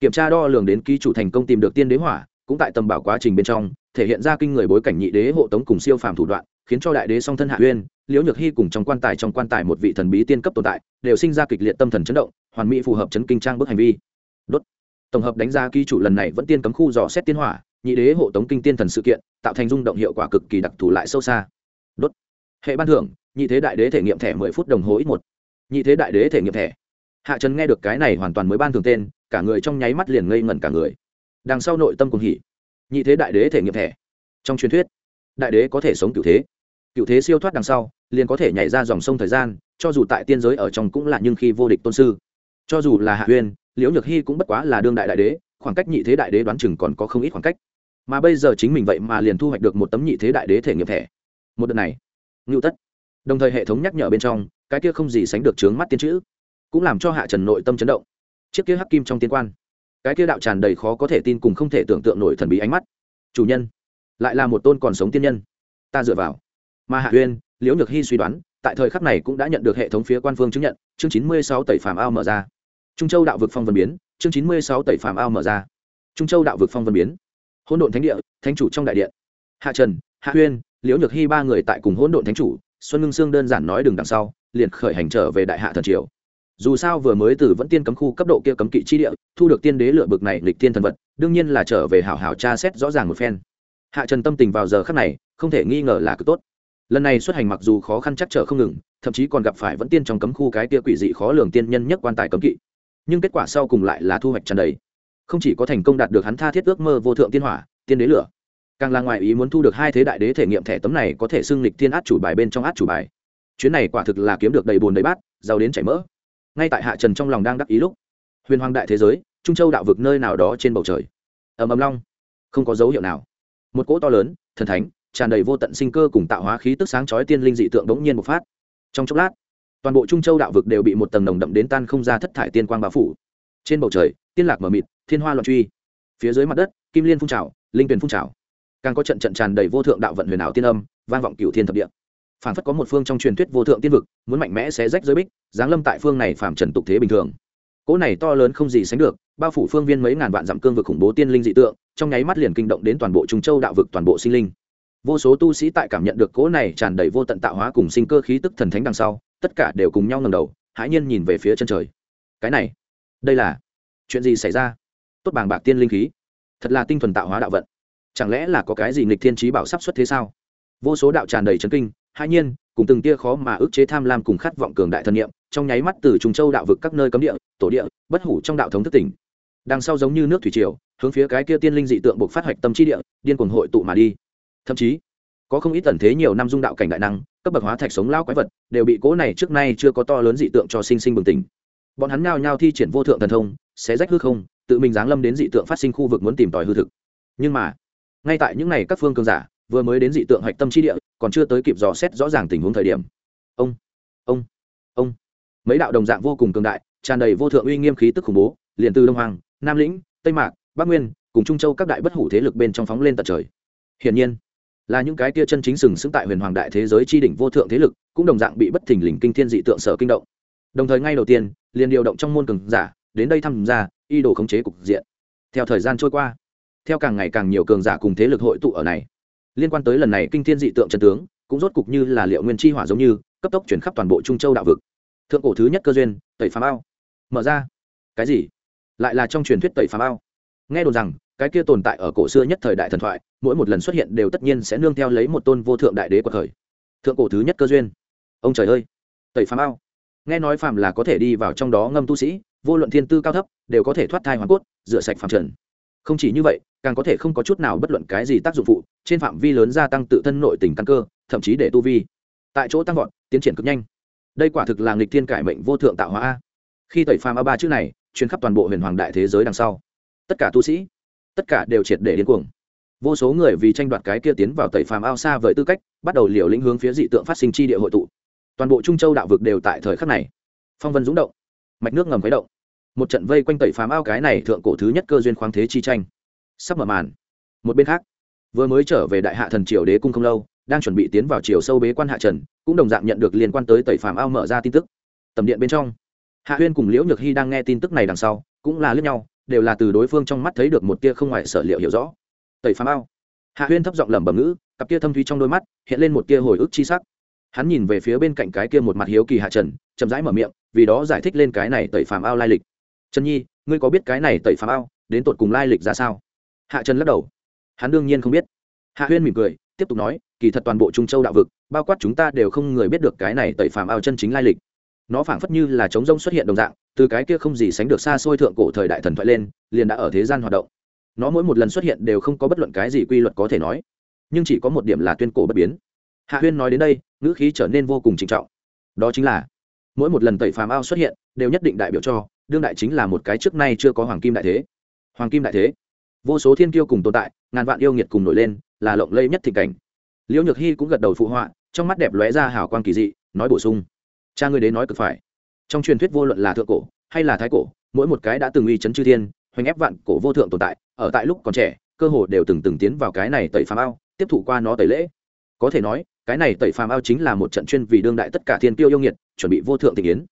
Kiểm tra đo lường đến ký chủ thành công tìm được tiên đế hỏa, cũng tại tầm bảo quá trình bên trong, thể hiện ra kinh người bối cảnh nhị đế hộ tống cùng siêu phàm thủ đoạn, khiến cho đại đế song thân hạ uyên, liễu nhược hy cùng trong quan tài trong quan tài một vị thần bí tiên cấp tồn tại, đều sinh ra kịch liệt tâm thần chấn động, hoàn mỹ phù hợp chấn kinh trang bức hành vi. Đốt. Tổng hợp đánh giá ký chủ lần này vẫn tiên cấm khu dò xét tiên hỏa nhị đế hộ tống kinh tiên thần sự kiện, tạo thành rung động hiệu quả cực kỳ đặc thù lại sâu xa. Đốt. Hệ ban thưởng, nhị thế đại đế thể nghiệm thẻ mười phút đồng hồ ít một. Nhị thế đại đế thể nghiệm thẻ. Hạ trần nghe được cái này hoàn toàn mới ban thường tên, cả người trong nháy mắt liền ngây ngẩn cả người. Đằng sau nội tâm cùng hỉ. Nhị thế đại đế thể nghiệm thẻ. Trong truyền thuyết, đại đế có thể sống cựu thế. Cựu thế siêu thoát đằng sau, liền có thể nhảy ra dòng sông thời gian, cho dù tại tiên giới ở trong cũng là nhưng khi vô địch tôn sư. Cho dù là hạ huyên liễu nhược hy cũng bất quá là đương đại đại đế, khoảng cách nhị thế đại đế đoán chừng còn có không ít khoảng cách mà bây giờ chính mình vậy mà liền thu hoạch được một tấm nhị thế đại đế thể nghiệm thẻ. Một đợt này, ngưu tất, đồng thời hệ thống nhắc nhở bên trong, cái kia không gì sánh được trướng mắt tiên chữ, cũng làm cho hạ trần nội tâm chấn động. Chiếc kia hắc kim trong tiên quan, cái kia đạo tràn đầy khó có thể tin cùng không thể tưởng tượng nổi thần bí ánh mắt. Chủ nhân, lại là một tôn còn sống tiên nhân. Ta dựa vào. Mà hạ uyên, liễu nhược hy suy đoán, tại thời khắc này cũng đã nhận được hệ thống phía quan phương chứng nhận, chương chín mươi sáu tẩy phàm ao mở ra. Trung châu đạo vực phong vân biến, chương chín mươi sáu tẩy phàm ao mở ra. Trung châu đạo vực phong vân biến hỗn độn thánh địa, thánh chủ trong đại điện. Hạ trần, hạ huyên, liễu nhược hy ba người tại cùng hỗn độn thánh chủ, xuân ngưng sương đơn giản nói đừng đằng sau, liền khởi hành trở về đại hạ thần triều. Dù sao vừa mới từ vẫn tiên cấm khu cấp độ kia cấm kỵ chi địa, thu được tiên đế lựa bực này lịch tiên thần vật, đương nhiên là trở về hảo hảo tra xét rõ ràng một phen. Hạ trần tâm tình vào giờ khắc này, không thể nghi ngờ là cực tốt. Lần này xuất hành mặc dù khó khăn chắc trở không ngừng, thậm chí còn gặp phải vẫn tiên trong cấm khu cái kia quỷ dị khó lường tiên nhân nhất quan tài cấm kỵ. Nhưng kết quả sau cùng lại là thu hoạch tràn đầy không chỉ có thành công đạt được hắn tha thiết ước mơ vô thượng tiên hỏa, tiên đế lửa, càng là ngoài ý muốn thu được hai thế đại đế thể nghiệm thẻ tấm này có thể xưng lịch tiên át chủ bài bên trong át chủ bài. Chuyến này quả thực là kiếm được đầy bồn đầy bát, giàu đến chảy mỡ. Ngay tại hạ trần trong lòng đang đắc ý lúc, huyền hoàng đại thế giới, trung châu đạo vực nơi nào đó trên bầu trời. Ầm ầm long, không có dấu hiệu nào. Một cỗ to lớn, thần thánh, tràn đầy vô tận sinh cơ cùng tạo hóa khí tức sáng chói tiên linh dị tượng đống nhiên một phát. Trong chốc lát, toàn bộ trung châu đạo vực đều bị một tầng nồng đậm đến tan không ra thất thải tiên quang bao phủ. Trên bầu trời tiên lạc mờ mịt, thiên hoa loạn truy. Phía dưới mặt đất, kim liên phun trào, linh tuyền phun trào. Càng có trận trận tràn đầy vô thượng đạo vận huyền ảo tiên âm, vang vọng cửu thiên thập địa. Phản phất có một phương trong truyền thuyết vô thượng tiên vực, muốn mạnh mẽ xé rách giới bích, giáng lâm tại phương này phàm trần tục thế bình thường. Cỗ này to lớn không gì sánh được, bao phủ phương viên mấy ngàn vạn dặm cương vực khủng bố tiên linh dị tượng, trong nháy mắt liền kinh động đến toàn bộ trung châu đạo vực toàn bộ sinh linh. Vô số tu sĩ tại cảm nhận được cỗ này tràn đầy vô tận tạo hóa cùng sinh cơ khí tức thần thánh đằng sau, tất cả đều cùng nhau ngầm đầu, hãi nhiên nhìn về phía chân trời. Cái này, đây là chuyện gì xảy ra? Tốt bàng bạc tiên linh khí. Thật là tinh thuần tạo hóa đạo vận. Chẳng lẽ là có cái gì nghịch thiên trí bảo sắp xuất thế sao? Vô số đạo tràn đầy chấn kinh, hai nhiên, cùng từng tia khó mà ức chế tham lam cùng khát vọng cường đại thân nhiệm trong nháy mắt từ trùng châu đạo vực các nơi cấm địa, tổ địa, bất hủ trong đạo thống thất tỉnh. Đằng sau giống như nước thủy triều, hướng phía cái kia tiên linh dị tượng buộc phát hoạch tâm trí địa, điên cuồng hội tụ mà đi. Thậm chí, có không ít tần thế nhiều năm dung đạo cảnh đại năng, cấp bậc hóa thạch sống lao quái vật, đều bị cố này trước nay chưa có to lớn dị tượng cho sinh sinh bừng tỉnh. Bọn hắn nhao nhao thi triển vô thượng thần thông sẽ rách hư không, tự mình giáng lâm đến dị tượng phát sinh khu vực muốn tìm tòi hư thực. Nhưng mà, ngay tại những ngày các phương cường giả vừa mới đến dị tượng hạch tâm trí địa, còn chưa tới kịp dò xét rõ ràng tình huống thời điểm. Ông ông ông. Mấy đạo đồng dạng vô cùng cường đại, tràn đầy vô thượng uy nghiêm khí tức khủng bố, liền từ đông hoàng, nam lĩnh, tây mạc, bắc nguyên, cùng trung châu các đại bất hủ thế lực bên trong phóng lên tận trời. Hiển nhiên, là những cái tia chân chính sừng sững tại huyền hoàng đại thế giới chi đỉnh vô thượng thế lực, cũng đồng dạng bị bất thình lình kinh thiên dị tượng sở kinh động. Đồng thời ngay đầu tiên, liền điều động trong môn cường giả đến đây tham gia y đồ khống chế cục diện. Theo thời gian trôi qua, theo càng ngày càng nhiều cường giả cùng thế lực hội tụ ở này, liên quan tới lần này kinh thiên dị tượng trần tướng, cũng rốt cục như là liệu nguyên chi hỏa giống như, cấp tốc chuyển khắp toàn bộ trung châu đạo vực. Thượng cổ thứ nhất cơ duyên, tẩy phá ao. Mở ra. Cái gì? Lại là trong truyền thuyết tẩy phá ao. Nghe đồn rằng, cái kia tồn tại ở cổ xưa nhất thời đại thần thoại, mỗi một lần xuất hiện đều tất nhiên sẽ nương theo lấy một tôn vô thượng đại đế của thời. Thượng cổ thứ nhất cơ duyên. Ông trời ơi! Tẩy phá ao. Nghe nói phàm là có thể đi vào trong đó ngâm tu sĩ vô luận thiên tư cao thấp, đều có thể thoát thai hoàn cốt, rửa sạch phàm trần. Không chỉ như vậy, càng có thể không có chút nào bất luận cái gì tác dụng phụ, trên phạm vi lớn gia tăng tự thân nội tình căn cơ, thậm chí để tu vi. Tại chỗ tăng vọt, tiến triển cực nhanh. Đây quả thực là nghịch thiên cải mệnh vô thượng tạo hóa a. Khi tẩy phàm a ba chữ này chuyến khắp toàn bộ huyền hoàng đại thế giới đằng sau, tất cả tu sĩ, tất cả đều triệt để điên cuồng. Vô số người vì tranh đoạt cái kia tiến vào tẩy phàm ao xa với tư cách, bắt đầu liều lĩnh hướng phía dị tượng phát sinh chi địa hội tụ. Toàn bộ trung châu đạo vực đều tại thời khắc này. Phong vân dũng động mạch nước ngầm khuấy động. Một trận vây quanh tẩy phàm ao cái này thượng cổ thứ nhất cơ duyên khoáng thế chi tranh. Sắp mở màn. Một bên khác, vừa mới trở về đại hạ thần triều đế cung không lâu, đang chuẩn bị tiến vào chiều sâu bế quan hạ trần, cũng đồng dạng nhận được liên quan tới tẩy phàm ao mở ra tin tức. Tầm điện bên trong, hạ huyên cùng liễu nhược hy đang nghe tin tức này đằng sau, cũng là lướt nhau, đều là từ đối phương trong mắt thấy được một tia không ngoài sở liệu hiểu rõ. Tẩy phàm ao. Hạ huyên thấp giọng lẩm bẩm ngữ, cặp kia thâm thúy trong đôi mắt, hiện lên một tia hồi ức chi sắc. Hắn nhìn về phía bên cạnh cái kia một mặt hiếu kỳ hạ trần, chậm rãi mở miệng vì đó giải thích lên cái này tẩy phàm ao lai lịch. Trần nhi, ngươi có biết cái này tẩy phàm ao đến tột cùng lai lịch ra sao? Hạ trần lắc đầu. Hắn đương nhiên không biết. Hạ huyên mỉm cười, tiếp tục nói, kỳ thật toàn bộ trung châu đạo vực, bao quát chúng ta đều không người biết được cái này tẩy phàm ao chân chính lai lịch. Nó phảng phất như là trống rông xuất hiện đồng dạng, từ cái kia không gì sánh được xa xôi thượng cổ thời đại thần thoại lên, liền đã ở thế gian hoạt động. Nó mỗi một lần xuất hiện đều không có bất luận cái gì quy luật có thể nói, nhưng chỉ có một điểm là tuyên cổ bất biến. Hạ huyên nói đến đây, ngữ khí trở nên vô cùng trịnh trọng. Đó chính là mỗi một lần tẩy phàm ao xuất hiện, đều nhất định đại biểu cho, đương đại chính là một cái trước nay chưa có hoàng kim đại thế. Hoàng kim đại thế. Vô số thiên kiêu cùng tồn tại, ngàn vạn yêu nghiệt cùng nổi lên, là lộng lây nhất thịnh cảnh. Liễu nhược hy cũng gật đầu phụ họa, trong mắt đẹp lóe ra hào quang kỳ dị, nói bổ sung. Cha ngươi đến nói cực phải. Trong truyền thuyết vô luận là thượng cổ, hay là thái cổ, mỗi một cái đã từng uy chấn chư thiên, hoành ép vạn cổ vô thượng tồn tại, ở tại lúc còn trẻ, cơ hồ đều từng từng tiến vào cái này tẩy phàm ao, tiếp thụ qua nó tẩy lễ. Có thể nói cái này tẩy phàm ao chính là một trận chuyên vì đương đại tất cả thiên tiêu yêu nghiệt, chuẩn bị vô thượng tình yến.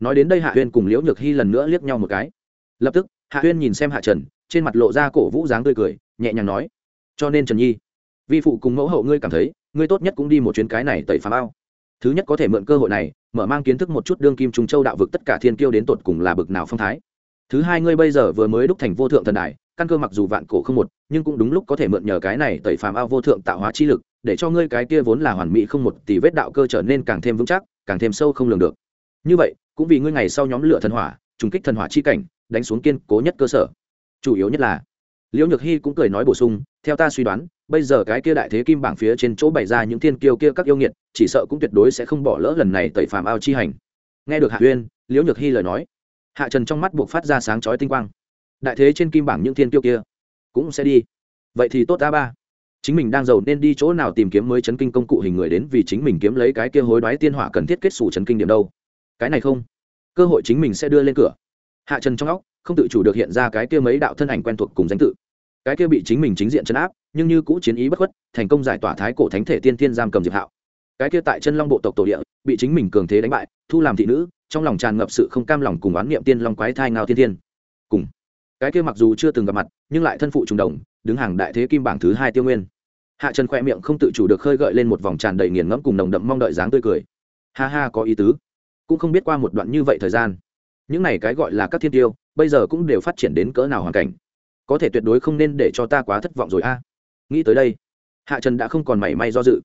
Nói đến đây hạ huyên cùng liễu nhược hy lần nữa liếc nhau một cái. Lập tức, hạ huyên nhìn xem hạ trần, trên mặt lộ ra cổ vũ dáng tươi cười, nhẹ nhàng nói, cho nên trần nhi, vi phụ cùng mẫu hậu ngươi cảm thấy, ngươi tốt nhất cũng đi một chuyến cái này tẩy phàm ao. Thứ nhất có thể mượn cơ hội này, mở mang kiến thức một chút đương kim trung châu đạo vực tất cả thiên kiêu đến tột cùng là bực nào phong thái. Thứ hai ngươi bây giờ vừa mới đúc thành vô thượng thần đại căn cơ mặc dù vạn cổ không một, nhưng cũng đúng lúc có thể mượn nhờ cái này tẩy phàm ao vô thượng tạo hóa chi lực để cho ngươi cái kia vốn là hoàn mỹ không một tỷ vết đạo cơ trở nên càng thêm vững chắc, càng thêm sâu không lường được. Như vậy, cũng vì ngươi ngày sau nhóm lửa thần hỏa, trùng kích thần hỏa chi cảnh, đánh xuống kiên cố nhất cơ sở. Chủ yếu nhất là, liễu nhược hy cũng cười nói bổ sung, theo ta suy đoán, bây giờ cái kia đại thế kim bảng phía trên chỗ bày ra những thiên kiêu kia các yêu nghiệt, chỉ sợ cũng tuyệt đối sẽ không bỏ lỡ lần này tẩy phàm ao chi hành. Nghe được hạ uyên, liễu nhược hy lời nói, hạ trần trong mắt buộc phát ra sáng chói tinh quang. Đại thế trên kim bảng những thiên kiêu kia cũng sẽ đi. Vậy thì tốt ta ba chính mình đang giàu nên đi chỗ nào tìm kiếm mới chấn kinh công cụ hình người đến vì chính mình kiếm lấy cái kia hối đoái tiên hỏa cần thiết kết xù chấn kinh điểm đâu. Cái này không. Cơ hội chính mình sẽ đưa lên cửa. Hạ trần trong óc, không tự chủ được hiện ra cái kia mấy đạo thân ảnh quen thuộc cùng danh tự. Cái kia bị chính mình chính diện chấn áp, nhưng như cũ chiến ý bất khuất, thành công giải tỏa thái cổ thánh thể tiên tiên giam cầm diệp hạo. Cái kia tại chân long bộ tộc tổ địa, bị chính mình cường thế đánh bại, thu làm thị nữ, trong lòng tràn ngập sự không cam lòng cùng oán niệm tiên long quái thai ngao thiên thiên. Cùng. Cái kia mặc dù chưa từng gặp mặt, nhưng lại thân phụ trùng đồng đứng hàng đại thế kim bảng thứ hai tiêu nguyên. Hạ trần khoe miệng không tự chủ được khơi gợi lên một vòng tràn đầy nghiền ngẫm cùng nồng đậm mong đợi dáng tươi cười. Ha ha, có ý tứ. Cũng không biết qua một đoạn như vậy thời gian. Những này cái gọi là các thiên tiêu, bây giờ cũng đều phát triển đến cỡ nào hoàn cảnh. Có thể tuyệt đối không nên để cho ta quá thất vọng rồi a. Nghĩ tới đây, hạ trần đã không còn mảy may do dự.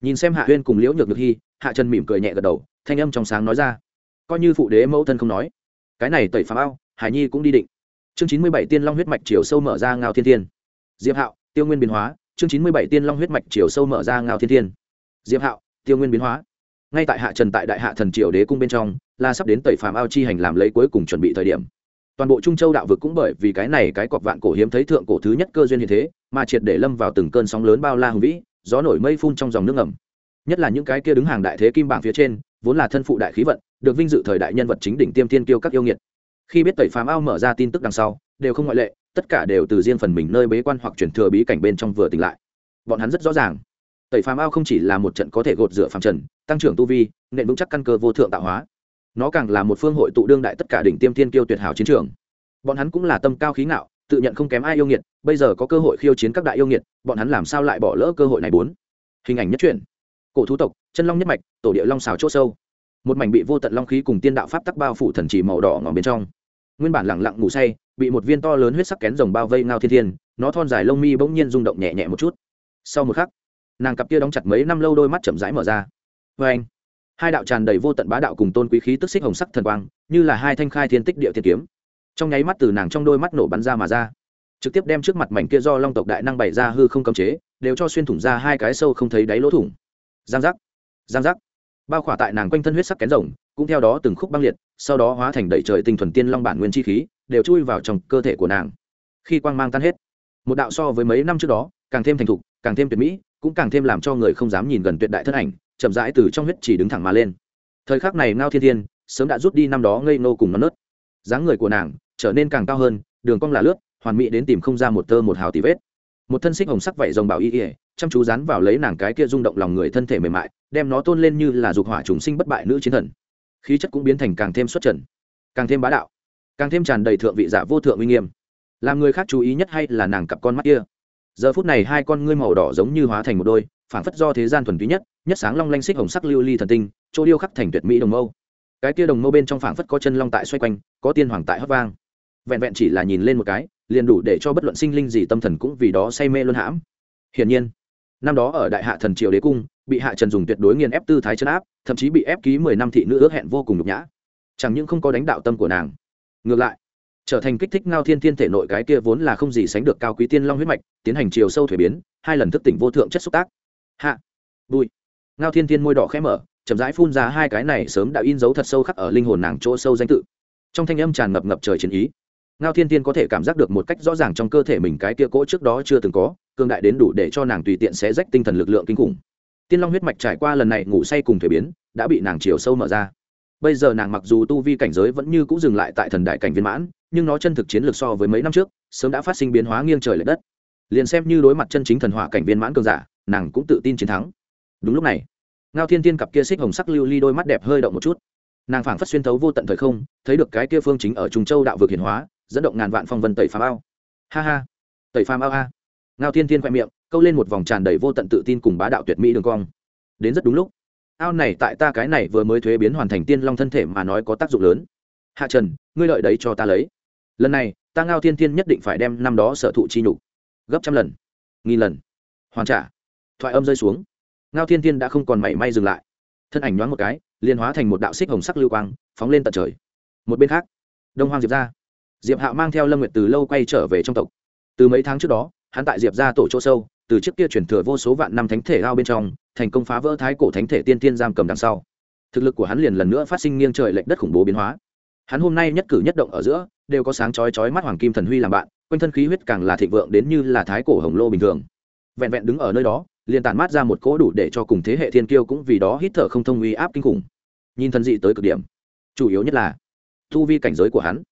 Nhìn xem hạ huyên cùng liễu nhược được hy, hạ trần mỉm cười nhẹ gật đầu, thanh âm trong sáng nói ra. Coi như phụ đế mẫu thân không nói, cái này tẩy phá ao hải nhi cũng đi định. Chương chín mươi bảy tiên long huyết mạch chiều sâu mở ra ngao thiên thiên diệp hạo, tiêu nguyên biến hóa, chương chín mươi bảy tiên long huyết mạch chiều sâu mở ra ngao thiên thiên. Diệp hạo, tiêu nguyên biến hóa. Ngay tại hạ trần tại đại hạ thần triều đế cung bên trong là sắp đến tẩy phàm ao chi hành làm lấy cuối cùng chuẩn bị thời điểm. Toàn bộ trung châu đạo vực cũng bởi vì cái này cái cọc vạn cổ hiếm thấy thượng cổ thứ nhất cơ duyên hiện thế, mà triệt để lâm vào từng cơn sóng lớn bao la hùng vĩ, gió nổi mây phun trong dòng nước ngầm. Nhất là những cái kia đứng hàng đại thế kim bảng phía trên, vốn là thân phụ đại khí vận, được vinh dự thời đại nhân vật chính đỉnh tiêm tiên tiêu các yêu nghiệt. Khi biết tẩy phàm ao mở ra tin tức đằng sau, đều không ngoại lệ tất cả đều từ riêng phần mình nơi bế quan hoặc chuyển thừa bí cảnh bên trong vừa tỉnh lại. Bọn hắn rất rõ ràng, tẩy phàm ao không chỉ là một trận có thể gột rửa phàm trần, tăng trưởng tu vi nện vững chắc căn cơ vô thượng tạo hóa. Nó càng là một phương hội tụ đương đại tất cả đỉnh tiêm thiên kiêu tuyệt hảo chiến trường. Bọn hắn cũng là tâm cao khí ngạo, tự nhận không kém ai yêu nghiệt, bây giờ có cơ hội khiêu chiến các đại yêu nghiệt, bọn hắn làm sao lại bỏ lỡ cơ hội này bốn? Hình ảnh nhất truyện. Cổ thú tộc, chân long nhất mạch, tổ địa long xào chỗ sâu. Một mảnh bị vô tận long khí cùng tiên đạo pháp tắc bao phủ thần chỉ màu đỏ ngòm bên trong. Nguyên bản lẳng lặng ngủ say bị một viên to lớn huyết sắc kén rồng bao vây ngao thiên thiên, nó thon dài lông mi bỗng nhiên rung động nhẹ nhẹ một chút. Sau một khắc, nàng cặp kia đóng chặt mấy năm lâu đôi mắt chậm rãi mở ra. Vê anh, hai đạo tràn đầy vô tận bá đạo cùng tôn quý khí tức xích hồng sắc thần quang, như là hai thanh khai thiên tích địa thiên kiếm. Trong nháy mắt từ nàng trong đôi mắt nổ bắn ra mà ra. Trực tiếp đem trước mặt mảnh kia do long tộc đại năng bày ra hư không cấm chế, đều cho xuyên thủng ra hai cái sâu không thấy đáy lỗ thủng. Giang giác giang giác. Bao khỏa tại nàng quanh thân huyết sắc kén rồng, cũng theo đó từng khúc băng liệt, sau đó hóa thành đầy trời tinh thuần tiên long bản nguyên chi khí đều chui vào trong cơ thể của nàng. Khi quang mang tan hết, một đạo so với mấy năm trước đó, càng thêm thành thục, càng thêm tuyệt mỹ, cũng càng thêm làm cho người không dám nhìn gần tuyệt đại thân ảnh, chậm rãi từ trong huyết chỉ đứng thẳng mà lên. Thời khắc này ngao thiên thiên sớm đã rút đi năm đó ngây nô cùng nó nớt. Dáng người của nàng trở nên càng cao hơn, đường cong là lướt, hoàn mỹ đến tìm không ra một tơ một hào tì vết. Một thân xích hồng sắc vảy rồng bảo y ỉa chăm chú dán vào lấy nàng cái kia rung động lòng người thân thể mềm mại, đem nó tôn lên như là dục hỏa trùng sinh bất bại nữ chiến thần. Khí chất cũng biến thành càng thêm xuất trần, càng thêm bá đạo càng thêm tràn đầy thượng vị giả vô thượng uy nghiêm. Làm người khác chú ý nhất hay là nàng cặp con mắt kia. Giờ phút này hai con ngươi màu đỏ giống như hóa thành một đôi phản phất do thế gian thuần túy nhất nhất sáng long lanh xích hồng sắc lưu ly thần tinh, chỗ điêu khắc thành tuyệt mỹ đồng mâu. Cái kia đồng mâu bên trong phản phất có chân long tại xoay quanh, có tiên hoàng tại hót vang. Vẹn vẹn chỉ là nhìn lên một cái, liền đủ để cho bất luận sinh linh gì tâm thần cũng vì đó say mê luân hãm. Hiển nhiên, năm đó ở đại hạ thần triều đế cung, bị hạ trần dùng tuyệt đối nghiền ép tư thái chân áp, thậm chí bị ép ký mười năm thị nữ ước hẹn vô cùng nhục nhã. Chẳng những không có đánh đạo tâm của nàng ngược lại, trở thành kích thích ngao thiên thiên thể nội cái kia vốn là không gì sánh được cao quý tiên long huyết mạch, tiến hành chiều sâu thuế biến, hai lần thức tỉnh vô thượng chất xúc tác. Hạ, bùi. Ngao thiên thiên môi đỏ khẽ mở, chậm rãi phun ra hai cái này sớm đã in dấu thật sâu khắc ở linh hồn nàng chỗ sâu danh tự. Trong thanh âm tràn ngập ngập trời chiến ý, ngao thiên thiên có thể cảm giác được một cách rõ ràng trong cơ thể mình cái kia cỗ trước đó chưa từng có cương đại đến đủ để cho nàng tùy tiện xé rách tinh thần lực lượng kinh khủng. Tiên long huyết mạch trải qua lần này ngủ say cùng thuế biến, đã bị nàng chiều sâu mở ra bây giờ nàng mặc dù tu vi cảnh giới vẫn như c ũ dừng lại tại thần đại cảnh viên mãn, nhưng nó chân thực chiến lược so với mấy năm trước, sớm đã phát sinh biến hóa nghiêng trời l ệ đất. Liền xem như đối mặt chân chính thần hỏa cảnh viên mãn cường giả, nàng cũng tự tin chiến thắng. Đúng lúc này, ngao thiên tiên cặp kia xích hồng sắc lưu ly đôi mắt đẹp hơi động một chút. Nàng phảng phất xuyên thấu vô tận thời không, thấy được cái kia phương chính ở trung châu đạo vực hiển hóa, dẫn động ngàn vạn phong vân tẩy phàm ao. Ha ha, tẩy phàm ao a. Ngao thiên thiên khoe miệng, câu lên một vòng tràn đầy vô tận tự tin cùng bá đạo tuyệt mỹ đường cong. Đến rất đúng lúc ao này tại ta cái này vừa mới thuế biến hoàn thành tiên long thân thể mà nói có tác dụng lớn. Hạ trần, ngươi lợi đấy cho ta lấy. Lần này, ta ngao thiên thiên nhất định phải đem năm đó sở thụ chi nhục. Gấp trăm lần. Nghìn lần. Hoàn trả. Thoại âm rơi xuống. Ngao thiên thiên đã không còn mảy may dừng lại. Thân ảnh nhoáng một cái liên hóa thành một đạo xích hồng sắc lưu quang, phóng lên tận trời. Một bên khác, đông hoang diệp ra diệp hạo mang theo lâm nguyệt từ lâu quay trở về trong tộc. Từ mấy tháng trước đó, hắn tại diệp ra tổ chỗ sâu, từ trước kia chuyển thừa vô số vạn năm thánh thể ao bên trong thành công phá vỡ thái cổ thánh thể tiên tiên giam cầm đằng sau. Thực lực của hắn liền lần nữa phát sinh nghiêng trời lệch đất khủng bố biến hóa. Hắn hôm nay nhất cử nhất động ở giữa, đều có sáng chói chói mắt hoàng kim thần huy làm bạn, quanh thân khí huyết càng là thịnh vượng đến như là thái cổ hồng lô bình thường. Vẹn vẹn đứng ở nơi đó, liền tản mát ra một cỗ đủ để cho cùng thế hệ thiên kiêu cũng vì đó hít thở không thông uy áp kinh khủng. Nhìn thần dị tới cực điểm, chủ yếu nhất là thu vi cảnh giới của hắn,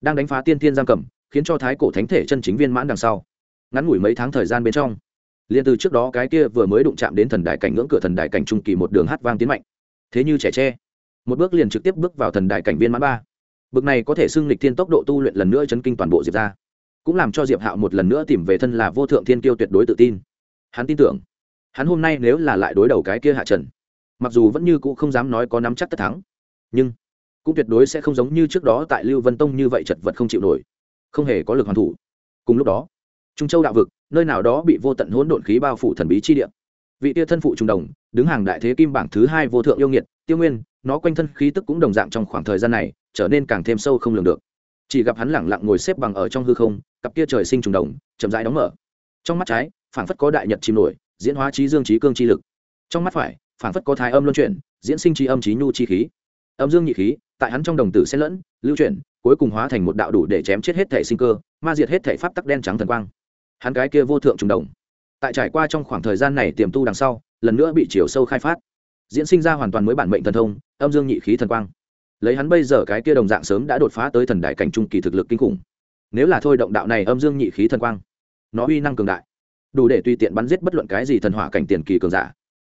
đang đánh phá tiên tiên giam cầm, khiến cho thái cổ thánh thể chân chính viên mãn đằng sau. Ngắn ngủi mấy tháng thời gian bên trong liền từ trước đó cái kia vừa mới đụng chạm đến thần đại cảnh ngưỡng cửa thần đại cảnh trung kỳ một đường hát vang tiến mạnh. Thế như trẻ tre, một bước liền trực tiếp bước vào thần đại cảnh viên mãn ba. Bước này có thể xưng lịch thiên tốc độ tu luyện lần nữa chấn kinh toàn bộ diệp ra cũng làm cho diệp hạo một lần nữa tìm về thân là vô thượng thiên kiêu tuyệt đối tự tin. Hắn tin tưởng, hắn hôm nay nếu là lại đối đầu cái kia hạ trần, mặc dù vẫn như cũ không dám nói có nắm chắc tất thắng, nhưng cũng tuyệt đối sẽ không giống như trước đó tại lưu vân tông như vậy chật vật không chịu nổi, không hề có lực hoàn thủ. Cùng lúc đó, trung châu đạo vực nơi nào đó bị vô tận hỗn độn khí bao phủ thần bí chi địa. Vị tia thân phụ trung đồng, đứng hàng đại thế kim bảng thứ hai vô thượng yêu nghiệt, tiêu nguyên, nó quanh thân khí tức cũng đồng dạng trong khoảng thời gian này, trở nên càng thêm sâu không lường được. Chỉ gặp hắn lẳng lặng ngồi xếp bằng ở trong hư không, cặp kia trời sinh trùng đồng, chậm rãi đóng mở. Trong mắt trái, phảng phất có đại nhật chìm nổi, diễn hóa trí dương trí cương chi lực. Trong mắt phải, phảng phất có thái âm luân chuyển, diễn sinh trí âm trí nhu chi khí. Âm dương nhị khí, tại hắn trong đồng tử xen lẫn, lưu chuyển, cuối cùng hóa thành một đạo đủ để chém chết hết thể sinh cơ, ma diệt hết thể pháp tắc đen trắng thần quang hắn cái kia vô thượng trùng đồng. Tại trải qua trong khoảng thời gian này tiềm tu đằng sau, lần nữa bị chiều sâu khai phát. Diễn sinh ra hoàn toàn mới bản mệnh thần thông, âm dương nhị khí thần quang. Lấy hắn bây giờ cái kia đồng dạng sớm đã đột phá tới thần đại cảnh trung kỳ thực lực kinh khủng. Nếu là thôi động đạo này âm dương nhị khí thần quang, nó uy năng cường đại. Đủ để tùy tiện bắn giết bất luận cái gì thần hỏa cảnh tiền kỳ cường giả.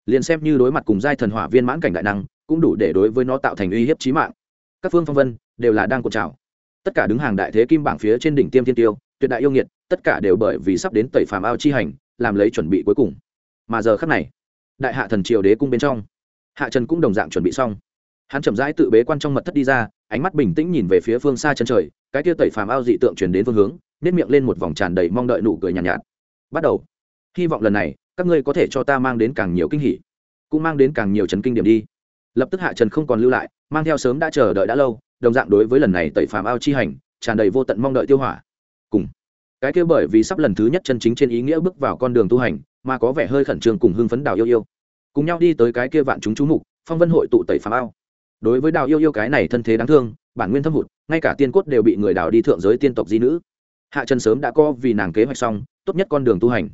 Liền xem như đối mặt cùng giai thần hỏa viên mãn cảnh đại năng, cũng đủ để đối với nó tạo thành uy hiếp chí mạng. Các phương phong vân, đều là đang cột trào. Tất cả đứng hàng đại thế kim bảng phía trên đỉnh tiêm thiên tiêu, tuyệt đại yêu nghiệt tất cả đều bởi vì sắp đến tẩy phàm ao chi hành làm lấy chuẩn bị cuối cùng. Mà giờ khắc này đại hạ thần triều đế cung bên trong hạ trần cũng đồng dạng chuẩn bị xong. Hắn chậm rãi tự bế quan trong mật thất đi ra ánh mắt bình tĩnh nhìn về phía phương xa chân trời cái kia tẩy phàm ao dị tượng chuyển đến phương hướng nếp miệng lên một vòng tràn đầy mong đợi nụ cười nhàn nhạt, nhạt. Bắt đầu. Hy vọng lần này các ngươi có thể cho ta mang đến càng nhiều kinh hỉ cũng mang đến càng nhiều trấn kinh điểm đi. Lập tức hạ trần không còn lưu lại mang theo sớm đã chờ đợi đã lâu đồng dạng đối với lần này tẩy phàm ao chi hành tràn đầy vô tận mong đợi tiêu hỏa cái kia bởi vì sắp lần thứ nhất chân chính trên ý nghĩa bước vào con đường tu hành, mà có vẻ hơi khẩn trương cùng hưng phấn đào yêu yêu. Cùng nhau đi tới cái kia vạn chúng chú mục, phong vân hội tụ tẩy phàm ao. Đối với đào yêu yêu cái này thân thế đáng thương, bản nguyên thâm hụt, ngay cả tiên cốt đều bị người đào đi thượng giới tiên tộc di nữ. Hạ trần sớm đã có vì nàng kế hoạch xong, tốt nhất con đường tu hành.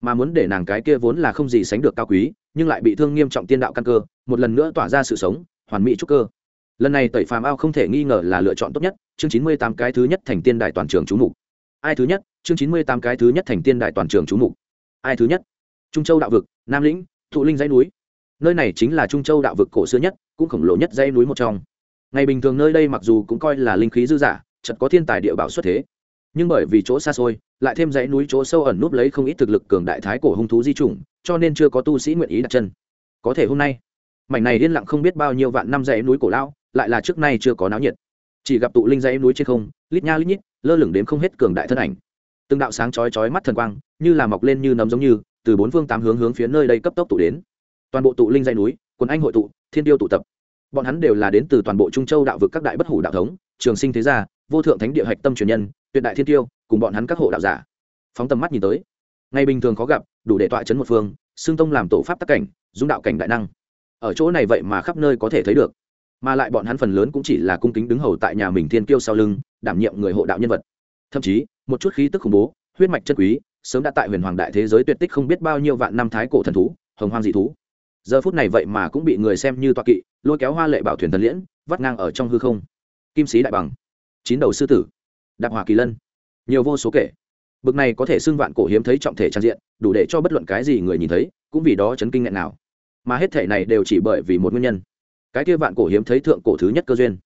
Mà muốn để nàng cái kia vốn là không gì sánh được cao quý, nhưng lại bị thương nghiêm trọng tiên đạo căn cơ, một lần nữa tỏa ra sự sống, hoàn mỹ trúc cơ. Lần này tẩy phàm ao không thể nghi ngờ là lựa chọn tốt nhất, chương chín mươi tám cái thứ nhất thành tiên đại toàn trường chú mục ai thứ nhất? Chương chín mươi tám cái thứ nhất thành tiên đại toàn trường chú mục. Ai thứ nhất? Trung châu đạo vực, nam lĩnh, thụ linh dãy núi. Nơi này chính là trung châu đạo vực cổ xưa nhất, cũng khổng lồ nhất dãy núi một trong. Ngày bình thường nơi đây mặc dù cũng coi là linh khí dư giả chật có thiên tài địa bảo xuất thế. Nhưng bởi vì chỗ xa xôi, lại thêm dãy núi chỗ sâu ẩn núp lấy không ít thực lực cường đại thái cổ hung thú di chủng, cho nên chưa có tu sĩ nguyện ý đặt chân. Có thể hôm nay, mảnh này yên lặng không biết bao nhiêu vạn năm dãy núi cổ lão, lại là trước nay chưa có náo nhiệt. Chỉ gặp tụ linh dãy núi trên không, lít nha lít nhít lơ lửng đến không hết cường đại thân ảnh. Từng đạo sáng chói chói mắt thần quang, như là mọc lên như nấm giống như, từ bốn phương tám hướng hướng phía nơi đây cấp tốc tụ đến. Toàn bộ tụ linh dãy núi, quần anh hội tụ, thiên tiêu tụ tập. Bọn hắn đều là đến từ toàn bộ trung châu đạo vực các đại bất hủ đạo thống, trường sinh thế gia, vô thượng thánh địa hạch tâm truyền nhân, tuyệt đại thiên tiêu, cùng bọn hắn các hộ đạo giả. Phóng tầm mắt nhìn tới ngày bình thường khó gặp, đủ để tọa chấn một phương xương tông làm tổ pháp tác cảnh, dung đạo cảnh đại năng. Ở chỗ này vậy mà khắp nơi có thể thấy được mà lại bọn hắn phần lớn cũng chỉ là cung kính đứng hầu tại nhà mình thiên kiêu sau lưng, đảm nhiệm người hộ đạo nhân vật. Thậm chí, một chút khí tức khủng bố, huyết mạch chân quý, sớm đã tại huyền hoàng đại thế giới tuyệt tích không biết bao nhiêu vạn năm thái cổ thần thú, hồng hoang dị thú. Giờ phút này vậy mà cũng bị người xem như toa kỵ, lôi kéo hoa lệ bảo thuyền thần liễn, vắt ngang ở trong hư không. Kim sĩ đại bằng, chín đầu sư tử, đạp hòa kỳ lân, nhiều vô số kể. Bực này có thể xưng vạn cổ hiếm thấy trọng thể trang diện, đủ để cho bất luận cái gì người nhìn thấy, cũng vì đó chấn kinh nghẹn nào. Mà hết thể này đều chỉ bởi vì một nguyên nhân cái kia vạn cổ hiếm thấy thượng cổ thứ nhất cơ duyên.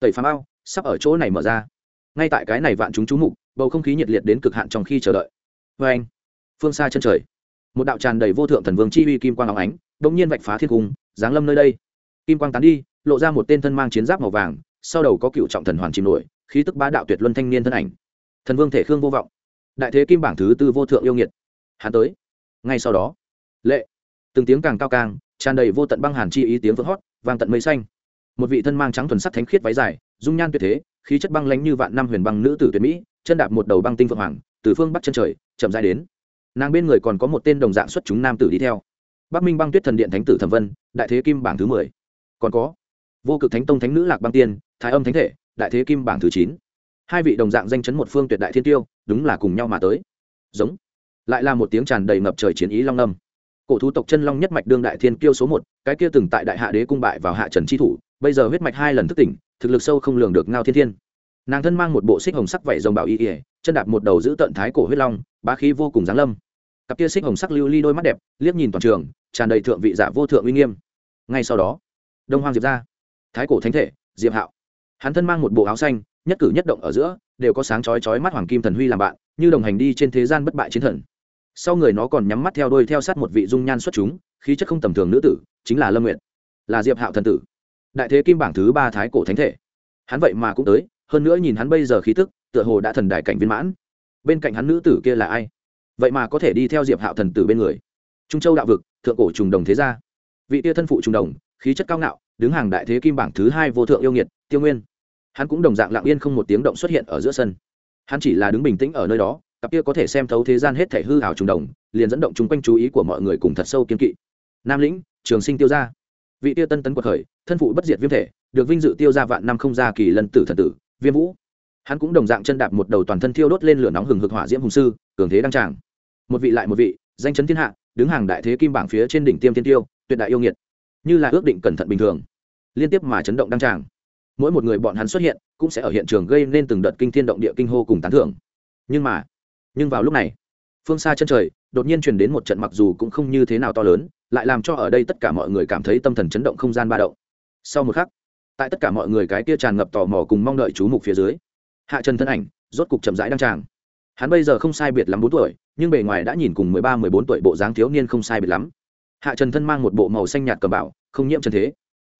Tẩy phá ao, sắp ở chỗ này mở ra. Ngay tại cái này vạn chúng chú mục, bầu không khí nhiệt liệt đến cực hạn trong khi chờ đợi. Vê anh, phương xa chân trời, một đạo tràn đầy vô thượng thần vương chi uy kim quang áo ánh đ ỗ n g nhiên vạch phá thiên cung, giáng lâm nơi đây. Kim quang tán đi, lộ ra một tên thân mang chiến giáp màu vàng, sau đầu có cựu trọng thần hoàn chìm nổi, khí tức bá đạo tuyệt luân thanh niên thân ảnh. Thần vương thể khương vô vọng, đại thế kim bảng thứ tư vô thượng yêu nghiệt. Hắn tới. Ngay sau đó, lệ, từng tiếng càng cao càng, tràn đầy vô tận băng hàn chi ý tiếng vỡ hót vang tận mây xanh. Một vị thân mang trắng thuần sắc thánh khiết váy dài, dung nhan tuyệt thế, khí chất băng lánh như vạn năm huyền băng nữ tử tuyệt mỹ, chân đạp một đầu băng tinh phượng hoàng, từ phương bắc chân trời, chậm dài đến. Nàng bên người còn có một tên đồng dạng xuất chúng nam tử đi theo. Bắc minh băng tuyết thần điện thánh tử thẩm vân, đại thế kim bảng thứ mười. Còn có, vô cực thánh tông thánh nữ lạc băng tiên, thái âm thánh thể, đại thế kim bảng thứ chín. Hai vị đồng dạng danh chấn một phương tuyệt đại thiên tiêu, đúng là cùng nhau mà tới. Giống. Lại là một tiếng tràn đầy ngập trời chiến ý long âm cổ thú tộc chân long nhất mạch đương đại thiên kiêu số một, cái kia từng tại đại hạ đế cung bại vào hạ trần chi thủ, bây giờ huyết mạch hai lần thức tỉnh, thực lực sâu không lường được ngao thiên thiên. Nàng thân mang một bộ xích hồng sắc vảy rồng bảo y ỉa chân đạp một đầu giữ tận thái cổ huyết long, bá khí vô cùng giáng lâm. Cặp kia xích hồng sắc lưu ly đôi mắt đẹp, liếc nhìn toàn trường, tràn đầy thượng vị giả vô thượng uy nghiêm. Ngay sau đó, đông hoang diệp ra. Thái cổ thánh thể, diệp hạo. Hắn thân mang một bộ áo xanh, nhất cử nhất động ở giữa, đều có sáng chói chói mắt hoàng kim thần huy làm bạn, như đồng hành đi trên thế gian bất bại chiến thần sau người nó còn nhắm mắt theo đôi theo sát một vị dung nhan xuất chúng, khí chất không tầm thường nữ tử, chính là lâm nguyện là diệp hạo thần tử. Đại thế kim bảng thứ ba thái cổ thánh thể. Hắn vậy mà cũng tới, hơn nữa nhìn hắn bây giờ khí tức, tựa hồ đã thần đại cảnh viên mãn. Bên cạnh hắn nữ tử kia là ai? Vậy mà có thể đi theo diệp hạo thần tử bên người. Trung châu đạo vực, thượng cổ trùng đồng thế gia. Vị tia thân phụ trùng đồng, khí chất cao ngạo, đứng hàng đại thế kim bảng thứ hai vô thượng yêu nghiệt, tiêu nguyên. Hắn cũng đồng dạng lặng yên không một tiếng động xuất hiện ở giữa sân. Hắn chỉ là đứng bình tĩnh ở nơi đó cặp kia có thể xem thấu thế gian hết thể hư hào trùng đồng, liền dẫn động chung quanh chú ý của mọi người cùng thật sâu kiên kỵ. Nam lĩnh, trường sinh tiêu gia. Vị tiêu tân tấn quật khởi, thân phụ bất diệt viêm thể, được vinh dự tiêu gia vạn năm không gia kỳ lân tử thần tử, viêm vũ. Hắn cũng đồng dạng chân đạp một đầu toàn thân thiêu đốt lên lửa nóng hừng hực hỏa diễm hùng sư, cường thế đăng tràng. Một vị lại một vị, danh chấn thiên hạ, đứng hàng đại thế kim bảng phía trên đỉnh tiêm thiên tiêu, tuyệt đại yêu nghiệt, như là ước định cẩn thận bình thường, liên tiếp mà chấn động đăng tràng. Mỗi một người bọn hắn xuất hiện, cũng sẽ ở hiện trường gây nên từng đợt kinh thiên động địa kinh hô cùng tán thưởng. Nhưng mà nhưng vào lúc này, phương xa chân trời, đột nhiên truyền đến một trận mặc dù cũng không như thế nào to lớn, lại làm cho ở đây tất cả mọi người cảm thấy tâm thần chấn động không gian ba động. Sau một khắc, tại tất cả mọi người cái kia tràn ngập tò mò cùng mong đợi chú mục phía dưới, hạ trần thân ảnh rốt cục chậm rãi đăng tràng. Hắn bây giờ không sai biệt lắm bốn tuổi, nhưng bề ngoài đã nhìn cùng mười ba, mười bốn tuổi bộ dáng thiếu niên không sai biệt lắm. Hạ trần thân mang một bộ màu xanh nhạt cầm bảo, không nhiễm trần thế.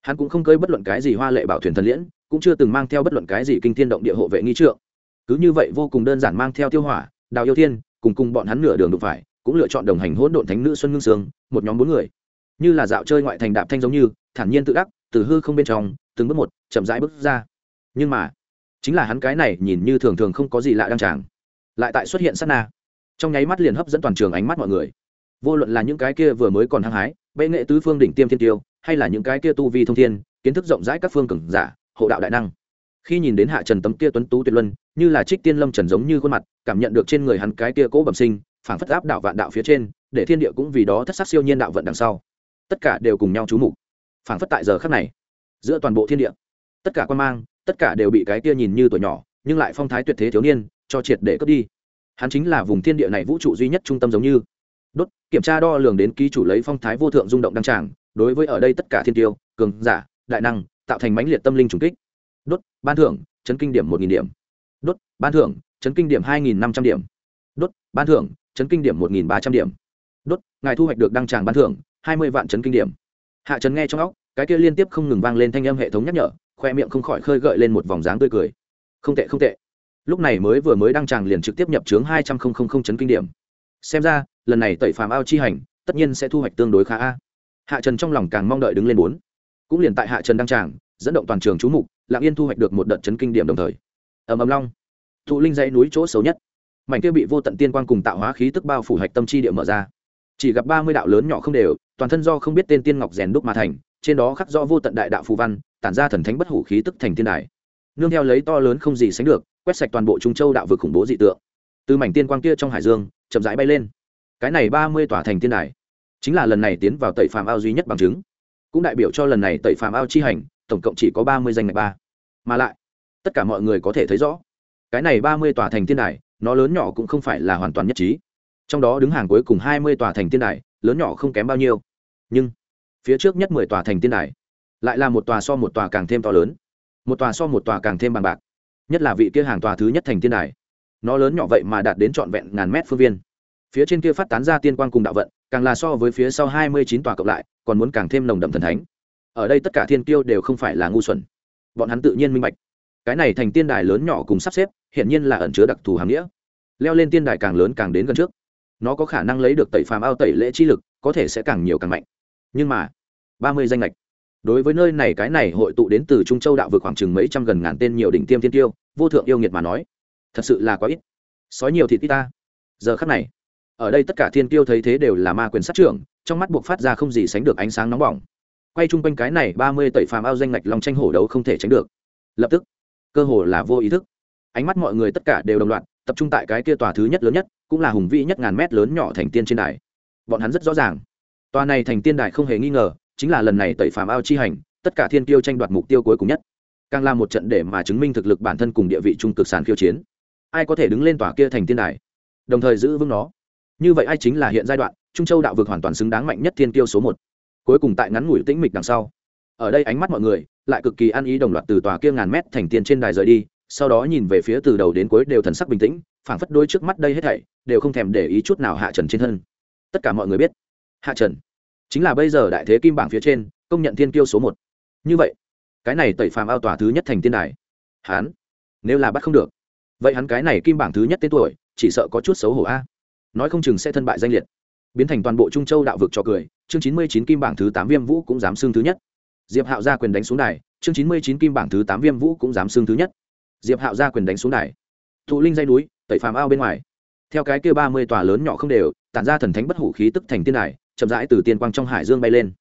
Hắn cũng không cơi bất luận cái gì hoa lệ bảo thuyền thần liễn, cũng chưa từng mang theo bất luận cái gì kinh thiên động địa hộ vệ nghi trượng. Cứ như vậy vô cùng đơn giản mang theo tiêu hỏa đào yêu thiên, cùng cùng bọn hắn nửa đường đụng phải, cũng lựa chọn đồng hành hỗn độn thánh nữ xuân ngưng sương, một nhóm bốn người. Như là dạo chơi ngoại thành đạp thanh giống như, thản nhiên tự đắc, từ hư không bên trong, từng bước một, chậm rãi bước ra. Nhưng mà, chính là hắn cái này nhìn như thường thường không có gì lạ đang tràng. Lại tại xuất hiện sát na. Trong nháy mắt liền hấp dẫn toàn trường ánh mắt mọi người. Vô luận là những cái kia vừa mới còn hăng hái, bệ nghệ tứ phương đỉnh tiêm thiên tiêu, hay là những cái kia tu vi thông thiên, kiến thức rộng rãi các phương cường giả, hộ đạo đại năng khi nhìn đến hạ trần tấm kia tuấn tú tuyệt luân, như là trích tiên lâm trần giống như khuôn mặt, cảm nhận được trên người hắn cái kia cố bẩm sinh, phảng phất áp đạo vạn đạo phía trên, để thiên địa cũng vì đó thất sắc siêu nhiên đạo vận đằng sau. Tất cả đều cùng nhau trú mục. Phảng phất tại giờ khắc này, giữa toàn bộ thiên địa, tất cả quan mang, tất cả đều bị cái kia nhìn như tuổi nhỏ, nhưng lại phong thái tuyệt thế thiếu niên, cho triệt để cướp đi. Hắn chính là vùng thiên địa này vũ trụ duy nhất trung tâm giống như. Đốt, kiểm tra đo lường đến ký chủ lấy phong thái vô thượng rung động đăng tràng, đối với ở đây tất cả thiên tiêu, cường giả, đại năng, tạo thành mãnh liệt tâm linh trùng kích đốt, ban thưởng, chấn kinh điểm một nghìn điểm. Đốt, ban thưởng, chấn kinh điểm hai nghìn năm trăm điểm. Đốt, ban thưởng, chấn kinh điểm một nghìn ba trăm điểm. Đốt, ngài thu hoạch được đăng tràng ban thưởng, hai mươi vạn chấn kinh điểm. Hạ trấn nghe trong óc, cái kia liên tiếp không ngừng vang lên thanh âm hệ thống nhắc nhở, khoe miệng không khỏi khơi gợi lên một vòng dáng tươi cười. Không tệ không tệ. Lúc này mới vừa mới đăng tràng liền trực tiếp nhập trướng hai trăm linh chấn kinh điểm. Xem ra, lần này tẩy phàm ao chi hành, tất nhiên sẽ thu hoạch tương đối khá a. Hạ trần trong lòng càng mong đợi đứng lên bốn. Cũng liền tại hạ trần đăng tràng dẫn động toàn trường chú mục lạng yên thu hoạch được một đợt chấn kinh điểm đồng thời. Ầm ầm long. Thụ linh dãy núi chỗ xấu nhất. Mảnh kia bị vô tận tiên quang cùng tạo hóa khí tức bao phủ hạch tâm chi địa mở ra. Chỉ gặp ba mươi đạo lớn nhỏ không đều, toàn thân do không biết tên tiên ngọc rèn đúc mà thành, trên đó khắc do vô tận đại đạo phù văn, tản ra thần thánh bất hủ khí tức thành thiên đài. Nương theo lấy to lớn không gì sánh được, quét sạch toàn bộ trung châu đạo vực khủng bố dị tượng. Từ mảnh tiên quang kia trong hải dương, chậm rãi bay lên. Cái này ba mươi tòa thành thiên đài, chính là lần này tiến vào tẩy phàm ao duy nhất bằng chứng. Cũng đại biểu cho lần này tẩy phàm ao chi hành tổng cộng chỉ có ba mươi danh ngạch ba. Mà lại, tất cả mọi người có thể thấy rõ, cái này ba mươi tòa thành tiên đài, nó lớn nhỏ cũng không phải là hoàn toàn nhất trí. Trong đó đứng hàng cuối cùng hai mươi tòa thành tiên đài, lớn nhỏ không kém bao nhiêu. Nhưng, phía trước nhất mười tòa thành tiên đài, lại là một tòa so một tòa càng thêm to lớn. Một tòa so một tòa càng thêm bằng bạc. Nhất là vị kia hàng tòa thứ nhất thành tiên đài. Nó lớn nhỏ vậy mà đạt đến trọn vẹn ngàn mét phương viên. Phía trên kia phát tán ra tiên quang cùng đạo vận, càng là so với phía sau hai mươi chín tòa cộng lại, còn muốn càng thêm nồng đậm thần thánh ở đây tất cả thiên kiêu đều không phải là ngu xuẩn. Bọn hắn tự nhiên minh bạch. Cái này thành tiên đài lớn nhỏ cùng sắp xếp hiện nhiên là ẩn chứa đặc thù hàm nghĩa. Leo lên tiên đài càng lớn càng đến gần trước. Nó có khả năng lấy được tẩy phàm ao tẩy lễ chi lực, có thể sẽ càng nhiều càng mạnh. Nhưng mà, ba mươi danh lệch đối với nơi này cái này hội tụ đến từ trung châu đạo vực khoảng chừng mấy trăm gần ngàn tên nhiều đỉnh tiêm thiên tiêu vô thượng yêu nghiệt mà nói, thật sự là quá ít. Sói nhiều thịt ít ta. Giờ khắc này, ở đây tất cả thiên tiêu thấy thế đều là ma quyền sát trưởng, trong mắt buộc phát ra không gì sánh được ánh sáng nóng bỏng quay chung quanh cái này ba mươi tẩy phàm ao danh ngạch lòng tranh hổ đấu không thể tránh được. Lập tức, cơ hồ là vô ý thức. Ánh mắt mọi người tất cả đều đồng loạt, tập trung tại cái kia tòa thứ nhất lớn nhất, cũng là hùng vĩ nhất ngàn mét lớn nhỏ thành tiên trên đài. Bọn hắn rất rõ ràng, tòa này thành tiên đài không hề nghi ngờ, chính là lần này tẩy phàm ao chi hành, tất cả thiên tiêu tranh đoạt mục tiêu cuối cùng nhất. Càng là một trận để mà chứng minh thực lực bản thân cùng địa vị trung cực sàn khiêu chiến. Ai có thể đứng lên tòa kia thành tiên đài? Đồng thời giữ vững nó. Như vậy ai chính là hiện giai đoạn, trung châu đạo vực hoàn toàn xứng đáng mạnh nhất thiên tiêu số một cuối cùng tại ngắn ngủi tĩnh mịch đằng sau. Ở đây ánh mắt mọi người lại cực kỳ ăn ý đồng loạt từ tòa kia ngàn mét thành tiên trên đài rời đi, sau đó nhìn về phía từ đầu đến cuối đều thần sắc bình tĩnh, phảng phất đôi trước mắt đây hết thảy đều không thèm để ý chút nào hạ trần trên thân. Tất cả mọi người biết, hạ trần chính là bây giờ đại thế kim bảng phía trên công nhận thiên kiêu số một. Như vậy, cái này tẩy phàm ao tòa thứ nhất thành tiên đài, hắn nếu là bắt không được, vậy hắn cái này kim bảng thứ nhất tên tuổi chỉ sợ có chút xấu hổ a. Nói không chừng sẽ thân bại danh liệt biến thành toàn bộ trung châu đạo vực cho cười, chương chín mươi chín kim bảng thứ tám viêm vũ cũng dám xưng thứ nhất. Diệp hạo ra quyền đánh xuống đài, chương chín mươi chín kim bảng thứ tám viêm vũ cũng dám xưng thứ nhất. Diệp hạo ra quyền đánh xuống đài. Thụ linh dây núi, tẩy phàm ao bên ngoài. Theo cái kia ba mươi tòa lớn nhỏ không đều, tản ra thần thánh bất hủ khí tức thành tiên đài, chậm rãi từ tiên quang trong hải dương bay lên.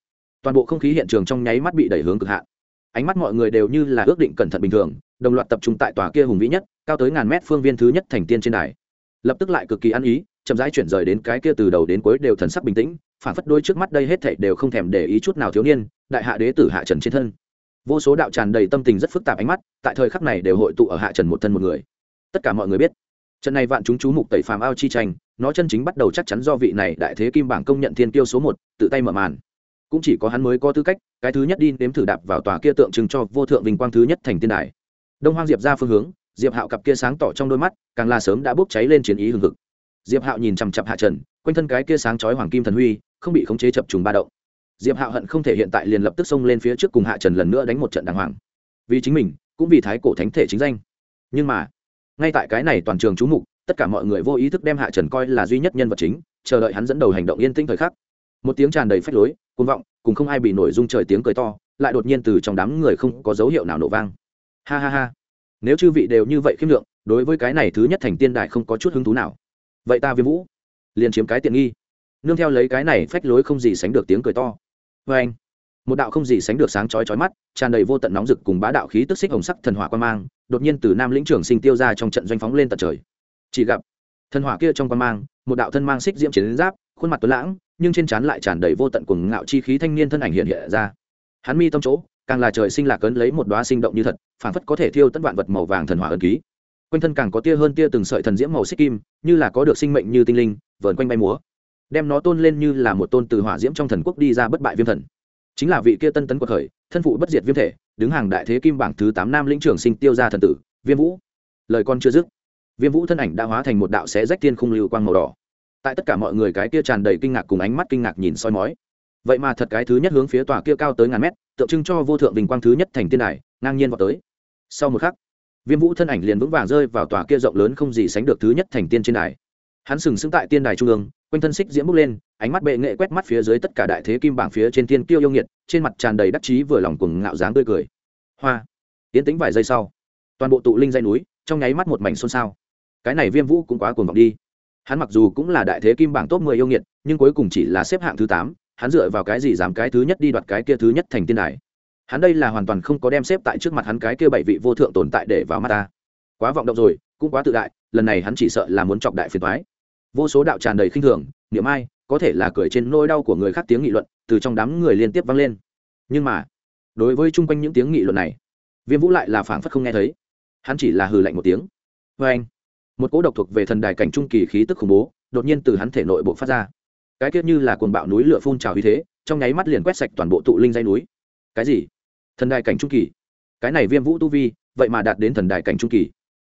Toàn bộ không khí hiện trường trong nháy mắt bị đẩy hướng cực hạn. Ánh mắt mọi người đều như là ước định cẩn thận bình thường, đồng loạt tập trung tại tòa kia hùng vĩ nhất, cao tới ngàn mét phương viên thứ nhất thành tiên trên đài. Lập tức lại cực kỳ ăn ý chậm rãi chuyển rời đến cái kia từ đầu đến cuối đều thần sắc bình tĩnh, phản phất đôi trước mắt đây hết thảy đều không thèm để ý chút nào thiếu niên, đại hạ đế tử hạ trần trên thân. Vô số đạo tràn đầy tâm tình rất phức tạp ánh mắt, tại thời khắc này đều hội tụ ở hạ trần một thân một người. Tất cả mọi người biết, trận này vạn chúng chú mục tẩy phàm ao chi tranh, nó chân chính bắt đầu chắc chắn do vị này đại thế kim bảng công nhận thiên tiêu số một, tự tay mở màn. Cũng chỉ có hắn mới có tư cách, cái thứ nhất đi nếm thử đạp vào tòa kia tượng trưng cho vô thượng vinh quang thứ nhất thành tiên đài. Đông hoang diệp ra phương hướng, diệp hạo cặp kia sáng tỏ trong đôi mắt, càng là sớm đã bốc cháy lên chiến ý hừng hực diệp hạo nhìn chằm chặp hạ trần, quanh thân cái kia sáng chói hoàng kim thần huy, không bị khống chế chập trùng ba động. Diệp hạo hận không thể hiện tại liền lập tức xông lên phía trước cùng hạ trần lần nữa đánh một trận đàng hoàng. Vì chính mình, cũng vì thái cổ thánh thể chính danh. Nhưng mà, ngay tại cái này toàn trường chú mục, tất cả mọi người vô ý thức đem hạ trần coi là duy nhất nhân vật chính, chờ đợi hắn dẫn đầu hành động yên tĩnh thời khắc. Một tiếng tràn đầy phách lối côn vọng, cùng không ai bị nổi dung trời tiếng cười to, lại đột nhiên từ trong đám người không có dấu hiệu nào nổ vang. Ha ha ha. Nếu chư vị đều như vậy khiêm lượng, đối với cái này thứ nhất thành tiên đại không có chút hứng thú nào vậy ta viêm vũ liền chiếm cái tiện nghi. Nương theo lấy cái này phách lối không gì sánh được tiếng cười to. Vê anh, một đạo không gì sánh được sáng chói chói mắt, tràn đầy vô tận nóng rực cùng bá đạo khí tức xích hồng sắc thần hỏa quan mang, đột nhiên từ nam lĩnh trưởng sinh tiêu ra trong trận doanh phóng lên tận trời. Chỉ gặp, thần hỏa kia trong quan mang, một đạo thân mang xích diễm chiến giáp, khuôn mặt tuấn lãng, nhưng trên trán lại tràn đầy vô tận cuồng ngạo chi khí thanh niên thân ảnh hiện hiện ra. Hắn mi tâm chỗ, càng là trời sinh lạc ấn lấy một đóa sinh động như thật, phảng phất có thể thiêu tất vạn vật màu vàng thần hỏa ấn ký quanh thân càng có tia hơn tia từng sợi thần diễm màu xích kim, như là có được sinh mệnh như tinh linh, vờn quanh bay múa. Đem nó tôn lên như là một tôn từ hỏa diễm trong thần quốc đi ra bất bại viêm thần. Chính là vị kia tân tấn của khởi, thân phụ bất diệt viêm thể, đứng hàng đại thế kim bảng thứ tám nam lĩnh trưởng sinh tiêu ra thần tử, viêm vũ. Lời con chưa dứt, viêm vũ thân ảnh đã hóa thành một đạo xé rách tiên khung lưu quang màu đỏ. Tại tất cả mọi người cái kia tràn đầy kinh ngạc cùng ánh mắt kinh ngạc nhìn soi mói. Vậy mà thật cái thứ nhất hướng phía tòa kia cao tới ngàn mét, tượng trưng cho vô thượng bình quang thứ nhất thành tiên đài, ngang nhiên vào tới. Sau một khắc viêm vũ thân ảnh liền vững vàng rơi vào tòa kia rộng lớn không gì sánh được thứ nhất thành tiên trên đài. Hắn sừng sững tại tiên đài trung ương, quanh thân xích diễm bước lên, ánh mắt bệ nghệ quét mắt phía dưới tất cả đại thế kim bảng phía trên tiên kiêu yêu nghiệt, trên mặt tràn đầy đắc chí vừa lòng cùng ngạo dáng tươi cười. Hoa! Tiến tính vài giây sau, toàn bộ tụ linh dây núi, trong nháy mắt một mảnh xôn xao. Cái này viêm vũ cũng quá cuồng vọng đi. Hắn mặc dù cũng là đại thế kim bảng top mười yêu nghiệt, nhưng cuối cùng chỉ là xếp hạng thứ tám, hắn dựa vào cái gì dám cái thứ nhất đi đoạt cái kia thứ nhất thành tiên đài? Hắn đây là hoàn toàn không có đem xếp tại trước mặt hắn cái kia bảy vị vô thượng tồn tại để vào mắt ta. Quá vọng động rồi, cũng quá tự đại, lần này hắn chỉ sợ là muốn chọc đại phiền thoái vô số đạo tràn đầy khinh thường, niệm ai, có thể là cười trên nỗi đau của người khác tiếng nghị luận, từ trong đám người liên tiếp vang lên. Nhưng mà, đối với chung quanh những tiếng nghị luận này, viêm vũ lại là phảng phất không nghe thấy. Hắn chỉ là hừ lạnh một tiếng. Vê anh, một cỗ độc thuộc về thần đài cảnh trung kỳ khí tức khủng bố, đột nhiên từ hắn thể nội bộ phát ra. Cái tiết như là cuồng bạo núi lửa phun trào như thế, trong nháy mắt liền quét sạch toàn bộ tụ linh dây núi cái gì? Thần đài cảnh trung kỳ. Cái này viêm vũ tu vi, vậy mà đạt đến thần đài cảnh trung kỳ.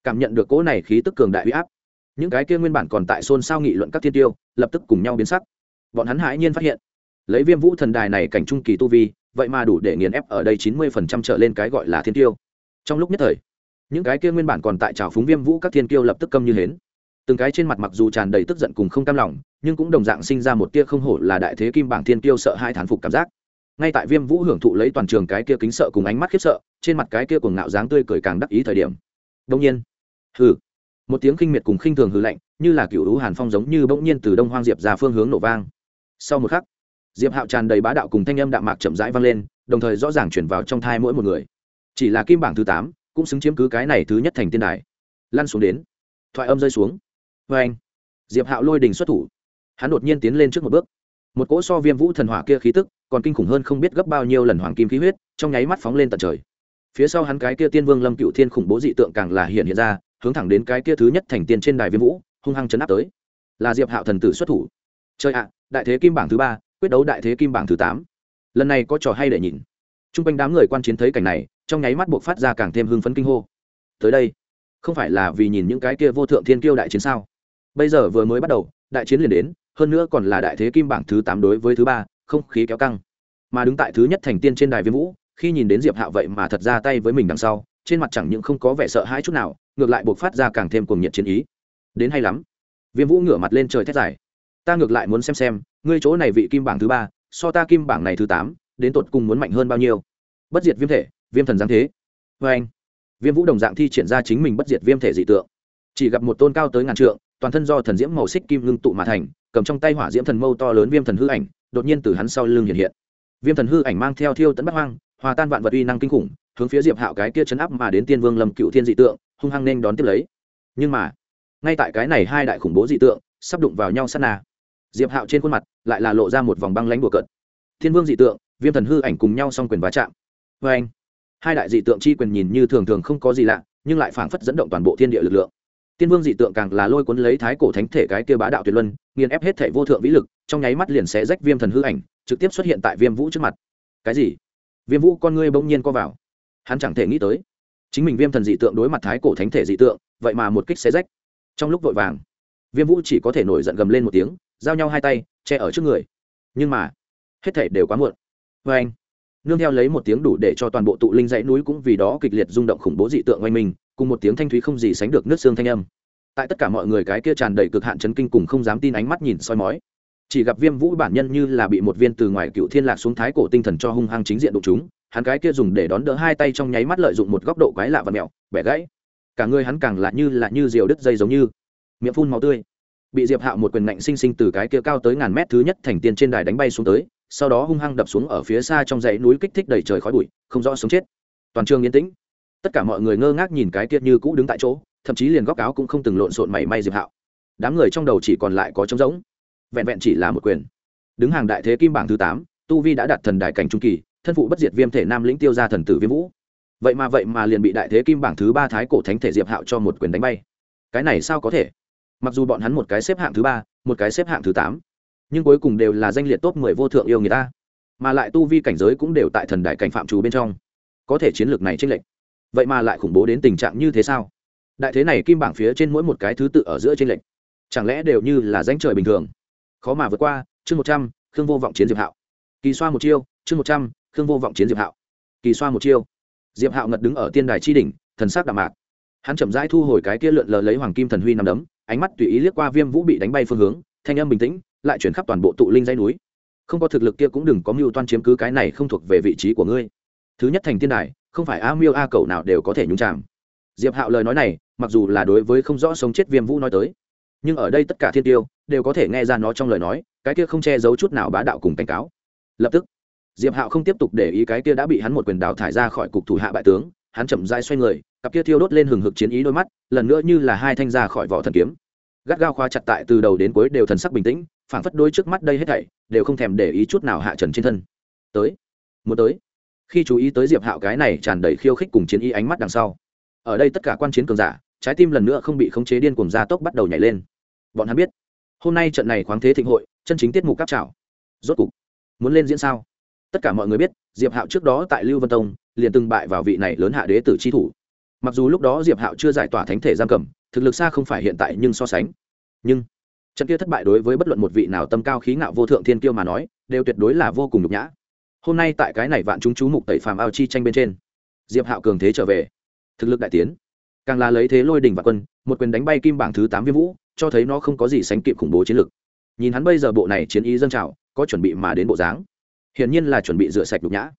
Cảm nhận được cỗ này khí tức cường đại huy áp, những cái kia nguyên bản còn tại xôn xao nghị luận các thiên tiêu, lập tức cùng nhau biến sắc. Bọn hắn hãi nhiên phát hiện, lấy viêm vũ thần đài này cảnh trung kỳ tu vi, vậy mà đủ để nghiền ép ở đây chín mươi phần trăm trở lên cái gọi là thiên tiêu. Trong lúc nhất thời, những cái kia nguyên bản còn tại trào phúng viêm vũ các thiên tiêu lập tức câm như hến. Từng cái trên mặt mặc dù tràn đầy tức giận cùng không cam lòng, nhưng cũng đồng dạng sinh ra một tia không hổ là đại thế kim bảng thiên tiêu sợ hai thán phục cảm giác ngay tại viêm vũ hưởng thụ lấy toàn trường cái kia kính sợ cùng ánh mắt khiếp sợ, trên mặt cái kia cùng ngạo dáng tươi cười càng đắc ý thời điểm. Đông nhiên, hừ, một tiếng khinh miệt cùng khinh thường hừ lạnh, như là cựu hữu hàn phong giống như bỗng nhiên từ đông hoang diệp ra phương hướng nổ vang. Sau một khắc, diệp hạo tràn đầy bá đạo cùng thanh âm đạm mạc chậm rãi vang lên, đồng thời rõ ràng chuyển vào trong thai mỗi một người. Chỉ là kim bảng thứ tám, cũng xứng chiếm cứ cái này thứ nhất thành tiên đài. Lăn xuống đến, thoại âm rơi xuống. Vê anh diệp hạo lôi đình xuất thủ. Hắn đột nhiên tiến lên trước một bước một cỗ so viêm vũ thần hỏa kia khí tức, còn kinh khủng hơn không biết gấp bao nhiêu lần hoàng kim khí huyết, trong nháy mắt phóng lên tận trời. Phía sau hắn cái kia tiên vương lâm cựu thiên khủng bố dị tượng càng là hiện hiện ra, hướng thẳng đến cái kia thứ nhất thành tiên trên đài viêm vũ, hung hăng chấn áp tới. Là diệp hạo thần tử xuất thủ. Chơi ạ, đại thế kim bảng thứ ba, quyết đấu đại thế kim bảng thứ tám. Lần này có trò hay để nhìn. T r u n g quanh đám người quan chiến thấy cảnh này, trong nháy mắt buộc phát ra càng thêm hưng phấn kinh hô. Tới đây, không phải là vì nhìn những cái kia vô thượng thiên kiêu đại chiến sao? Bây giờ vừa mới bắt đầu, đại chiến liền đến hơn nữa còn là đại thế kim bảng thứ tám đối với thứ ba, không khí kéo căng. Mà đứng tại thứ nhất thành tiên trên đài viêm vũ, khi nhìn đến diệp hạo vậy mà thật ra tay với mình đằng sau, trên mặt chẳng những không có vẻ sợ hãi chút nào, ngược lại buộc phát ra càng thêm cuồng nhiệt chiến ý. Đến hay lắm. Viêm vũ ngửa mặt lên trời thét dài. Ta ngược lại muốn xem xem, ngươi chỗ này vị kim bảng thứ ba, so ta kim bảng này thứ tám, đến tột cùng muốn mạnh hơn bao nhiêu? Bất diệt viêm thể, viêm thần giáng thế. Vê anh viêm vũ đồng dạng thi triển ra chính mình bất diệt viêm thể dị tượng. Chỉ gặp một tôn cao tới ngàn trượng toàn thân do thần diễm màu xích kim ngưng tụ mà thành, cầm trong tay hỏa diễm thần mâu to lớn viêm thần hư ảnh, đột nhiên từ hắn sau lưng hiện hiện. Viêm thần hư ảnh mang theo thiêu tấn bắt hoang, hòa tan vạn vật uy năng kinh khủng, hướng phía diệp hạo cái kia chấn áp mà đến tiên vương lâm cựu thiên dị tượng, hung hăng nên đón tiếp lấy. Nhưng mà, ngay tại cái này hai đại khủng bố dị tượng sắp đụng vào nhau sát na, diệp hạo trên khuôn mặt lại là lộ ra một vòng băng lãnh bùa cợt. Thiên vương dị tượng, viêm thần hư ảnh cùng nhau song quyền va chạm. Vê anh hai đại dị tượng chi quyền nhìn như thường thường không có gì lạ, nhưng lại phảng phất dẫn động toàn bộ thiên địa lực lượng tiên vương dị tượng càng là lôi cuốn lấy thái cổ thánh thể cái kia bá đạo tuyệt luân, nghiền ép hết thể vô thượng vĩ lực, trong nháy mắt liền sẽ rách viêm thần hư ảnh, trực tiếp xuất hiện tại viêm vũ trước mặt. Cái gì? Viêm vũ con ngươi bỗng nhiên co vào. Hắn chẳng thể nghĩ tới, chính mình viêm thần dị tượng đối mặt thái cổ thánh thể dị tượng, vậy mà một kích xé rách. Trong lúc vội vàng, viêm vũ chỉ có thể nổi giận gầm lên một tiếng, giao nhau hai tay, che ở trước người. Nhưng mà, hết thể đều quá muộn. Vê anh nương theo lấy một tiếng đủ để cho toàn bộ tụ linh dãy núi cũng vì đó kịch liệt rung động khủng bố dị tượng oanh mình cùng một tiếng thanh thúy không gì sánh được nước xương thanh âm. Tại tất cả mọi người cái kia tràn đầy cực hạn chấn kinh cùng không dám tin ánh mắt nhìn soi mói. Chỉ gặp viêm vũ bản nhân như là bị một viên từ ngoài cựu thiên lạc xuống thái cổ tinh thần cho hung hăng chính diện đụng chúng, hắn cái kia dùng để đón đỡ hai tay trong nháy mắt lợi dụng một góc độ quái lạ và mẹo, bẻ gãy. Cả người hắn càng lạ như là như diều đứt dây giống như. Miệng phun màu tươi. Bị diệp hạo một quyền nạnh sinh sinh từ cái kia cao tới ngàn mét thứ nhất thành tiên trên đài đánh bay xuống tới, sau đó hung hăng đập xuống ở phía xa trong dãy núi kích thích đầy trời khói bụi, không rõ sống chết. Toàn trường yên tĩnh tất cả mọi người ngơ ngác nhìn cái kia như cũ đứng tại chỗ, thậm chí liền góc áo cũng không từng lộn xộn mảy may diệp hạo. Đám người trong đầu chỉ còn lại có trống rỗng. Vẹn vẹn chỉ là một quyền. Đứng hàng đại thế kim bảng thứ tám, tu vi đã đạt thần đại cảnh trung kỳ, thân phụ bất diệt viêm thể nam lĩnh tiêu ra thần tử viêm vũ. Vậy mà vậy mà liền bị đại thế kim bảng thứ ba thái cổ thánh thể diệp hạo cho một quyền đánh bay. Cái này sao có thể? Mặc dù bọn hắn một cái xếp hạng thứ ba, một cái xếp hạng thứ tám, nhưng cuối cùng đều là danh liệt top mười vô thượng yêu người ta. Mà lại tu vi cảnh giới cũng đều tại thần đại cảnh phạm trù bên trong. Có thể chiến lược này trinh lệch vậy mà lại khủng bố đến tình trạng như thế sao? Đại thế này kim bảng phía trên mỗi một cái thứ tự ở giữa tranh lệch, chẳng lẽ đều như là danh trời bình thường? Khó mà vượt qua, chương một trăm, khương vô vọng chiến diệp hạo. Kỳ xoa một chiêu, chương một trăm, khương vô vọng chiến diệp hạo. Kỳ xoa một chiêu. Diệp hạo ngật đứng ở tiên đài tri đỉnh, thần sắc đạm mạc. Hắn chậm rãi thu hồi cái kia lượn lờ lấy hoàng kim thần huy nằm đấm, ánh mắt tùy ý liếc qua viêm vũ bị đánh bay phương hướng, thanh âm bình tĩnh, lại chuyển khắp toàn bộ tụ linh dây núi. Không có thực lực kia cũng đừng có mưu toan chiếm cứ cái này không thuộc về vị trí của ngươi. Thứ nhất thành tiên đài không phải a miêu a cầu nào đều có thể nhúng chạm diệp hạo lời nói này, mặc dù là đối với không rõ sống chết viêm vũ nói tới, nhưng ở đây tất cả thiên tiêu đều có thể nghe ra nó trong lời nói, cái kia không che giấu chút nào bá đạo cùng cảnh cáo. Lập tức, diệp hạo không tiếp tục để ý cái kia đã bị hắn một quyền đào thải ra khỏi cục thủ hạ bại tướng, hắn chậm dai xoay người, cặp kia thiêu đốt lên hừng hực chiến ý đôi mắt, lần nữa như là hai thanh ra khỏi vỏ thần kiếm. Gắt gao khoa chặt tại từ đầu đến cuối đều thần sắc bình tĩnh, phảng phất đôi trước mắt đây hết thảy, đều không thèm để ý chút nào hạ trần trên thân. Tới, muốn tới khi chú ý tới diệp hạo cái này tràn đầy khiêu khích cùng chiến y ánh mắt đằng sau ở đây tất cả quan chiến cường giả trái tim lần nữa không bị khống chế điên cuồng gia tốc bắt đầu nhảy lên bọn hắn biết hôm nay trận này khoáng thế thịnh hội chân chính tiết mục cáp trào rốt cục muốn lên diễn sao tất cả mọi người biết diệp hạo trước đó tại lưu vân tông liền từng bại vào vị này lớn hạ đế tử chi thủ mặc dù lúc đó diệp hạo chưa giải tỏa thánh thể giam cầm thực lực xa không phải hiện tại nhưng so sánh nhưng trận kia thất bại đối với bất luận một vị nào tâm cao khí ngạo vô thượng thiên kiêu mà nói đều tuyệt đối là vô cùng nhục nhã hôm nay tại cái này vạn chúng chú mục tẩy phàm ao chi tranh bên trên. Diệp hạo cường thế trở về. Thực lực đại tiến. Càng là lấy thế lôi đỉnh và quân, một quyền đánh bay kim bảng thứ tám viêm vũ, cho thấy nó không có gì sánh kịp khủng bố chiến lực. Nhìn hắn bây giờ bộ này chiến ý dân trào, có chuẩn bị mà đến bộ dáng. Hiển nhiên là chuẩn bị rửa sạch đục nhã.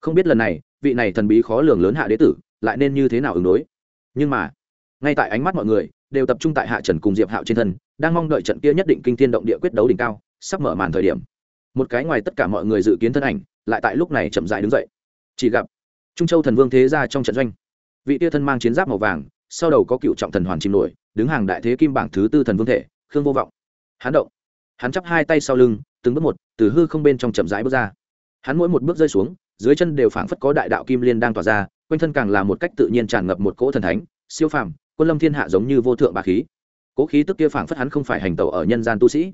Không biết lần này, vị này thần bí khó lường lớn hạ đế tử, lại nên như thế nào ứng đối? Nhưng mà, ngay tại ánh mắt mọi người, đều tập trung tại hạ trần cùng diệp hạo trên thân, đang mong đợi trận kia nhất định kinh thiên động địa quyết đấu đỉnh cao, sắp mở màn thời điểm một cái ngoài tất cả mọi người dự kiến thân ảnh, lại tại lúc này chậm dại đứng dậy. Chỉ gặp, trung châu thần vương thế ra trong trận doanh, vị tia thân mang chiến giáp màu vàng, sau đầu có cựu trọng thần hoàn chìm nổi, đứng hàng đại thế kim bảng thứ tư thần vương thể, khương vô vọng. Hắn động, hắn chắp hai tay sau lưng, từng bước một, từ hư không bên trong chậm rãi bước ra. Hắn mỗi một bước rơi xuống, dưới chân đều phảng phất có đại đạo kim liên đang tỏa ra, quanh thân càng là một cách tự nhiên tràn ngập một cỗ thần thánh, siêu phàm, quân lâm thiên hạ giống như vô thượng bà khí. Cỗ khí tức kia phảng phất hắn không phải hành tẩu ở nhân gian tu sĩ,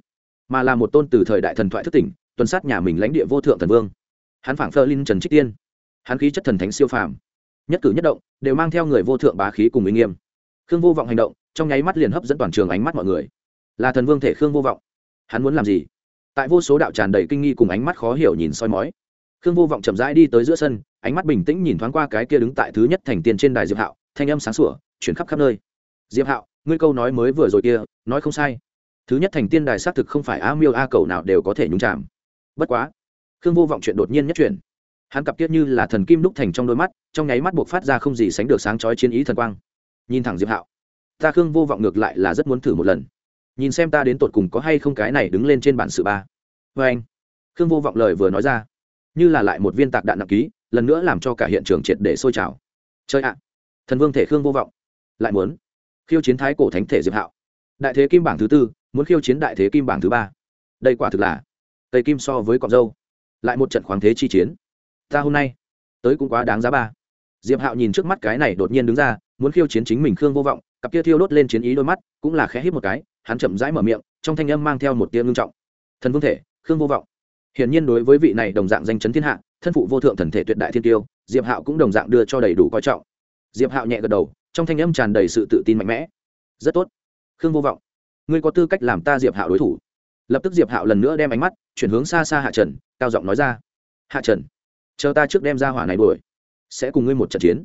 mà là một tôn từ thời đại thần thoại thức tỉnh tuần sát nhà mình lãnh địa vô thượng thần vương. Hắn phảng phơ linh trần trích tiên. Hắn khí chất thần thánh siêu phàm. Nhất cử nhất động, đều mang theo người vô thượng bá khí cùng uy nghiêm. Khương vô vọng hành động, trong nháy mắt liền hấp dẫn toàn trường ánh mắt mọi người. Là thần vương thể khương vô vọng. Hắn muốn làm gì? Tại vô số đạo tràn đầy kinh nghi cùng ánh mắt khó hiểu nhìn soi mói. Khương vô vọng chậm rãi đi tới giữa sân, ánh mắt bình tĩnh nhìn thoáng qua cái kia đứng tại thứ nhất thành tiên trên đài diệp hạo, thanh âm sáng sủa, chuyển khắp khắp nơi. Diệp hạo, ngươi câu nói mới vừa rồi kia, nói không sai. Thứ nhất thành tiên đài xác thực không phải a miêu a cầu nào đều có thể nhúng chạm bất quá, khương vô vọng chuyện đột nhiên nhất chuyển. Hắn cặp tiết như là thần kim đúc thành trong đôi mắt, trong nháy mắt buộc phát ra không gì sánh được sáng chói chiến ý thần quang. Nhìn thẳng diệp hạo, ta khương vô vọng ngược lại là rất muốn thử một lần. Nhìn xem ta đến tột cùng có hay không cái này đứng lên trên bản sự ba. Vê anh, khương vô vọng lời vừa nói ra, như là lại một viên tạc đạn nặng ký, lần nữa làm cho cả hiện trường triệt để sôi trào. Chơi ạ à, thần vương thể khương vô vọng, lại muốn khiêu chiến thái cổ thánh thể diệp hạo. Đại thế kim bảng thứ tư, muốn khiêu chiến đại thế kim bảng thứ ba. Đây quả thực là tây kim so với cọc dâu, lại một trận khoáng thế chi chiến. Ta hôm nay, tới cũng quá đáng giá ba. Diệp hạo nhìn trước mắt cái này đột nhiên đứng ra, muốn khiêu chiến chính mình khương vô vọng, cặp kia thiêu đốt lên chiến ý đôi mắt, cũng là khẽ hít một cái, hắn chậm rãi mở miệng, trong thanh âm mang theo một tia ngưng trọng. Thần vương thể, khương vô vọng. Hiển nhiên đối với vị này đồng dạng danh chấn thiên hạ, thân phụ vô thượng thần thể tuyệt đại thiên tiêu, diệp hạo cũng đồng dạng đưa cho đầy đủ coi trọng. Diệp hạo nhẹ gật đầu, trong thanh âm tràn đầy sự tự tin mạnh mẽ. Rất tốt, khương vô vọng. Ngươi có tư cách làm ta diệp hạo đối thủ lập tức diệp hạo lần nữa đem ánh mắt chuyển hướng xa xa hạ trần cao giọng nói ra hạ trần chờ ta trước đem ra hỏa này đuổi sẽ cùng ngươi một trận chiến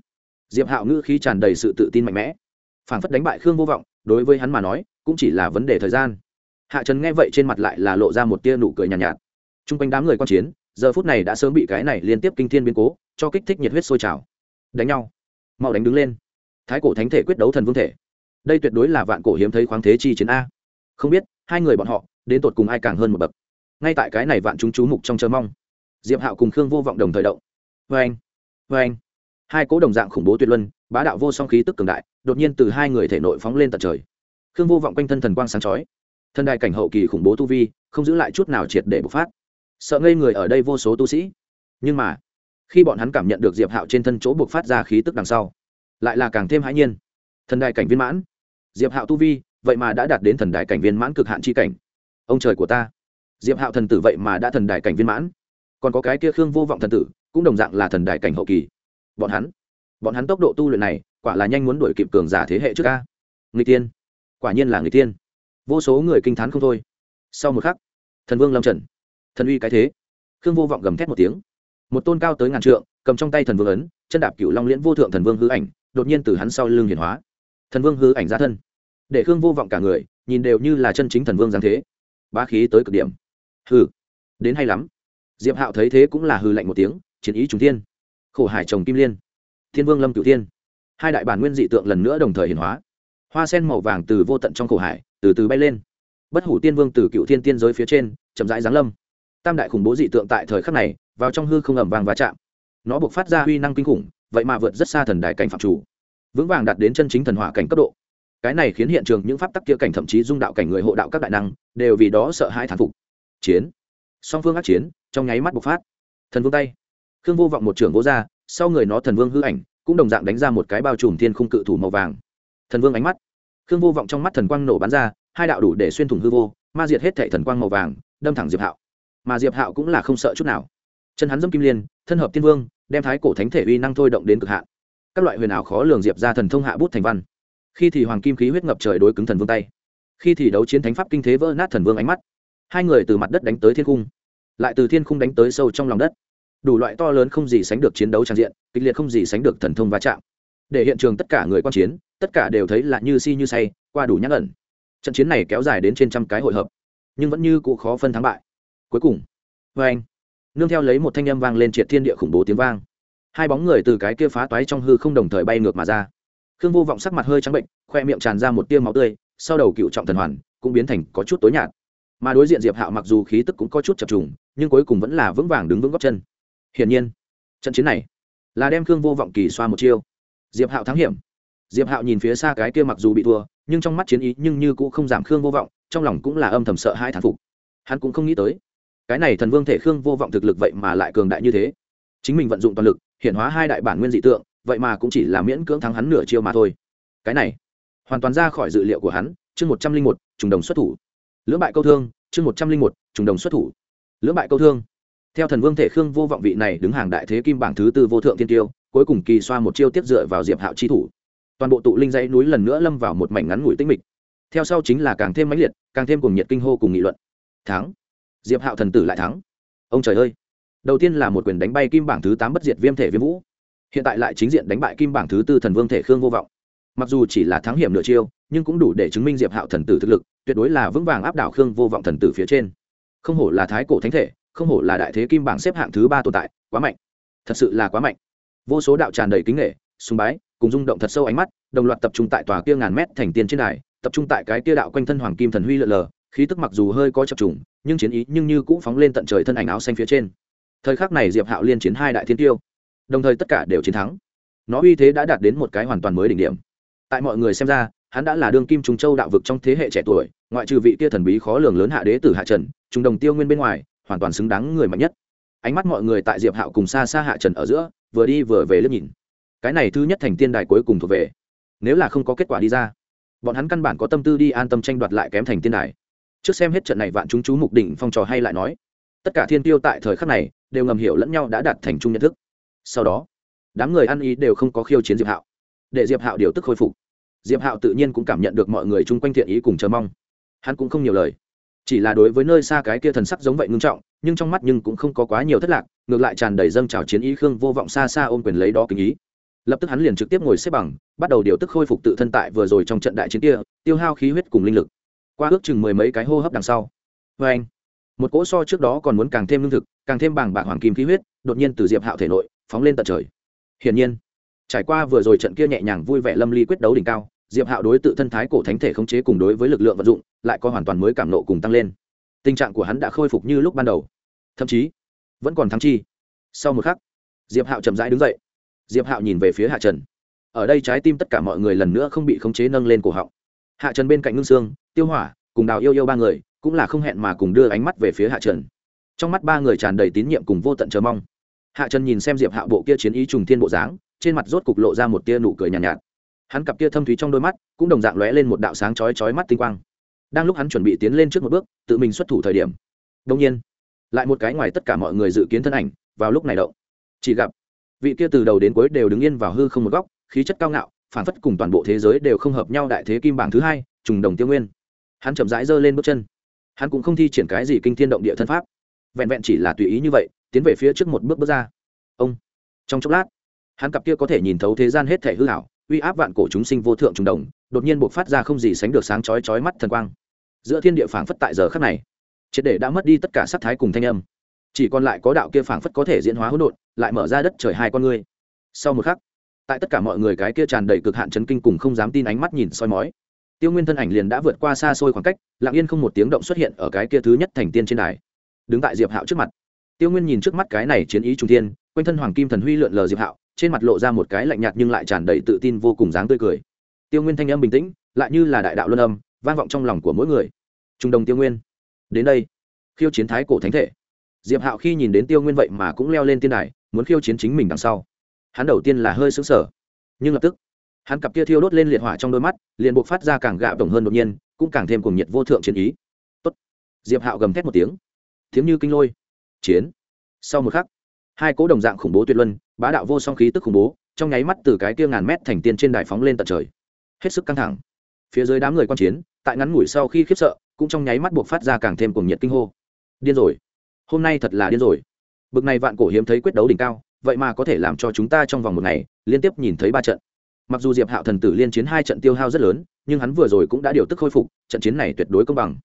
diệp hạo ngữ khí tràn đầy sự tự tin mạnh mẽ phản phất đánh bại khương vô vọng đối với hắn mà nói cũng chỉ là vấn đề thời gian hạ trần nghe vậy trên mặt lại là lộ ra một tia nụ cười nhàn nhạt, nhạt. t r u n g quanh đám người q u a n chiến giờ phút này đã sớm bị cái này liên tiếp kinh thiên biến cố cho kích thích nhiệt huyết sôi trào. Đánh nhau. Mau đánh đứng lên. Thái cổ thánh thể quyết đấu thần vương thể. Đây tuyệt đối là vạn cổ hiếm thấy khoáng thế chi chiến a. Không biết hai người bọn họ, đến tột cùng ai càng hơn một bậc. Ngay tại cái này vạn chúng chú mục trong chờ mong, diệp hạo cùng khương vô vọng đồng thời động. Vê anh vê anh. Hai cố đồng dạng khủng bố tuyệt luân, bá đạo vô song khí tức cường đại, đột nhiên từ hai người thể nội phóng lên tận trời. Khương vô vọng quanh thân thần quang sáng chói. Thân đại cảnh hậu kỳ khủng bố tu vi, không giữ lại chút nào triệt để bộc phát. Sợ ngây người ở đây vô số tu sĩ. Nhưng mà, khi bọn hắn cảm nhận được diệp hạo trên thân chỗ buộc phát ra khí tức đằng sau, lại là càng thêm hãi nhiên. Thần đại cảnh viên mãn. Diệp hạo tu vi vậy mà đã đạt đến thần đại cảnh viên mãn cực hạn chi cảnh. Ông trời của ta. Diệp hạo thần tử vậy mà đã thần đại cảnh viên mãn. Còn có cái kia khương vô vọng thần tử, cũng đồng dạng là thần đại cảnh hậu kỳ. Bọn hắn bọn hắn tốc độ tu luyện này, quả là nhanh muốn đuổi kịp cường giả thế hệ trước ca người tiên quả nhiên là người tiên vô số người kinh t h á n không thôi. Sau một khắc, thần vương lâm trần. Thần uy cái thế. Khương vô vọng gầm thét một tiếng. Một tôn cao tới ngàn trượng, cầm trong tay thần vương ấn, chân đạp cựu long liễn vô thượng thần vương hư ảnh, đột nhiên từ hắn sau lưng hiển hóa. Thần vương hư ảnh ra thân để khương vô vọng cả người, nhìn đều như là chân chính thần vương giáng thế. Bá khí tới cực điểm. Hư đến hay lắm. Diệp hạo thấy thế cũng là hư lạnh một tiếng, chiến ý trùng thiên. Khổ hải trồng kim liên. Thiên vương lâm cửu thiên. Hai đại bản nguyên dị tượng lần nữa đồng thời hiển hóa. Hoa sen màu vàng từ vô tận trong khổ hải, từ từ bay lên. Bất hủ tiên vương từ cựu thiên tiên giới phía trên, chậm rãi giáng lâm. Tam đại khủng bố dị tượng tại thời khắc này, vào trong hư không ẩm vàng va chạm. Nó buộc phát ra huy năng kinh khủng, vậy mà vượt rất xa thần đại cảnh phạm chủ. Vững vàng đạt đến chân chính thần hỏa cảnh cấp độ cái này khiến hiện trường những pháp tắc kia cảnh thậm chí dung đạo cảnh người hộ đạo các đại năng, đều vì đó sợ hãi thán phục. Chiến. Song phương ác chiến, trong nháy mắt bộc phát. Thần vương tay. Khương vô vọng một trưởng vô gia sau người nó thần vương hư ảnh, cũng đồng dạng đánh ra một cái bao trùm thiên khung cự thủ màu vàng. Thần vương ánh mắt. Khương vô vọng trong mắt thần quang nổ bắn ra, hai đạo đủ để xuyên thủng hư vô, ma diệt hết thệ thần quang màu vàng, đâm thẳng diệp hạo. Mà diệp hạo cũng là không sợ chút nào. Chân hắn dâm kim liên, thân hợp tiên vương, đem thái cổ thánh thể uy năng thôi động đến cực hạn. Các loại huyền ảo khó lường diệp ra thần thông hạ bút thành văn khi thì hoàng kim khí huyết ngập trời đối cứng thần vương tay. Khi thì đấu chiến thánh pháp kinh thế vỡ nát thần vương ánh mắt. Hai người từ mặt đất đánh tới thiên cung lại từ thiên cung đánh tới sâu trong lòng đất. Đủ loại to lớn không gì sánh được chiến đấu trang diện, kịch liệt không gì sánh được thần thông va chạm. Để hiện trường tất cả người quan chiến, tất cả đều thấy là như si như say, qua đủ nhắc ẩn. Trận chiến này kéo dài đến trên trăm cái hội hợp, nhưng vẫn như cụ khó phân thắng bại. Cuối cùng vê anh, nương theo lấy một thanh âm vang lên triệt thiên địa khủng bố tiếng vang. Hai bóng người từ cái kia phá toái trong hư không đồng thời bay ngược mà ra khương vô vọng sắc mặt hơi trắng bệnh, khoe miệng tràn ra một tiêu máu tươi, sau đầu cựu trọng thần hoàn cũng biến thành có chút tối nhạt. Mà đối diện diệp hạo mặc dù khí tức cũng có chút chập trùng, nhưng cuối cùng vẫn là vững vàng đứng vững góc chân. Hiển nhiên, trận chiến này là đem khương vô vọng kỳ xoa một chiêu. Diệp hạo thắng hiểm. Diệp hạo nhìn phía xa cái kia mặc dù bị thua, nhưng trong mắt chiến ý nhưng như cũng không giảm khương vô vọng, trong lòng cũng là âm thầm sợ hai thán phục. Hắn cũng không nghĩ tới, cái này thần vương thể khương vô vọng thực lực vậy mà lại cường đại như thế. Chính mình vận dụng toàn lực hiện hóa hai đại bản nguyên dị tượng vậy mà cũng chỉ là miễn cưỡng thắng hắn nửa chiêu mà thôi. Cái này, hoàn toàn ra khỏi dự liệu của hắn, chương một trăm linh một, trùng đồng xuất thủ. Lưỡng bại câu thương, chương một trăm linh một, trùng đồng xuất thủ. Lưỡng bại câu thương. Theo thần vương thể khương vô vọng vị này đứng hàng đại thế kim bảng thứ tư vô thượng tiên tiêu, cuối cùng kỳ xoa một chiêu tiếp dựa vào diệp hạo chi thủ. Toàn bộ tụ linh dãy núi lần nữa lâm vào một mảnh ngắn ngủi tinh mịch. Theo sau chính là càng thêm mãnh liệt, càng thêm cùng nhiệt kinh hô cùng nghị luận. Thắng. Diệp hạo thần tử lại thắng. Ông trời ơi. Đầu tiên là một quyền đánh bay kim bảng thứ tám bất diệt viêm thể viêm vũ hiện tại lại chính diện đánh bại kim bảng thứ tư thần vương thể khương vô vọng. Mặc dù chỉ là thắng hiểm nửa chiêu, nhưng cũng đủ để chứng minh diệp hạo thần tử thực lực, tuyệt đối là vững vàng áp đảo khương vô vọng thần tử phía trên. Không hổ là thái cổ thánh thể, không hổ là đại thế kim bảng xếp hạng thứ ba tồn tại, quá mạnh. Thật sự là quá mạnh. Vô số đạo tràn đầy kính nghệ sùng bái, cùng rung động thật sâu ánh mắt, đồng loạt tập trung tại tòa kia ngàn mét thành tiền trên đài, tập trung tại cái kia đạo quanh thân hoàng kim thần huy lượn lờ, khí tức mặc dù hơi có chập trùng, nhưng chiến ý nhưng như cũng phóng lên tận trời thân ảnh áo xanh phía trên. Thời khắc này diệp hạo liên chiến hai đại thiên tiêu đồng thời tất cả đều chiến thắng. Nó uy thế đã đạt đến một cái hoàn toàn mới đỉnh điểm. Tại mọi người xem ra, hắn đã là đương kim trung châu đạo vực trong thế hệ trẻ tuổi, ngoại trừ vị kia thần bí khó lường lớn hạ đế tử hạ trần, trung đồng tiêu nguyên bên ngoài, hoàn toàn xứng đáng người mạnh nhất. Ánh mắt mọi người tại diệp hạo cùng xa xa hạ trần ở giữa, vừa đi vừa về liếc nhìn. Cái này thứ nhất thành tiên đài cuối cùng thuộc về. Nếu là không có kết quả đi ra, bọn hắn căn bản có tâm tư đi an tâm tranh đoạt lại kém thành tiên đài. Trước xem hết trận này vạn chúng chú mục đỉnh phong trò hay lại nói, tất cả thiên tiêu tại thời khắc này đều ngầm hiểu lẫn nhau đã đạt thành chung nhận thức sau đó, đám người ăn ý đều không có khiêu chiến diệp hạo. Để diệp hạo điều tức khôi phục, diệp hạo tự nhiên cũng cảm nhận được mọi người chung quanh thiện ý cùng chờ mong. Hắn cũng không nhiều lời. Chỉ là đối với nơi xa cái kia thần sắc giống vậy ngưng trọng, nhưng trong mắt nhưng cũng không có quá nhiều thất lạc, ngược lại tràn đầy dâng trào chiến ý khương vô vọng xa xa ôm quyền lấy đó kính ý. Lập tức hắn liền trực tiếp ngồi xếp bằng, bắt đầu điều tức khôi phục tự thân tại vừa rồi trong trận đại chiến kia, tiêu hao khí huyết cùng linh lực. Qua ước chừng mười mấy cái hô hấp đằng sau. Vê anh một cỗ so trước đó còn muốn càng thêm lương thực, càng thêm bảng bạc hoàng kim khí huyết, đột nhiên từ diệp hạo thể nội phóng lên tận trời. Hiển nhiên, trải qua vừa rồi trận kia nhẹ nhàng vui vẻ lâm ly quyết đấu đỉnh cao, diệp hạo đối tự thân thái cổ thánh thể khống chế cùng đối với lực lượng vận dụng, lại có hoàn toàn mới cảm nộ cùng tăng lên. Tình trạng của hắn đã khôi phục như lúc ban đầu. Thậm chí, vẫn còn thắng chi. Sau một khắc, diệp hạo chậm rãi đứng dậy. Diệp hạo nhìn về phía hạ trần. Ở đây trái tim tất cả mọi người lần nữa không bị khống chế nâng lên cổ họng. Hạ trần bên cạnh ngưng sương, tiêu hỏa, cùng đào yêu yêu ba người, cũng là không hẹn mà cùng đưa ánh mắt về phía hạ trần. Trong mắt ba người tràn đầy tín nhiệm cùng vô tận chờ mong hạ trần nhìn xem diệp hạ bộ kia chiến ý trùng thiên bộ dáng trên mặt rốt cục lộ ra một tia nụ cười nhàn nhạt, nhạt. Hắn cặp kia thâm thúy trong đôi mắt cũng đồng dạng lóe lên một đạo sáng chói chói mắt tinh quang. Đang lúc hắn chuẩn bị tiến lên trước một bước tự mình xuất thủ thời điểm đông nhiên lại một cái ngoài tất cả mọi người dự kiến thân ảnh vào lúc này động. chỉ gặp vị kia từ đầu đến cuối đều đứng yên vào hư không một góc khí chất cao ngạo phản phất cùng toàn bộ thế giới đều không hợp nhau đại thế kim bảng thứ hai trùng đồng tiêu nguyên. Hắn chậm rãi giơ lên bước chân. Hắn cũng không thi triển cái gì kinh thiên động địa thân pháp. Vẹn vẹn chỉ là tùy ý như vậy tiến về phía trước một bước bước ra. Ông, trong chốc lát, hắn cặp kia có thể nhìn thấu thế gian hết thể hư hảo uy áp vạn cổ chúng sinh vô thượng trùng đồng, đột nhiên buộc phát ra không gì sánh được sáng chói chói mắt thần quang. Giữa thiên địa phảng phất tại giờ khắc này, triệt để đã mất đi tất cả sắc thái cùng thanh âm. Chỉ còn lại có đạo kia phảng phất có thể diễn hóa hỗn độn, lại mở ra đất trời hai con ngươi. Sau một khắc, tại tất cả mọi người cái kia tràn đầy cực hạn chấn kinh cùng không dám tin ánh mắt nhìn soi mói, tiêu nguyên thân ảnh liền đã vượt qua xa xôi khoảng cách, lặng yên không một tiếng động xuất hiện ở cái kia thứ nhất thành tiên trên đài. Đứng tại diệp hạo trước mặt tiêu nguyên nhìn trước mắt cái này chiến ý trung thiên, quanh thân hoàng kim thần huy lượn lờ diệp hạo trên mặt lộ ra một cái lạnh nhạt nhưng lại tràn đầy tự tin vô cùng dáng tươi cười. Tiêu nguyên thanh âm bình tĩnh lại như là đại đạo luân âm vang vọng trong lòng của mỗi người. Trung đồng tiêu nguyên đến đây. Khiêu chiến thái cổ thánh thể. Diệp hạo khi nhìn đến tiêu nguyên vậy mà cũng leo lên tiên đài muốn khiêu chiến chính mình đằng sau. Hắn đầu tiên là hơi xứng sở nhưng lập tức hắn cặp kia thiêu đốt lên liệt hỏa trong đôi mắt liền buộc phát ra càng gạo đồng hơn đột nhiên cũng càng thêm cùng nhiệt vô thượng chiến ý. Tốt. diệp hạo gầm thét một tiếng. Tiếng như kinh lôi chiến. Sau một khắc, hai cố đồng dạng khủng bố tuyệt luân, bá đạo vô song khí tức khủng bố, trong nháy mắt từ cái kia ngàn mét thành tiên trên đài phóng lên tận trời. Hết sức căng thẳng. Phía dưới đám người quan chiến, tại ngắn ngủi sau khi khiếp sợ, cũng trong nháy mắt buộc phát ra càng thêm cuồng nhiệt kinh hô. Điên rồi. Hôm nay thật là điên rồi. Bực này vạn cổ hiếm thấy quyết đấu đỉnh cao, vậy mà có thể làm cho chúng ta trong vòng một ngày, liên tiếp nhìn thấy ba trận. Mặc dù diệp hạo thần tử liên chiến hai trận tiêu hao rất lớn, nhưng hắn vừa rồi cũng đã điều tức khôi phục, trận chiến này tuyệt đối công bằng.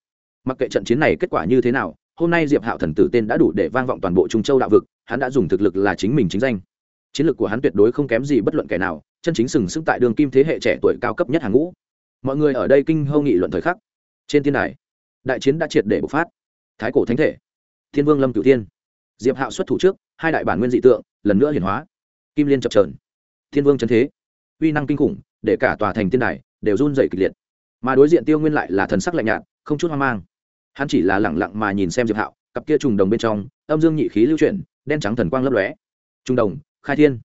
Mặc kệ trận chiến này kết quả như thế nào hôm nay diệp hạo thần tử tên đã đủ để vang vọng toàn bộ trung châu đạo vực, hắn đã dùng thực lực là chính mình chính danh. Chiến lược của hắn tuyệt đối không kém gì bất luận kẻ nào, chân chính sừng sững tại đường kim thế hệ trẻ tuổi cao cấp nhất hàng ngũ. Mọi người ở đây kinh hâu nghị luận thời khắc. Trên thiên đài, đại chiến đã triệt để bộc phát. Thái cổ thánh thể, thiên vương lâm cửu thiên. Diệp hạo xuất thủ trước, hai đại bản nguyên dị tượng, lần nữa hiển hóa. Kim liên chập trờn thiên vương chân thế. Uy năng kinh khủng, để cả tòa thành thiên đài đều run dày kịch liệt. Mà đối diện tiêu nguyên lại là thần sắc lạnh nhạt, không chút hoang mang hắn chỉ là lẳng lặng mà nhìn xem diệp hạo, cặp kia trùng đồng bên trong, âm dương nhị khí lưu chuyển, đen trắng thần quang lấp lóe. Trùng đồng, khai thiên.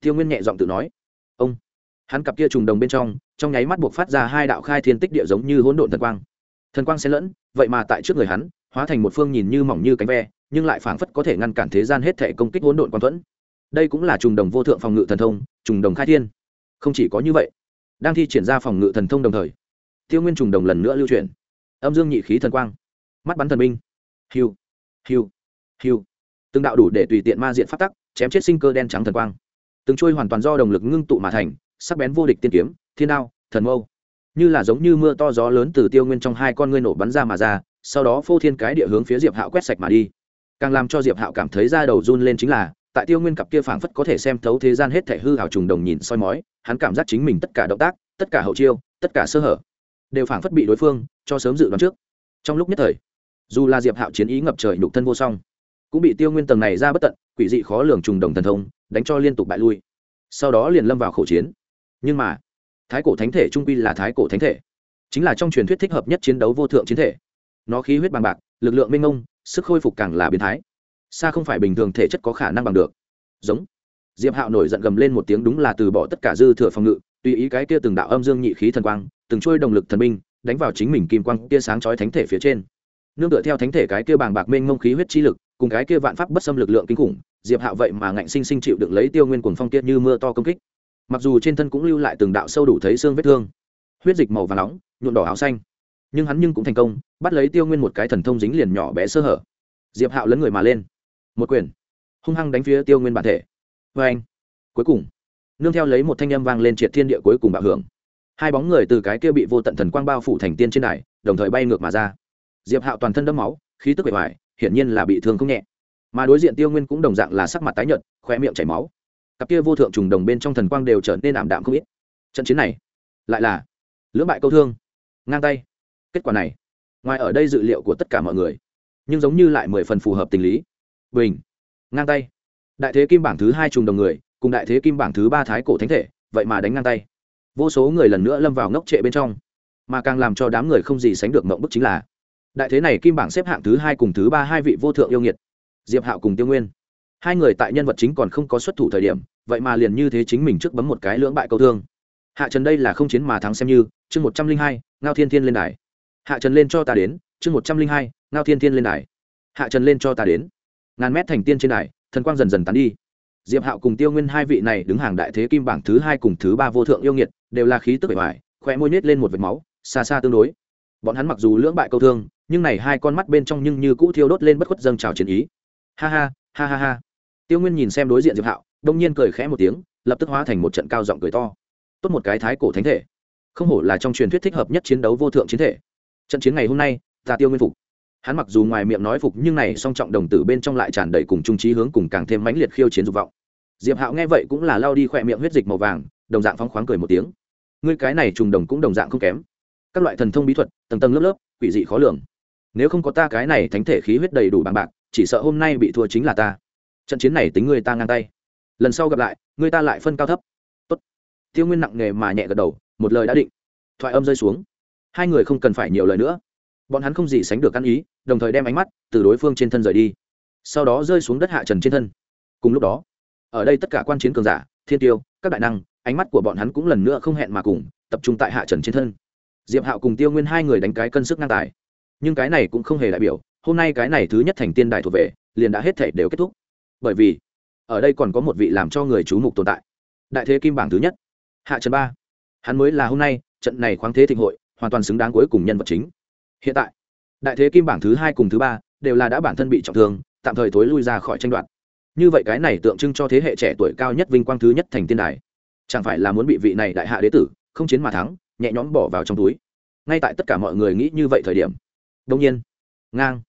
Tiêu nguyên nhẹ giọng tự nói. Ông. Hắn cặp kia trùng đồng bên trong trong nháy mắt buộc phát ra hai đạo khai thiên tích địa giống như hỗn độn thần quang. Thần quang xen lẫn, vậy mà tại trước người hắn, hóa thành một phương nhìn như mỏng như cánh ve, nhưng lại phảng phất có thể ngăn cản thế gian hết thể công kích hỗn độn quan thuẫn. Đây cũng là trùng đồng vô thượng phòng ngự thần thông, trùng đồng khai thiên. Không chỉ có như vậy, đang thi triển ra phòng ngự thần thông đồng thời, tiêu nguyên trùng đồng lần nữa lưu chuyển. Âm dương nhị khí thần quang mắt bắn thần minh. Hiu hiu hiu. Từng đạo đủ để tùy tiện ma diện phát tắc, chém chết sinh cơ đen trắng thần quang. Từng trôi hoàn toàn do đồng lực ngưng tụ mà thành, sắc bén vô địch tiên kiếm, thiên đao, thần mâu. Như là giống như mưa to gió lớn từ tiêu nguyên trong hai con ngươi nổ bắn ra mà ra, sau đó phô thiên cái địa hướng phía diệp hạo quét sạch mà đi. Càng làm cho diệp hạo cảm thấy da đầu run lên chính là, tại tiêu nguyên cặp kia phảng phất có thể xem thấu thế gian hết thể hư hào trùng đồng nhìn soi mói, hắn cảm giác chính mình tất cả động tác, tất cả hậu chiêu, tất cả sơ hở, đều phảng phất bị đối phương cho sớm dự đoán trước. Trong lúc nhất thời dù là diệp hạo chiến ý ngập trời nhục thân vô song, cũng bị tiêu nguyên tầng này ra bất tận, quỷ dị khó lường trùng đồng thần thông, đánh cho liên tục bại lui. Sau đó liền lâm vào khẩu chiến. Nhưng mà, thái cổ thánh thể trung quy là thái cổ thánh thể, chính là trong truyền thuyết thích hợp nhất chiến đấu vô thượng chiến thể. Nó khí huyết bằng bạc, lực lượng minh ông sức khôi phục càng là biến thái. Xa không phải bình thường thể chất có khả năng bằng được. Giống. Diệp hạo nổi giận gầm lên một tiếng đúng là từ bỏ tất cả dư thừa phòng ngự, tùy ý cái kia từng đạo âm dương nhị khí thần quang, từng trôi động lực thần binh, đánh vào chính mình kim quang kia sáng chói thánh thể phía trên nương tựa theo thánh thể cái kia bàng bạc mênh mông khí huyết chi lực, cùng cái kia vạn pháp bất xâm lực lượng kinh khủng, diệp hạo vậy mà ngạnh sinh sinh chịu được lấy tiêu nguyên cuồng phong kia như mưa to công kích. Mặc dù trên thân cũng lưu lại từng đạo sâu đủ thấy xương vết thương, huyết dịch màu vàng nóng, nhuộm đỏ áo xanh, nhưng hắn nhưng cũng thành công, bắt lấy tiêu nguyên một cái thần thông dính liền nhỏ bé sơ hở. Diệp hạo lấn người mà lên. Một quyền, hung hăng đánh phía tiêu nguyên bản thể. Vê anh cuối cùng, nương theo lấy một thanh âm vang lên triệt thiên địa cuối cùng bạo hưởng. Hai bóng người từ cái kia bị vô tận thần quang bao phủ thành tiên trên đài, đồng thời bay ngược mà ra diệp hạo toàn thân đẫm máu, khí tức bề ngoài, hiển nhiên là bị thương không nhẹ. Mà đối diện tiêu nguyên cũng đồng dạng là sắc mặt tái nhợt khoe miệng chảy máu. Cặp kia vô thượng trùng đồng bên trong thần quang đều trở nên ảm đạm không ít. Trận chiến này, lại là lưỡng bại câu thương. Ngang tay. Kết quả này, ngoài ở đây dự liệu của tất cả mọi người, nhưng giống như lại mười phần phù hợp tình lý. Bình. Ngang tay. Đại thế kim bảng thứ hai trùng đồng người, cùng đại thế kim bảng thứ ba thái cổ thánh thể, vậy mà đánh ngang tay. Vô số người lần nữa lâm vào ngốc trệ bên trong. Mà càng làm cho đám người không gì sánh được mộng bức chính là đại thế này kim bảng xếp hạng thứ hai cùng thứ ba hai vị vô thượng yêu nghiệt, diệp hạo cùng tiêu nguyên. Hai người tại nhân vật chính còn không có xuất thủ thời điểm, vậy mà liền như thế chính mình trước bấm một cái lưỡng bại câu thương. Hạ trần đây là không chiến mà thắng xem như, chương một trăm linh hai, ngao thiên thiên lên đài. Hạ trần lên cho ta đến, chương một trăm linh hai, ngao thiên thiên lên đài. Hạ trần lên cho ta đến. Ngàn mét thành tiên trên đài, thần quang dần dần tán đi. Diệp hạo cùng tiêu nguyên hai vị này đứng hàng đại thế kim bảng thứ hai cùng thứ ba vô thượng yêu nghiệt, đều là khí tức bề ngoài khoe môi nết lên một vệt máu, xa xa tương đối bọn hắn mặc dù lưỡng bại câu thương, nhưng này hai con mắt bên trong nhưng như cũ thiêu đốt lên bất khuất dâng trào chiến ý. Ha ha ha ha ha. Tiêu nguyên nhìn xem đối diện diệp hạo, đông nhiên cười khẽ một tiếng, lập tức hóa thành một trận cao giọng cười to. Tốt một cái thái cổ thánh thể. Không hổ là trong truyền thuyết thích hợp nhất chiến đấu vô thượng chiến thể. Trận chiến ngày hôm nay, ta tiêu nguyên phục. Hắn mặc dù ngoài miệng nói phục, nhưng này song trọng đồng tử bên trong lại tràn đầy cùng trung trí hướng cùng càng thêm mãnh liệt khiêu chiến dục vọng. Diệp hạo nghe vậy cũng là lao đi khỏe miệng huyết dịch màu vàng, đồng dạng phóng khoáng cười một tiếng. Ngươi cái này trùng đồng cũng đồng dạng không kém các loại thần thông bí thuật, tầng tầng lớp lớp, quỷ dị khó lường. Nếu không có ta cái này thánh thể khí huyết đầy đủ bằng bạc, chỉ sợ hôm nay bị thua chính là ta. Trận chiến này tính người ta ngang tay. Lần sau gặp lại người ta lại phân cao thấp. Tốt. tiêu nguyên nặng nề mà nhẹ gật đầu, một lời đã định. Thoại âm rơi xuống. Hai người không cần phải nhiều lời nữa. Bọn hắn không gì sánh được ăn ý, đồng thời đem ánh mắt từ đối phương trên thân rời đi. Sau đó rơi xuống đất hạ trần trên thân. Cùng lúc đó, ở đây tất cả quan chiến cường giả, thiên tiêu, các đại năng, ánh mắt của bọn hắn cũng lần nữa không hẹn mà cùng, tập trung tại hạ trần trên thân diệp hạo cùng tiêu nguyên hai người đánh cái cân sức ngang tài. Nhưng cái này cũng không hề đại biểu, hôm nay cái này thứ nhất thành tiên đại thuộc về, liền đã hết thể đều kết thúc. Bởi vì, ở đây còn có một vị làm cho người chú mục tồn tại. Đại thế kim bảng thứ nhất. Hạ trần ba. Hắn mới là hôm nay, trận này khoáng thế thịnh hội, hoàn toàn xứng đáng cuối cùng nhân vật chính. Hiện tại, đại thế kim bảng thứ hai cùng thứ ba đều là đã bản thân bị trọng thương, tạm thời thối lui ra khỏi tranh đoạt. Như vậy cái này tượng trưng cho thế hệ trẻ tuổi cao nhất vinh quang thứ nhất thành tiên đài. Chẳng phải là muốn bị vị này đại hạ đế tử không chiến mà thắng nhẹ nhõm bỏ vào trong túi. Ngay tại tất cả mọi người nghĩ như vậy thời điểm đông nhiên, ngang,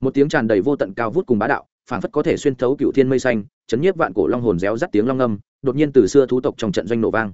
một tiếng tràn đầy vô tận cao vút cùng bá đạo, phảng phất có thể xuyên thấu cựu thiên mây xanh, chấn nhiếp vạn cổ long hồn réo rắt tiếng long âm, đột nhiên từ xưa thú tộc trong trận doanh nổ vang.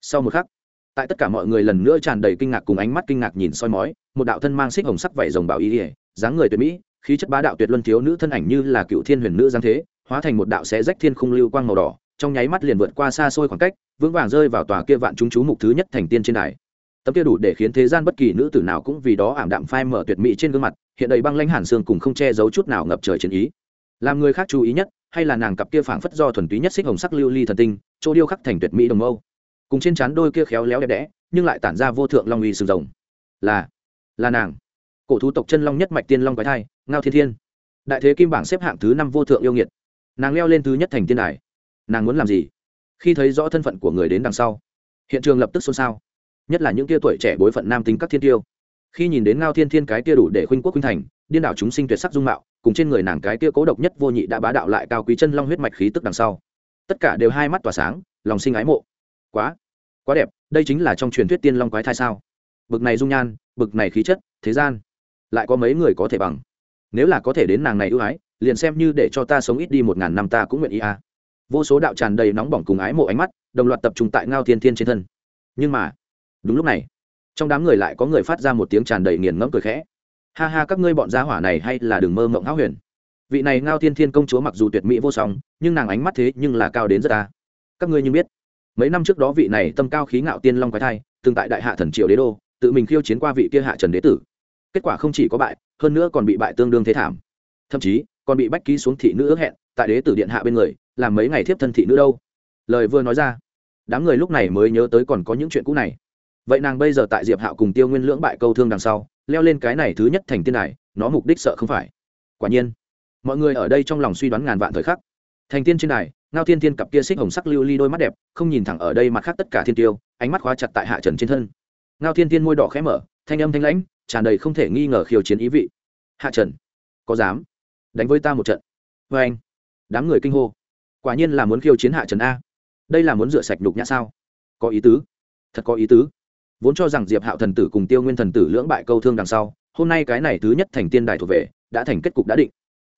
Sau một khắc, tại tất cả mọi người lần nữa tràn đầy kinh ngạc cùng ánh mắt kinh ngạc nhìn soi mói, một đạo thân mang xích hồng sắc vảy rồng bảo y ỉa dáng người tuyệt mỹ, khí chất bá đạo tuyệt luân thiếu nữ thân ảnh như là cựu thiên huyền nữ giáng thế, hóa thành một đạo xé rách thiên khung lưu quang màu đỏ, trong nháy mắt liền vượt qua xa xôi khoảng cách, vững vàng rơi vào tòa kia vạn chúng chú mục thứ nhất thành tiên trên đài tấm kia đủ để khiến thế gian bất kỳ nữ tử nào cũng vì đó ảm đạm phai mở tuyệt mỹ trên gương mặt, hiện đầy băng lãnh hàn xương cùng không che giấu chút nào ngập trời chiến ý. Làm người khác chú ý nhất, hay là nàng cặp kia phảng phất do thuần túy nhất xích hồng sắc lưu ly thần tinh, chỗ điêu khắc thành tuyệt mỹ đồng âu cùng trên trán đôi kia khéo léo đẹp đẽ, nhưng lại tản ra vô thượng long uy sừng rồng. Là là nàng. Cổ thú tộc chân long nhất mạch tiên long quái thai, ngao thiên thiên. Đại thế kim bảng xếp hạng thứ năm vô thượng yêu nghiệt. Nàng leo lên thứ nhất thành tiên đài. Nàng muốn làm gì? Khi thấy rõ thân phận của người đến đằng sau, hiện trường lập tức xôn xao nhất là những tia tuổi trẻ bối phận nam tính các thiên tiêu. Khi nhìn đến ngao thiên thiên cái tia đủ để khuynh quốc khuynh thành, điên đảo chúng sinh tuyệt sắc dung mạo, cùng trên người nàng cái kia cố độc nhất vô nhị đã bá đạo lại cao quý chân long huyết mạch khí tức đằng sau. Tất cả đều hai mắt tỏa sáng, lòng sinh ái mộ. Quá quá đẹp, đây chính là trong truyền thuyết tiên long quái thai sao? Bực này dung nhan, bực này khí chất, thế gian, lại có mấy người có thể bằng. Nếu là có thể đến nàng này ưu ái, liền xem như để cho ta sống ít đi một ngàn năm ta cũng nguyện ý à. vô số đạo tràn đầy nóng bỏng cùng ái mộ ánh mắt, đồng loạt tập trung tại ngao thiên thiên trên thân. Nhưng mà đúng lúc này, trong đám người lại có người phát ra một tiếng tràn đầy nghiền ngẫm cười khẽ. Ha ha, các ngươi bọn gia hỏa này hay là đừng mơ mộng háo huyền. Vị này ngao thiên thiên công chúa mặc dù tuyệt mỹ vô song, nhưng nàng ánh mắt thế nhưng là cao đến rất ta. Các ngươi như biết, mấy năm trước đó vị này tâm cao khí ngạo tiên long quái thai, từng tại đại hạ thần triều đế đô, tự mình khiêu chiến qua vị kia hạ trần đế tử. Kết quả không chỉ có bại, hơn nữa còn bị bại tương đương thế thảm. Thậm chí, còn bị bách ký xuống thị nữ ước hẹn, tại đế tử điện hạ bên người, làm mấy ngày thiếp thân thị nữ đâu. Lời vừa nói ra, đám người lúc này mới nhớ tới còn có những chuyện cũ này vậy nàng bây giờ tại diệp hạo cùng tiêu nguyên lưỡng bại câu thương đằng sau, leo lên cái này thứ nhất thành tiên này nó mục đích sợ không phải. Quả nhiên, mọi người ở đây trong lòng suy đoán ngàn vạn thời khắc. Thành tiên trên này ngao thiên thiên cặp kia xích hồng sắc lưu ly đôi mắt đẹp, không nhìn thẳng ở đây mặt khác tất cả thiên tiêu, ánh mắt khóa chặt tại hạ trần trên thân. Ngao thiên thiên môi đỏ khẽ mở, thanh âm thanh lãnh, tràn đầy không thể nghi ngờ khiêu chiến ý vị. Hạ trần, có dám đánh với ta một trận? Vê anh, đám người kinh hô. Quả nhiên là muốn khiêu chiến hạ trần a. Đây là muốn rửa sạch đục nhã sao? Có ý tứ, thật có ý tứ vốn cho rằng diệp hạo thần tử cùng tiêu nguyên thần tử lưỡng bại câu thương đằng sau hôm nay cái này thứ nhất thành tiên đài thuộc về đã thành kết cục đã định.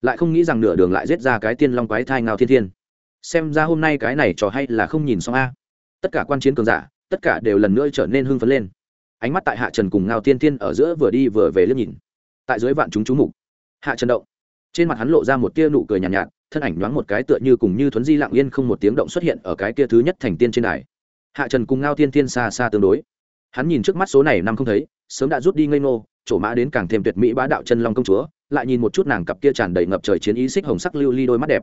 Lại không nghĩ rằng nửa đường lại giết ra cái tiên long quái thai ngao thiên thiên. Xem ra hôm nay cái này trò hay là không nhìn xong a. Tất cả quan chiến cường giả tất cả đều lần nữa trở nên hưng phấn lên. Ánh mắt tại hạ trần cùng ngao thiên thiên ở giữa vừa đi vừa về liếc nhìn. Tại dưới vạn chúng chú mục hạ trần động. Trên mặt hắn lộ ra một tia nụ cười nhàn nhạt, nhạt thân ảnh nhoáng một cái tựa như cùng như thuấn di lặng yên không một tiếng động xuất hiện ở cái kia thứ nhất thành tiên trên đài. Hạ trần cùng ngao thiên thiên xa xa tương đối hắn nhìn trước mắt số này năm không thấy, sớm đã rút đi ngây ngô trổ mã đến càng thêm tuyệt mỹ bá đạo chân long công chúa, lại nhìn một chút nàng cặp kia tràn đầy ngập trời chiến ý xích hồng sắc lưu ly đôi mắt đẹp.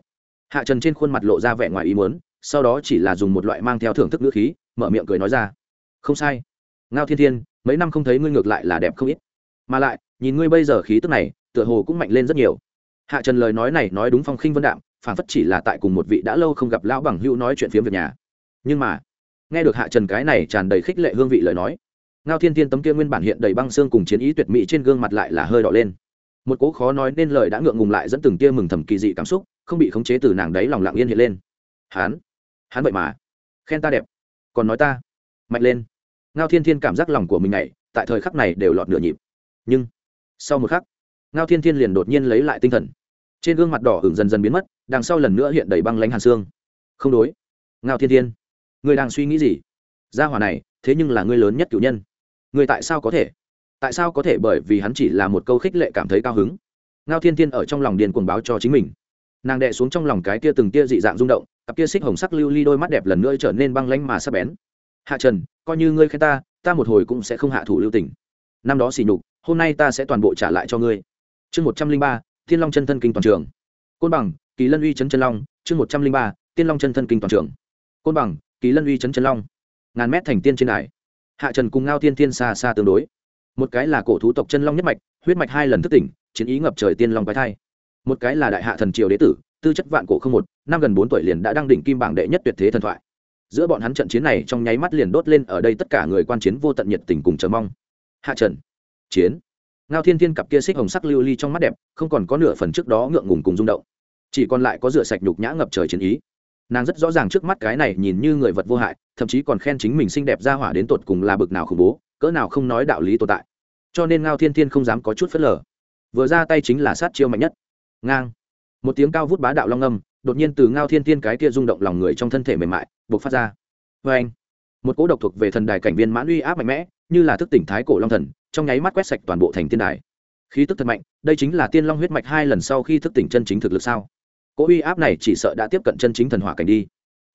Hạ trần trên khuôn mặt lộ ra vẻ ngoài ý muốn, sau đó chỉ là dùng một loại mang theo thưởng thức ngữ khí, mở miệng cười nói ra. Không sai. Ngao thiên thiên, mấy năm không thấy ngươi ngược lại là đẹp không ít. Mà lại, nhìn ngươi bây giờ khí tức này, tựa hồ cũng mạnh lên rất nhiều. Hạ trần lời nói này nói đúng phong khinh vân đạm phản phất chỉ là tại cùng một vị đã lâu không gặp lão bằng hữu nói chuyện phiếm việc nhà. Nhưng mà nghe được hạ trần cái này tràn đầy khích lệ hương vị lời nói, ngao thiên thiên tấm kia nguyên bản hiện đầy băng xương cùng chiến ý tuyệt mỹ trên gương mặt lại là hơi đỏ lên. Một cố khó nói nên lời đã ngượng ngùng lại dẫn từng tia mừng thầm kỳ dị cảm xúc, không bị khống chế từ nàng đấy lòng lặng yên hiện lên. Hán hán vậy mà. Khen ta đẹp. Còn nói ta. Mạnh lên. Ngao thiên thiên cảm giác lòng của mình này tại thời khắc này đều lọt nửa nhịp. Nhưng, sau một khắc, ngao thiên thiên liền đột nhiên lấy lại tinh thần. Trên gương mặt đỏ hưởng dần dần biến mất, đằng sau lần nữa hiện đầy băng lánh hàn xương. Không đối. Ngao thiên thiên. Ngươi đang suy nghĩ gì? Gia hỏa này, thế nhưng là ngươi lớn nhất cựu nhân. Người tại sao có thể? Tại sao có thể bởi vì hắn chỉ là một câu khích lệ cảm thấy cao hứng? Ngao thiên thiên ở trong lòng điền cuồng báo cho chính mình. Nàng đệ xuống trong lòng cái kia từng tia dị dạng rung động, cặp kia xích hồng sắc lưu ly đôi mắt đẹp lần nữa trở nên băng lanh mà sắp bén. Hạ trần, coi như ngươi khen ta ta một hồi cũng sẽ không hạ thủ lưu tình. Năm đó xỉ nhục, hôm nay ta sẽ toàn bộ trả lại cho ngươi. Chương một trăm linh ba, thiên long chân thân kinh toàn trường. Côn bằng, kỳ lân uy chấn chân long, chương một trăm linh ba tiên long chân thân kinh toàn trường. Côn bằng kỳ lân uy chấn chân long, ngàn mét thành tiên trên đài, hạ trần cùng ngao tiên tiên xa xa tương đối. Một cái là cổ thú tộc chân long nhất mạch, huyết mạch hai lần thức tỉnh, chiến ý ngập trời tiên long quái thai. Một cái là đại hạ thần triều đế tử, tư chất vạn cổ không một, năm gần bốn tuổi liền đã đăng đỉnh kim bảng đệ nhất tuyệt thế thần thoại. Giữa bọn hắn trận chiến này trong nháy mắt liền đốt lên ở đây tất cả người quan chiến vô tận nhiệt tình cùng chờ mong. Hạ trần, chiến. Ngao thiên thiên cặp kia xích hồng sắc lưu ly trong mắt đẹp, không còn có nửa phần trước đó ngượng ngùng cùng rung động. Chỉ còn lại có rửa sạch nhục nhã ngập trời chiến ý nàng rất rõ ràng trước mắt cái này nhìn như người vật vô hại, thậm chí còn khen chính mình xinh đẹp ra hỏa đến tột cùng là bực nào khủng bố, cỡ nào không nói đạo lý tồn tại. Cho nên ngao thiên thiên không dám có chút phớt lờ. Vừa ra tay chính là sát chiêu mạnh nhất. Ngang. Một tiếng cao vút bá đạo long âm, đột nhiên từ ngao thiên thiên cái kia rung động lòng người trong thân thể mềm mại buộc phát ra. Vê anh một cỗ độc thuộc về thần đài cảnh viên mãn uy áp mạnh mẽ, như là thức tỉnh thái cổ long thần, trong nháy mắt quét sạch toàn bộ thành tiên đài. Khí tức thật mạnh, đây chính là tiên long huyết mạch hai lần sau khi thức tỉnh chân chính thực lực sao? Cỗ uy áp này chỉ sợ đã tiếp cận chân chính thần hỏa cảnh đi.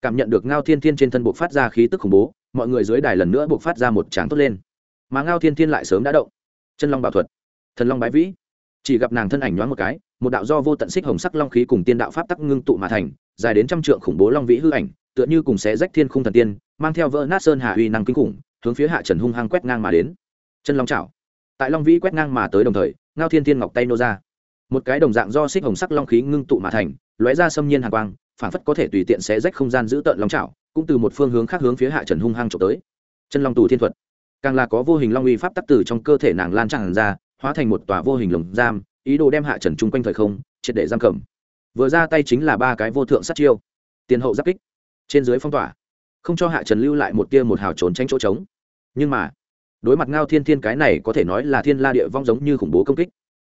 Cảm nhận được ngao thiên thiên trên thân buộc phát ra khí tức khủng bố, mọi người dưới đài lần nữa buộc phát ra một tráng tốt lên. Mà ngao thiên thiên lại sớm đã động. Chân long bảo thuật, thần long bái vĩ. Chỉ gặp nàng thân ảnh nhoáng một cái, một đạo do vô tận xích hồng sắc long khí cùng tiên đạo pháp tắc ngưng tụ mà thành, dài đến trăm trượng khủng bố long vĩ hư ảnh, tựa như cùng xé rách thiên khung thần tiên, mang theo vỡ nát sơn hạ uy năng kinh khủng, hướng phía hạ trần hung hăng quét ngang mà đến. Chân long chảo. Tại long vĩ quét ngang mà tới đồng thời, ngao thiên thiên ngọc tay nô ra. Một cái đồng dạng do xích hồng sắc long khí ngưng tụ mà thành lóe ra xâm nhiên hàng quang phản phất có thể tùy tiện xé rách không gian giữ tợn long chảo, cũng từ một phương hướng khác hướng phía hạ trần hung hăng trộm tới. Chân long tù thiên thuật. Càng là có vô hình long uy pháp tắc tử trong cơ thể nàng lan tràn ra, hóa thành một tòa vô hình lồng giam, ý đồ đem hạ trần chung quanh thời không, triệt để giam cầm. Vừa ra tay chính là ba cái vô thượng sát chiêu. Tiền hậu giáp kích. Trên dưới phong tỏa. Không cho hạ trần lưu lại một tia một hào trốn tránh chỗ trống. Nhưng mà, đối mặt ngao thiên thiên cái này có thể nói là thiên la địa vong giống như khủng bố công kích.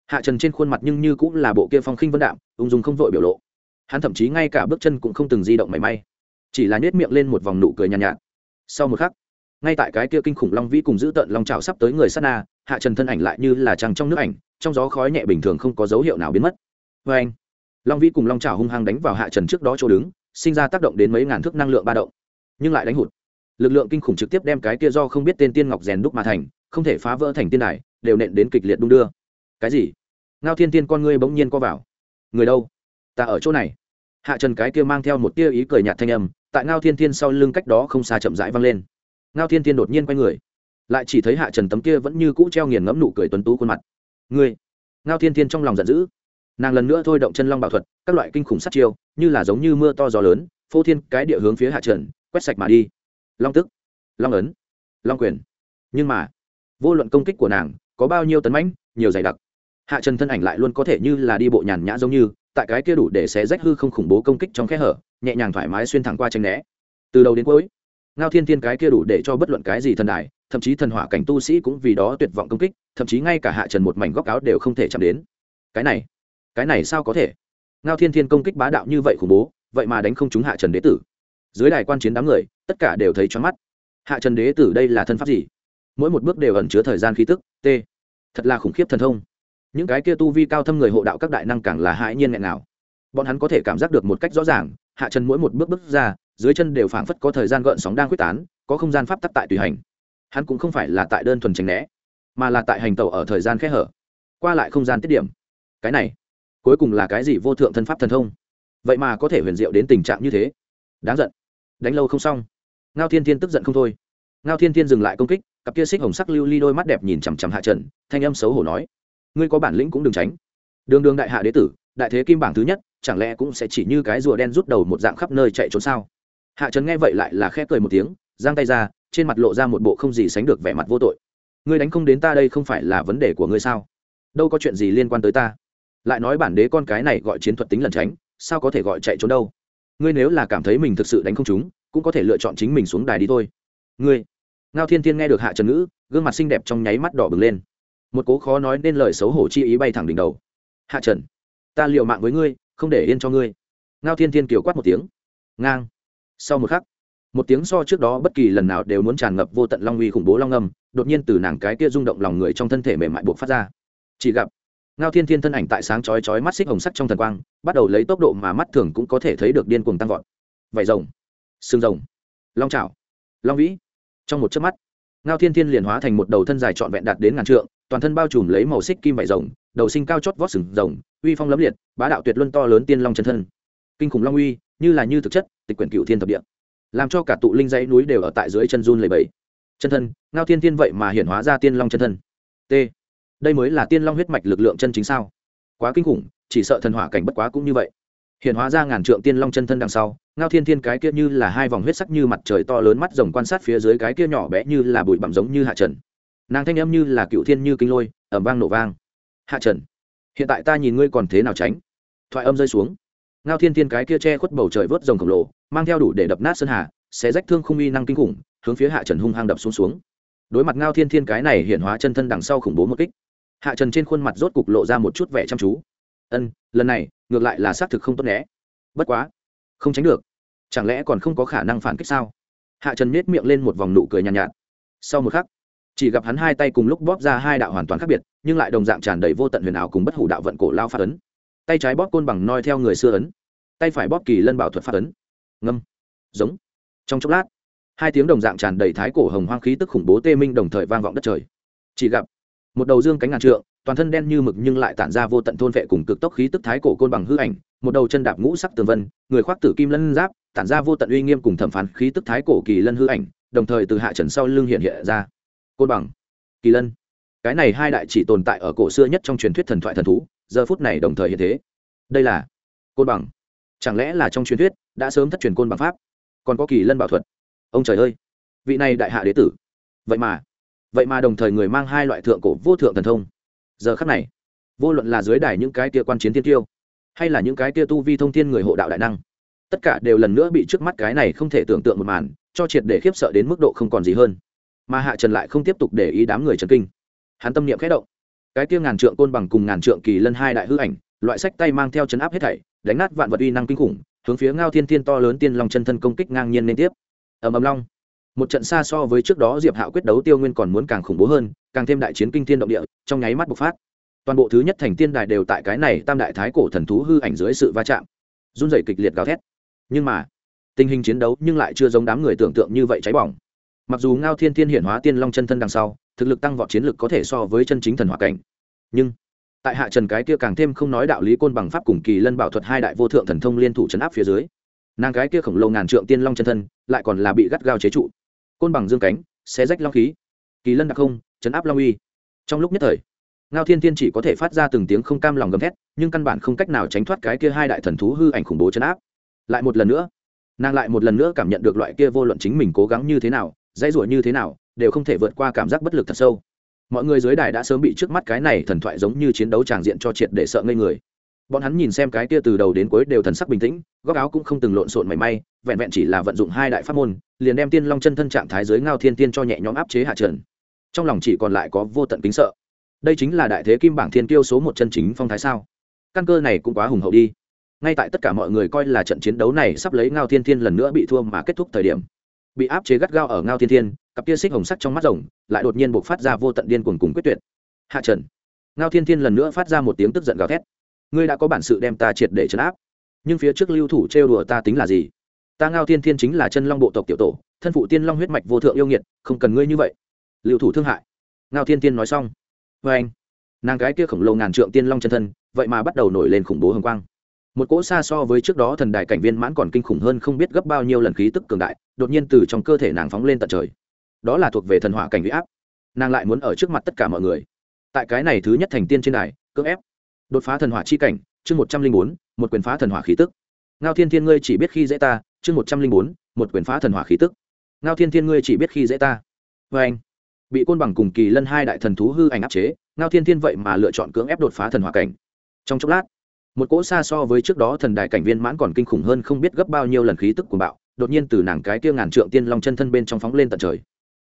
Hạ trần trên khuôn mặt nhưng như cũng là bộ kia phong khinh vân đạm, ung dung không vội biểu lộ hắn thậm chí ngay cả bước chân cũng không từng di động mảy may chỉ là nhếch miệng lên một vòng nụ cười nhàn nhạt, nhạt. Sau một khắc ngay tại cái kia kinh khủng long vĩ cùng giữ tận long trào sắp tới người sát na hạ trần thân ảnh lại như là trăng trong nước ảnh trong gió khói nhẹ bình thường không có dấu hiệu nào biến mất. Vê anh long vĩ cùng long trào hung hăng đánh vào hạ trần trước đó chỗ đứng sinh ra tác động đến mấy ngàn thước năng lượng ba động nhưng lại đánh hụt. Lực lượng kinh khủng trực tiếp đem cái kia do không biết tên tiên ngọc rèn đúc mà thành không thể phá vỡ thành tiên đài đều nện đến kịch liệt đung đưa. Cái gì? Ngao thiên tiên con ngươi bỗng nhiên co vào. Người đâu? Ta ở chỗ này hạ trần cái kia mang theo một tia ý cười nhạt thanh âm, tại ngao thiên thiên sau lưng cách đó không xa chậm rãi vang lên. Ngao thiên thiên đột nhiên quay người, lại chỉ thấy hạ trần tấm kia vẫn như cũ treo nghiền ngẫm nụ cười tuấn tú khuôn mặt. Ngươi? Ngao thiên thiên trong lòng giận dữ. Nàng lần nữa thôi động chân long bảo thuật, các loại kinh khủng sát chiêu, như là giống như mưa to gió lớn, phô thiên cái địa hướng phía hạ trần, quét sạch mà đi. Long tức, long ấn, long quyền. Nhưng mà, vô luận công kích của nàng có bao nhiêu tấn mãnh, nhiều dày đặc, hạ trần thân ảnh lại luôn có thể như là đi bộ nhàn nhã giống như tại cái kia đủ để xé rách hư không khủng bố công kích trong khe hở, nhẹ nhàng thoải mái xuyên thẳng qua tranh né. Từ đầu đến cuối, ngao thiên thiên cái kia đủ để cho bất luận cái gì thần đài, thậm chí thần hỏa cảnh tu sĩ cũng vì đó tuyệt vọng công kích, thậm chí ngay cả hạ trần một mảnh góc áo đều không thể chạm đến. Cái này cái này sao có thể? Ngao thiên thiên công kích bá đạo như vậy khủng bố, vậy mà đánh không chúng hạ trần đế tử. Dưới đài quan chiến đám người, tất cả đều thấy choáng mắt. Hạ trần đế tử đây là thân pháp gì? Mỗi một bước đều ẩn chứa thời gian khí tức, t. Thật là khủng khiếp thần thông những cái kia tu vi cao thâm người hộ đạo các đại năng càng là hãi nhiên nghẹn nào bọn hắn có thể cảm giác được một cách rõ ràng, hạ chân mỗi một bước bước ra, dưới chân đều phảng phất có thời gian gợn sóng đang quyết tán, có không gian pháp tắc tại tùy hành. Hắn cũng không phải là tại đơn thuần tránh né, mà là tại hành tàu ở thời gian khẽ hở, qua lại không gian tiết điểm. Cái này, cuối cùng là cái gì vô thượng thân pháp thần thông? Vậy mà có thể huyền diệu đến tình trạng như thế. Đáng giận. Đánh lâu không xong. Ngao thiên thiên tức giận không thôi. Ngao thiên thiên dừng lại công kích, cặp kia xích hồng sắc lưu ly đôi mắt đẹp nhìn chằm chằm hạ trần, thanh âm xấu hổ nói ngươi có bản lĩnh cũng đừng tránh. Đường đường đại hạ đế tử, đại thế kim bảng thứ nhất, chẳng lẽ cũng sẽ chỉ như cái rùa đen rút đầu một dạng khắp nơi chạy trốn sao? Hạ trần nghe vậy lại là khẽ cười một tiếng, giang tay ra, trên mặt lộ ra một bộ không gì sánh được vẻ mặt vô tội. Ngươi đánh không đến ta đây không phải là vấn đề của ngươi sao? Đâu có chuyện gì liên quan tới ta. Lại nói bản đế con cái này gọi chiến thuật tính lẩn tránh, sao có thể gọi chạy trốn đâu? Ngươi nếu là cảm thấy mình thực sự đánh không chúng cũng có thể lựa chọn chính mình xuống đài đi thôi. Ngươi. Ngao thiên thiên nghe được hạ trần ngữ, gương mặt xinh đẹp trong nháy mắt đỏ bừng lên một cố khó nói nên lời xấu hổ chi ý bay thẳng đỉnh đầu. Hạ trần, ta liệu mạng với ngươi, không để yên cho ngươi. Ngao thiên thiên kiều quát một tiếng. Ngang. Sau một khắc, một tiếng so trước đó bất kỳ lần nào đều muốn tràn ngập vô tận long uy khủng bố long âm, đột nhiên từ nàng cái kia rung động lòng người trong thân thể mềm mại buộc phát ra. Chỉ gặp, ngao thiên thiên thân ảnh tại sáng chói chói mắt xích hồng sắc trong thần quang, bắt đầu lấy tốc độ mà mắt thường cũng có thể thấy được điên cuồng tăng vọt. Vảy rồng xương rồng, long trào long vĩ. Trong một chớp mắt, ngao thiên thiên liền hóa thành một đầu thân dài trọn vẹn đạt đến ngàn trượng toàn thân bao trùm lấy màu xích kim vải rồng, đầu sinh cao chót vót sừng rồng, uy phong lấm liệt, bá đạo tuyệt luân to lớn tiên long chân thân. Kinh khủng long uy, như là như thực chất, tịch quyển cựu thiên thập địa. Làm cho cả tụ linh dãy núi đều ở tại dưới chân run lầy bẫy chân thân, ngao thiên thiên vậy mà hiện hóa ra tiên long chân thân. T. Đây mới là tiên long huyết mạch lực lượng chân chính sao? Quá kinh khủng, chỉ sợ thần hỏa cảnh bất quá cũng như vậy. Hiện hóa ra ngàn trượng tiên long chân thân đằng sau, ngao thiên thiên cái kia như là hai vòng huyết sắc như mặt trời to lớn mắt rồng quan sát phía dưới cái kia nhỏ bé như là bụi bặm giống như hạ trần nàng thanh âm như là cựu thiên như kinh lôi ẩm vang nổ vang. Hạ trần hiện tại ta nhìn ngươi còn thế nào tránh? Thoại âm rơi xuống. Ngao thiên thiên cái kia che khuất bầu trời vớt rồng khổng lồ mang theo đủ để đập nát sơn hà sẽ rách thương không y năng kinh khủng hướng phía hạ trần hung hăng đập xuống xuống. Đối mặt ngao thiên thiên cái này hiện hóa chân thân đằng sau khủng bố một kích hạ trần trên khuôn mặt rốt cục lộ ra một chút vẻ chăm chú. Ân lần này ngược lại là xác thực không tốt né. Bất quá không tránh được. Chẳng lẽ còn không có khả năng phản kích sao? Hạ trần miết miệng lên một vòng nụ cười nhàn nhạt, nhạt. Sau một khắc chỉ gặp hắn hai tay cùng lúc bóp ra hai đạo hoàn toàn khác biệt, nhưng lại đồng dạng tràn đầy vô tận huyền ảo cùng bất hủ đạo vận cổ lao phát ấn. Tay trái bóp côn bằng noi theo người xưa ấn, tay phải bóp kỳ lân bảo thuật phát ấn. Ngâm. Giống. Trong chốc lát, hai tiếng đồng dạng tràn đầy thái cổ hồng hoang khí tức khủng bố tê minh đồng thời vang vọng đất trời. Chỉ gặp, một đầu dương cánh ngàn trượng, toàn thân đen như mực nhưng lại tản ra vô tận thôn vệ cùng cực tốc khí tức thái cổ côn bằng hư ảnh, một đầu chân đạp ngũ sắc tường vân, người khoác tử kim lân giáp, tản ra vô tận uy nghiêm cùng thẩm phán khí tức thái cổ kỳ lân hư ảnh, đồng thời từ hạ trần sau lưng hiện hiện ra côn bằng. Kỳ lân. Cái này hai đại chỉ tồn tại ở cổ xưa nhất trong truyền thuyết thần thoại thần thú, giờ phút này đồng thời hiện thế. Đây là côn bằng. Chẳng lẽ là trong truyền thuyết đã sớm thất truyền côn bằng pháp? Còn có kỳ lân bảo thuật. Ông trời ơi. Vị này đại hạ đế tử. Vậy mà vậy mà đồng thời người mang hai loại thượng cổ vô thượng thần thông. Giờ khắc này, vô luận là dưới đài những cái tia quan chiến tiên tiêu, hay là những cái tia tu vi thông thiên người hộ đạo đại năng, tất cả đều lần nữa bị trước mắt cái này không thể tưởng tượng một màn, cho triệt để khiếp sợ đến mức độ không còn gì hơn mà hạ trần lại không tiếp tục để ý đám người trần kinh. Hắn tâm niệm khẽ động. Cái kia ngàn trượng côn bằng cùng ngàn trượng kỳ lân hai đại hư ảnh, loại sách tay mang theo chấn áp hết thảy, đánh nát vạn vật uy năng kinh khủng, hướng phía ngao thiên thiên to lớn tiên long chân thân công kích ngang nhiên liên tiếp. Ầm ầm long. Một trận xa so với trước đó diệp hạo quyết đấu tiêu nguyên còn muốn càng khủng bố hơn, càng thêm đại chiến kinh thiên động địa, trong nháy mắt bộc phát. Toàn bộ thứ nhất thành tiên đài đều tại cái này tam đại thái cổ thần thú hư ảnh dưới sự va chạm, run rẩy kịch liệt gào thét. Nhưng mà, tình hình chiến đấu nhưng lại chưa giống đám người tưởng tượng như vậy cháy bỏng mặc dù ngao thiên thiên hiển hóa tiên long chân thân đằng sau, thực lực tăng vọt chiến lực có thể so với chân chính thần hỏa cảnh. Nhưng, tại hạ trần cái kia càng thêm không nói đạo lý côn bằng pháp cùng kỳ lân bảo thuật hai đại vô thượng thần thông liên thủ chấn áp phía dưới, nàng cái kia khổng lồ ngàn trượng tiên long chân thân lại còn là bị gắt gao chế trụ. Côn bằng dương cánh, xé rách long khí. Kỳ lân đặc không chấn áp long uy. Trong lúc nhất thời, ngao thiên thiên chỉ có thể phát ra từng tiếng không cam lòng gầm thét, nhưng căn bản không cách nào tránh thoát cái kia hai đại thần thú hư ảnh khủng bố chấn áp. Lại một lần nữa, nàng lại một lần nữa cảm nhận được loại kia vô luận chính mình cố gắng như thế nào dãy rủa như thế nào, đều không thể vượt qua cảm giác bất lực thật sâu. Mọi người dưới đài đã sớm bị trước mắt cái này thần thoại giống như chiến đấu tràng diện cho triệt để sợ ngây người. Bọn hắn nhìn xem cái kia từ đầu đến cuối đều thần sắc bình tĩnh, góc áo cũng không từng lộn xộn mảy may, vẹn vẹn chỉ là vận dụng hai đại pháp môn, liền đem tiên long chân thân trạng thái dưới ngao thiên tiên cho nhẹ nhõm áp chế hạ trần. Trong lòng chỉ còn lại có vô tận kính sợ. Đây chính là đại thế kim bảng thiên tiêu số một chân chính phong thái sao? Căn cơ này cũng quá hùng hậu đi. Ngay tại tất cả mọi người coi là trận chiến đấu này sắp lấy ngao thiên tiên lần nữa bị thua mà kết thúc thời điểm bị áp chế gắt gao ở ngao thiên thiên, cặp kia xích hồng sắc trong mắt rồng lại đột nhiên buộc phát ra vô tận điên cuồng cùng quyết tuyệt. Hạ trần. Ngao thiên thiên lần nữa phát ra một tiếng tức giận gào thét. Ngươi đã có bản sự đem ta triệt để chấn áp. Nhưng phía trước lưu thủ trêu đùa ta tính là gì? Ta ngao thiên thiên chính là chân long bộ tộc tiểu tổ, thân phụ tiên long huyết mạch vô thượng yêu nghiệt, không cần ngươi như vậy. Lưu thủ thương hại. Ngao thiên thiên nói xong. Vê anh nàng gái kia khổng lồ ngàn trượng tiên long chân thân, vậy mà bắt đầu nổi lên khủng bố hồng quang một cỗ xa so với trước đó thần đại cảnh viên mãn còn kinh khủng hơn không biết gấp bao nhiêu lần khí tức cường đại, đột nhiên từ trong cơ thể nàng phóng lên tận trời. Đó là thuộc về thần hỏa cảnh huy áp. Nàng lại muốn ở trước mặt tất cả mọi người. Tại cái này thứ nhất thành tiên trên đài, cưỡng ép đột phá thần hỏa chi cảnh, chương một trăm linh bốn, một quyền phá thần hỏa khí tức. Ngao thiên thiên ngươi chỉ biết khi dễ ta, chương một trăm linh bốn, một quyền phá thần hỏa khí tức. Ngao thiên thiên ngươi chỉ biết khi dễ ta. Vê anh, bị côn bằng cùng kỳ lân hai đại thần thú hư ảnh áp chế, ngao thiên thiên vậy mà lựa chọn cưỡng ép đột phá thần hỏa cảnh. Trong chốc lát một cỗ xa so với trước đó thần đại cảnh viên mãn còn kinh khủng hơn không biết gấp bao nhiêu lần khí tức của bạo, đột nhiên từ nàng cái kia ngàn trượng tiên long chân thân bên trong phóng lên tận trời.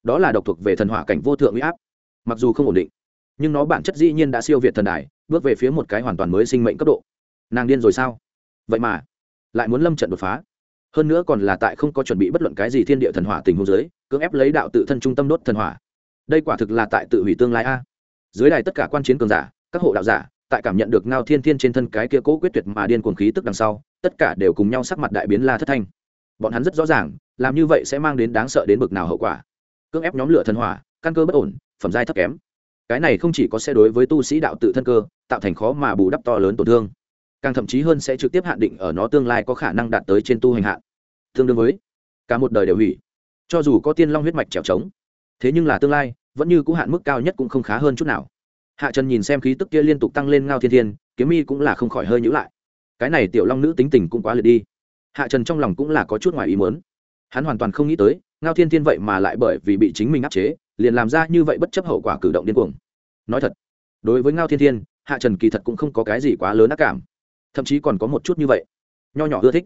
Đó là độc thuộc về thần hỏa cảnh vô thượng uy áp. Mặc dù không ổn định, nhưng nó bản chất dĩ nhiên đã siêu việt thần đài, bước về phía một cái hoàn toàn mới sinh mệnh cấp độ. Nàng điên rồi sao? Vậy mà, lại muốn lâm trận đột phá. Hơn nữa còn là tại không có chuẩn bị bất luận cái gì thiên địa thần hỏa tình huống giới cưỡng ép lấy đạo tự thân trung tâm đốt thần hỏa. Đây quả thực là tại tự hủy tương lai a. Dưới đài tất cả quan chiến cường giả, các hộ đạo giả tại cảm nhận được ngao thiên thiên trên thân cái kia cố quyết tuyệt mà điên cuồng khí tức đằng sau, tất cả đều cùng nhau sắc mặt đại biến la thất thanh. Bọn hắn rất rõ ràng, làm như vậy sẽ mang đến đáng sợ đến bực nào hậu quả. Cưỡng ép nhóm lửa thần hỏa, căn cơ bất ổn, phẩm giai thấp kém. Cái này không chỉ có sẽ đối với tu sĩ đạo tự thân cơ, tạo thành khó mà bù đắp to lớn tổn thương, càng thậm chí hơn sẽ trực tiếp hạn định ở nó tương lai có khả năng đạt tới trên tu hành hạn. Tương đương với, cả một đời đều hủy. Cho dù có tiên long huyết mạch trèo trống, thế nhưng là tương lai, vẫn như cũ hạn mức cao nhất cũng không khá hơn chút nào hạ trần nhìn xem khí tức kia liên tục tăng lên ngao thiên thiên, kiếm mi cũng là không khỏi hơi nhữ lại. Cái này tiểu long nữ tính tình cũng quá liệt đi. Hạ trần trong lòng cũng là có chút ngoài ý muốn. Hắn hoàn toàn không nghĩ tới, ngao thiên thiên vậy mà lại bởi vì bị chính mình áp chế, liền làm ra như vậy bất chấp hậu quả cử động điên cuồng. Nói thật, đối với ngao thiên thiên, hạ trần kỳ thật cũng không có cái gì quá lớn ác cảm. Thậm chí còn có một chút như vậy. Nho nhỏ ưa thích.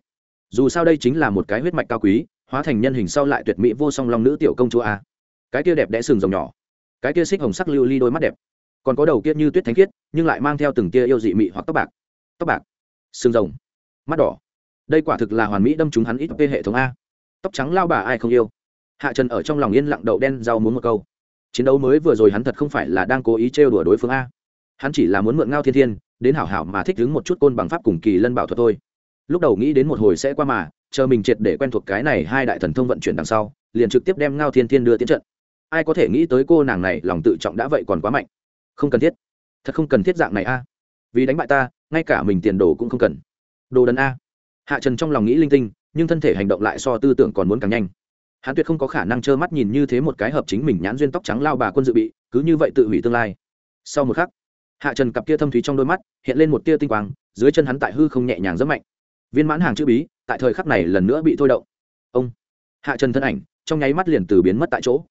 Dù sao đây chính là một cái huyết mạch cao quý, hóa thành nhân hình sau lại tuyệt mỹ vô song long nữ tiểu công chúa a. Cái kia đẹp đẽ sừng rồng nhỏ. Cái kia xích hồng sắc lưu ly đôi mắt đẹp còn có đầu kia như tuyết thánh khiết, nhưng lại mang theo từng tia yêu dị mị hoặc tóc bạc. Tóc bạc. Xương rồng. Mắt đỏ. Đây quả thực là hoàn mỹ đâm chúng hắn ít về hệ thống a. Tóc trắng lao bà ai không yêu. Hạ trần ở trong lòng yên lặng đậu đen rau muốn một câu. Chiến đấu mới vừa rồi hắn thật không phải là đang cố ý trêu đùa đối phương a. Hắn chỉ là muốn mượn ngao thiên thiên, đến hảo hảo mà thích đứng một chút côn bằng pháp cùng kỳ lân bảo thuật thôi. Lúc đầu nghĩ đến một hồi sẽ qua mà, chờ mình triệt để quen thuộc cái này hai đại thần thông vận chuyển đằng sau, liền trực tiếp đem ngao thiên thiên đưa tiến trận. Ai có thể nghĩ tới cô nàng này lòng tự trọng đã vậy còn quá mạnh không cần thiết. Thật không cần thiết dạng này a. Vì đánh bại ta, ngay cả mình tiền đồ cũng không cần. Đồ đần a. Hạ trần trong lòng nghĩ linh tinh, nhưng thân thể hành động lại so tư tưởng còn muốn càng nhanh. Hắn tuyệt không có khả năng trơ mắt nhìn như thế một cái hợp chính mình nhãn duyên tóc trắng lao bà quân dự bị, cứ như vậy tự hủy tương lai. Sau một khắc, hạ trần cặp kia thâm thúy trong đôi mắt hiện lên một tia tinh quang, dưới chân hắn tại hư không nhẹ nhàng rất mạnh. Viên mãn hàng chữ bí, tại thời khắc này lần nữa bị thôi động. Ông, hạ trần thân ảnh, trong nháy mắt liền từ biến mất tại chỗ.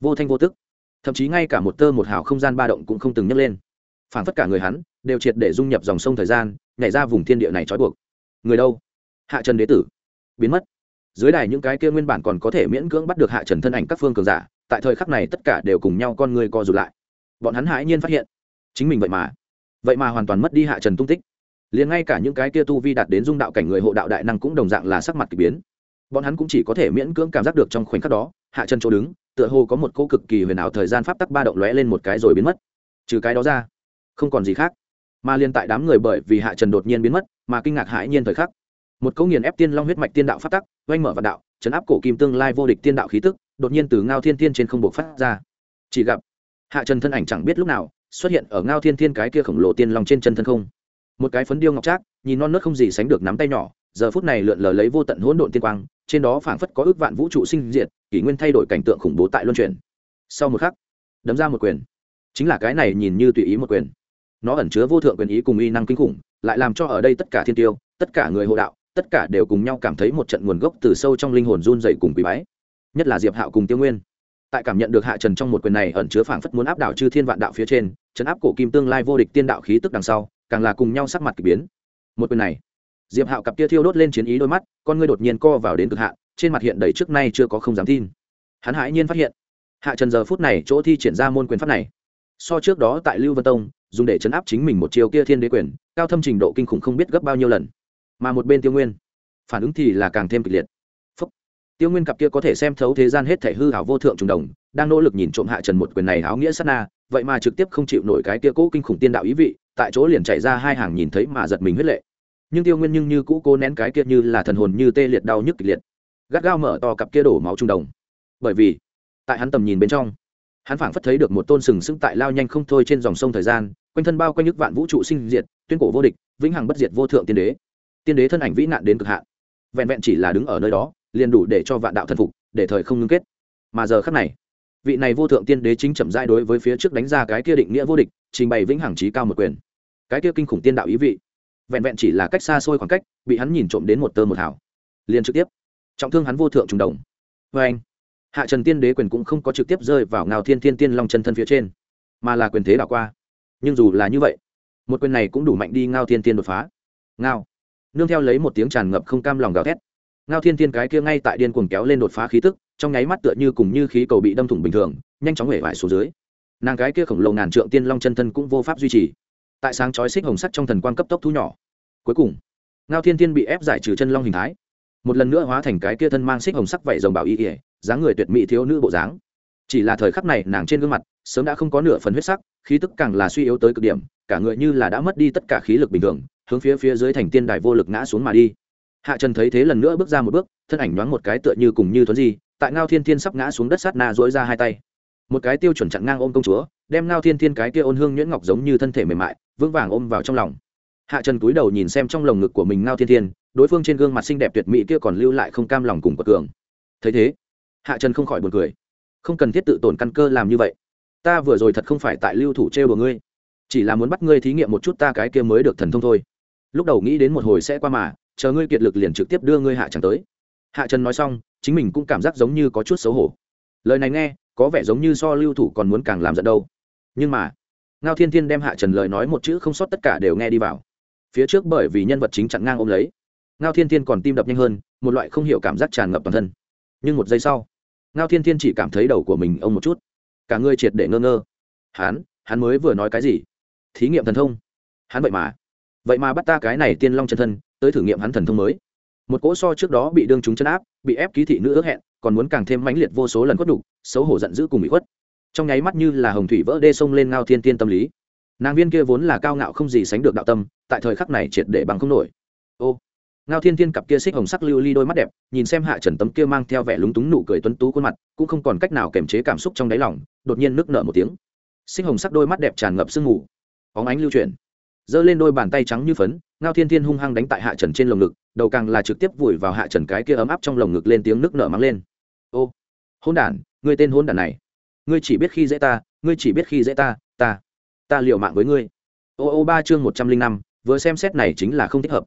Vô thanh vô tức thậm chí ngay cả một tơ một hào không gian ba động cũng không từng nhấc lên. Phản tất cả người hắn đều triệt để dung nhập dòng sông thời gian, nhảy ra vùng thiên địa này trói buộc. Người đâu? Hạ trần đế tử. Biến mất. Dưới đài những cái kia nguyên bản còn có thể miễn cưỡng bắt được hạ trần thân ảnh các phương cường giả, tại thời khắc này tất cả đều cùng nhau con người co rụt lại. Bọn hắn hãi nhiên phát hiện, chính mình vậy mà vậy mà hoàn toàn mất đi hạ trần tung tích. Liền ngay cả những cái kia tu vi đạt đến dung đạo cảnh người hộ đạo đại năng cũng đồng dạng là sắc mặt k ỳ biến. Bọn hắn cũng chỉ có thể miễn cưỡng cảm giác được trong khoảnh khắc đó, hạ trần chỗ đứng tựa hồ có một cô cực kỳ huyền ảo thời gian pháp tắc ba động lóe lên một cái rồi biến mất. Trừ cái đó ra, không còn gì khác. Mà liên tại đám người bởi vì hạ trần đột nhiên biến mất, mà kinh ngạc hãi nhiên thời khắc, một cỗ nghiền ép tiên long huyết mạch tiên đạo phát tắc oanh mở vạn đạo, chấn áp cổ kim tương lai vô địch tiên đạo khí tức, đột nhiên từ ngao thiên thiên trên không buộc phát ra. Chỉ gặp, hạ trần thân ảnh chẳng biết lúc nào xuất hiện ở ngao thiên thiên cái kia khổng lồ tiên long trên chân thân không. Một cái phấn điêu ngọc trác, nhìn non nớt không gì sánh được nắm tay nhỏ, giờ phút này lượn lờ lấy vô tận hỗn độn tiên quang trên đó phảng phất có ước vạn vũ trụ sinh diệt, kỷ nguyên thay đổi cảnh tượng khủng bố tại luân chuyển. Sau một khắc, đấm ra một quyền. Chính là cái này nhìn như tùy ý một quyền. Nó ẩn chứa vô thượng quyền ý cùng uy năng kinh khủng, lại làm cho ở đây tất cả thiên tiêu, tất cả người hộ đạo, tất cả đều cùng nhau cảm thấy một trận nguồn gốc từ sâu trong linh hồn run dày cùng quý bái. Nhất là diệp hạo cùng tiêu nguyên. Tại cảm nhận được hạ trần trong một quyền này ẩn chứa phảng phất muốn áp đảo chư thiên vạn đạo phía trên, chấn áp cổ kim tương lai vô địch tiên đạo khí tức đằng sau, càng là cùng nhau sắc mặt k ỳ biến. Một quyền này diệp hạo cặp kia thiêu đốt lên chiến ý đôi mắt, con ngươi đột nhiên co vào đến cực hạ trên mặt hiện đầy trước nay chưa có không dám tin. Hắn hãi nhiên phát hiện, hạ trần giờ phút này chỗ thi triển ra môn quyền pháp này. So trước đó tại lưu vân tông, dùng để chấn áp chính mình một chiều kia thiên đế quyền, cao thâm trình độ kinh khủng không biết gấp bao nhiêu lần. Mà một bên tiêu nguyên, phản ứng thì là càng thêm kịch liệt. Phúc. tiêu nguyên cặp kia có thể xem thấu thế gian hết thể hư hảo vô thượng trùng đồng, đang nỗ lực nhìn trộm hạ trần một quyền này áo nghĩa sát na, vậy mà trực tiếp không chịu nổi cái kia cố kinh khủng tiên đạo ý vị, tại chỗ liền chạy ra hai hàng nhìn thấy mà giật mình huyết lệ nhưng tiêu nguyên nhưng như cũ cố nén cái kia như là thần hồn như tê liệt đau nhức kịch liệt. Gắt gao mở to cặp kia đổ máu trung đồng. Bởi vì, tại hắn tầm nhìn bên trong, hắn phảng phất thấy được một tôn sừng sững tại lao nhanh không thôi trên dòng sông thời gian, quanh thân bao quanh nhức vạn vũ trụ sinh diệt, tuyên cổ vô địch, vĩnh hằng bất diệt vô thượng tiên đế. Tiên đế thân ảnh vĩ nạn đến cực hạn. Vẹn vẹn chỉ là đứng ở nơi đó, liền đủ để cho vạn đạo thần phục, để thời không ngưng kết. Mà giờ khắc này, vị này vô thượng tiên đế chính chậm rãi đối với phía trước đánh ra cái kia định nghĩa vô địch, trình bày vĩnh hằng trí cao một quyền. Cái kia kinh khủng tiên đạo ý vị vẹn vẹn chỉ là cách xa xôi khoảng cách, bị hắn nhìn trộm đến một tơ một hảo liền trực tiếp, trọng thương hắn vô thượng trùng đồng. Vê anh, hạ trần tiên đế quyền cũng không có trực tiếp rơi vào ngao thiên thiên tiên long chân thân phía trên, mà là quyền thế đảo qua. Nhưng dù là như vậy, một quyền này cũng đủ mạnh đi ngao thiên tiên đột phá. Ngao, nương theo lấy một tiếng tràn ngập không cam lòng gào thét, ngao thiên tiên cái kia ngay tại điên cuồng kéo lên đột phá khí tức, trong nháy mắt tựa như cùng như khí cầu bị đâm thủng bình thường, nhanh chóng hể vải xuống dưới. Nàng cái kia khổng lồ ngàn trượng tiên long chân thân cũng vô pháp duy trì tại sáng chói xích hồng sắc trong thần quan cấp tốc thu nhỏ. Cuối cùng, ngao thiên Thiên bị ép giải trừ chân long hình thái. Một lần nữa hóa thành cái kia thân mang xích hồng sắc vảy rồng bảo y ỉa dáng người tuyệt mỹ thiếu nữ bộ dáng. Chỉ là thời khắc này, nàng trên gương mặt sớm đã không có nửa phần huyết sắc, khí tức càng là suy yếu tới cực điểm, cả người như là đã mất đi tất cả khí lực bình thường, hướng phía phía dưới thành tiên đài vô lực ngã xuống mà đi. Hạ trần thấy thế lần nữa bước ra một bước, thân ảnh nhoáng một cái tựa như cùng như thuấn di, tại ngao thiên thiên sắp ngã xuống đất sát na dỗi ra hai tay. Một cái tiêu chuẩn chặn ngang ôm công chúa, đem ngao thiên thiên cái kia ôn hương nhuyễn ngọc giống như thân thể mềm mại vững vàng ôm vào trong lòng. Hạ trần cúi đầu nhìn xem trong lồng ngực của mình ngao thiên thiên, đối phương trên gương mặt xinh đẹp tuyệt mỹ kia còn lưu lại không cam lòng cùng quật cường. Thấy thế, hạ trần không khỏi buồn cười. Không cần thiết tự tổn căn cơ làm như vậy. Ta vừa rồi thật không phải tại lưu thủ trêu của ngươi. Chỉ là muốn bắt ngươi thí nghiệm một chút ta cái kia mới được thần thông thôi. Lúc đầu nghĩ đến một hồi sẽ qua mà, chờ ngươi kiệt lực liền trực tiếp đưa ngươi hạ trần tới. Hạ trần nói xong, chính mình cũng cảm giác giống như có chút xấu hổ. Lời này nghe, có vẻ giống như so lưu thủ còn muốn càng làm giận đâu. Nhưng mà ngao thiên thiên đem hạ trần lời nói một chữ không sót tất cả đều nghe đi vào. Phía trước bởi vì nhân vật chính chặn ngang ôm lấy, ngao thiên thiên còn tim đập nhanh hơn, một loại không hiểu cảm giác tràn ngập toàn thân. Nhưng một giây sau, ngao thiên thiên chỉ cảm thấy đầu của mình ông một chút. Cả người triệt để ngơ ngơ. Hắn hắn mới vừa nói cái gì? Thí nghiệm thần thông. Hắn vậy mà vậy mà bắt ta cái này tiên long chân thân, tới thử nghiệm hắn thần thông mới. Một cỗ so trước đó bị đương chúng chân áp, bị ép ký thị nữ ước hẹn, còn muốn càng thêm mãnh liệt vô số lần khuất đục, xấu hổ giận dữ cùng bị khuất trong nháy mắt như là hồng thủy vỡ đê sông lên ngao thiên tiên tâm lý. Nàng viên kia vốn là cao ngạo không gì sánh được đạo tâm, tại thời khắc này triệt để bằng không nổi. Ô, ngao thiên thiên cặp kia xích hồng sắc lưu ly đôi mắt đẹp, nhìn xem hạ trần tấm kia mang theo vẻ lúng túng nụ cười tuấn tú khuôn mặt, cũng không còn cách nào kềm chế cảm xúc trong đáy lòng, đột nhiên nước nở một tiếng. Xích hồng sắc đôi mắt đẹp tràn ngập sương mù. Óng ánh lưu chuyển. Giơ lên đôi bàn tay trắng như phấn, ngao thiên thiên hung hăng đánh tại hạ trần trên lồng ngực, đầu càng là trực tiếp vùi vào hạ trần cái kia ấm áp trong lồng ngực lên tiếng nước nở mắng lên. Ô hôn đản, người tên hôn đản này ngươi chỉ biết khi dễ ta, ngươi chỉ biết khi dễ ta ta ta liều mạng với ngươi. Ô ô ba chương một trăm linh năm, vừa xem xét này chính là không thích hợp.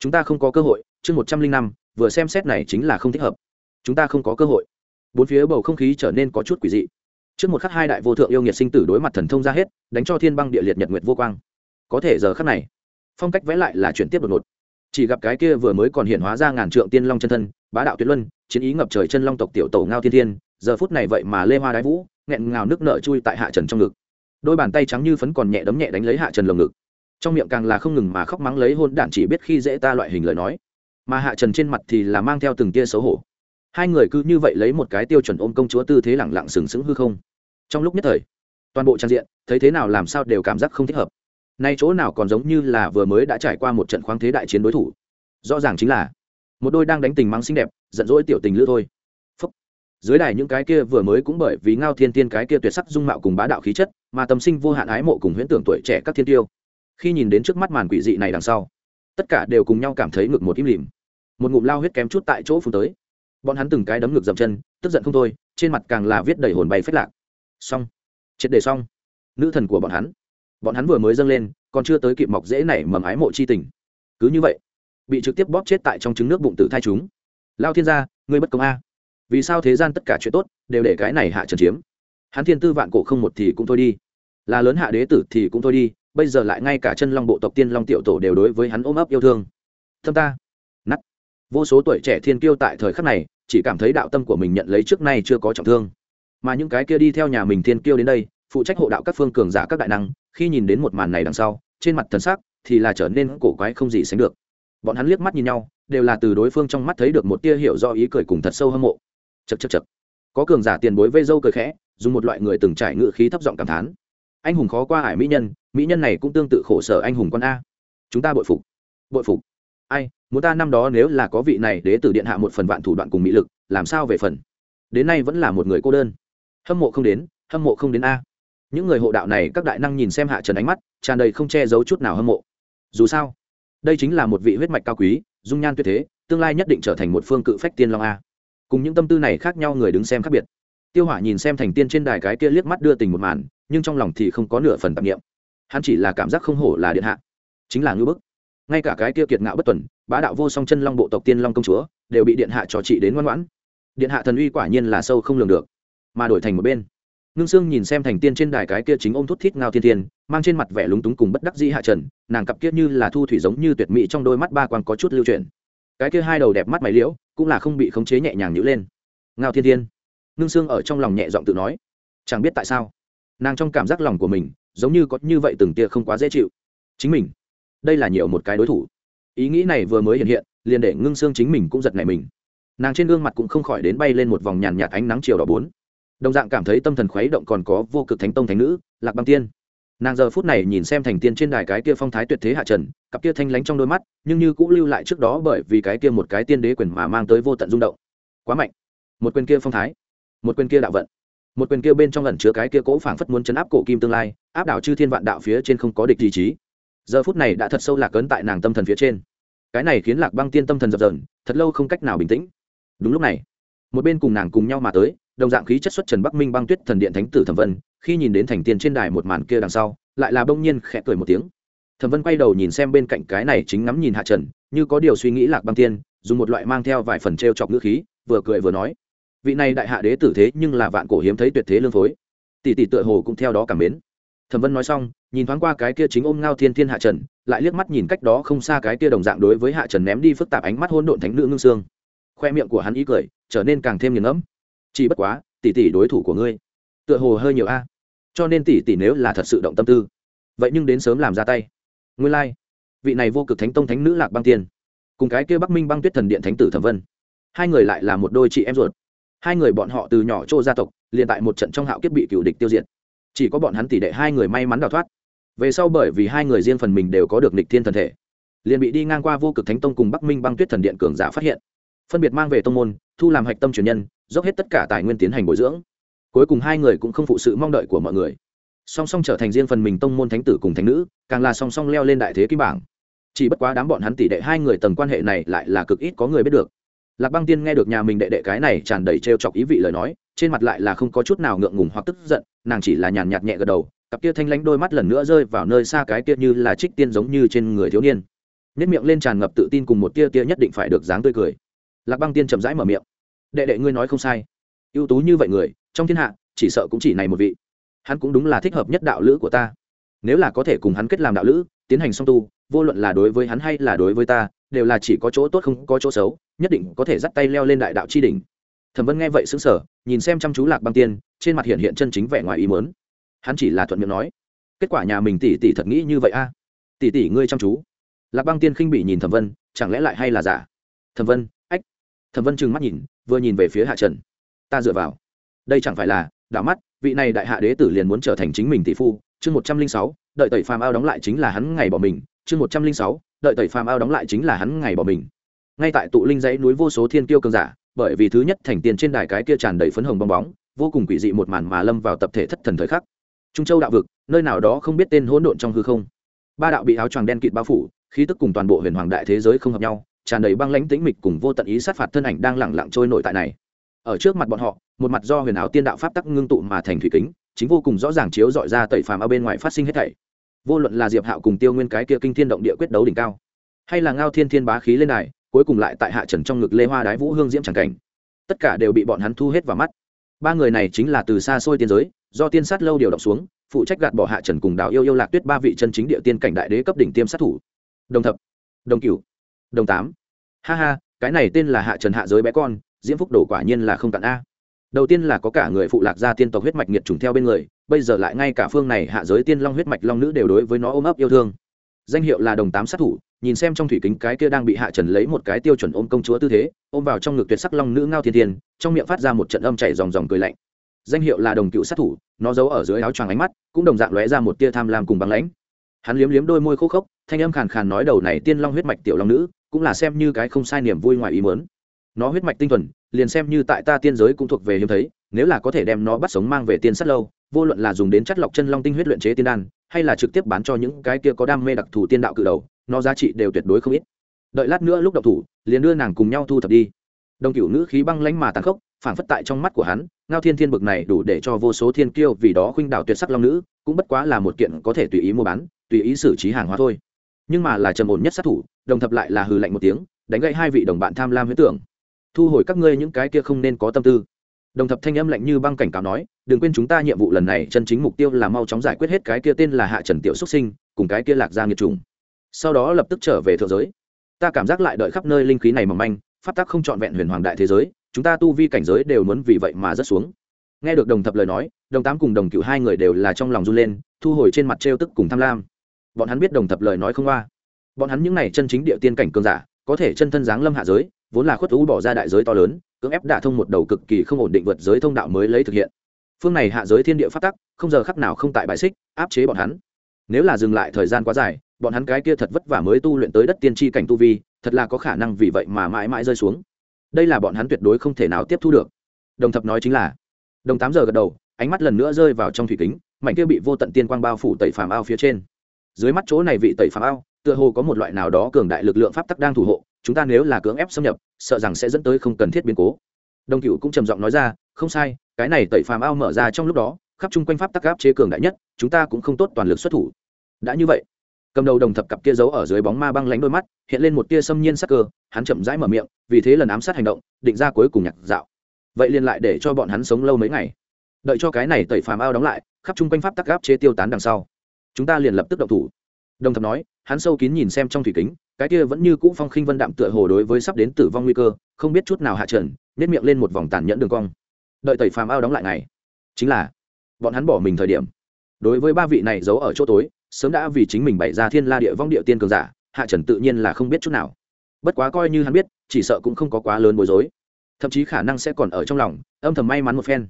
Chúng ta không có cơ hội, chương một trăm linh năm, vừa xem xét này chính là không thích hợp. Chúng ta không có cơ hội. Bốn phía bầu không khí trở nên có chút quỷ dị. Trước một khắc hai đại vô thượng yêu nghiệt sinh tử đối mặt thần thông ra hết, đánh cho thiên băng địa liệt nhật nguyệt vô quang. Có thể giờ khắc này, phong cách vẽ lại là chuyển tiếp đột ngột. Chỉ gặp cái kia vừa mới còn hiện hóa ra ngàn trượng tiên long chân thân, bá đạo tuyệt luân, chiến ý ngập trời chân long tộc tiểu tổ ngao thiên thiên, giờ phút này vậy mà lê hoa đái vũ nghẹn ngào nước nợ chui tại hạ trần trong ngực. Đôi bàn tay trắng như phấn còn nhẹ đấm nhẹ đánh lấy hạ trần lồng ngực. Trong miệng càng là không ngừng mà khóc mắng lấy hôn đản chỉ biết khi dễ ta loại hình lời nói. Mà hạ trần trên mặt thì là mang theo từng tia xấu hổ. Hai người cứ như vậy lấy một cái tiêu chuẩn ôm công chúa tư thế lẳng lặng sừng sững hư không. Trong lúc nhất thời, toàn bộ trang diện, thấy thế nào làm sao đều cảm giác không thích hợp. Nay chỗ nào còn giống như là vừa mới đã trải qua một trận khoáng thế đại chiến đối thủ. Rõ ràng chính là, một đôi đang đánh tình mắng xinh đẹp, giận dỗi tiểu tình lữ thôi dưới đài những cái kia vừa mới cũng bởi vì ngao thiên tiên cái kia tuyệt sắc dung mạo cùng bá đạo khí chất, mà tâm sinh vô hạn ái mộ cùng huyễn tưởng tuổi trẻ các thiên tiêu. Khi nhìn đến trước mắt màn quỷ dị này đằng sau, tất cả đều cùng nhau cảm thấy ngực một im lìm. Một ngụm lao huyết kém chút tại chỗ phun tới. Bọn hắn từng cái đấm ngực dậm chân, tức giận không thôi, trên mặt càng là viết đầy hồn bay phết lạc. Xong. Triệt đề xong. Nữ thần của bọn hắn. Bọn hắn vừa mới dâng lên, còn chưa tới kịp mọc dễ nảy mầm ái mộ chi tình. Cứ như vậy, bị trực tiếp bóp chết tại trong trứng nước bụng tử thai chúng. Lao thiên gia, ngươi bất công a vì sao thế gian tất cả chuyện tốt đều để cái này hạ trần chiếm? Hắn thiên tư vạn cổ không một thì cũng thôi đi. Là lớn hạ đế tử thì cũng thôi đi, bây giờ lại ngay cả chân long bộ tộc tiên long tiểu tổ đều đối với hắn ôm ấp yêu thương. Thâm ta nắt vô số tuổi trẻ thiên kiêu tại thời khắc này, chỉ cảm thấy đạo tâm của mình nhận lấy trước nay chưa có trọng thương. Mà những cái kia đi theo nhà mình thiên kiêu đến đây, phụ trách hộ đạo các phương cường giả các đại năng, khi nhìn đến một màn này đằng sau, trên mặt thần sắc thì là trở nên cổ quái không gì sánh được. Bọn hắn liếc mắt nhìn nhau, đều là từ đối phương trong mắt thấy được một tia hiểu do ý cười cùng thật sâu hâm mộ chật chật chật. Có cường giả tiền bối vây dâu cười khẽ, dùng một loại người từng trải ngự khí thấp giọng cảm thán. Anh hùng khó qua ải mỹ nhân mỹ nhân này cũng tương tự khổ sở anh hùng con a. Chúng ta bội phục. Bội phục. Ai, muốn ta năm đó nếu là có vị này đế tử điện hạ một phần vạn thủ đoạn cùng mỹ lực, làm sao về phần? Đến nay vẫn là một người cô đơn. Hâm mộ không đến, hâm mộ không đến a. Những người hộ đạo này các đại năng nhìn xem hạ trần ánh mắt, tràn đầy không che giấu chút nào hâm mộ. Dù sao, đây chính là một vị huyết mạch cao quý, dung nhan tuyệt thế, tương lai nhất định trở thành một phương cự phách tiên long a cùng những tâm tư này khác nhau người đứng xem khác biệt. Tiêu hỏa nhìn xem thành tiên trên đài cái kia liếc mắt đưa tình một màn, nhưng trong lòng thì không có nửa phần tạp nghiệm hắn chỉ là cảm giác không hổ là điện hạ. Chính là ngư bức. Ngay cả cái kia kiệt ngạo bất tuần, bá đạo vô song chân long bộ tộc tiên long công chúa, đều bị điện hạ trò trị đến ngoan ngoãn. Điện hạ thần uy quả nhiên là sâu không lường được, mà đổi thành một bên. Ngưng sương nhìn xem thành tiên trên đài cái kia chính ôm thút thít ngao thiên thiên, mang trên mặt vẻ lúng túng cùng bất đắc dĩ hạ trần, nàng cặp kiết như là thu thủy giống như tuyệt mỹ trong đôi mắt ba quan có chút lưu truyền cái kia hai đầu đẹp mắt mày liễu, cũng là không bị khống chế nhẹ nhàng nhữ lên. Ngao thiên thiên, ngưng sương ở trong lòng nhẹ giọng tự nói, chẳng biết tại sao, nàng trong cảm giác lòng của mình giống như có như vậy từng tia không quá dễ chịu. Chính mình, đây là nhiều một cái đối thủ. Ý nghĩ này vừa mới hiện hiện, liền để ngưng xương chính mình cũng giật nảy mình. Nàng trên gương mặt cũng không khỏi đến bay lên một vòng nhàn nhạt ánh nắng chiều đỏ bốn. Đồng dạng cảm thấy tâm thần khuấy động còn có vô cực thánh tông thánh nữ, lạc băng tiên nàng giờ phút này nhìn xem thành tiên trên đài cái kia phong thái tuyệt thế hạ trần, cặp kia thanh lánh trong đôi mắt, nhưng như cũng lưu lại trước đó bởi vì cái kia một cái tiên đế quyền mà mang tới vô tận rung động. Quá mạnh. Một quyền kia phong thái. Một quyền kia đạo vận. Một quyền kia bên trong lần chứa cái kia cỗ phảng phất muốn chấn áp cổ kim tương lai, áp đảo chư thiên vạn đạo phía trên không có địch ý chí. Giờ phút này đã thật sâu lạc ấn tại nàng tâm thần phía trên. Cái này khiến lạc băng tiên tâm thần dập dờn, thật lâu không cách nào bình tĩnh. Đúng lúc này, một bên cùng nàng cùng nhau mà tới đồng dạng khí chất xuất trần bắc minh băng tuyết thần điện thánh tử thẩm vân, khi nhìn đến thành tiên trên đài một màn kia đằng sau, lại là bỗng nhiên khẽ cười một tiếng. Thẩm vân quay đầu nhìn xem bên cạnh cái này chính ngắm nhìn hạ trần, như có điều suy nghĩ lạc băng tiên, dùng một loại mang theo vài phần t r e o chọc ngữ khí, vừa cười vừa nói, vị này đại hạ đế tử thế nhưng là vạn cổ hiếm thấy tuyệt thế lương phối. Tỷ tỷ tựa hồ cũng theo đó cảm mến. Thẩm vân nói xong, nhìn thoáng qua cái kia chính ôm ngao thiên thiên hạ trần, lại liếc mắt nhìn cách đó không xa cái kia đồng dạng đối với hạ trần ném đi phức tạp ánh mắt hôn độn thánh nữ ngưng xương. Khoe miệng của hắn ý cười, trở nên càng thêm nghiền ngẫm chỉ bất quá, tỷ tỷ đối thủ của ngươi, tựa hồ hơi nhiều a. Cho nên tỷ tỷ nếu là thật sự động tâm tư, vậy nhưng đến sớm làm ra tay. Ngươi lai、like. vị này vô cực thánh tông thánh nữ lạc băng tiên, cùng cái kia bắc minh băng tuyết thần điện thánh tử thẩm vân, hai người lại là một đôi chị em ruột. Hai người bọn họ từ nhỏ trô gia tộc, liền tại một trận trong hạo kiếp bị cựu địch tiêu diệt. Chỉ có bọn hắn tỷ đệ hai người may mắn đào thoát. Về sau bởi vì hai người riêng phần mình đều có được nịch thiên thần thể, liền bị đi ngang qua vô cực thánh tông cùng bắc minh băng tuyết thần điện cường giả phát hiện. Phân biệt mang về tông môn, thu làm hạch tâm truyền nhân dốc hết tất cả tài nguyên tiến hành bồi dưỡng. Cuối cùng hai người cũng không phụ sự mong đợi của mọi người. Song song trở thành riêng phần mình tông môn thánh tử cùng thánh nữ, càng là song song leo lên đại thế kim bảng. Chỉ bất quá đám bọn hắn tỷ đệ hai người tầng quan hệ này lại là cực ít có người biết được. Lạc băng tiên nghe được nhà mình đệ đệ cái này tràn đầy t chọc ý vị lời nói, trên mặt lại là không có chút nào ngượng ngùng hoặc tức giận, nàng chỉ là nhàn nhạt nhẹ gật đầu, cặp kia thanh lãnh đôi mắt lần nữa rơi vào nơi xa cái kia như là trích tiên giống như trên người thiếu niên. Nếp miệng lên tràn ngập tự tin cùng một tia tia nhất định phải được dáng tươi cười. Lạc băng tiên chậm rãi mở miệng đệ đệ ngươi nói không sai. Ưu tú như vậy người, trong thiên hạ, chỉ sợ cũng chỉ này một vị. Hắn cũng đúng là thích hợp nhất đạo lữ của ta. Nếu là có thể cùng hắn kết làm đạo lữ, tiến hành song tu, vô luận là đối với hắn hay là đối với ta, đều là chỉ có chỗ tốt không có chỗ xấu, nhất định có thể dắt tay leo lên đại đạo chi đỉnh. Thẩm vân nghe vậy xứng sở nhìn xem chăm chú lạc băng tiên, trên mặt hiện hiện chân chính vẻ ngoài ý mớn hắn chỉ là thuận miệng nói, kết quả nhà mình tỷ tỷ thật nghĩ như vậy a? Tỷ tỷ ngươi chăm chú. Lạc băng tiên khinh bị nhìn thẩm vân, chẳng lẽ lại hay là giả? Thẩm vân, ách. Thẩm vân trừng mắt nhìn vừa nhìn về phía hạ trần. Ta dựa vào. Đây chẳng phải là, đảo mắt, vị này đại hạ đế tử liền muốn trở thành chính mình tỷ phu. Chương một trăm linh sáu, đợi tẩy phàm ao đóng lại chính là hắn ngày bỏ mình. Chương một trăm linh sáu, đợi tẩy phàm ao đóng lại chính là hắn ngày bỏ mình. Ngay tại tụ linh dãy núi vô số thiên kiêu cường giả, bởi vì thứ nhất thành tiền trên đài cái kia tràn đầy phấn hồng bong bóng, vô cùng quỷ dị một màn mà lâm vào tập thể thất thần thời khắc. Trung châu đạo vực, nơi nào đó không biết tên hỗn độn trong hư không. Ba đạo bị áo choàng đen kịt bao phủ, khí tức cùng toàn bộ huyền hoàng đại thế giới không hợp nhau tràn đầy băng lãnh tĩnh mịch cùng vô tận ý sát phạt thân ảnh đang lẳng lặng trôi nổi tại này. Ở trước mặt bọn họ, một mặt do huyền áo tiên đạo pháp tắc ngưng tụ mà thành thủy kính, chính vô cùng rõ ràng chiếu dọi ra tẩy phàm ở bên ngoài phát sinh hết thảy. Vô luận là diệp hạo cùng tiêu nguyên cái kia kinh thiên động địa quyết đấu đỉnh cao, hay là ngao thiên thiên bá khí lên này cuối cùng lại tại hạ trần trong ngực lê hoa đái vũ hương diễm chẳng cảnh. Tất cả đều bị bọn hắn thu hết vào mắt. Ba người này chính là từ xa xôi tiên giới, do tiên sát lâu điều động xuống, phụ trách gạt bỏ hạ trần cùng đào yêu yêu lạc tuyết ba vị chân chính địa tiên cảnh đại đế cấp đỉnh tiêm sát thủ. Đồng thập, đồng cửu đồng tám. Ha ha, cái này tên là hạ trần hạ giới bé con, diễm phúc đổ quả nhiên là không cạn a. Đầu tiên là có cả người phụ lạc gia tiên tộc huyết mạch nhiệt trùng theo bên người, bây giờ lại ngay cả phương này hạ giới tiên long huyết mạch long nữ đều đối với nó ôm ấp yêu thương. Danh hiệu là đồng tám sát thủ, nhìn xem trong thủy kính cái kia đang bị hạ trần lấy một cái tiêu chuẩn ôm công chúa tư thế, ôm vào trong ngực tuyệt sắc long nữ ngao thiên thiên, trong miệng phát ra một trận âm chảy dòng dòng cười lạnh. Danh hiệu là đồng cựu sát thủ, nó giấu ở dưới áo choàng ánh mắt, cũng đồng dạng lóe ra một tia tham lam cùng băng lãnh. Hắn liếm liếm đôi môi khô khốc thanh âm khàn khàn nói đầu này tiên long huyết mạch tiểu long nữ, cũng là xem như cái không sai niềm vui ngoài ý mớn nó huyết mạch tinh thuần, liền xem như tại ta tiên giới cũng thuộc về hiếm thấy, nếu là có thể đem nó bắt sống mang về tiên sắt lâu, vô luận là dùng đến chất lọc chân long tinh huyết luyện chế tiên đan, hay là trực tiếp bán cho những cái kia có đam mê đặc thù tiên đạo cự đầu, nó giá trị đều tuyệt đối không ít. Đợi lát nữa lúc đậu thủ, liền đưa nàng cùng nhau thu thập đi. Đồng cửu nữ khí băng lánh mà tàn khốc, phảng phất tại trong mắt của hắn, ngao thiên thiên bực này đủ để cho vô số thiên kiêu vì đó khuynh đảo tuyệt sắc long nữ, cũng bất quá là một kiện có thể tùy ý mua bán, tùy ý xử trí hàng hóa thôi nhưng mà là trầm ổn nhất sát thủ, đồng thập lại là hừ lạnh một tiếng, đánh gậy hai vị đồng bạn tham lam huyết tưởng. Thu hồi các ngươi những cái kia không nên có tâm tư. Đồng thập thanh âm lạnh như băng cảnh cáo nói, đừng quên chúng ta nhiệm vụ lần này, chân chính mục tiêu là mau chóng giải quyết hết cái kia tên là hạ trần tiểu xuất sinh, cùng cái kia lạc gia nghiệt trùng. Sau đó lập tức trở về thượng giới. Ta cảm giác lại đợi khắp nơi linh khí này mỏng manh phát tác không trọn vẹn huyền hoàng đại thế giới, chúng ta tu vi cảnh giới đều muốn vì vậy mà rất xuống. Nghe được đồng thập lời nói, đồng tám cùng đồng cựu hai người đều là trong lòng run lên, thu hồi trên mặt trêu tức cùng tham lam bọn hắn biết đồng thập lời nói không qua bọn hắn những n à y chân chính địa tiên cảnh cường giả, có thể chân thân giáng lâm hạ giới, vốn là khuất thú bỏ ra đại giới to lớn, cưỡng ép đả thông một đầu cực kỳ không ổn định vượt giới thông đạo mới lấy thực hiện. Phương này hạ giới thiên địa phát tắc, không giờ khắc nào không tại bài xích, áp chế bọn hắn. Nếu là dừng lại thời gian quá dài, bọn hắn cái kia thật vất vả mới tu luyện tới đất tiên tri cảnh tu vi, thật là có khả năng vì vậy mà mãi mãi rơi xuống. Đây là bọn hắn tuyệt đối không thể nào tiếp thu được. Đồng thập nói chính là, đồng tám giờ gật đầu, ánh mắt lần nữa rơi vào trong thủy kính, mảnh kia bị vô tận tiên quang bao phủ tẩy phàm ao phía trên dưới mắt chỗ này vị tẩy phàm ao, tựa hồ có một loại nào đó cường đại lực lượng pháp tắc đang thủ hộ, chúng ta nếu là cưỡng ép xâm nhập, sợ rằng sẽ dẫn tới không cần thiết biến cố. Đồng cựu cũng trầm giọng nói ra, không sai, cái này tẩy phàm ao mở ra trong lúc đó, khắp chung quanh pháp tắc áp chế cường đại nhất, chúng ta cũng không tốt toàn lực xuất thủ. Đã như vậy, cầm đầu đồng thập cặp kia giấu ở dưới bóng ma băng lánh đôi mắt, hiện lên một tia xâm nhiên sắc cơ, hắn chậm rãi mở miệng, vì thế lần ám sát hành động, định ra cuối cùng nhạc dạo. Vậy liền lại để cho bọn hắn sống lâu mấy ngày. Đợi cho cái này tẩy phàm ao đóng lại, khắp chung quanh pháp tắc áp chế tiêu tán đằng sau chúng ta liền lập tức động thủ. Đồng thập nói, hắn sâu kín nhìn xem trong thủy kính, cái kia vẫn như cũ phong khinh vân đạm tựa hồ đối với sắp đến tử vong nguy cơ, không biết chút nào hạ trần nếp miệng lên một vòng tàn nhẫn đường cong. Đợi tẩy phàm ao đóng lại ngày. Chính là, bọn hắn bỏ mình thời điểm. Đối với ba vị này giấu ở chỗ tối, sớm đã vì chính mình bày ra thiên la địa vong địa tiên cường giả, hạ trần tự nhiên là không biết chút nào. Bất quá coi như hắn biết, chỉ sợ cũng không có quá lớn bối rối. Thậm chí khả năng sẽ còn ở trong lòng, âm thầm may mắn một phen.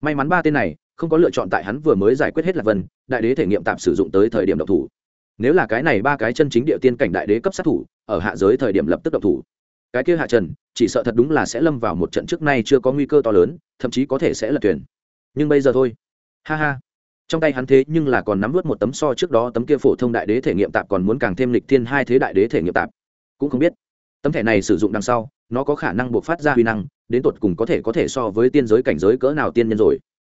May mắn ba tên này không có lựa chọn tại hắn vừa mới giải quyết hết lạc vân, đại đế thể nghiệm tạm sử dụng tới thời điểm độc thủ. Nếu là cái này ba cái chân chính địa tiên cảnh đại đế cấp sát thủ, ở hạ giới thời điểm lập tức độc thủ. Cái kia hạ trần, chỉ sợ thật đúng là sẽ lâm vào một trận trước nay chưa có nguy cơ to lớn, thậm chí có thể sẽ lật tuyển nhưng bây giờ thôi. Ha ha. Trong tay hắn thế nhưng là còn nắm vớt một tấm so trước đó tấm kia phổ thông đại đế thể nghiệm tạp còn muốn càng thêm lịch thiên hai thế đại đế thể nghiệm tạp. Cũng không biết. Tấm thẻ này sử dụng đằng sau, nó có khả năng buộc phát ra huy năng, đến tột cùng có thể có thể so với tiên giới cảnh giới cỡ nào tiên nhân rồi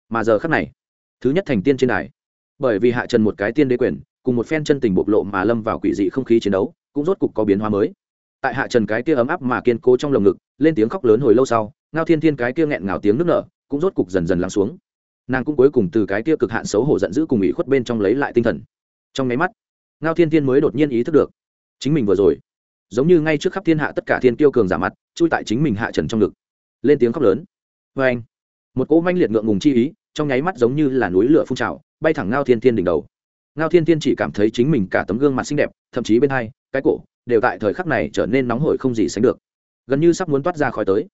mà giờ khắc này, thứ nhất thành tiên trên đài, bởi vì hạ trần một cái tiên đế quyền, cùng một phen chân tình bộc lộ mà lâm vào quỷ dị không khí chiến đấu, cũng rốt cục có biến hóa mới. Tại hạ trần cái kia ấm áp mà kiên cố trong lồng ngực, lên tiếng khóc lớn hồi lâu sau, ngao thiên thiên cái kia nghẹn ngào tiếng nước nở, cũng rốt cục dần dần lắng xuống. Nàng cũng cuối cùng từ cái kia cực hạn xấu hổ giận dữ cùng ủy khuất bên trong lấy lại tinh thần. Trong máy mắt, ngao thiên thiên mới đột nhiên ý thức được, chính mình vừa rồi, giống như ngay trước khắp thiên hạ tất cả thiên tiêu cường giả mặt, chui tại chính mình hạ trần trong ngực. Lên tiếng khóc lớn. Vê anh một cỗ manh liệt ngượng ngùng chi ý, trong nháy mắt giống như là núi lửa phun trào, bay thẳng ngao thiên thiên đỉnh đầu. Ngao thiên thiên chỉ cảm thấy chính mình cả tấm gương mặt xinh đẹp, thậm chí bên hai, cái cổ, đều tại thời khắc này trở nên nóng hổi không gì sánh được. Gần như sắp muốn toát ra khỏi tới.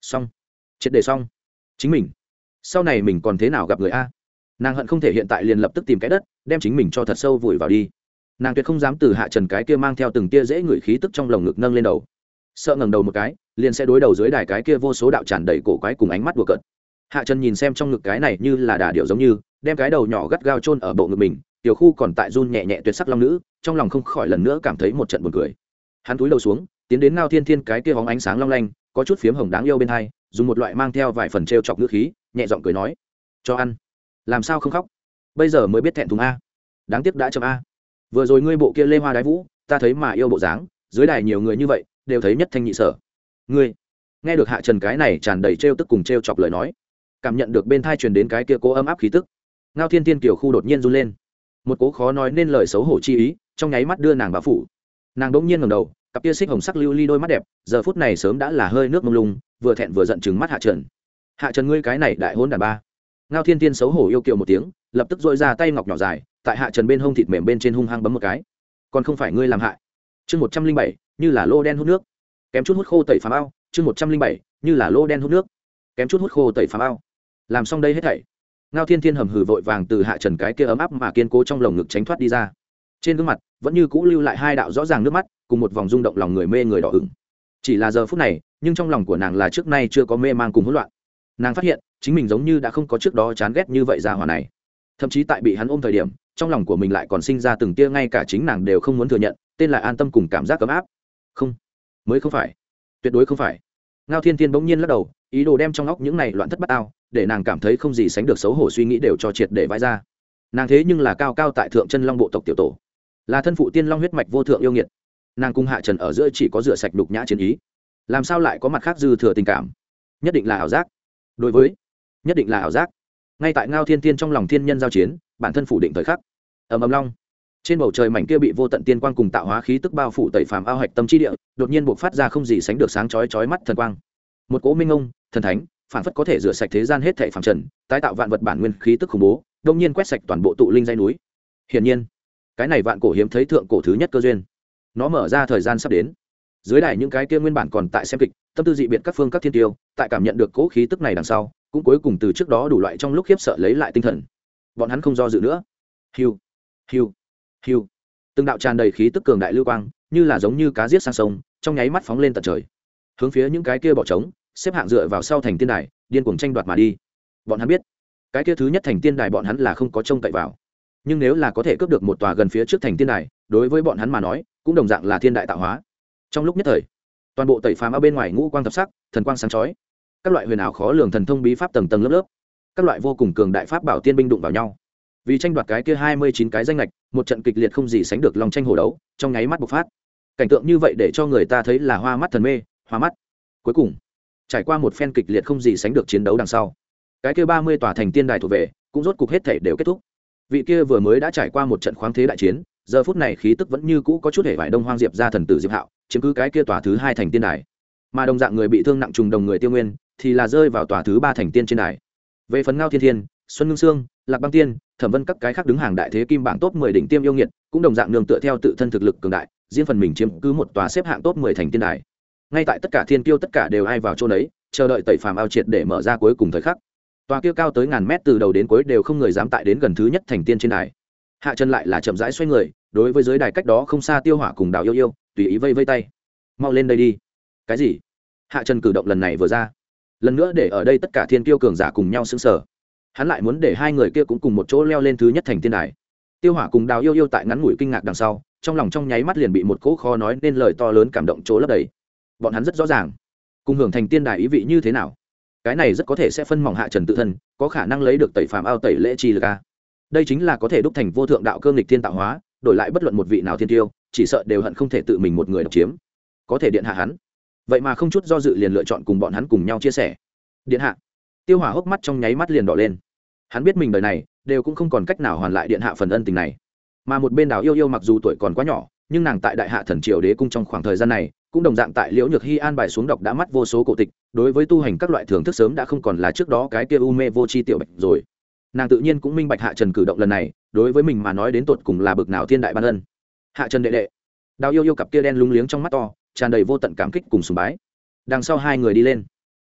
Xong. Triệt đề xong. Chính mình. Sau này mình còn thế nào gặp người a? Nàng hận không thể hiện tại liền lập tức tìm cái đất, đem chính mình cho thật sâu vùi vào đi. Nàng tuyệt không dám từ hạ trần cái kia mang theo từng tia dễ ngửi khí tức trong lồng ngực nâng lên đầu. Sợ ngẩng đầu một cái, liền sẽ đối đầu dưới đài cái kia vô số đạo tràn đầy cổ quái cùng ánh mắt đùa cợt hạ trần nhìn xem trong ngực cái này như là đà điệu giống như, đem cái đầu nhỏ gắt gao chôn ở bộ ngực mình, tiểu khu còn tại run nhẹ nhẹ tuyệt sắc long nữ, trong lòng không khỏi lần nữa cảm thấy một trận buồn cười. Hắn túi đầu xuống, tiến đến ngao thiên thiên cái kia hóng ánh sáng long lanh, có chút phiếm hồng đáng yêu bên hai, dùng một loại mang theo vài phần t r e o chọc ngữ khí, nhẹ giọng cười nói, cho ăn. Làm sao không khóc? Bây giờ mới biết thẹn thùng a. Đáng tiếc đã chậm a. Vừa rồi ngươi bộ kia lê hoa đái vũ, ta thấy mà yêu bộ dáng, dưới đài nhiều người như vậy, đều thấy nhất thanh nhị sở. Ngươi. Nghe được hạ trần cái này tràn đầy t r e o tức cùng t r e o chọc lời nói cảm nhận được bên thai truyền đến cái kia cố ấm áp khí tức. Ngao thiên tiên kiều khu đột nhiên run lên. Một cố khó nói nên lời xấu hổ chi ý, trong nháy mắt đưa nàng vào phủ. Nàng đ ỗ n g nhiên ngầm đầu, cặp kia xích hồng sắc lưu ly đôi mắt đẹp, giờ phút này sớm đã là hơi nước mông lung, vừa thẹn vừa giận chừng mắt hạ trần. Hạ trần ngươi cái này đại hôn đàn ba. Ngao thiên tiên xấu hổ yêu kiều một tiếng, lập tức dội ra tay ngọc nhỏ dài, tại hạ trần bên hông thịt mềm bên trên hung hăng bấm một cái. Còn không phải ngươi làm hại. Chương một trăm linh bảy, như là lô đen hút nước. Kém chút hút khô tẩy phá ao. Chương một trăm linh bảy, như là lô đen hút nước. Kém chút hút khô tẩy phá ao làm xong đây hết thảy. Ngao thiên thiên hầm hừ vội vàng từ hạ trần cái kia ấm áp mà kiên cố trong lồng ngực tránh thoát đi ra. Trên gương mặt, vẫn như cũ lưu lại hai đạo rõ ràng nước mắt, cùng một vòng rung động lòng người mê người đỏ ửng. Chỉ là giờ phút này, nhưng trong lòng của nàng là trước nay chưa có mê mang cùng hỗn loạn. Nàng phát hiện, chính mình giống như đã không có trước đó chán ghét như vậy ra hỏa này. Thậm chí tại bị hắn ôm thời điểm, trong lòng của mình lại còn sinh ra từng tia ngay cả chính nàng đều không muốn thừa nhận, tên là an tâm cùng cảm giác ấm áp. Không, mới không phải. Tuyệt đối không phải. Ngao thiên thiên bỗng nhiên lắc đầu, ý đồ đem trong óc những này loạn thất bát ao để nàng cảm thấy không gì sánh được xấu hổ suy nghĩ đều cho triệt để vãi ra. Nàng thế nhưng là cao cao tại thượng chân long bộ tộc tiểu tổ, là thân phụ tiên long huyết mạch vô thượng yêu nghiệt. Nàng cung hạ trần ở giữa chỉ có rửa sạch đục nhã chiến ý. Làm sao lại có mặt khác dư thừa tình cảm? Nhất định là ảo giác. Đối với, nhất định là ảo giác. Ngay tại ngao thiên tiên trong lòng thiên nhân giao chiến, bản thân phủ định thời khắc. Ầm ầm long. Trên bầu trời mảnh kia bị vô tận tiên quang cùng tạo hóa khí tức bao phủ tẩy phàm ao hạch tâm chi địa, đột nhiên buộc phát ra không gì sánh được sáng chói chói mắt thần quang. Một cỗ minh ông, thần thánh phản phất có thể rửa sạch thế gian hết thảy phàm trần, tái tạo vạn vật bản nguyên khí tức khủng bố, đông nhiên quét sạch toàn bộ tụ linh dãy núi. Hiển nhiên, cái này vạn cổ hiếm thấy thượng cổ thứ nhất cơ duyên. Nó mở ra thời gian sắp đến. Dưới đài những cái kia nguyên bản còn tại xem kịch, tâm tư dị biệt các phương các thiên tiêu, tại cảm nhận được cỗ khí tức này đằng sau, cũng cuối cùng từ trước đó đủ loại trong lúc khiếp sợ lấy lại tinh thần. Bọn hắn không do dự nữa. Hiu hiu hiu. Từng đạo tràn đầy khí tức cường đại lưu quang, như là giống như cá giết sang sông, trong nháy mắt phóng lên tận trời. Hướng phía những cái kia bỏ trống xếp hạng dựa vào sau thành tiên đài, điên cuồng tranh đoạt mà đi. Bọn hắn biết, cái kia thứ nhất thành tiên đài bọn hắn là không có trông cậy vào. Nhưng nếu là có thể cướp được một tòa gần phía trước thành tiên đài, đối với bọn hắn mà nói, cũng đồng dạng là thiên đại tạo hóa. Trong lúc nhất thời, toàn bộ tẩy phàm ở bên ngoài ngũ quang thập sắc, thần quang sáng chói. Các loại huyền ảo khó lường thần thông bí pháp tầng tầng lớp lớp, các loại vô cùng cường đại pháp bảo tiên binh đụng vào nhau. Vì tranh đoạt cái kia hai mươi chín cái danh lệch một trận kịch liệt không gì sánh được lòng tranh hồ đấu, trong nháy mắt bộc phát. Cảnh tượng như vậy để cho người ta thấy là hoa mắt thần mê, hoa mắt. Cuối cùng trải qua một phen kịch liệt không gì sánh được chiến đấu đằng sau. Cái kia ba mươi tòa thành tiên đài thuộc về, cũng rốt cục hết thể đều kết thúc. Vị kia vừa mới đã trải qua một trận khoáng thế đại chiến, giờ phút này khí tức vẫn như cũ có chút hệ vải đông hoang diệp ra thần tử diệp hạo, chiếm cứ cái kia tòa thứ hai thành tiên đài. Mà đồng dạng người bị thương nặng trùng đồng người tiêu nguyên, thì là rơi vào tòa thứ ba thành tiên trên đài. Về phần ngao thiên thiên, xuân ngưng sương, lạc băng tiên, thẩm vân các cái khác đứng hàng đại thế kim bảng top mười đỉnh tiêm yêu nghiệt, cũng đồng dạng nương tựa theo tự thân thực lực cường đại, riêng phần mình chiếm cứ một tòa xếp hạng top mười thành tiên đài ngay tại tất cả thiên kiêu tất cả đều ai vào chỗ đấy chờ đợi tẩy phàm ao triệt để mở ra cuối cùng thời khắc. Tòa kia cao tới ngàn mét từ đầu đến cuối đều không người dám tại đến gần thứ nhất thành tiên trên đài. Hạ chân lại là chậm rãi xoay người, đối với giới đài cách đó không xa tiêu hỏa cùng đào yêu yêu, tùy ý vây vây tay. Mau lên đây đi. Cái gì? Hạ chân cử động lần này vừa ra. Lần nữa để ở đây tất cả thiên kiêu cường giả cùng nhau xứng sở hắn lại muốn để hai người kia cũng cùng một chỗ leo lên thứ nhất thành tiên đài. Tiêu hỏa cùng đào yêu yêu tại ngắn ngủi kinh ngạc đằng sau, trong lòng trong nháy mắt liền bị một cỗ kho nói nên lời to lớn cảm động chỗ lấp đầy bọn hắn rất rõ ràng. Cùng hưởng thành tiên đài ý vị như thế nào? Cái này rất có thể sẽ phân mỏng hạ trần tự thân, có khả năng lấy được tẩy phàm ao tẩy lễ chi lực a. Đây chính là có thể đúc thành vô thượng đạo cơ nghịch thiên tạo hóa, đổi lại bất luận một vị nào thiên tiêu, chỉ sợ đều hận không thể tự mình một người độc chiếm. Có thể điện hạ hắn. Vậy mà không chút do dự liền lựa chọn cùng bọn hắn cùng nhau chia sẻ. Điện hạ. Tiêu hỏa hốc mắt trong nháy mắt liền đỏ lên. Hắn biết mình đời này, đều cũng không còn cách nào hoàn lại điện hạ phần ân tình này. Mà một bên đào yêu yêu mặc dù tuổi còn quá nhỏ, nhưng nàng tại đại hạ thần triều đế cung trong khoảng thời gian này cũng đồng dạng tại liễu nhược hy an bài xuống đọc đã mắt vô số cổ tịch, đối với tu hành các loại thưởng thức sớm đã không còn là trước đó cái kia u mê vô c h i tiểu bạch rồi. Nàng tự nhiên cũng minh bạch hạ trần cử động lần này, đối với mình mà nói đến tột cùng là bực nào thiên đại ban ân. Hạ trần đệ đệ, đào yêu yêu cặp kia đen lúng liếng trong mắt to, tràn đầy vô tận cảm kích cùng sùng bái. Đằng sau hai người đi lên.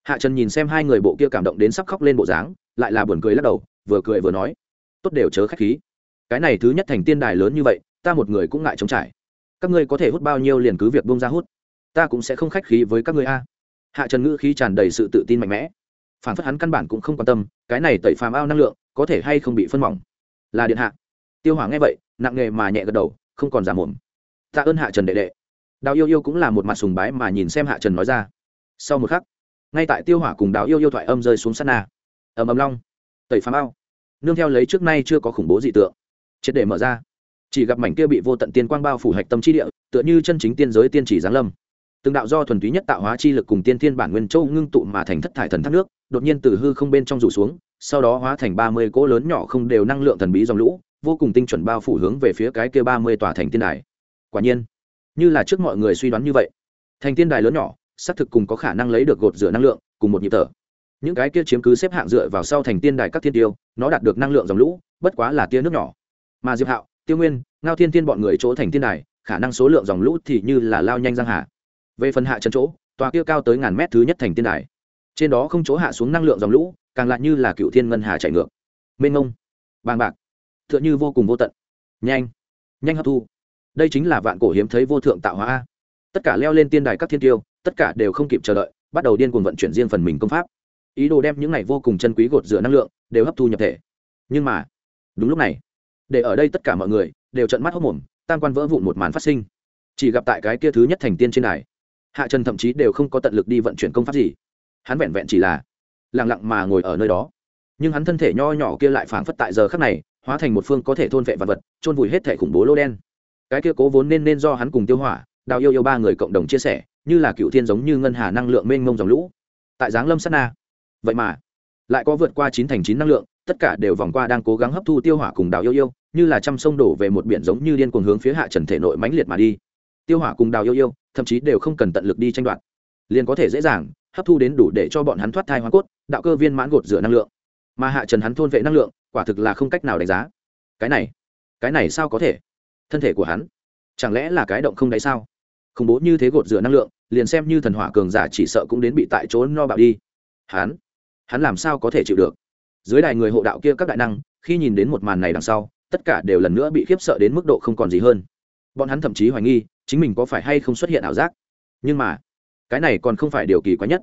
Hạ trần nhìn xem hai người bộ kia cảm động đến sắp khóc lên bộ dáng, lại là buồn cười lắc đầu, vừa cười vừa nói, tốt đều chớ k h á c h khí. Cái này thứ nhất thành tiên đài lớn như vậy, ta một người cũng ngại chống trải. Các ngươi có thể hút bao nhiêu liền cứ việc bông ra hút ta cũng sẽ không khách khí với các ngươi a. Hạ trần ngữ khí tràn đầy sự tự tin mạnh mẽ. Phản phất hắn căn bản cũng không quan tâm, cái này tẩy phàm ao năng lượng, có thể hay không bị phân mỏng? Là điện hạ. Tiêu hỏa nghe vậy, nặng nghề mà nhẹ gật đầu, không còn giả mồm. Tạ ơn hạ trần đệ đệ. Đào yêu yêu cũng là một mặt sùng bái mà nhìn xem hạ trần nói ra. Sau một khắc, ngay tại tiêu hỏa cùng đào yêu yêu thoại âm rơi xuống sắt na. Ầm ầm long. Tẩy phàm ao. Nương theo lấy trước nay chưa có khủng bố dị tượng. Triệt để mở ra. Chỉ gặp mảnh kia bị vô tận tiên quang bao phủ hạch tâm chi địa, tựa như chân chính tiên giới tiên chỉ giáng lâm từng đạo do thuần túy nhất tạo hóa chi lực cùng tiên thiên bản nguyên châu ngưng tụ mà thành thất thải thần thác nước, đột nhiên từ hư không bên trong rủ xuống, sau đó hóa thành ba mươi cỗ lớn nhỏ không đều năng lượng thần bí dòng lũ, vô cùng tinh chuẩn bao phủ hướng về phía cái kia ba mươi tòa thành tiên đài. Quả nhiên, như là trước mọi người suy đoán như vậy, thành tiên đài lớn nhỏ, xác thực cùng có khả năng lấy được gột rửa năng lượng cùng một nhịp thở. Những cái kia chiếm cứ xếp hạng dựa vào sau thành tiên đài các thiên tiêu, nó đạt được năng lượng dòng lũ, bất quá là tia nước nhỏ. Mà diệp hạo, tiêu nguyên, ngao thiên tiên bọn người chỗ thành tiên đài, khả năng số lượng dòng lũ thì như là lao nhanh giang hà về phần hạ chân chỗ, tòa kia cao tới ngàn mét thứ nhất thành tiên đài. Trên đó không chỗ hạ xuống năng lượng dòng lũ, càng lại như là cựu thiên ngân hà chạy ngược. Mênh ngông bàng bạc t h ư ợ n h ư vô cùng vô tận. Nhanh nhanh hấp thu. Đây chính là vạn cổ hiếm thấy vô thượng tạo hóa a. Tất cả leo lên tiên đài các thiên tiêu, tất cả đều không kịp chờ đợi, bắt đầu điên cuồng vận chuyển riêng phần mình công pháp. Ý đồ đem những này vô cùng chân quý gột rửa năng lượng, đều hấp thu nhập thể. Nhưng mà, đúng lúc này, để ở đây tất cả mọi người đều trận mắt hốc mồm, tam quan vỡ vụn một màn phát sinh. Chỉ gặp tại cái kia thứ nhất thành tiên trên đài hạ trần thậm chí đều không có tận lực đi vận chuyển công pháp gì. Hắn vẹn vẹn chỉ là lẳng lặng mà ngồi ở nơi đó. Nhưng hắn thân thể nho nhỏ kia lại phảng phất tại giờ khắc này, hóa thành một phương có thể thôn vệ vật vật trôn vùi hết thể khủng bố lô đen. Cái kia cố vốn nên nên do hắn cùng tiêu hỏa, đào yêu yêu ba người cộng đồng chia sẻ, như là cựu thiên giống như ngân hà năng lượng mênh mông dòng lũ. Tại giáng lâm sát na. Vậy mà, lại có vượt qua chín thành chín năng lượng, tất cả đều vòng qua đang cố gắng hấp thu tiêu hỏa cùng đào yêu yêu, như là trăm sông đổ về một biển giống như điên cuồng hướng phía hạ trần thể nội mãnh liệt mà đi. Tiêu hỏa cùng đào yêu yêu thậm chí đều không cần tận lực đi tranh đoạt. Liền có thể dễ dàng, hấp thu đến đủ để cho bọn hắn thoát thai hoa cốt, đạo cơ viên mãn gột rửa năng lượng. Mà hạ trần hắn thôn vệ năng lượng, quả thực là không cách nào đánh giá. Cái này cái này sao có thể? Thân thể của hắn, chẳng lẽ là cái động không đáy sao? Khủng bố như thế gột rửa năng lượng, liền xem như thần hỏa cường giả chỉ sợ cũng đến bị tại chỗ no bạo đi. Hắn hắn làm sao có thể chịu được? Dưới đài người hộ đạo kia các đại năng, khi nhìn đến một màn này đằng sau, tất cả đều lần nữa bị khiếp sợ đến mức độ không còn gì hơn. Bọn hắn thậm chí hoài nghi chính mình có phải hay không xuất hiện ảo giác? Nhưng mà, cái này còn không phải điều kỳ quái nhất.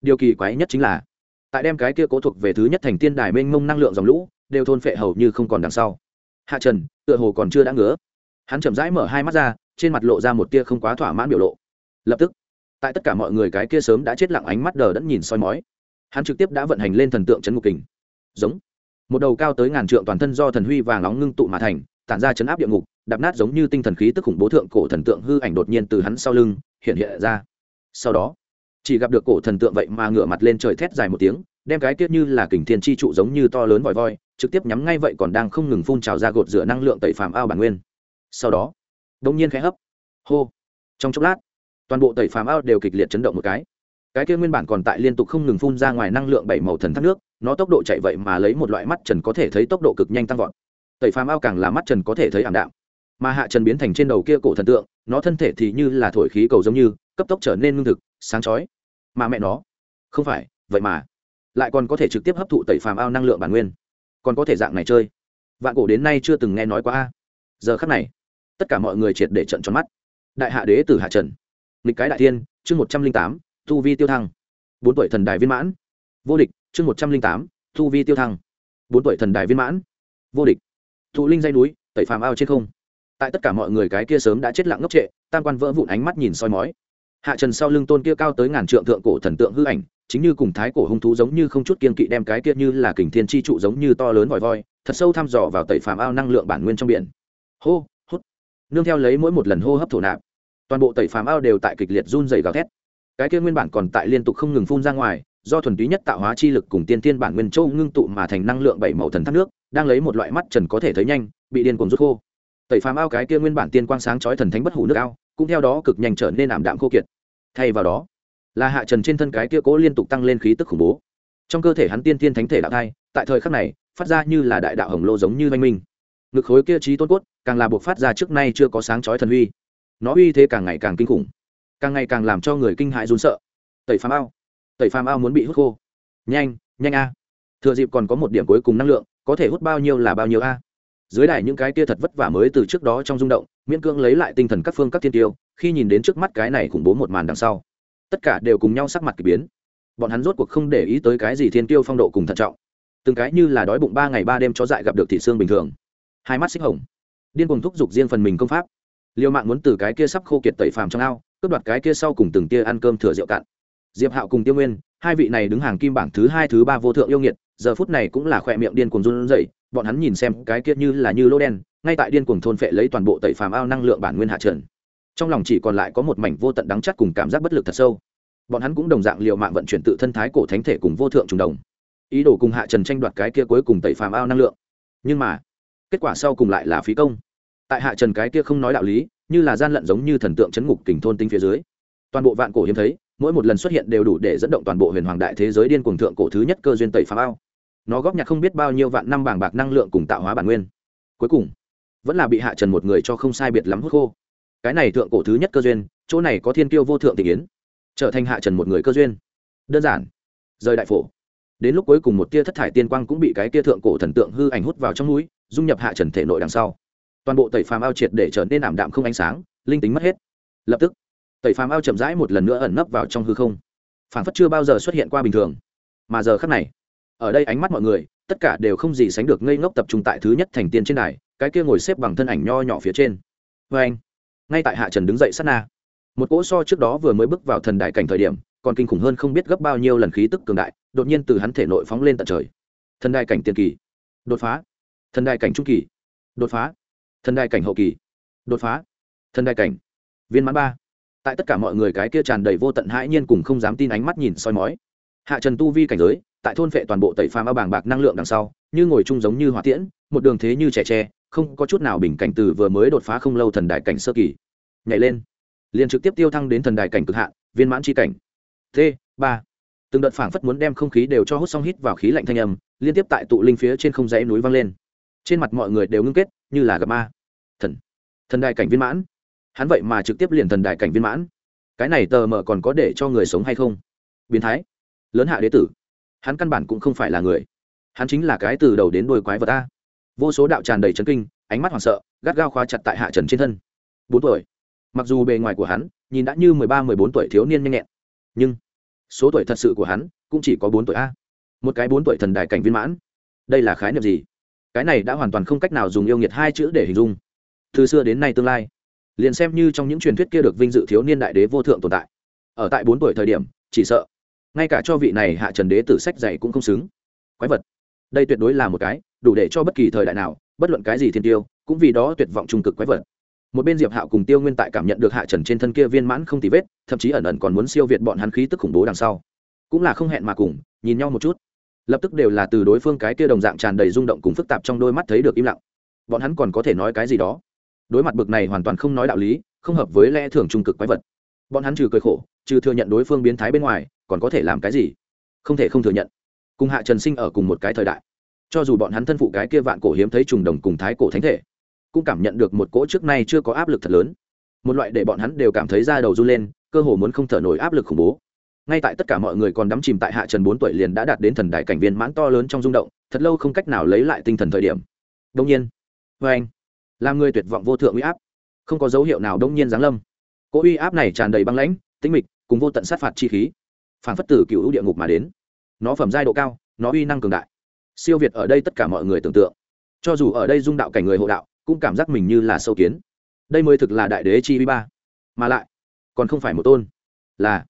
Điều kỳ quái nhất chính là, tại đem cái kia cố thuộc về thứ nhất thành tiên đài mênh mông năng lượng dòng lũ, đều thôn phệ hầu như không còn đằng sau. Hạ trần, tựa hồ còn chưa đã ngứa. Hắn chậm rãi mở hai mắt ra, trên mặt lộ ra một tia không quá thỏa mãn biểu lộ. Lập tức, tại tất cả mọi người cái kia sớm đã chết lặng ánh mắt đờ đẫn nhìn soi mói, hắn trực tiếp đã vận hành lên thần tượng chấn ngục kình. Giống. Một đầu cao tới ngàn trượng toàn thân do thần huy vàng nóng ngưng tụ mà thành, tản ra chấn áp địa ngục đạp nát giống như tinh thần khí tức khủng bố thượng cổ thần tượng hư ảnh đột nhiên từ hắn sau lưng hiện hiện ra. Sau đó, chỉ gặp được cổ thần tượng vậy mà ngửa mặt lên trời thét dài một tiếng, đem cái tiết như là kình thiên chi trụ giống như to lớn vòi voi, trực tiếp nhắm ngay vậy còn đang không ngừng phun trào ra gột rửa năng lượng tẩy phàm ao bản nguyên. Sau đó đông nhiên khẽ hấp. Hô. Trong chốc lát, toàn bộ tẩy phàm ao đều kịch liệt chấn động một cái. Cái kia nguyên bản còn tại liên tục không ngừng phun ra ngoài năng lượng bảy màu thần thác nước, nó tốc độ chạy vậy mà lấy một loại mắt trần có thể thấy tốc độ cực nhanh tăng vọt. Tẩy phàm ao càng là mắt trần có thể thấy ảm đạm mà hạ trần biến thành trên đầu kia cổ thần tượng, nó thân thể thì như là thổi khí cầu giống như, cấp tốc trở nên ngưng thực, sáng chói. Mà mẹ nó, không phải, vậy mà, lại còn có thể trực tiếp hấp thụ tẩy phàm ao năng lượng bản nguyên. Còn có thể dạng này chơi. Vạn cổ đến nay chưa từng nghe nói qua a. Giờ khắc này, tất cả mọi người triệt để trận tròn mắt. Đại hạ đế tử hạ trần, nghịch cái đại thiên, chương một trăm linh tám thu vi tiêu thăng. Bốn tuổi thần đài viên mãn. Vô địch, chương một trăm linh tám thu vi tiêu thăng. Bốn tuổi thần đài viên mãn. Vô địch. Thụ linh dây núi, tẩy phàm ao trên không tại tất cả mọi người cái kia sớm đã chết lặng ngốc trệ, tam quan vỡ vụn ánh mắt nhìn soi mói. Hạ trần sau lưng tôn kia cao tới ngàn trượng thượng cổ thần tượng hư ảnh, chính như cùng thái cổ hung thú giống như không chút kiên kỵ đem cái kia như là kình thiên chi trụ giống như to lớn vòi voi, thật sâu thăm dò vào tẩy phàm ao năng lượng bản nguyên trong biển. Hô, hút. Nương theo lấy mỗi một lần hô hấp thổ nạp, toàn bộ tẩy phàm ao đều tại kịch liệt run dày gào thét. Cái kia nguyên bản còn tại liên tục không ngừng phun ra ngoài, do thuần túy nhất tạo hóa chi lực cùng tiên tiên bản nguyên châu ngưng tụ mà thành năng lượng bảy màu thần thác nước, đang lấy một loại mắt trần có thể thấy nhanh, bị điên cuồng rút khô tẩy phàm ao cái kia nguyên bản tiên quang sáng chói thần thánh bất hủ nước ao, cũng theo đó cực nhanh trở nên ảm đạm khô kiệt. Thay vào đó, là hạ trần trên thân cái kia cố liên tục tăng lên khí tức khủng bố. Trong cơ thể hắn tiên tiên thánh thể đạo thai, tại thời khắc này, phát ra như là đại đạo hồng lô giống như oanh minh. Ngực khối kia trí tôn cốt, càng là buộc phát ra trước nay chưa có sáng chói thần uy. Nó uy thế càng ngày càng kinh khủng, càng ngày càng làm cho người kinh hại run sợ. Tẩy phàm ao, tẩy phàm ao muốn bị hút khô. Nhanh nhanh a. Thừa dịp còn có một điểm cuối cùng năng lượng, có thể hút bao nhiêu là bao nhiêu a dưới đài những cái kia thật vất vả mới từ trước đó trong rung động, miễn cưỡng lấy lại tinh thần các phương các thiên tiêu, khi nhìn đến trước mắt cái này khủng bố một màn đằng sau. Tất cả đều cùng nhau sắc mặt k ỳ biến. Bọn hắn rốt cuộc không để ý tới cái gì thiên tiêu phong độ cùng thận trọng. Từng cái như là đói bụng ba ngày ba đêm cho dại gặp được thị xương bình thường. Hai mắt xích hồng. Điên cùng thúc giục riêng phần mình công pháp. Liều mạng muốn từ cái kia sắp khô kiệt tẩy phàm trong ao, cướp đoạt cái kia sau cùng từng tia ăn cơm thừa rượu cạn. Diệp hạo cùng tiêu nguyên, hai vị này đứng hàng kim bảng thứ hai thứ ba vô thượng yêu nghiệt, giờ phút này cũng là khỏe miệng điên cuồng run rẩy bọn hắn nhìn xem cái kia như là như lô đen, ngay tại điên cuồng thôn phệ lấy toàn bộ tẩy phàm ao năng lượng bản nguyên hạ trần. Trong lòng chỉ còn lại có một mảnh vô tận đắng chắc cùng cảm giác bất lực thật sâu. Bọn hắn cũng đồng dạng liều mạng vận chuyển tự thân thái cổ thánh thể cùng vô thượng trùng đồng. Ý đồ cùng hạ trần tranh đoạt cái kia cuối cùng tẩy phàm ao năng lượng. Nhưng mà, kết quả sau cùng lại là phí công. Tại hạ trần cái kia không nói đạo lý, như là gian lận giống như thần tượng chấn ngục kình thôn tinh phía dưới. Toàn bộ vạn cổ hiếm thấy, mỗi một lần xuất hiện đều đủ để dẫn động toàn bộ huyền hoàng đại thế giới điên cuồng thượng cổ thứ nhất cơ duyên tẩy phàm ao nó góp nhặt không biết bao nhiêu vạn năm bảng bạc năng lượng cùng tạo hóa bản nguyên. Cuối cùng, vẫn là bị hạ trần một người cho không sai biệt lắm hút khô. Cái này thượng cổ thứ nhất cơ duyên, chỗ này có thiên kiêu vô thượng tình yến trở thành hạ trần một người cơ duyên. Đơn giản, rời đại phổ. Đến lúc cuối cùng một tia thất thải tiên quang cũng bị cái tia thượng cổ thần tượng hư ảnh hút vào trong núi, dung nhập hạ trần thể nội đằng sau. Toàn bộ tẩy phàm ao triệt để trở nên ảm đạm không ánh sáng, linh tính mất hết. Lập tức, tẩy phàm ao chậm rãi một lần nữa ẩn nấp vào trong hư không. Phản phất chưa bao giờ xuất hiện qua bình thường. Mà giờ khắc này ở đây ánh mắt mọi người, tất cả đều không gì sánh được ngây ngốc tập trung tại thứ nhất thành tiên trên đài, cái kia ngồi xếp bằng thân ảnh nho nhỏ phía trên. Vê anh, ngay tại hạ trần đứng dậy sát na. Một cỗ so trước đó vừa mới bước vào thần đại cảnh thời điểm, còn kinh khủng hơn không biết gấp bao nhiêu lần khí tức cường đại, đột nhiên từ hắn thể nội phóng lên tận trời. Thần đại cảnh tiền kỳ. Đột phá. Thần đại cảnh trung kỳ. Đột phá. Thần đại cảnh hậu kỳ. Đột phá. Thần đại cảnh. Viên mãn ba. Tại tất cả mọi người cái kia tràn đầy vô tận hãi nhiên cùng không dám tin ánh mắt nhìn soi mói. Hạ trần tu vi cảnh giới tại thôn vệ toàn bộ tẩy phàm ao bàng bạc năng lượng đằng sau, như ngồi chung giống như hỏa tiễn, một đường thế như trẻ tre, không có chút nào bình cảnh từ vừa mới đột phá không lâu thần đại cảnh sơ kỳ. Nhảy lên. Liền trực tiếp tiêu thăng đến thần đại cảnh cực hạn, viên mãn tri cảnh. T, ba. Từng đợt phảng phất muốn đem không khí đều cho hút xong hít vào khí lạnh thanh âm, liên tiếp tại tụ linh phía trên không dãy núi vang lên. Trên mặt mọi người đều ngưng kết, như là gặp ma. Thần. Thần đại cảnh viên mãn. Hắn vậy mà trực tiếp liền thần đại cảnh viên mãn. Cái này tờ mờ còn có để cho người sống hay không? Biến thái. Lớn hạ đế tử hắn căn bản cũng không phải là người. Hắn chính là cái từ đầu đến đôi quái vật ta vô số đạo tràn đầy chấn kinh, ánh mắt hoảng sợ, gắt gao khóa chặt tại hạ trần trên thân. Bốn tuổi. Mặc dù bề ngoài của hắn, nhìn đã như mười ba, mười bốn tuổi thiếu niên nhanh nhẹn, nhưng số tuổi thật sự của hắn cũng chỉ có bốn tuổi a. Một cái bốn tuổi thần đại cảnh viên mãn. Đây là khái niệm gì? Cái này đã hoàn toàn không cách nào dùng yêu nghiệt hai chữ để hình dung. Từ xưa đến nay tương lai, liền xem như trong những truyền thuyết kia được vinh dự thiếu niên đại đế vô thượng tồn tại. Ở tại bốn tuổi thời điểm, chỉ sợ ngay cả cho vị này hạ trần đế tử sách dạy cũng không xứng. Quái vật. Đây tuyệt đối là một cái, đủ để cho bất kỳ thời đại nào, bất luận cái gì thiên tiêu, cũng vì đó tuyệt vọng trung cực quái vật. Một bên diệp hạo cùng tiêu nguyên tại cảm nhận được hạ trần trên thân kia viên mãn không tì vết, thậm chí ẩn ẩn còn muốn siêu việt bọn hắn khí tức khủng bố đằng sau. Cũng là không hẹn mà cùng, nhìn nhau một chút. Lập tức đều là từ đối phương cái kia đồng dạng tràn đầy rung động cùng phức tạp trong đôi mắt thấy được im lặng. Bọn hắn còn có thể nói cái gì đó? Đối mặt bực này hoàn toàn không nói đạo lý, không hợp với lẽ thường trung cực quái vật. Bọn hắn trừ cười khổ, trừ thừa nhận đối phương biến thái bên ngoài còn có thể làm cái gì? Không thể không thừa nhận. Cùng hạ trần sinh ở cùng một cái thời đại. Cho dù bọn hắn thân phụ cái kia vạn cổ hiếm thấy trùng đồng cùng thái cổ thánh thể, cũng cảm nhận được một cỗ trước nay chưa có áp lực thật lớn. Một loại để bọn hắn đều cảm thấy da đầu run lên, cơ hồ muốn không thở nổi áp lực khủng bố. Ngay tại tất cả mọi người còn đắm chìm tại hạ trần bốn tuổi liền đã đạt đến thần đại cảnh viên mãn to lớn trong rung động, thật lâu không cách nào lấy lại tinh thần thời điểm. Đông nhiên vê anh, làm người tuyệt vọng vô thượng uy áp. Không có dấu hiệu nào đông nhiên giáng lâm. Cỗ uy áp này tràn đầy băng lãnh, tĩnh mịch, cùng vô tận sát phạt chi khí phản phất tử cựu địa ngục mà đến. Nó phẩm giai độ cao, nó uy năng cường đại. Siêu việt ở đây tất cả mọi người tưởng tượng. Cho dù ở đây dung đạo cảnh người hộ đạo, cũng cảm giác mình như là sâu kiến. Đây mới thực là đại đế chi vi ba. Mà lại, còn không phải một tôn, là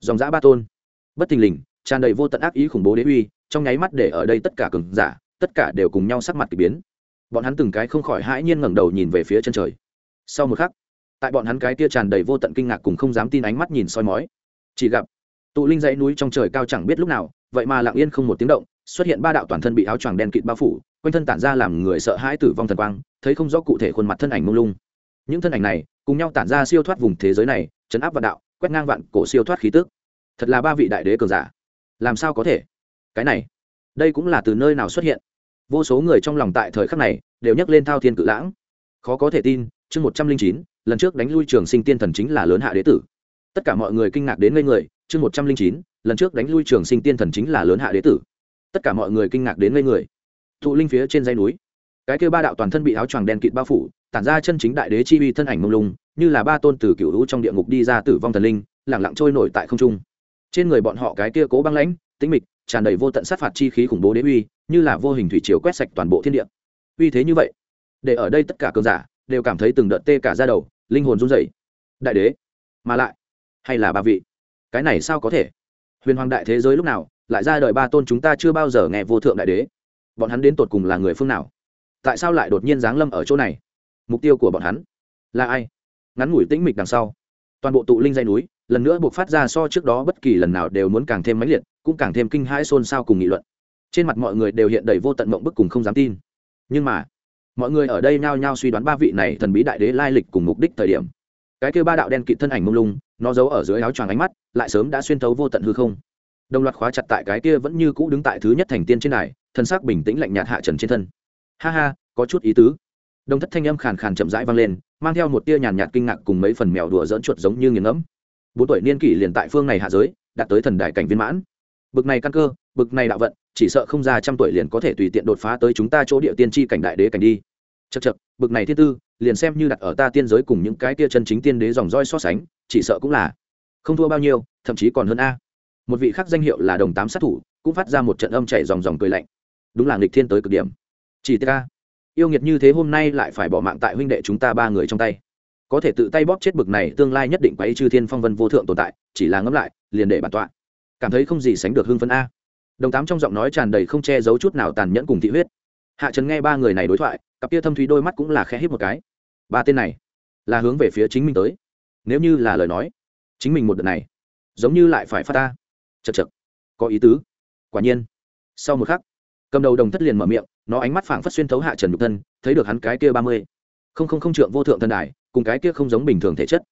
dòng giã ba tôn. Bất thình lình, tràn đầy vô tận ác ý khủng bố đế uy, trong nháy mắt để ở đây tất cả cường giả, tất cả đều cùng nhau sắc mặt k ỳ biến. Bọn hắn từng cái không khỏi hãi nhiên ngẩng đầu nhìn về phía chân trời. Sau một khắc, tại bọn hắn cái tia tràn đầy vô tận kinh ngạc cùng không dám tin ánh mắt nhìn soi mói, chỉ gặp tụ linh dãy núi trong trời cao chẳng biết lúc nào, vậy mà lặng yên không một tiếng động, xuất hiện ba đạo toàn thân bị áo choàng đen kịt bao phủ, quanh thân tản ra làm người sợ hãi tử vong thần quang, thấy không rõ cụ thể khuôn mặt thân ảnh mông lung. Những thân ảnh này, cùng nhau tản ra siêu thoát vùng thế giới này, chấn áp vạn đạo, quét ngang vạn cổ siêu thoát khí tức. Thật là ba vị đại đế cường giả. Làm sao có thể? Cái này, đây cũng là từ nơi nào xuất hiện? Vô số người trong lòng tại thời khắc này, đều nhắc lên thao thiên cự lãng. Khó có thể tin, chương một trăm linh chín, lần trước đánh lui trường sinh tiên thần chính là lớn hạ đế tử. Tất cả mọi người kinh ngạc đến ngây người chương một trăm linh chín, lần trước đánh lui trường sinh tiên thần chính là lớn hạ đế tử. Tất cả mọi người kinh ngạc đến ngây người. Thụ linh phía trên dây núi, cái kêu ba đạo toàn thân bị áo choàng đen kịt bao phủ, tản ra chân chính đại đế chi uy thân ảnh mông lung, như là ba tôn từ cựu lũ trong địa ngục đi ra tử vong thần linh lẳng lặng trôi nổi tại không trung. Trên người bọn họ cái kia cố băng lãnh, tĩnh mịch, tràn đầy vô tận sát phạt chi khí khủng bố đế uy, như là vô hình thủy chiều quét sạch toàn bộ thiên địa. Uy thế như vậy, để ở đây tất cả cường giả đều cảm thấy từng đợt tê cả ra đầu, linh hồn run rẩy. Đại đế, mà lại, hay là ba vị? Cái này sao có thể? Huyền hoàng đại thế giới lúc nào, lại ra đời ba tôn chúng ta chưa bao giờ nghe vô thượng đại đế. Bọn hắn đến tột cùng là người phương nào? Tại sao lại đột nhiên giáng lâm ở chỗ này? Mục tiêu của bọn hắn là ai? Ngắn ngủi tĩnh mịch đằng sau, toàn bộ tụ linh dây núi, lần nữa buộc phát ra so trước đó bất kỳ lần nào đều muốn càng thêm mãnh liệt, cũng càng thêm kinh hãi xôn xao cùng nghị luận. Trên mặt mọi người đều hiện đầy vô tận mộng bức cùng không dám tin. Nhưng mà, mọi người ở đây nhao nhao suy đoán ba vị này thần bí đại đế lai lịch cùng mục đích thời điểm cái kêu ba đạo đen kịt thân ảnh mông lung nó giấu ở dưới áo choàng ánh mắt lại sớm đã xuyên thấu vô tận hư không. Đồng loạt khóa chặt tại cái kia vẫn như cũ đứng tại thứ nhất thành tiên trên này, thân xác bình tĩnh lạnh nhạt hạ trần trên thân. Ha ha có chút ý tứ. Đồng thất thanh âm khàn khàn chậm rãi vang lên mang theo một tia nhàn nhạt kinh ngạc cùng mấy phần mèo đùa dỡn chuột giống như nghiền ngẫm. Bốn tuổi niên kỷ liền tại phương này hạ giới đạt tới thần đại cảnh viên mãn. Bực này căn cơ bực này đạo vận chỉ sợ không ra trăm tuổi liền có thể tùy tiện đột phá tới chúng ta chỗ địa tiên tri cảnh đại đế cảnh đi. Chật chật bực này thiên tư liền xem như đặt ở ta tiên giới cùng những cái tia chân chính tiên đế dòng roi so sánh, chỉ sợ cũng là không thua bao nhiêu, thậm chí còn hơn a. Một vị khác danh hiệu là đồng tám sát thủ, cũng phát ra một trận âm chảy dòng dòng cười lạnh. Đúng là nghịch thiên tới cực điểm. Chỉ ta yêu nghiệt như thế hôm nay lại phải bỏ mạng tại huynh đệ chúng ta ba người trong tay. Có thể tự tay bóp chết bực này tương lai nhất định quấy chư thiên phong vân vô thượng tồn tại, chỉ là ngẫm lại, liền để bản tọa cảm thấy không gì sánh được hưng phấn a. Đồng tám trong giọng nói tràn đầy không che giấu chút nào tàn nhẫn cùng thị huyết. Hạ trần nghe ba người này đối thoại cặp kia thâm thúy đôi mắt cũng là khẽ hít một cái. Ba tên này là hướng về phía chính mình tới. Nếu như là lời nói, chính mình một đợt này giống như lại phải phát ta. Chật chật có ý tứ. Quả nhiên. Sau một khắc, cầm đầu đồng thất liền mở miệng, nó ánh mắt phảng phất xuyên thấu hạ trần nhục thân, thấy được hắn cái kia ba mươi. Không không không trượng vô thượng thần đài, cùng cái kia không giống bình thường thể chất.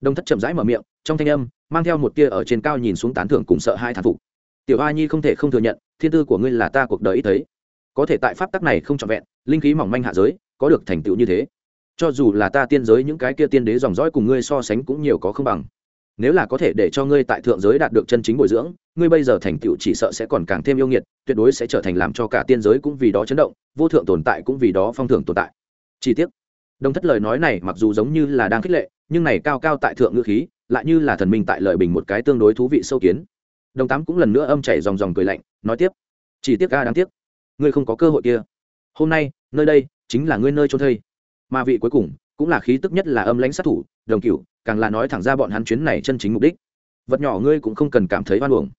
Đồng thất chậm rãi mở miệng, trong thanh âm mang theo một tia ở trên cao nhìn xuống tán thưởng cùng sợ hai thán phục. Tiểu a nhi không thể không thừa nhận, thiên tư của ngươi là ta cuộc đời ít thấy. Có thể tại pháp tắc này không trọn vẹn linh khí mỏng manh hạ giới, có được thành tựu như thế. Cho dù là ta tiên giới, những cái kia tiên đế dòng dõi cùng ngươi so sánh cũng nhiều có không bằng. Nếu là có thể để cho ngươi tại thượng giới đạt được chân chính bồi dưỡng, ngươi bây giờ thành tựu chỉ sợ sẽ còn càng thêm yêu nghiệt, tuyệt đối sẽ trở thành làm cho cả tiên giới cũng vì đó chấn động, vô thượng tồn tại cũng vì đó phong thưởng tồn tại. Chi tiết. Đồng thất lời nói này mặc dù giống như là đang khích lệ, nhưng này cao cao tại thượng ngữ khí, lại như là thần minh tại lợi bình một cái tương đối thú vị sâu kiến. Đồng tám cũng lần nữa âm chảy dòng dòng cười lạnh, nói tiếp. Chỉ tiếc ca đáng tiếc. Ngươi không có cơ hội kia hôm nay, nơi đây chính là ngươi nơi trôn thây. Mà vị cuối cùng cũng là khí tức nhất là âm lãnh sát thủ, đồng cửu, càng là nói thẳng ra bọn hắn chuyến này chân chính mục đích. Vật nhỏ ngươi cũng không cần cảm thấy oan uổng.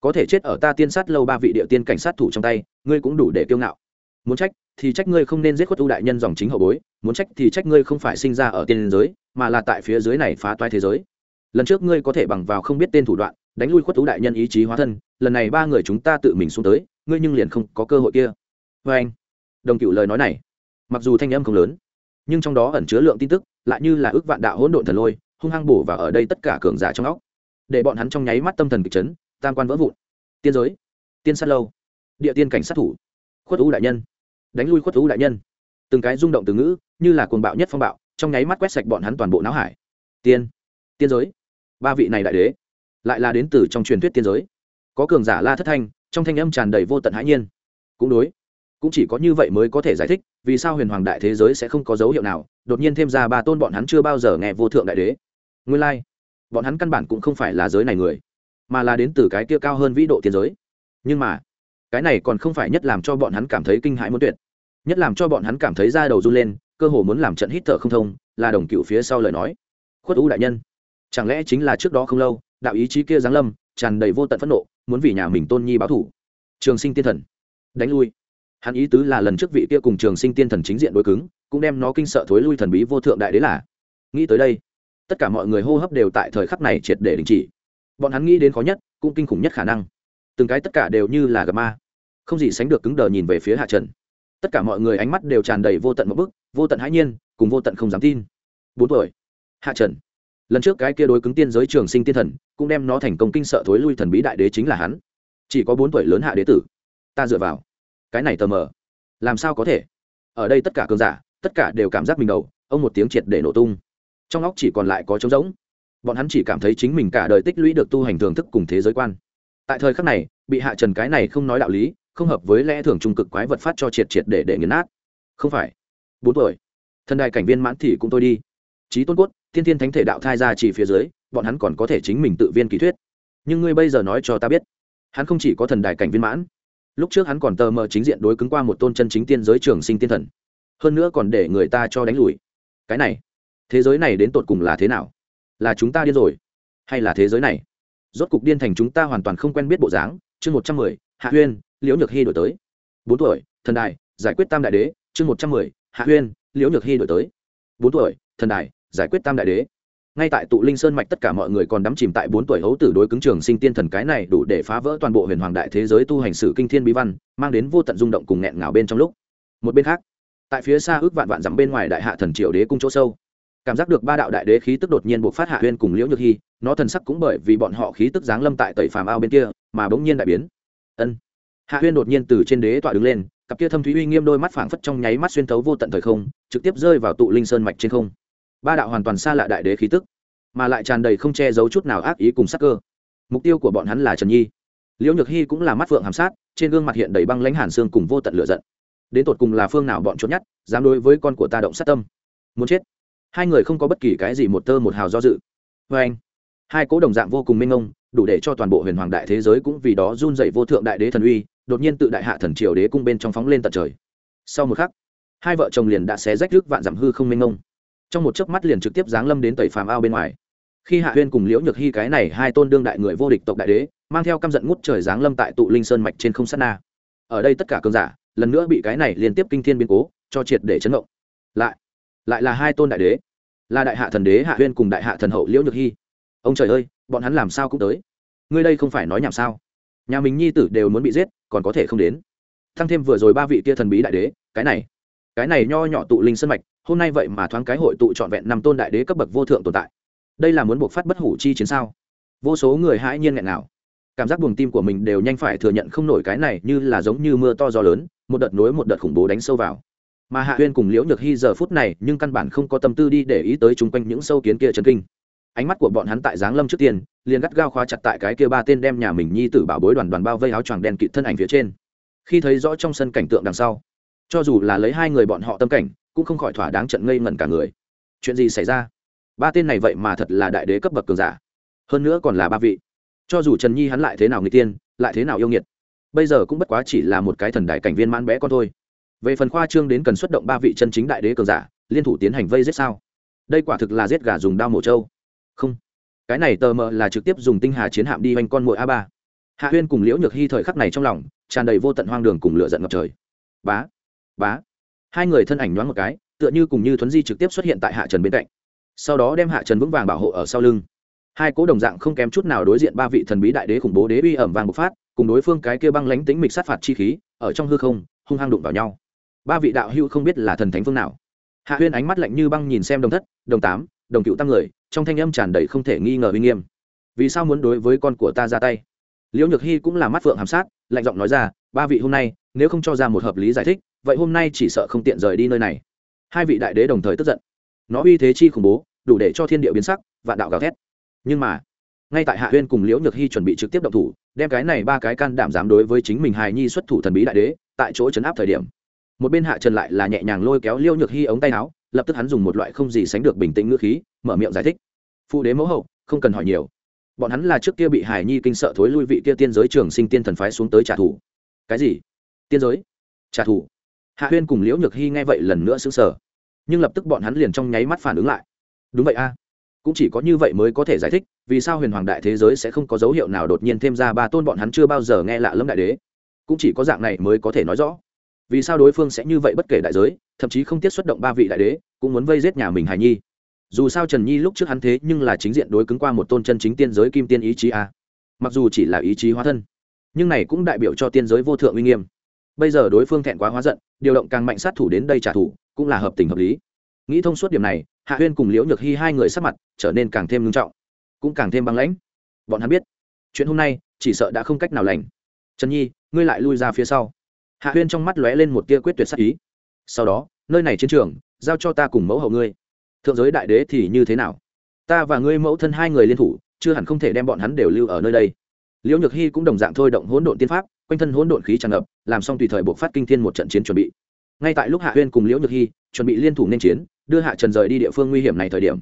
Có thể chết ở ta tiên sát lâu ba vị địa tiên cảnh sát thủ trong tay, ngươi cũng đủ để kiêu ngạo. Muốn trách thì trách ngươi không nên giết khuất ưu đại nhân dòng chính hậu bối, muốn trách thì trách ngươi không phải sinh ra ở tiên giới, mà là tại phía dưới này phá toái thế giới. Lần trước ngươi có thể bằng vào không biết tên thủ đoạn, đánh lui khuất ưu đại nhân ý chí hóa thân, lần này ba người chúng ta tự mình xuống tới, ngươi nhưng liền không có cơ hội kia. Vê anh đồng cựu lời nói này. Mặc dù thanh âm không lớn, nhưng trong đó ẩn chứa lượng tin tức lại như là ước vạn đạo hỗn độn thần lôi, hung hăng bổ vào ở đây tất cả cường giả trong óc. Để bọn hắn trong nháy mắt tâm thần kịch chấn, tam quan vỡ vụn. Tiên giới, tiên sát lâu, địa tiên cảnh sát thủ, khuất ú đại nhân, đánh lui khuất ú đại nhân. Từng cái rung động từ ngữ, như là cuồng bạo nhất phong bạo, trong nháy mắt quét sạch bọn hắn toàn bộ não hải. Tiên tiên giới, ba vị này đại đế, lại là đến từ trong truyền thuyết tiên giới. Có cường giả la thất thanh, trong thanh âm tràn đầy vô tận hãi nhiên. Cũng đối cũng chỉ có như vậy mới có thể giải thích vì sao huyền hoàng đại thế giới sẽ không có dấu hiệu nào đột nhiên thêm ra ba tôn bọn hắn chưa bao giờ nghe vô thượng đại đế. Nguyên lai、like, bọn hắn căn bản cũng không phải là giới này người mà là đến từ cái kia cao hơn vĩ độ tiên giới. Nhưng mà cái này còn không phải nhất làm cho bọn hắn cảm thấy kinh hãi muốn tuyệt. Nhất làm cho bọn hắn cảm thấy da đầu run lên cơ hồ muốn làm trận hít thở không thông là đồng cựu phía sau lời nói. Khuất u đại nhân chẳng lẽ chính là trước đó không lâu đạo ý chí kia giáng lâm tràn đầy vô tận phẫn nộ muốn vì nhà mình tôn nhi báo thủ. Trường sinh tiên thần đánh lui hắn ý tứ là lần trước vị kia cùng trường sinh tiên thần chính diện đối cứng, cũng đem nó kinh sợ thối lui thần bí vô thượng đại đế là. Nghĩ tới đây, tất cả mọi người hô hấp đều tại thời khắc này triệt để đình chỉ. Bọn hắn nghĩ đến khó nhất, cũng kinh khủng nhất khả năng. Từng cái tất cả đều như là gặp ma. Không gì sánh được cứng đờ nhìn về phía hạ trần. Tất cả mọi người ánh mắt đều tràn đầy vô tận một bức, vô tận hãi nhiên, cùng vô tận không dám tin. Bốn tuổi. Hạ trần. Lần trước cái kia đối cứng tiên giới trường sinh tiên thần, cũng đem nó thành công kinh sợ thối lui thần bí đại đế chính là hắn. Chỉ có bốn tuổi lớn hạ đế tử. Ta dựa vào cái này tờ mờ. Làm sao có thể? Ở đây tất cả cường giả, tất cả đều cảm giác mình đầu, ông một tiếng triệt để nổ tung. Trong óc chỉ còn lại có trống rỗng. Bọn hắn chỉ cảm thấy chính mình cả đời tích lũy được tu hành thưởng thức cùng thế giới quan. Tại thời khắc này, bị hạ trần cái này không nói đạo lý, không hợp với lẽ thường trung cực quái vật phát cho triệt triệt để để nghiền nát. Không phải. Bốn tuổi. Thần đài cảnh viên mãn thì cũng tôi đi. Trí tôn cốt, thiên thiên thánh thể đạo thai ra chỉ phía dưới, bọn hắn còn có thể chính mình tự viên ký thuyết. Nhưng ngươi bây giờ nói cho ta biết, hắn không chỉ có thần đài cảnh viên mãn lúc trước hắn còn tờ mờ chính diện đối cứng qua một tôn chân chính tiên giới trường sinh tiên thần. Hơn nữa còn để người ta cho đánh lùi. Cái này, thế giới này đến tột cùng là thế nào? Là chúng ta điên rồi, hay là thế giới này? Rốt cục điên thành chúng ta hoàn toàn không quen biết bộ dáng. Chương một trăm mười, hạ huyên liễu nhược hy đổi tới. Bốn tuổi, thần đài, giải quyết tam đại đế. Chương một trăm mười, hạ huyên liễu nhược hy đổi tới. Bốn tuổi, thần đài, giải quyết tam đại đế ngay tại tụ linh sơn mạch tất cả mọi người còn đắm chìm tại bốn tuổi hấu tử đối cứng trường sinh tiên thần cái này đủ để phá vỡ toàn bộ huyền hoàng đại thế giới tu hành sử kinh thiên bí văn, mang đến vô tận rung động cùng nghẹn ngào bên trong lúc. Một bên khác, tại phía xa ước vạn vạn dặm bên ngoài đại hạ thần triều đế cung chỗ sâu, cảm giác được ba đạo đại đế khí tức đột nhiên buộc phát hạ huyên cùng liễu nhược hy, nó thần sắc cũng bởi vì bọn họ khí tức giáng lâm tại tẩy phàm ao bên kia, mà bỗng nhiên đại biến. Ân. Hạ huyên đột nhiên từ trên đế tọa đứng lên, cặp kia thâm thúy uy nghiêm đôi mắt phảng phất trong nháy mắt xuyên thấu vô tận thời không, trực tiếp rơi vào tụ linh sơn mạch trên không ba đạo hoàn toàn xa lạ đại đế khí tức, mà lại tràn đầy không che giấu chút nào ác ý cùng sắc cơ. Mục tiêu của bọn hắn là trần nhi. Liễu nhược hy cũng là mắt phượng hàm sát, trên gương mặt hiện đầy băng lãnh hàn xương cùng vô tận lửa giận. Đến tột cùng là phương nào bọn trốn nhất, dám đối với con của ta động sát tâm? Muốn chết. Hai người không có bất kỳ cái gì một tơ một hào do dự. Vê anh, hai cố đồng dạng vô cùng minh ông đủ để cho toàn bộ huyền hoàng đại thế giới cũng vì đó run dậy vô thượng đại đế thần uy, đột nhiên tự đại hạ thần triều đế cung bên trong phóng lên tận trời. Sau một khắc, hai vợ chồng liền đã xé rách rước vạn giảm hư không minh ông trong một chớp mắt liền trực tiếp giáng lâm đến tẩy phàm ao bên ngoài. Khi hạ huyên cùng liễu nhược hy cái này hai tôn đương đại người vô địch tộc đại đế, mang theo căm giận ngút trời giáng lâm tại tụ linh sơn mạch trên không sát na. Ở đây tất cả cơn giả, lần nữa bị cái này liên tiếp kinh thiên biến cố, cho triệt để chấn động. Lại lại là hai tôn đại đế. Là đại hạ thần đế hạ huyên cùng đại hạ thần hậu liễu nhược hy ông trời ơi, bọn hắn làm sao cũng tới. Ngươi đây không phải nói nhảm sao? Nhà mình nhi tử đều muốn bị giết, còn có thể không đến. Thăng thêm vừa rồi ba vị kia thần bí đại đế, cái này cái này nho nhỏ tụ linh sân mạch hôm nay vậy mà thoáng cái hội tụ trọn vẹn năm tôn đại đế cấp bậc vô thượng tồn tại. Đây là muốn buộc phát bất hủ chi chiến sao? Vô số người hãi nhiên nghẹn nào cảm giác buồng tim của mình đều nhanh phải thừa nhận không nổi cái này như là giống như mưa to gió lớn, một đợt nối một đợt khủng bố đánh sâu vào. Mà hạ huyên cùng liễu nhược hy giờ phút này nhưng căn bản không có tâm tư đi để ý tới chung quanh những sâu kiến kia chấn kinh. Ánh mắt của bọn hắn tại giáng lâm trước tiên, liền gắt gao khóa chặt tại cái kia ba tên đem nhà mình nhi tử bảo bối đoàn đoàn bao vây áo choàng đen kịt thân ảnh phía trên. Khi thấy rõ trong sân cảnh tượng đằng sau, cho dù là lấy hai người bọn họ tâm cảnh cũng không khỏi thỏa đáng trận ngây ngẩn cả người. Chuyện gì xảy ra? Ba tên này vậy mà thật là đại đế cấp bậc cường giả. Hơn nữa còn là ba vị. Cho dù trần nhi hắn lại thế nào người tiên, lại thế nào yêu nghiệt, bây giờ cũng bất quá chỉ là một cái thần đại cảnh viên mãn bé con thôi. Về phần khoa trương đến cần xuất động ba vị chân chính đại đế cường giả, liên thủ tiến hành vây giết sao? Đây quả thực là giết gà dùng đao mổ trâu. Không. Cái này tờ mờ là trực tiếp dùng tinh hà chiến hạm đi oanh con mồi a ba. Hạ huyên cùng liễu nhược hy thời khắc này trong lòng, tràn đầy vô tận hoang đường cùng lửa giận ngập trời. Bá. Bá hai người thân ảnh nhoáng một cái, tựa như cùng như thuấn di trực tiếp xuất hiện tại hạ trần bên cạnh. Sau đó đem hạ trần vững vàng bảo hộ ở sau lưng. Hai cố đồng dạng không kém chút nào đối diện ba vị thần bí đại đế khủng bố đế uy ẩm vàng bộc phát, cùng đối phương cái kia băng lánh tính mịch sát phạt chi khí, ở trong hư không, hung hăng đụng vào nhau. Ba vị đạo hữu không biết là thần thánh phương nào. Hạ huyên ánh mắt lạnh như băng nhìn xem đồng thất, đồng tám, đồng cựu tăng người, trong thanh âm tràn đầy không thể nghi ngờ uy nghiêm. Vì sao muốn đối với con của ta ra tay? Liễu nhược hy cũng là mắt phượng hàm sát, lạnh giọng nói ra, ba vị hôm nay nếu không cho ra một hợp lý giải thích, vậy hôm nay chỉ sợ không tiện rời đi nơi này. Hai vị đại đế đồng thời tức giận. Nó uy thế chi khủng bố, đủ để cho thiên địa biến sắc và đạo gào thét. Nhưng mà, ngay tại hạ huyên cùng liễu nhược hy chuẩn bị trực tiếp động thủ, đem cái này ba cái can đảm dám đối với chính mình hài nhi xuất thủ thần bí đại đế, tại chỗ chấn áp thời điểm. Một bên hạ trần lại là nhẹ nhàng lôi kéo liễu nhược hy ống tay áo, lập tức hắn dùng một loại không gì sánh được bình tĩnh ngữ khí, mở miệng giải thích. Phụ đế mẫu hậu, không cần hỏi nhiều. Bọn hắn là trước kia bị hài nhi kinh sợ thối lui vị kia tiên giới trường sinh tiên thần phái xuống tới trả thù. Cái gì? Tiên giới. Trả thù. Hạ huyên cùng liễu nhược hy nghe vậy lần nữa xứng sở nhưng lập tức bọn hắn liền trong nháy mắt phản ứng lại. Đúng vậy a. Cũng chỉ có như vậy mới có thể giải thích, vì sao huyền hoàng đại thế giới sẽ không có dấu hiệu nào đột nhiên thêm ra ba tôn bọn hắn chưa bao giờ nghe lạ lâm đại đế. Cũng chỉ có dạng này mới có thể nói rõ. Vì sao đối phương sẽ như vậy bất kể đại giới, thậm chí không tiết xuất động ba vị đại đế, cũng muốn vây giết nhà mình hài nhi. Dù sao trần nhi lúc trước hắn thế nhưng là chính diện đối cứng qua một tôn chân chính tiên giới kim tiên ý chí a. Mặc dù chỉ là ý chí hóa thân, nhưng này cũng đại biểu cho tiên giới vô thượng uy nghiêm bây giờ đối phương thẹn quá hóa giận, điều động càng mạnh sát thủ đến đây trả thù, cũng là hợp tình hợp lý. Nghĩ thông suốt điểm này, hạ huyên cùng liễu nhược hy hai người sắc mặt trở nên càng thêm ngưng trọng, cũng càng thêm băng lãnh. Bọn hắn biết, chuyện hôm nay chỉ sợ đã không cách nào lành. Trần nhi, ngươi lại lui ra phía sau. Hạ huyên trong mắt lóe lên một tia quyết tuyệt sắc ý. Sau đó, nơi này chiến trường, giao cho ta cùng mẫu hậu ngươi. Thượng giới đại đế thì như thế nào? Ta và ngươi mẫu thân hai người liên thủ, chưa hẳn không thể đem bọn hắn đều lưu ở nơi đây liễu nhược hy cũng đồng dạng thôi động hỗn độn tiên pháp, quanh thân hỗn độn khí tràn ngập, làm xong tùy thời buộc phát kinh thiên một trận chiến chuẩn bị. Ngay tại lúc hạ huyên cùng liễu nhược hy chuẩn bị liên thủ nên chiến, đưa hạ trần rời đi địa phương nguy hiểm này thời điểm,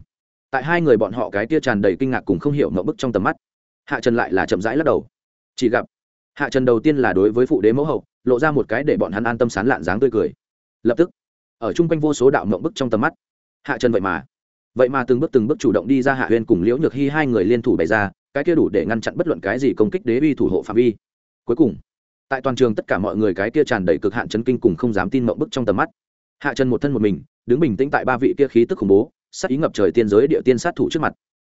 tại hai người bọn họ cái tia tràn đầy kinh ngạc cùng không hiểu mậu bức trong tầm mắt, hạ trần lại là chậm rãi lắc đầu. Chỉ gặp hạ trần đầu tiên là đối với phụ đế mẫu hậu, lộ ra một cái để bọn hắn an tâm sán lạn dáng tươi cười. Lập tức, ở chung quanh vô số đạo mộng bức trong tầm mắt, hạ trần vậy mà vậy mà từng bước từng bước chủ động đi ra hạ huyên cùng liễu nhược hy hai người liên thủ bày ra cái kia đủ để ngăn chặn bất luận cái gì công kích đế uy thủ hộ phạm vi. Cuối cùng tại toàn trường tất cả mọi người cái kia tràn đầy cực hạn chấn kinh cùng không dám tin mộng bức trong tầm mắt. Hạ trần một thân một mình đứng bình tĩnh tại ba vị kia khí tức khủng bố sát ý ngập trời tiên giới địa tiên sát thủ trước mặt.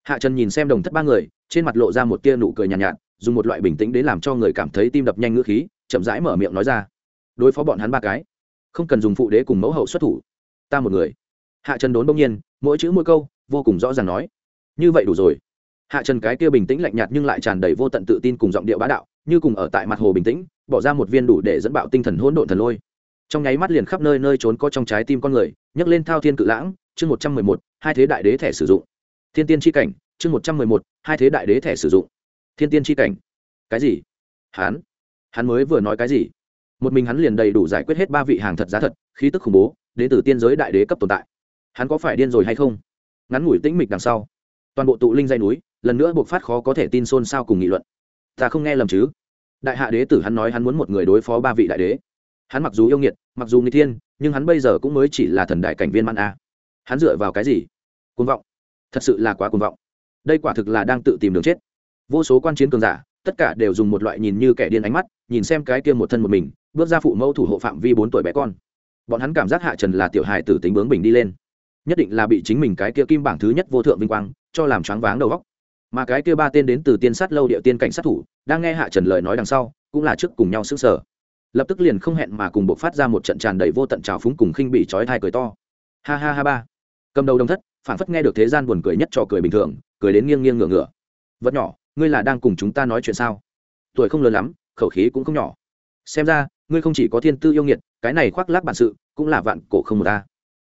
Hạ trần nhìn xem đồng thất ba người trên mặt lộ ra một tia nụ cười nhàn nhạt, nhạt dùng một loại bình tĩnh đến làm cho người cảm thấy tim đập nhanh ngữ khí chậm rãi mở miệng nói ra. Đối phó bọn hắn ba cái không cần dùng phụ đế cùng mẫu hậu xuất thủ. Ta một người. Hạ trần đốn đông nhiên mỗi chữ mỗi câu vô cùng rõ ràng nói. Như vậy đủ rồi hạ trần cái kia bình tĩnh lạnh nhạt nhưng lại tràn đầy vô tận tự tin cùng giọng điệu bá đạo, như cùng ở tại mặt hồ bình tĩnh, bỏ ra một viên đủ để dẫn bạo tinh thần hỗn độn thần lôi. Trong nháy mắt liền khắp nơi nơi trốn có trong trái tim con người, nhấc lên thao thiên cự lãng, chương một trăm mười một, hai thế đại đế thẻ sử dụng. Thiên tiên tri cảnh, chương một trăm mười một, hai thế đại đế thẻ sử dụng. Thiên tiên tri cảnh. Cái gì? Hắn? Hắn mới vừa nói cái gì? Một mình hắn liền đầy đủ giải quyết hết ba vị hàng thật giá thật, khí tức khủng bố, đến từ tiên giới đại đế cấp tồn tại. Hắn có phải điên rồi hay không? Ngắn ngủi tĩnh mịch đằng sau, toàn bộ tụ linh dây núi lần nữa buộc phát khó có thể tin xôn xao cùng nghị luận. Ta không nghe lầm chứ? Đại hạ đế tử hắn nói hắn muốn một người đối phó ba vị đại đế. Hắn mặc dù yêu nghiệt, mặc dù người thiên, nhưng hắn bây giờ cũng mới chỉ là thần đại cảnh viên man a. Hắn dựa vào cái gì? Cuồng vọng. Thật sự là quá cuồng vọng. Đây quả thực là đang tự tìm đường chết. Vô số quan chiến cường giả, tất cả đều dùng một loại nhìn như kẻ điên ánh mắt, nhìn xem cái kia một thân một mình, bước ra phụ mẫu thủ hộ phạm vi bốn tuổi bé con. Bọn hắn cảm giác hạ trần là tiểu hài tử tính bướng bình đi lên. Nhất định là bị chính mình cái kia kim bảng thứ nhất vô thượng vinh quang, cho làm choáng váng đầu góc mà cái kia ba tên đến từ tiên sát lâu địa tiên cảnh sát thủ, đang nghe hạ trần lời nói đằng sau, cũng là trước cùng nhau xứng sở lập tức liền không hẹn mà cùng buộc phát ra một trận tràn đầy vô tận trào phúng cùng khinh bị trói thai cười to. Ha ha ha ba. Cầm đầu đồng thất phản phất nghe được thế gian buồn cười nhất trò cười bình thường, cười đến nghiêng nghiêng ngửa ngửa. Vật nhỏ, ngươi là đang cùng chúng ta nói chuyện sao? Tuổi không lớn lắm, khẩu khí cũng không nhỏ. Xem ra, ngươi không chỉ có thiên tư yêu nghiệt, cái này khoác lác bản sự, cũng là vạn cổ không một ta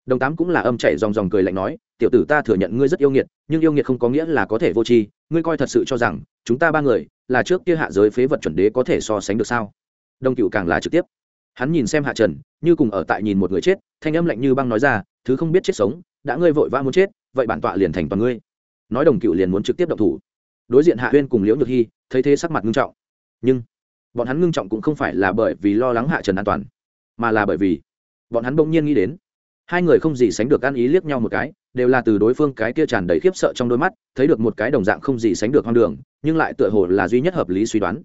đồng tám cũng là âm chảy dòng dòng cười lạnh nói, tiểu tử ta thừa nhận ngươi rất yêu nghiệt, nhưng yêu nghiệt không có nghĩa là có thể vô tri, ngươi coi thật sự cho rằng, chúng ta ba người, là trước kia hạ giới phế vật chuẩn đế có thể so sánh được sao? Đông cựu càng là trực tiếp. Hắn nhìn xem hạ trần, như cùng ở tại nhìn một người chết, thanh âm lạnh như băng nói ra, thứ không biết chết sống, đã ngươi vội vã muốn chết, vậy bản tọa liền thành toàn ngươi. Nói đồng cựu liền muốn trực tiếp động thủ. Đối diện hạ huyên cùng liễu nhược hy, thấy thế sắc mặt ngưng trọng. Nhưng, bọn hắn ngưng trọng cũng không phải là bởi vì lo lắng hạ trần an toàn, mà là bởi vì bọn hắn bỗng nhiên nghĩ đến hai người không gì sánh được ăn ý liếc nhau một cái, đều là từ đối phương cái kia tràn đầy khiếp sợ trong đôi mắt, thấy được một cái đồng dạng không gì sánh được hoang đường, nhưng lại tựa hồ là duy nhất hợp lý suy đoán.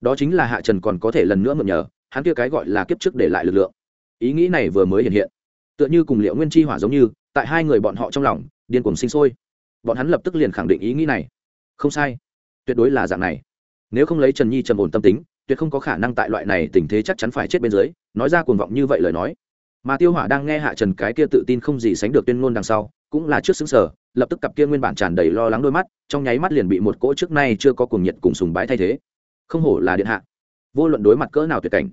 Đó chính là hạ trần còn có thể lần nữa mượn nhờ, hắn kia cái gọi là kiếp trước để lại lực lượng. Ý nghĩ này vừa mới hiện hiện, tựa như cùng liệu nguyên chi hỏa giống như, tại hai người bọn họ trong lòng, điên cuồng sinh sôi. Bọn hắn lập tức liền khẳng định ý nghĩ này. Không sai, tuyệt đối là dạng này. Nếu không lấy trần nhi trầm ổn tâm tính, tuyệt không có khả năng tại loại này tình thế chắc chắn phải chết bên dưới, nói ra cuồng vọng như vậy lời nói mà tiêu hỏa đang nghe hạ trần cái kia tự tin không gì sánh được tuyên ngôn đằng sau, cũng là trước xứng sở, lập tức cặp kia nguyên bản tràn đầy lo lắng đôi mắt, trong nháy mắt liền bị một cỗ trước nay chưa có cuồng nhiệt cùng sùng bái thay thế. Không hổ là điện hạ. Vô luận đối mặt cỡ nào tuyệt cảnh,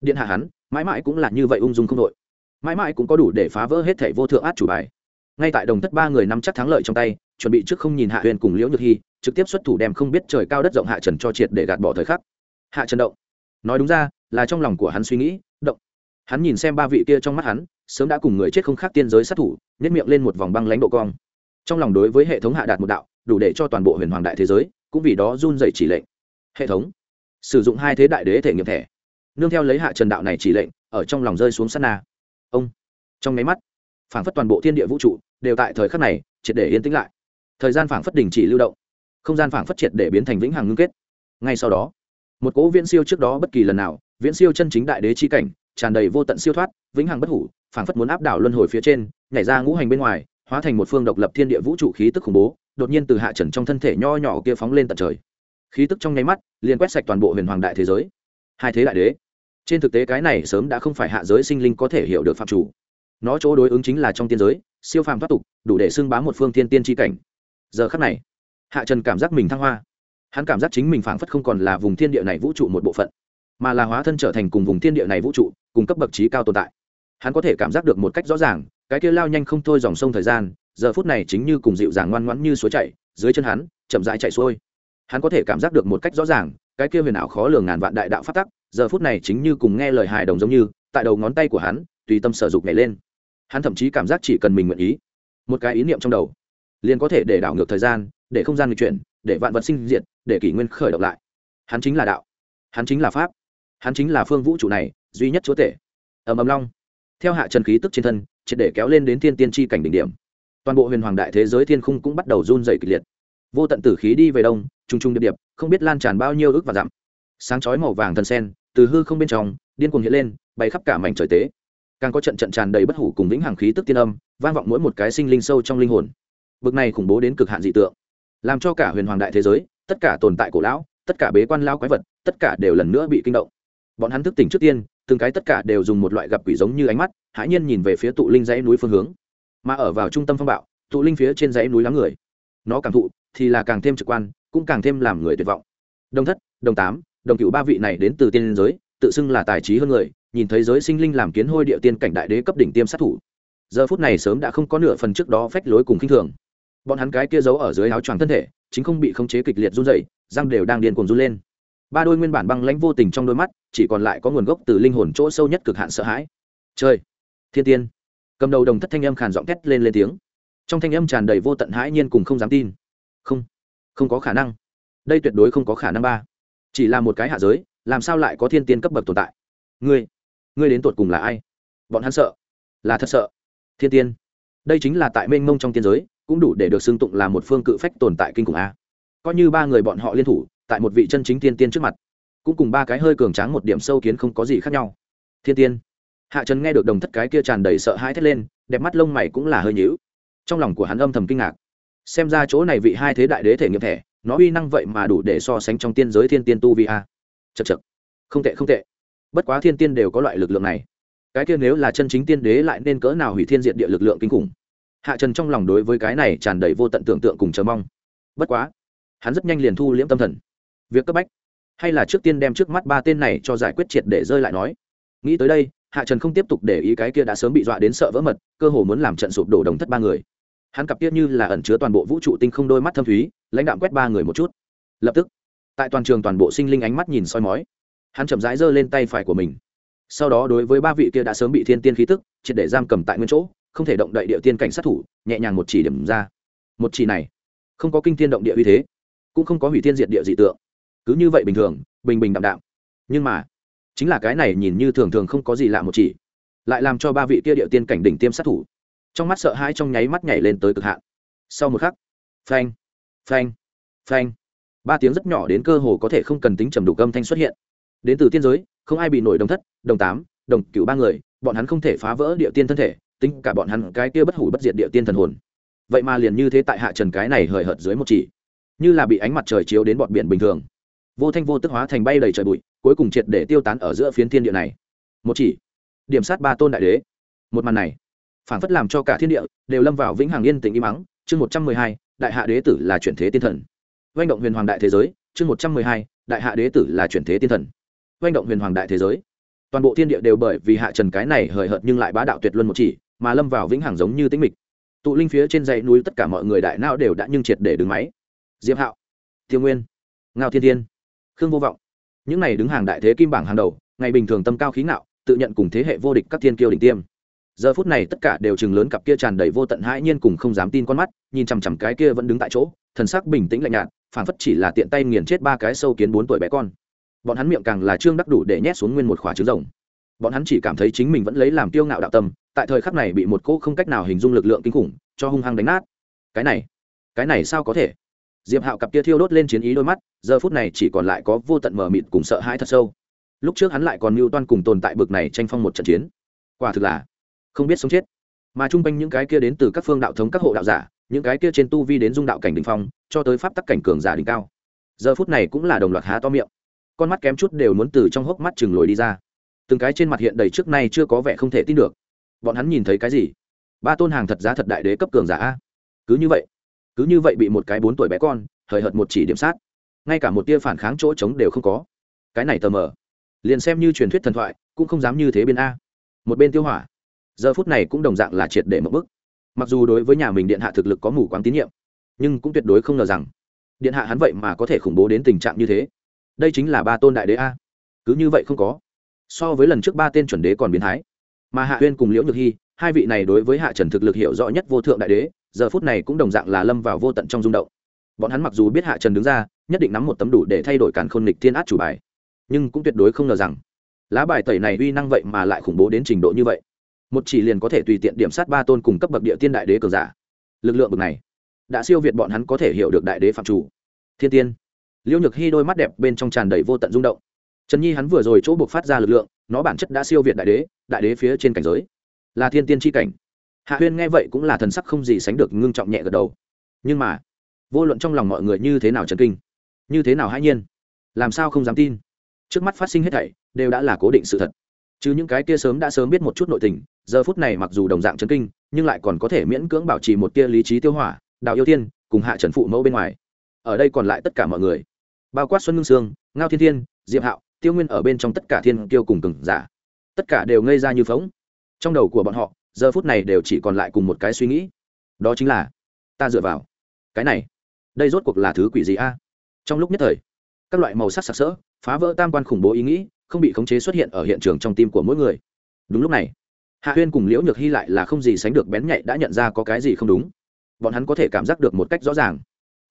điện hạ hắn, mãi mãi cũng là như vậy ung dung không đội. Mãi mãi cũng có đủ để phá vỡ hết thảy vô thượng át chủ bài. Ngay tại đồng thất ba người nắm chắc thắng lợi trong tay, chuẩn bị trước không nhìn hạ huyền cùng liễu nhược hy trực tiếp xuất thủ đem không biết trời cao đất rộng hạ trần cho triệt để gạt bỏ thời khắc. Hạ trần động. Nói đúng ra, là trong lòng của hắn suy nghĩ, động hắn nhìn xem ba vị kia trong mắt hắn, sớm đã cùng người chết không khác tiên giới sát thủ nhất miệng lên một vòng băng lãnh độ cong. Trong lòng đối với hệ thống hạ đạt một đạo, đủ để cho toàn bộ huyền hoàng đại thế giới, cũng vì đó run dậy chỉ lệnh. Hệ thống, sử dụng hai thế đại đế thể nghiệm thẻ. Nương theo lấy hạ trần đạo này chỉ lệnh, ở trong lòng rơi xuống sắt na. Ông, trong máy mắt, phảng phất toàn bộ thiên địa vũ trụ, đều tại thời khắc này, triệt để yên tĩnh lại. Thời gian phảng phất đình chỉ lưu động, không gian phảng phất triệt để biến thành vĩnh hằng ngưng kết. Ngay sau đó, một cỗ viễn siêu trước đó bất kỳ lần nào, viễn siêu chân chính đại đế chi cảnh tràn đầy vô tận siêu thoát, vĩnh hằng bất hủ, phảng phất muốn áp đảo luân hồi phía trên, nhảy ra ngũ hành bên ngoài, hóa thành một phương độc lập thiên địa vũ trụ khí tức khủng bố, đột nhiên từ hạ trần trong thân thể nho nhỏ kia phóng lên tận trời. Khí tức trong nháy mắt, liền quét sạch toàn bộ huyền hoàng đại thế giới. Hai thế đại đế. Trên thực tế cái này sớm đã không phải hạ giới sinh linh có thể hiểu được phạm chủ. Nó chỗ đối ứng chính là trong tiên giới, siêu phàm thoát tục, đủ để xưng bám một phương thiên tiên tri cảnh. Giờ khắc này, hạ trần cảm giác mình thăng hoa. Hắn cảm giác chính mình phảng phất không còn là vùng thiên địa này vũ trụ một bộ phận, mà là hóa thân trở thành cùng vùng thiên địa này vũ trụ cùng cấp bậc trí cao tồn tại. Hắn có thể cảm giác được một cách rõ ràng, cái kia lao nhanh không thôi dòng sông thời gian, giờ phút này chính như cùng dịu dàng ngoan ngoãn như suối chạy dưới chân hắn, chậm rãi chạy xuôi. Hắn có thể cảm giác được một cách rõ ràng, cái kia huyền ảo khó lường ngàn vạn đại đạo phát tắc, giờ phút này chính như cùng nghe lời hài đồng giống như, tại đầu ngón tay của hắn, tùy tâm sở dục nhảy lên. Hắn thậm chí cảm giác chỉ cần mình nguyện ý, một cái ý niệm trong đầu, liền có thể để đảo ngược thời gian, để không gian nghịch chuyển, để vạn vật sinh diệt, để kỷ nguyên khởi động lại. Hắn chính là đạo. Hắn chính là pháp. Hắn chính là phương vũ trụ này duy nhất chúa tể. Ầm ầm long. Theo hạ trần khí tức trên thân, triệt để kéo lên đến thiên tiên tri cảnh đỉnh điểm. Toàn bộ huyền hoàng đại thế giới thiên khung cũng bắt đầu run dày kịch liệt. Vô tận tử khí đi về đông t r u n g t r u n g điệp điệp, không biết lan tràn bao nhiêu ước và dặm. Sáng chói màu vàng thần sen, từ hư không bên trong, điên cuồng hiện lên, bay khắp cả mảnh trời tế. Càng có trận trận tràn đầy bất hủ cùng vĩnh hằng khí tức tiên âm, vang vọng mỗi một cái sinh linh sâu trong linh hồn. Bực này khủng bố đến cực hạn dị tượng. Làm cho cả huyền hoàng đại thế giới, tất cả tồn tại cổ lão, tất cả bế quan lao quái vật, tất cả đều lần nữa bị kinh động. Bọn hắn thức tỉnh trước tiên từng cái tất cả đều dùng một loại gặp quỷ giống như ánh mắt, hãi nhiên nhìn về phía tụ linh dãy núi phương hướng. Mà ở vào trung tâm phong bạo, tụ linh phía trên dãy núi lắm người. Nó cảm thụ thì là càng thêm trực quan, cũng càng thêm làm người tuyệt vọng. Đồng thất, đồng tám, đồng cựu ba vị này đến từ tiên giới, tự xưng là tài trí hơn người, nhìn thấy giới sinh linh làm kiến hôi địa tiên cảnh đại đế cấp đỉnh tiêm sát thủ. Giờ phút này sớm đã không có nửa phần trước đó phách lối cùng khinh thường. Bọn hắn cái kia giấu ở dưới áo choàng thân thể, chính không bị khống chế kịch liệt run dày răng đều đang điên cuồng run lên ba đôi nguyên bản băng lãnh vô tình trong đôi mắt, chỉ còn lại có nguồn gốc từ linh hồn chỗ sâu nhất cực hạn sợ hãi. Chơi thiên tiên! Cầm đầu đồng thất thanh âm khàn giọng thét lên lên tiếng. Trong thanh âm tràn đầy vô tận hãi nhiên cùng không dám tin. Không! Không có khả năng. Đây tuyệt đối không có khả năng ba. Chỉ là một cái hạ giới, làm sao lại có thiên tiên cấp bậc tồn tại? Ngươi! Ngươi đến tột cùng là ai? Bọn hắn sợ. Là thật sợ. Thiên tiên! Đây chính là tại mênh mông trong tiên giới, cũng đủ để được xưng tụng là một phương cự phách tồn tại kinh khủng a. Coi như ba người bọn họ liên thủ tại một vị chân chính tiên tiên trước mặt. Cũng cùng ba cái hơi cường tráng một điểm sâu kiến không có gì khác nhau. Thiên tiên. Hạ trần nghe được đồng thất cái kia tràn đầy sợ hãi thét lên, đẹp mắt lông mày cũng là hơi nhữu trong lòng của hắn âm thầm kinh ngạc. Xem ra chỗ này vị hai thế đại đế thể nghiệm thẻ, nó uy năng vậy mà đủ để so sánh trong tiên giới thiên tiên tu vi a. Chật chật không tệ không tệ. Bất quá thiên tiên đều có loại lực lượng này. Cái kia nếu là chân chính tiên đế lại nên cỡ nào hủy thiên diện địa lực lượng kinh khủng? Hạ trần trong lòng đối với cái này tràn đầy vô tận tưởng tượng cùng chờ mong. Bất quá, hắn rất nhanh liền thu liễm tâm thần việc cấp bách? Hay là trước tiên đem trước mắt ba tên này cho giải quyết triệt để rơi lại nói? Nghĩ tới đây, hạ trần không tiếp tục để ý cái kia đã sớm bị dọa đến sợ vỡ mật, cơ hồ muốn làm trận sụp đổ đồng thất ba người. Hắn cặp tiết như là ẩn chứa toàn bộ vũ trụ tinh không đôi mắt thâm thúy, lãnh đạm quét ba người một chút. Lập tức, tại toàn trường toàn bộ sinh linh ánh mắt nhìn soi mói, hắn chậm rãi giơ lên tay phải của mình. Sau đó đối với ba vị kia đã sớm bị thiên tiên khí tức, triệt để giam cầm tại nguyên chỗ, không thể động đậy địa tiên cảnh sát thủ, nhẹ nhàng một chỉ điểm ra. Một chỉ này, không có kinh thiên động địa uy thế, cũng không có hủy thiên diệt địa dị tượng cứ như vậy bình thường, bình bình đạm đạm. Nhưng mà, chính là cái này nhìn như thường thường không có gì lạ một chỉ, lại làm cho ba vị kia địa tiên cảnh đỉnh tiêm sát thủ, trong mắt sợ hãi trong nháy mắt nhảy lên tới cực hạn. Sau một khắc, phanh phanh phanh, ba tiếng rất nhỏ đến cơ hồ có thể không cần tính trầm đủ âm thanh xuất hiện. Đến từ tiên giới, không ai bị nổi đồng thất, đồng tám, đồng cựu ba người, bọn hắn không thể phá vỡ địa tiên thân thể, tính cả bọn hắn cái kia bất hủ bất diệt địa tiên thần hồn. Vậy mà liền như thế tại hạ trần cái này hời hợt dưới một chỉ, như là bị ánh mặt trời chiếu đến bọn biển bình thường vô thanh vô tức hóa thành bay đầy trời bụi, cuối cùng triệt để tiêu tán ở giữa phiến thiên địa này. Một chỉ, điểm sát ba tôn đại đế. Một màn này, phản phất làm cho cả thiên địa đều lâm vào vĩnh hằng yên tĩnh im mắng chương một trăm mười hai, đại hạ đế tử là chuyển thế tiên thần. Oanh động huyền hoàng đại thế giới, chương một trăm mười hai, đại hạ đế tử là chuyển thế tiên thần. Oanh động huyền hoàng đại thế giới, toàn bộ thiên địa đều bởi vì hạ trần cái này hời hợt nhưng lại bá đạo tuyệt luân một chỉ, mà lâm vào vĩnh hằng giống như tĩnh mịch. Tụ linh phía trên dãy núi tất cả mọi người đại nao đều đã nhưng triệt để đứng máy. Diệp hạo, tiêu nguyên, ngao thiên thiên khương vô vọng. Những này đứng hàng đại thế kim bảng hàng đầu, ngày bình thường tâm cao khí ngạo, tự nhận cùng thế hệ vô địch các thiên kiêu đỉnh tiêm. Giờ phút này tất cả đều chừng lớn cặp kia tràn đầy vô tận hãi nhiên cùng không dám tin con mắt, nhìn chằm chằm cái kia vẫn đứng tại chỗ, thần sắc bình tĩnh lạnh nhạt phản phất chỉ là tiện tay nghiền chết ba cái sâu kiến bốn tuổi bé con. Bọn hắn miệng càng là trương đắc đủ để nhét xuống nguyên một khỏa trứng rồng. Bọn hắn chỉ cảm thấy chính mình vẫn lấy làm tiêu ngạo đạo tâm, tại thời khắc này bị một cô không cách nào hình dung lực lượng kinh khủng, cho hung hăng đánh nát. Cái này cái này sao có thể? Diệp hạo cặp kia thiêu đốt lên chiến ý đôi mắt, giờ phút này chỉ còn lại có vô tận mờ mịt cùng sợ hãi thật sâu. Lúc trước hắn lại còn mưu toan cùng tồn tại bực này tranh phong một trận chiến. Quả thực là không biết sống chết. Mà chung quanh những cái kia đến từ các phương đạo thống các hộ đạo giả, những cái kia trên tu vi đến dung đạo cảnh đ ỉ n h phong, cho tới pháp tắc cảnh cường giả đỉnh cao. Giờ phút này cũng là đồng loạt há to miệng. Con mắt kém chút đều muốn từ trong hốc mắt chừng lồi đi ra. Từng cái trên mặt hiện đầy trước nay chưa có vẻ không thể tin được. Bọn hắn nhìn thấy cái gì? Ba tôn hàng thật giá thật đại đế cấp cường giả a. Cứ như vậy cứ như vậy bị một cái bốn tuổi bé con, hời hợt một chỉ điểm sát. Ngay cả một tia phản kháng chỗ trống đều không có. Cái này tờ mờ. Liền xem như truyền thuyết thần thoại, cũng không dám như thế bên a. Một bên tiêu hỏa. Giờ phút này cũng đồng dạng là triệt để một bức mặc dù đối với nhà mình điện hạ thực lực có mù quáng tín nhiệm, nhưng cũng tuyệt đối không ngờ rằng, điện hạ hắn vậy mà có thể khủng bố đến tình trạng như thế. Đây chính là ba tôn đại đế a. Cứ như vậy không có. So với lần trước ba tên chuẩn đế còn biến thái. Mà hạ huyên cùng liễu nhược hy hai vị này đối với hạ trần thực lực hiểu rõ nhất vô thượng đại đế giờ phút này cũng đồng dạng là lâm vào vô tận trong rung động. Bọn hắn mặc dù biết hạ trần đứng ra, nhất định nắm một tấm đủ để thay đổi càn khôn lịch thiên át chủ bài. Nhưng cũng tuyệt đối không ngờ rằng, lá bài tẩy này uy năng vậy mà lại khủng bố đến trình độ như vậy. Một chỉ liền có thể tùy tiện điểm sát ba tôn cùng cấp bậc địa tiên đại đế cường giả. Lực lượng bậc này, đã siêu việt bọn hắn có thể hiểu được đại đế phạm chủ. Thiên tiên, liêu nhược hy đôi mắt đẹp bên trong tràn đầy vô tận rung động. Trần nhi hắn vừa rồi chỗ buộc phát ra lực lượng, nó bản chất đã siêu việt đại đế đại đế phía trên cảnh giới. Là thiên tiên tri cảnh hạ huyên nghe vậy cũng là thần sắc không gì sánh được ngưng trọng nhẹ gật đầu. Nhưng mà, vô luận trong lòng mọi người như thế nào trần kinh, như thế nào hãy nhiên, làm sao không dám tin? Trước mắt phát sinh hết thảy, đều đã là cố định sự thật. Chứ những cái kia sớm đã sớm biết một chút nội tình, giờ phút này mặc dù đồng dạng chấn kinh, nhưng lại còn có thể miễn cưỡng bảo trì một tia lý trí tiêu hỏa đào yêu tiên cùng hạ trần phụ mẫu bên ngoài. Ở đây còn lại tất cả mọi người, bao quát xuân ngưng sương, ngao thiên thiên, diệp hạo, tiêu nguyên ở bên trong tất cả thiên kiêu cùng cừng giả, tất cả đều ngây ra như phóng trong đầu của bọn họ giờ phút này đều chỉ còn lại cùng một cái suy nghĩ. Đó chính là, ta dựa vào cái này. Đây rốt cuộc là thứ quỷ gì a? Trong lúc nhất thời, các loại màu sắc sặc sỡ, phá vỡ tam quan khủng bố ý nghĩ, không bị khống chế xuất hiện ở hiện trường trong tim của mỗi người. Đúng lúc này, hạ huyên cùng liễu nhược hy lại là không gì sánh được bén nhạy đã nhận ra có cái gì không đúng. Bọn hắn có thể cảm giác được một cách rõ ràng.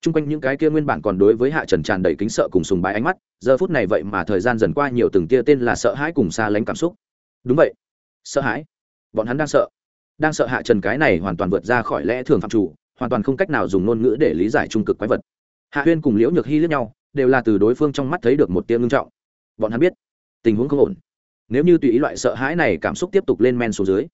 T r u n g quanh những cái kia nguyên bản còn đối với hạ trần tràn đầy kính sợ cùng sùng bái ánh mắt, giờ phút này vậy mà thời gian dần qua nhiều từng tia tên là sợ hãi cùng xa lánh cảm xúc. Đúng vậy. Sợ hãi bọn hắn đang sợ. Đang sợ hạ trần cái này hoàn toàn vượt ra khỏi lẽ thường phạm chủ, hoàn toàn không cách nào dùng ngôn ngữ để lý giải trung cực quái vật. Hạ huyên cùng liễu nhược hy lẫn nhau, đều là từ đối phương trong mắt thấy được một tia ngưng trọng. Bọn hắn biết, tình huống không ổn. Nếu như tùy ý loại sợ hãi này cảm xúc tiếp tục lên men xuống dưới,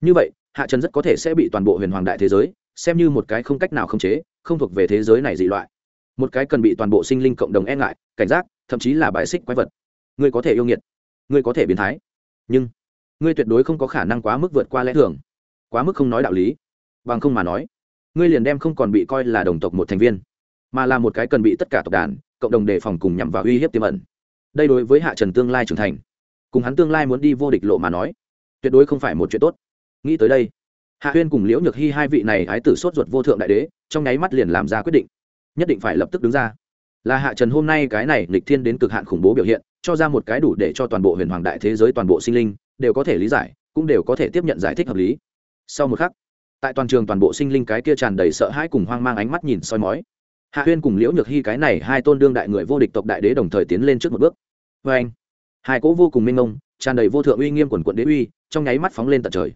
như vậy, hạ trần rất có thể sẽ bị toàn bộ huyền hoàng đại thế giới, xem như một cái không cách nào khống chế, không thuộc về thế giới này dị loại. Một cái cần bị toàn bộ sinh linh cộng đồng e ngại, cảnh giác, thậm chí là bài xích quái vật. Ngươi có thể yêu nghiệt ngươi có thể biến thái. Nhưng ngươi tuyệt đối không có khả năng quá mức vượt qua lẽ thường, quá mức không nói đạo lý. Bằng không mà nói, ngươi liền đem không còn bị coi là đồng tộc một thành viên, mà là một cái cần bị tất cả tộc đàn, cộng đồng đề phòng cùng nhằm vào uy hiếp tiềm ẩn. Đây đối với hạ trần tương lai trưởng thành, cùng hắn tương lai muốn đi vô địch lộ mà nói, tuyệt đối không phải một chuyện tốt. Nghĩ tới đây, hạ huyên cùng liễu nhược hy hai vị này hái tử sốt ruột vô thượng đại đế, trong nháy mắt liền làm ra quyết định. Nhất định phải lập tức đứng ra. Là hạ trần hôm nay cái này lịch thiên đến cực hạn khủng bố biểu hiện, cho ra một cái đủ để cho toàn bộ huyền hoàng đại thế giới toàn bộ sinh linh đều có thể lý giải, cũng đều có thể tiếp nhận giải thích hợp lý. Sau một khắc, tại toàn trường toàn bộ sinh linh cái kia tràn đầy sợ hãi cùng hoang mang ánh mắt nhìn soi mói, hạ huyên cùng liễu nhược hy cái này hai tôn đương đại người vô địch tộc đại đế đồng thời tiến lên trước một bước. Vê anh, hai cỗ vô cùng minh ông tràn đầy vô thượng uy nghiêm quần quận đế uy, trong nháy mắt phóng lên tận trời.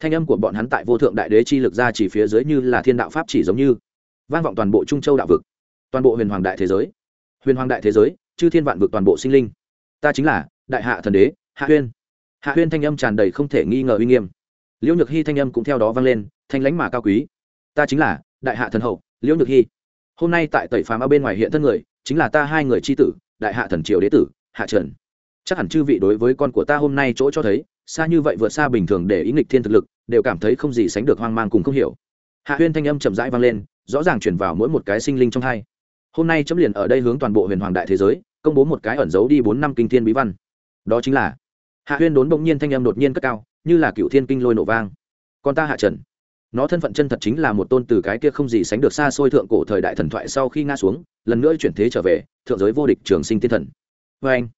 Thanh âm của bọn hắn tại vô thượng đại đế chi lực ra chỉ phía dưới như là thiên đạo pháp chỉ giống như, vang vọng toàn bộ trung châu đạo vực, toàn bộ huyền hoàng đại thế giới. Huyền hoàng đại thế giới, chư thiên vạn vực toàn bộ sinh linh. Ta chính là đại hạ thần đế, hạ huyên hạ huyên thanh âm tràn đầy không thể nghi ngờ uy nghiêm. Liễu nhược hy thanh âm cũng theo đó vang lên, thanh lãnh mà cao quý. Ta chính là đại hạ thần hậu, liễu nhược hy hôm nay tại tẩy phàm ở bên ngoài hiện thân người, chính là ta hai người c h i tử, đại hạ thần triều đế tử, hạ trần. Chắc hẳn chư vị đối với con của ta hôm nay chỗ cho thấy, xa như vậy vượt xa bình thường để ý nghịch thiên thực lực, đều cảm thấy không gì sánh được hoang mang cùng không hiểu. Hạ huyên thanh âm chậm rãi vang lên, rõ ràng chuyển vào mỗi một cái sinh linh trong hai. Hôm nay chấm liền ở đây hướng toàn bộ huyền hoàng đại thế giới, công bố một cái ẩn giấu đi bốn năm kinh thiên bí văn. Đó chính là hạ huyên đốn bỗng nhiên thanh âm đột nhiên cất cao, như là cựu thiên kinh lôi nổ vang. Còn ta hạ trần. Nó thân phận chân thật chính là một tôn từ cái kia không gì sánh được xa xôi thượng cổ thời đại thần thoại sau khi ngã xuống, lần nữa chuyển thế trở về, thượng giới vô địch trường sinh tiên thần. Vê anh,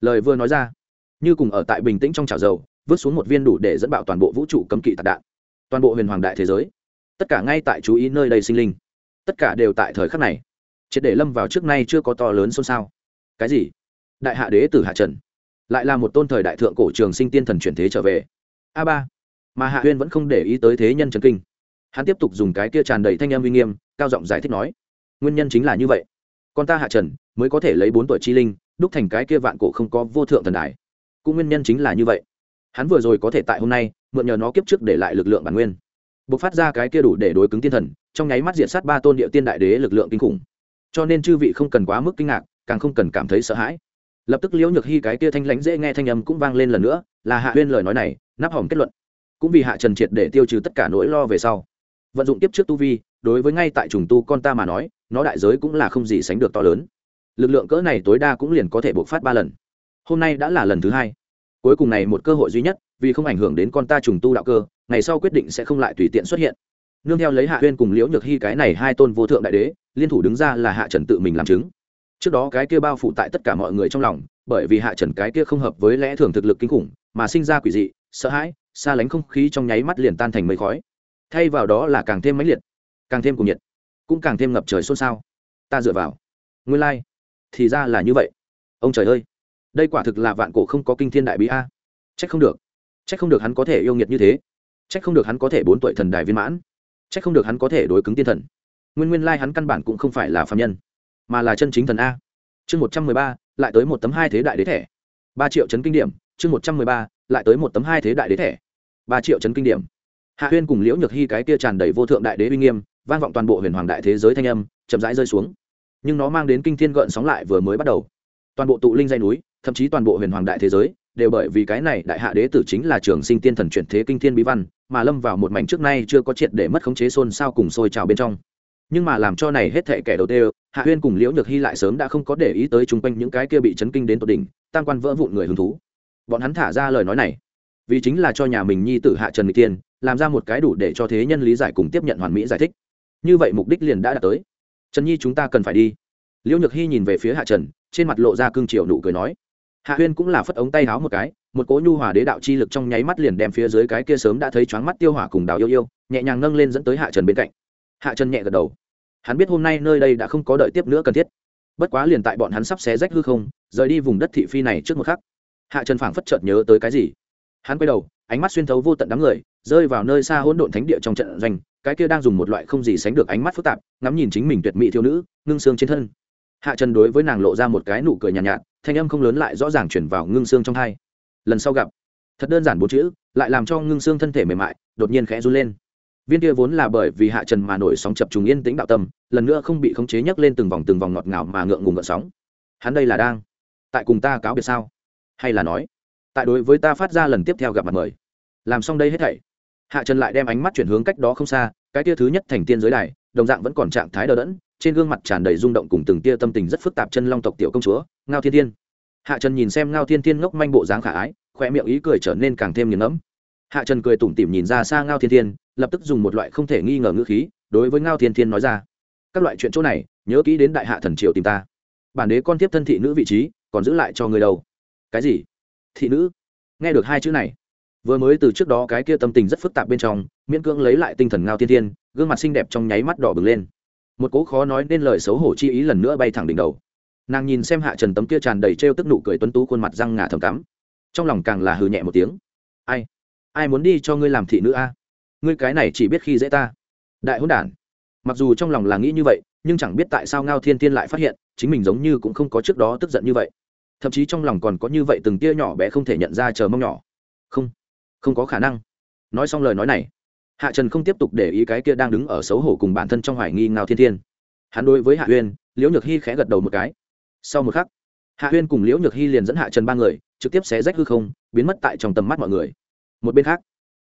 lời vừa nói ra, như cùng ở tại bình tĩnh trong chảo dầu, vứt xuống một viên đủ để dẫn bạo toàn bộ vũ trụ cấm kỵ tạc đạn. Toàn bộ huyền hoàng đại thế giới, tất cả ngay tại chú ý nơi đây sinh linh, tất cả đều tại thời khắc này. Triệt để lâm vào trước nay chưa có to lớn xôn xao. Cái gì? Đại hạ đế tử hạ trần lại là một tôn thời đại thượng cổ trường sinh tiên thần chuyển thế trở về. A ba. Mà hạ huyên vẫn không để ý tới thế nhân trần kinh. Hắn tiếp tục dùng cái kia tràn đầy thanh em uy nghiêm, cao giọng giải thích nói, nguyên nhân chính là như vậy. Con ta hạ trần mới có thể lấy bốn tuổi chi linh, đúc thành cái kia vạn cổ không có vô thượng thần đài. Cũng nguyên nhân chính là như vậy. Hắn vừa rồi có thể tại hôm nay, mượn nhờ nó kiếp trước để lại lực lượng bản nguyên. Buộc phát ra cái kia đủ để đối cứng tiên thần, trong nháy mắt diện sát ba tôn địa tiên đại đế lực lượng kinh khủng. Cho nên chư vị không cần quá mức kinh ngạc, càng không cần cảm thấy sợ hãi lập tức liễu nhược hy cái kia thanh lãnh dễ nghe thanh âm cũng vang lên lần nữa, là hạ huyên lời nói này, nắp hỏng kết luận. Cũng vì hạ trần triệt để tiêu trừ tất cả nỗi lo về sau. Vận dụng tiếp trước tu vi, đối với ngay tại trùng tu con ta mà nói, nó đại giới cũng là không gì sánh được to lớn. Lực lượng cỡ này tối đa cũng liền có thể bộc phát ba lần. Hôm nay đã là lần thứ hai. Cuối cùng này một cơ hội duy nhất, vì không ảnh hưởng đến con ta trùng tu đạo cơ, ngày sau quyết định sẽ không lại tùy tiện xuất hiện. Nương theo lấy hạ huyên cùng liễu nhược hy cái này hai tôn vô thượng đại đế, liên thủ đứng ra là hạ trần tự mình làm chứng trước đó cái kia bao phủ tại tất cả mọi người trong lòng, bởi vì hạ trần cái kia không hợp với lẽ thường thực lực kinh khủng, mà sinh ra quỷ dị, sợ hãi, xa lánh không khí trong nháy mắt liền tan thành mây khói. Thay vào đó là càng thêm mãnh liệt, càng thêm cùng nhiệt, cũng càng thêm ngập trời xôn xao. Ta dựa vào. Nguyên lai、like. thì ra là như vậy. Ông trời ơi, đây quả thực là vạn cổ không có kinh thiên đại bí a. Trách không được. Trách không được hắn có thể yêu nghiệt như thế. Trách không được hắn có thể bốn tuổi thần đài viên mãn. Trách không được hắn có thể đối cứng tiên thần. Nguyên nguyên lai hắn căn bản cũng không phải là phạm nhân mà là chân chính thần a. Chương một trăm mười ba, lại tới một tấm hai thế đại đế thẻ. Ba triệu chấn kinh điểm, chương một trăm mười ba, lại tới một tấm hai thế đại đế thẻ. Ba triệu chấn kinh điểm. Hạ huyên cùng liễu nhược hy cái kia tràn đầy vô thượng đại đế uy nghiêm, vang vọng toàn bộ huyền hoàng đại thế giới thanh âm, chậm rãi rơi xuống. Nhưng nó mang đến kinh thiên gợn sóng lại vừa mới bắt đầu. Toàn bộ tụ linh dây núi, thậm chí toàn bộ huyền hoàng đại thế giới, đều bởi vì cái này đại hạ đế tử chính là trường sinh tiên thần chuyển thế kinh thiên bí văn, mà lâm vào một mảnh trước nay chưa có triệt để mất khống chế xôn xao cùng sôi trào bên trong nhưng mà làm cho này hết thệ kẻ đầu tiên, hạ huyên cùng liễu nhược hy lại sớm đã không có để ý tới chung quanh những cái kia bị chấn kinh đến tột đỉnh, tam quan vỡ vụn người hứng thú. Bọn hắn thả ra lời nói này, vì chính là cho nhà mình nhi tử hạ trần mỹ tiên, làm ra một cái đủ để cho thế nhân lý giải cùng tiếp nhận hoàn mỹ giải thích. Như vậy mục đích liền đã đạt tới. Trần nhi chúng ta cần phải đi. Liễu nhược hy nhìn về phía hạ trần, trên mặt lộ ra cương triều nụ cười nói. Hạ huyên cũng là phất ống tay háo một cái, một cỗ nhu hòa đế đạo chi lực trong nháy mắt liền đem phía dưới cái kia sớm đã thấy choáng mắt tiêu hỏa cùng đào yêu yêu, nhẹ nhàng nâng lên dẫn tới hạ trần bên cạnh hạ trần nhẹ gật đầu. Hắn biết hôm nay nơi đây đã không có đợi tiếp nữa cần thiết. Bất quá liền tại bọn hắn sắp xé rách hư không rời đi vùng đất thị phi này trước một khắc. Hạ trần phảng phất chợt nhớ tới cái gì. Hắn quay đầu ánh mắt xuyên thấu vô tận đám người rơi vào nơi xa hỗn độn thánh địa trong trận doanh cái kia đang dùng một loại không gì sánh được ánh mắt phức tạp ngắm nhìn chính mình tuyệt mỹ thiếu nữ ngưng xương trên thân. Hạ trần đối với nàng lộ ra một cái nụ cười nhàn nhạt, nhạt thanh âm không lớn lại rõ ràng chuyển vào ngưng xương trong hai. Lần sau gặp. Thật đơn giản bốn chữ lại làm cho ngưng xương thân thể mềm mại đột nhiên khẽ run lên viên kia vốn là bởi vì hạ trần mà nổi sóng chập trùng yên tĩnh đạo tâm, lần nữa không bị khống chế nhấc lên từng vòng từng vòng ngọt ngào mà ngượng ngùng ngợn sóng. Hắn đây là đang tại cùng ta cáo biệt sao? Hay là nói, tại đối với ta phát ra lần tiếp theo gặp mặt mời. Làm xong đây hết thảy. Hạ trần lại đem ánh mắt chuyển hướng cách đó không xa, cái tia thứ nhất thành tiên giới đài, đồng dạng vẫn còn trạng thái đờ đẫn, trên gương mặt tràn đầy rung động cùng từng tia tâm tình rất phức tạp chân long tộc tiểu công chúa, ngao thiên thiên. Hạ trần nhìn xem ngao thiên thiên ngốc manh bộ dáng khả ái khoe miệng ý cười trở nên càng thêm nghiền ngẫm hạ trần cười tủm tỉm nhìn ra xa ngao thiên thiên, lập tức dùng một loại không thể nghi ngờ ngữ khí đối với ngao thiên thiên nói ra. Các loại chuyện chỗ này, nhớ kỹ đến đại hạ thần triều tìm ta. Bản đế con tiếp thân thị nữ vị trí, còn giữ lại cho người đâu. Cái gì? Thị nữ? Nghe được hai chữ này, vừa mới từ trước đó cái kia tâm tình rất phức tạp bên trong, miễn cưỡng lấy lại tinh thần ngao thiên thiên, gương mặt xinh đẹp trong nháy mắt đỏ bừng lên. Một cố khó nói nên lời xấu hổ chi ý lần nữa bay thẳng đỉnh đầu. Nàng nhìn xem hạ trần tấm kia tràn đầy trêu tức nụ cười tuấn tú khuôn mặt răng ngà thầm cắm. Trong lòng càng là hừ nhẹ một tiếng. Ai? Ai muốn đi cho ngươi làm thị nữ a? Ngươi cái này chỉ biết khi dễ ta. Đại hôn đản. Mặc dù trong lòng là nghĩ như vậy, nhưng chẳng biết tại sao ngao thiên thiên lại phát hiện, chính mình giống như cũng không có trước đó tức giận như vậy. Thậm chí trong lòng còn có như vậy từng tia nhỏ bé không thể nhận ra chờ mong nhỏ. Không. Không có khả năng. Nói xong lời nói này, hạ trần không tiếp tục để ý cái kia đang đứng ở xấu hổ cùng bản thân trong hoài nghi ngao thiên thiên. Hắn đối với hạ huyên liễu nhược hy khẽ gật đầu một cái. Sau một khắc, hạ huyên cùng liễu nhược hy liền dẫn hạ trần ba người, trực tiếp xé rách hư không, biến mất tại trong tầm mắt mọi người một bên khác,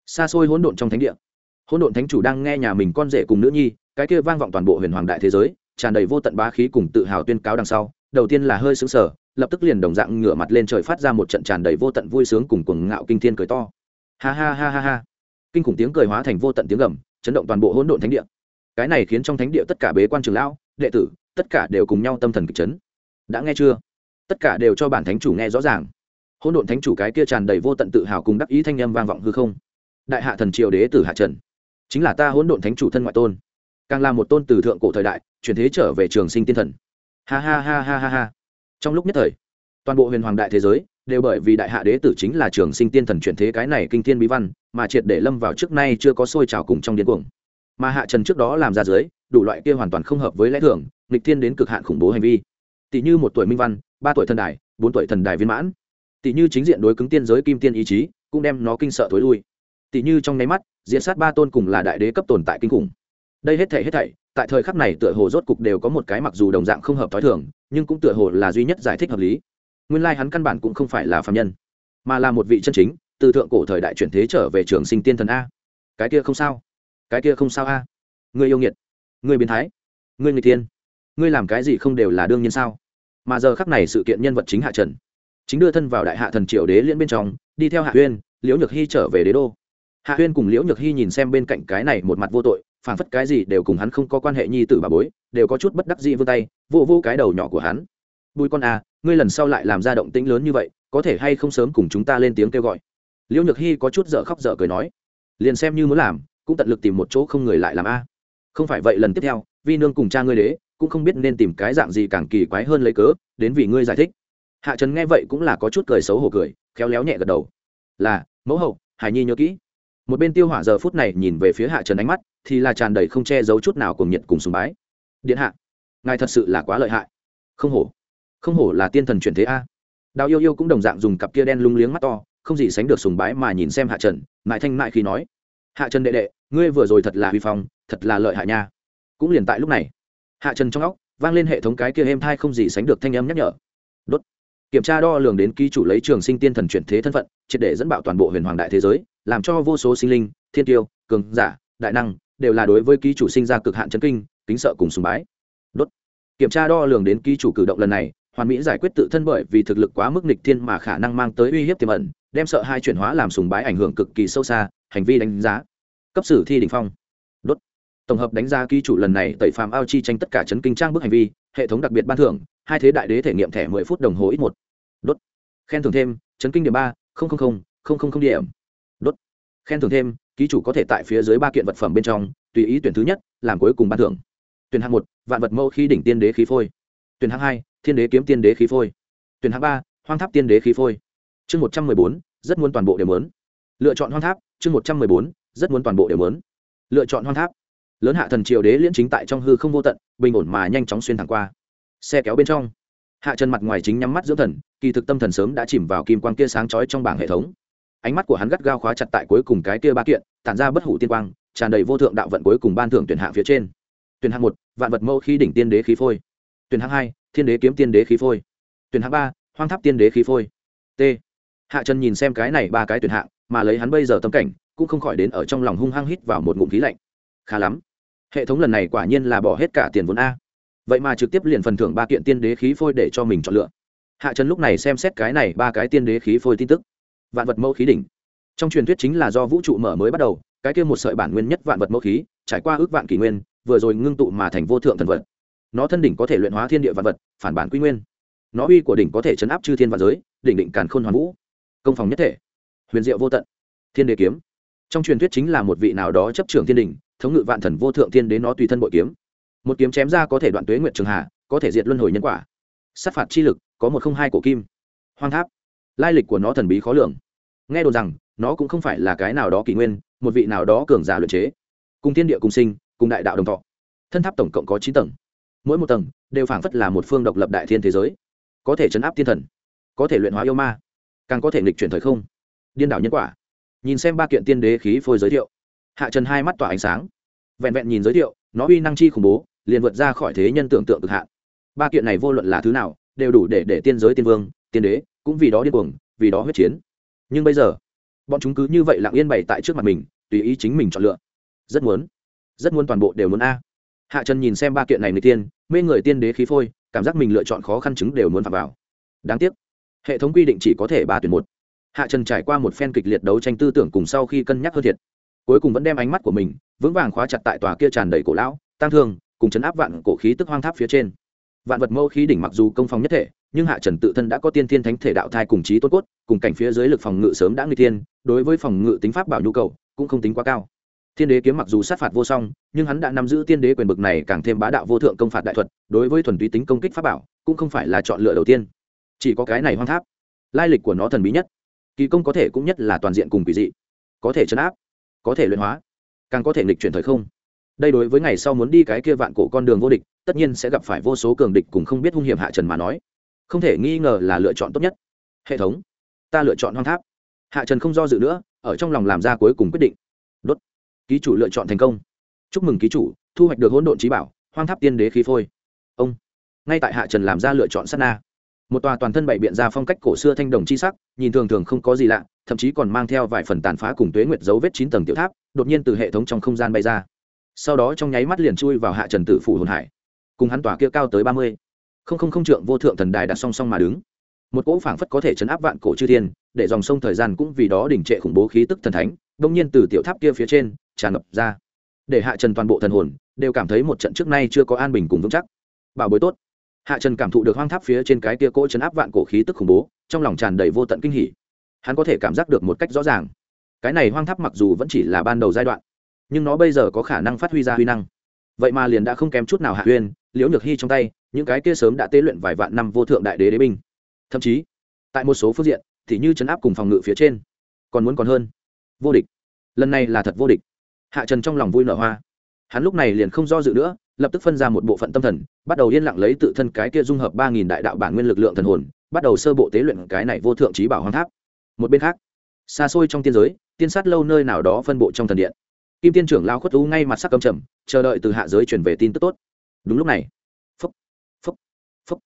xa xôi hỗn độn trong thánh địa. Hỗn độn thánh chủ đang nghe nhà mình con rể cùng nữ nhi, cái kia vang vọng toàn bộ huyền hoàng đại thế giới, tràn đầy vô tận bá khí cùng tự hào tuyên cáo đằng sau, đầu tiên là hơi xứng sở lập tức liền đồng dạng ngửa mặt lên trời phát ra một trận tràn đầy vô tận vui sướng cùng cuồng ngạo kinh thiên cười to. Ha ha ha ha ha. Kinh khủng tiếng cười hóa thành vô tận tiếng gầm, chấn động toàn bộ hỗn độn thánh địa. Cái này khiến trong thánh địa tất cả bế quan trường lão, đệ tử, tất cả đều cùng nhau tâm thần kịch chấn. Đã nghe chưa? Tất cả đều cho bản thánh chủ nghe rõ ràng hỗn độn thánh chủ cái kia tràn đầy vô tận tự hào cùng đắc ý thanh âm vang vọng hư không. Đại hạ thần triều đế tử hạ trần, chính là ta hỗn độn thánh chủ thân ngoại tôn, càng là một tôn từ thượng cổ thời đại, chuyển thế trở về trường sinh tiên thần. Ha ha ha ha ha ha. Trong lúc nhất thời, toàn bộ huyền hoàng đại thế giới đều bởi vì đại hạ đế tử chính là trường sinh tiên thần chuyển thế cái này kinh thiên bí văn, mà triệt để lâm vào trước nay chưa có sôi trào cùng trong điên cuồng. Mà hạ trần trước đó làm ra dưới, đủ loại kia hoàn toàn không hợp với lẽ thường, nghịch thiên đến cực hạn khủng bố hành vi. Tỷ như một tuổi minh văn, ba tuổi thần đài, bốn tuổi thần đài viên mãn tỷ như chính diện đối cứng tiên giới kim tiên ý chí, cũng đem nó kinh sợ thối lui. Tỷ như trong nháy mắt, diễn sát ba tôn cùng là đại đế cấp tồn tại kinh khủng. Đây hết thảy hết thảy, tại thời khắc này tựa hồ rốt cục đều có một cái mặc dù đồng dạng không hợp t h i thường, nhưng cũng tựa hồ là duy nhất giải thích hợp lý. Nguyên lai hắn căn bản cũng không phải là phạm nhân, mà là một vị chân chính, từ thượng cổ thời đại chuyển thế trở về trường sinh tiên thần a. Cái kia không sao. Cái kia không sao a. Người yêu nghiệt. Người biến thái. Người người tiên ngươi làm cái gì không đều là đương nhiên sao? Mà giờ khắc này sự kiện nhân vật chính hạ trần chính đưa thân vào đại hạ thần triều đế liễn bên trong, đi theo hạ huyên liễu nhược hy trở về đế đô. Hạ huyên cùng liễu nhược hy nhìn xem bên cạnh cái này một mặt vô tội phản phất cái gì đều cùng hắn không có quan hệ nhi tử bà bối, đều có chút bất đắc dĩ vươn tay, vô vô cái đầu nhỏ của hắn. Bùi con à ngươi lần sau lại làm ra động tĩnh lớn như vậy, có thể hay không sớm cùng chúng ta lên tiếng kêu gọi? Liễu nhược hy có chút dở khóc dở cười nói. Liền xem như muốn làm, cũng tận lực tìm một chỗ không người lại làm a. Không phải vậy lần tiếp theo, vi nương cùng cha ngươi đế, cũng không biết nên tìm cái dạng gì càng kỳ quái hơn lấy cớ, đến vì ngươi giải thích hạ trần nghe vậy cũng là có chút cười xấu hổ cười, khéo léo nhẹ gật đầu. Là, mẫu hậu, hải nhi nhớ kỹ. Một bên tiêu hỏa giờ phút này nhìn về phía hạ trần ánh mắt, thì là tràn đầy không che giấu chút nào cùng nhiệt cùng sùng bái. Điện hạ, ngài thật sự là quá lợi hại. Không hổ không hổ là tiên thần chuyển thế a. Đào yêu yêu cũng đồng dạng dùng cặp kia đen lung liếng mắt to, không gì sánh được sùng bái mà nhìn xem hạ trần mãi thanh mãi khi nói, hạ trần đệ đệ, ngươi vừa rồi thật là huy phong, thật là lợi hại nha. Cũng liền tại lúc này, hạ trần trong óc vang lên hệ thống cái kia êm thai không gì sánh được thanh âm nhắc nhở. Đốt kiểm tra đo lường đến ký chủ lấy trường sinh tiên thần chuyển thế thân phận, triệt để dẫn bạo toàn bộ huyền hoàng đại thế giới, làm cho vô số sinh linh, thiên tiêu cường giả, đại năng đều là đối với ký chủ sinh ra cực hạn chấn kinh, kính sợ cùng sùng bái. Đốt. Kiểm tra đo lường đến ký chủ cử động lần này, hoàn mỹ giải quyết tự thân bởi vì thực lực quá mức nịch thiên mà khả năng mang tới uy hiếp tiềm ẩn, đem sợ hai chuyển hóa làm sùng bái ảnh hưởng cực kỳ sâu xa, hành vi đánh giá. Cấp sử thi đình phong. Đốt. Tổng hợp đánh giá ký chủ lần này tẩy phàm ao chi tranh tất cả chấn kinh trang bức hành vi, hệ thống đặc biệt ban thưởng hai thế đại đế thể nghiệm thẻ mười phút đồng hồ ít một. Đốt. Khen thưởng thêm, chấn kinh điểm ba điểm. Đốt. Khen thưởng thêm, ký chủ có thể tại phía dưới ba kiện vật phẩm bên trong, tùy ý tuyển thứ nhất, làm cuối cùng ban thưởng. Tuyển hạng một, vạn vật mẫu khi đỉnh tiên đế khí phôi. Tuyển hạng hai, thiên đế kiếm tiên đế khí phôi. Tuyển hạng ba, hoang tháp tiên đế khí phôi. Chương một trăm mười bốn, rất muốn toàn bộ đều lớn lựa chọn hoang tháp, chương một trăm mười bốn, rất muốn toàn bộ đều lớn lựa chọn hoang tháp. Lớn hạ thần triều đế liễn chính tại trong hư không vô tận, bình ổn mà nhanh chóng xuyên thẳng qua xe kéo bên trong. Hạ trần mặt ngoài chính nhắm mắt dưỡng thần, kỳ thực tâm thần sớm đã chìm vào kim quang kia sáng chói trong bảng hệ thống. Ánh mắt của hắn gắt gao khóa chặt tại cuối cùng cái kia ba kiện, tản ra bất hủ tiên quang, tràn đầy vô thượng đạo vận cuối cùng ban thưởng tuyển hạng phía trên. Tuyển hạng một, vạn vật mẫu khí đỉnh tiên đế khí phôi. Tuyển hạng hai, thiên đế kiếm tiên đế khí phôi. Tuyển hạng ba, hoang tháp tiên đế khí phôi. T. Hạ trần nhìn xem cái này ba cái tuyển hạng, mà lấy hắn bây giờ tâm cảnh, cũng không khỏi đến ở trong lòng hung hăng hít vào một ngụm khí lạnh. Khá lắm. Hệ thống lần này quả nhiên là bỏ hết cả tiền vốn a vậy mà trực tiếp liền phần thưởng ba kiện tiên đế khí phôi để cho mình chọn lựa. Hạ trần lúc này xem xét cái này ba cái tiên đế khí phôi tin tức. Vạn vật mẫu khí đỉnh. Trong truyền thuyết chính là do vũ trụ mở mới bắt đầu, cái kia một sợi bản nguyên nhất vạn vật mẫu khí, trải qua ước vạn kỷ nguyên, vừa rồi ngưng tụ mà thành vô thượng thần vật. Nó thân đỉnh có thể luyện hóa thiên địa vạn vật, phản bản quy nguyên. Nó uy của đỉnh có thể chấn áp chư thiên vạn giới, đỉnh định càn khôn hoàn vũ. Công phòng nhất thể. Huyền diệu vô tận. Thiên đế kiếm. Trong truyền thuyết chính là một vị nào đó chấp trưởng thiên đỉnh, thống ngự vạn thần vô thượng thiên đến nó tùy thân bội kiếm một kiếm chém ra có thể đoạn tuế nguyện trường hạ có thể diệt luân hồi nhân quả. Sát phạt chi lực, có một không hai cổ kim. Hoang tháp. Lai lịch của nó thần bí khó lường. Nghe đồn rằng, nó cũng không phải là cái nào đó kỷ nguyên, một vị nào đó cường giả luyện chế. Cùng thiên địa cùng sinh, cùng đại đạo đồng thọ. Thân tháp tổng cộng có chín tầng. Mỗi một tầng đều phảng phất là một phương độc lập đại thiên thế giới. Có thể chấn áp thiên thần, có thể luyện hóa yêu ma, càng có thể nghịch chuyển thời không. Điên đảo nhân quả. Nhìn xem ba kiện tiên đế khí phôi giới thiệu. Hạ trần hai mắt tỏa ánh sáng. Vẹn vẹn nhìn giới thiệu nó uy năng chi khủng bố, liền vượt ra khỏi thế nhân tưởng tượng cực hạn. Ba kiện này vô luận là thứ nào, đều đủ để để tiên giới tiên vương, tiên đế, cũng vì đó điên cuồng, vì đó huyết chiến. Nhưng bây giờ, bọn chúng cứ như vậy lặng yên bày tại trước mặt mình, tùy ý chính mình chọn lựa. Rất muốn rất muốn toàn bộ đều muốn a. Hạ trần nhìn xem ba kiện này người tiên, mê người tiên đế khí phôi, cảm giác mình lựa chọn khó khăn chứng đều muốn phạm vào. Đáng tiếc, hệ thống quy định chỉ có thể ba tuyển một. Hạ trần trải qua một phen kịch liệt đấu tranh tư tưởng cùng sau khi cân nhắc hơn thiệt, cuối cùng vẫn đem ánh mắt của mình vững vàng khóa chặt tại tòa kia tràn đầy cổ lão tăng thương, cùng chấn áp vạn cổ khí tức hoang tháp phía trên. Vạn vật mẫu khí đỉnh mặc dù công phòng nhất thể, nhưng hạ trần tự thân đã có tiên thiên thánh thể đạo thai cùng trí tốt cốt, cùng cảnh phía dưới lực phòng ngự sớm đã nguy tiên đối với phòng ngự tính pháp bảo nhu cầu cũng không tính quá cao. Thiên đế kiếm mặc dù sát phạt vô song, nhưng hắn đã nắm giữ tiên đế quyền bực này càng thêm bá đạo vô thượng công phạt đại thuật, đối với thuần túy tính công kích pháp bảo, cũng không phải là chọn lựa đầu tiên. Chỉ có cái này hoang tháp, lai lịch của nó thần bí nhất, kỳ công có thể cũng nhất là toàn diện cùng kỳ dị, có thể chấn áp, có thể luyện hóa càng có thể nghịch chuyển thời không. Đây đối với ngày sau muốn đi cái kia vạn cổ con đường vô địch, tất nhiên sẽ gặp phải vô số cường địch cùng không biết hung hiểm hạ trần mà nói. Không thể nghi ngờ là lựa chọn tốt nhất. Hệ thống, ta lựa chọn hoang tháp. Hạ trần không do dự nữa, ở trong lòng làm ra cuối cùng quyết định. Đốt. Ký chủ lựa chọn thành công. Chúc mừng ký chủ, thu hoạch được hỗn độn trí bảo, hoang tháp tiên đế khí phôi. Ông. Ngay tại hạ trần làm ra lựa chọn sát na. Một tòa toàn thân bảy biện ra phong cách cổ xưa thanh đồng chi sắc, nhìn thường thường không có gì lạ, thậm chí còn mang theo vài phần tàn phá cùng tuế nguyệt dấu vết chín tầng tiểu tháp đột nhiên từ hệ thống trong không gian bay ra. Sau đó trong nháy mắt liền chui vào hạ trần tử phủ hồn hải. Cùng hắn tỏa kia cao tới ba mươi. Không không không trượng vô thượng thần đài đặt song song mà đứng. Một cỗ phảng phất có thể chấn áp vạn cổ chư thiên, để dòng sông thời gian cũng vì đó đỉnh trệ khủng bố khí tức thần thánh đông nhiên từ tiểu tháp kia phía trên, tràn ngập ra. Để hạ trần toàn bộ thần hồn, đều cảm thấy một trận trước nay chưa có an bình cùng vững chắc. Bảo bối tốt. Hạ trần cảm thụ được hoang tháp phía trên cái kia cỗ chấn áp vạn cổ khí tức khủng bố, trong lòng tràn đầy vô tận kinh hỉ. Hắn có thể cảm giác được một cách rõ ràng cái này hoang tháp mặc dù vẫn chỉ là ban đầu giai đoạn, nhưng nó bây giờ có khả năng phát huy ra huy năng. Vậy mà liền đã không kém chút nào hạ huyên liễu nhược hy trong tay, những cái kia sớm đã tế luyện vài vạn năm vô thượng đại đế đế binh. Thậm chí, tại một số phương diện, thì như chấn áp cùng phòng ngự phía trên, còn muốn còn hơn. Vô địch. Lần này là thật vô địch. Hạ trần trong lòng vui nở hoa. Hắn lúc này liền không do dự nữa, lập tức phân ra một bộ phận tâm thần, bắt đầu yên lặng lấy tự thân cái kia dung hợp ba nghìn đại đạo bản nguyên lực lượng thần hồn, bắt đầu sơ bộ tế luyện cái này vô thượng trí bảo hoàng tháp. Một bên khác, xa xôi trong tiên giới tiên sát lâu nơi nào đó phân bộ trong thần điện. Kim tiên trưởng lao khuất u ngay mặt sắc cầm trầm, chờ đợi từ hạ giới truyền về tin tức tốt. Đúng lúc này, phúc phúc phúc.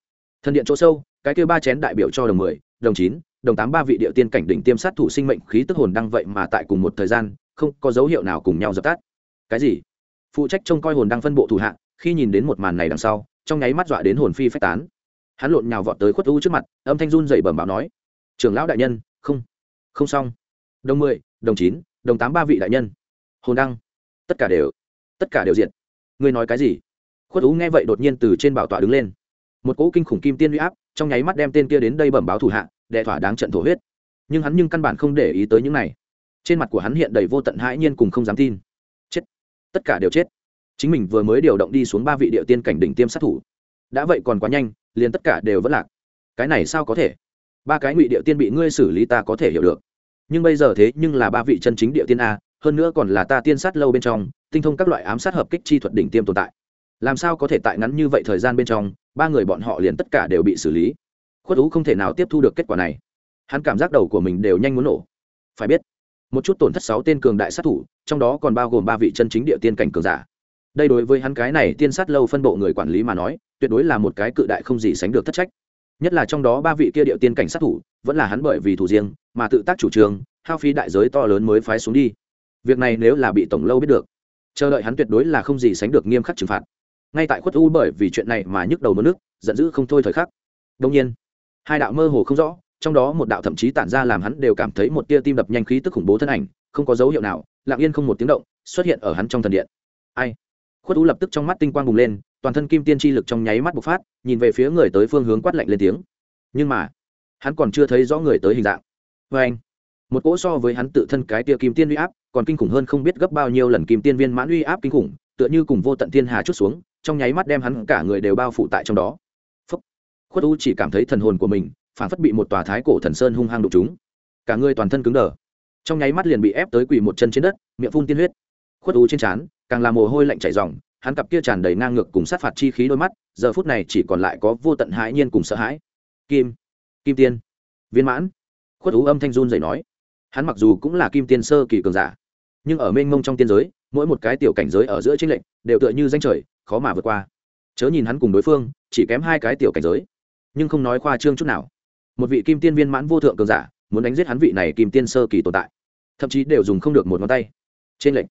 Thần điện chỗ sâu, cái kia ba chén đại biểu cho đồng mười, đồng chín, đồng tám ba vị địa tiên cảnh đỉnh tiêm sát thủ sinh mệnh khí tức hồn đăng vậy mà tại cùng một thời gian, không có dấu hiệu nào cùng nhau dập tắt. Cái gì? Phụ trách trông coi hồn đăng phân bộ thủ hạ, khi nhìn đến một màn này đằng sau, trong nháy mắt dọa đến hồn phi phách tán. Hắn lộn nhào vọt tới khuất u trước mặt, âm thanh run dậy bẩm báo nói, trưởng lão đại nhân, không không xong. Đồng mười đồng chín, đồng tám ba vị đại nhân. Hồn đăng. Tất cả đều, tất cả đều diện ngươi nói cái gì? Khuất ú nghe vậy đột nhiên từ trên bảo tọa đứng lên. Một cỗ kinh khủng kim tiên huy áp trong nháy mắt đem tên kia đến đây bẩm báo thủ hạ đệ thỏa đáng trận thổ huyết. Nhưng hắn nhưng căn bản không để ý tới những này. Trên mặt của hắn hiện đầy vô tận hãi nhiên cùng không dám tin. Chết. Tất cả đều chết. Chính mình vừa mới điều động đi xuống ba vị địa tiên cảnh đỉnh tiêm sát thủ. Đã vậy còn quá nhanh, liền tất cả đều vẫn lạc. Cái này sao có thể? Ba cái ngụy địa tiên bị ngươi xử lý ta có thể hiểu được nhưng bây giờ thế nhưng là ba vị chân chính địa tiên a, hơn nữa còn là ta tiên sát lâu bên trong, tinh thông các loại ám sát hợp kích chi thuật đỉnh tiêm tồn tại. Làm sao có thể tại ngắn như vậy thời gian bên trong, ba người bọn họ liền tất cả đều bị xử lý? Khuất ú không thể nào tiếp thu được kết quả này. Hắn cảm giác đầu của mình đều nhanh muốn nổ. Phải biết, một chút tổn thất sáu tên cường đại sát thủ, trong đó còn bao gồm ba vị chân chính địa tiên cảnh cường giả. Đây đối với hắn cái này tiên sát lâu phân bộ người quản lý mà nói, tuyệt đối là một cái cự đại không gì sánh được thất trách nhất là trong đó ba vị kia điệu tiên cảnh sát thủ, vẫn là hắn bởi vì thủ riêng mà tự tác chủ trương, hao phí đại giới to lớn mới phái xuống đi. Việc này nếu là bị tổng lâu biết được, chờ đợi hắn tuyệt đối là không gì sánh được nghiêm khắc trừng phạt. Ngay tại khuất u bởi vì chuyện này mà nhức đầu mất nước, giận dữ không thôi thời khắc. Đông nhiên, hai đạo mơ hồ không rõ, trong đó một đạo thậm chí tản ra làm hắn đều cảm thấy một tia tim đập nhanh khí tức khủng bố thân ảnh, không có dấu hiệu nào, lặng yên không một tiếng động, xuất hiện ở hắn trong thần điện. Ai? Khuất u lập tức trong mắt tinh quang bùng lên toàn thân kim tiên chi lực trong nháy mắt bộc phát, nhìn về phía người tới phương hướng quát lạnh lên tiếng. Nhưng mà, hắn còn chưa thấy rõ người tới hình dạng. Vê anh, một cỗ so với hắn tự thân cái tia kim tiên uy áp, còn kinh khủng hơn không biết gấp bao nhiêu lần kim tiên viên mãn uy áp kinh khủng, tựa như cùng vô tận thiên hà chút xuống, trong nháy mắt đem hắn cả người đều bao phủ tại trong đó. Phúc. khuất u chỉ cảm thấy thần hồn của mình phản phất bị một tòa thái cổ thần sơn hung hăng đụng chúng cả người toàn thân cứng đờ. Trong nháy mắt liền bị ép tới quỳ một chân trên đất, miệng phun tiên huyết. Khuất u trên trán, càng làm mồ hôi lạnh chảy ròng hắn cặp kia tràn đầy ngang ngược cùng sát phạt chi khí đôi mắt, giờ phút này chỉ còn lại có vô tận hãi nhiên cùng sợ hãi. Kim kim tiên, viên mãn. Khuất ú âm thanh run rẩy nói, hắn mặc dù cũng là kim tiên sơ kỳ cường giả, nhưng ở mênh mông trong tiên giới, mỗi một cái tiểu cảnh giới ở giữa chính lệnh đều tựa như danh trời, khó mà vượt qua. Chớ nhìn hắn cùng đối phương, chỉ kém hai cái tiểu cảnh giới, nhưng không nói khoa trương chút nào. Một vị kim tiên viên mãn vô thượng cường giả, muốn đánh giết hắn vị này kim tiên sơ kỳ tồn tại, thậm chí đều dùng không được một ngón tay. Trên lệnh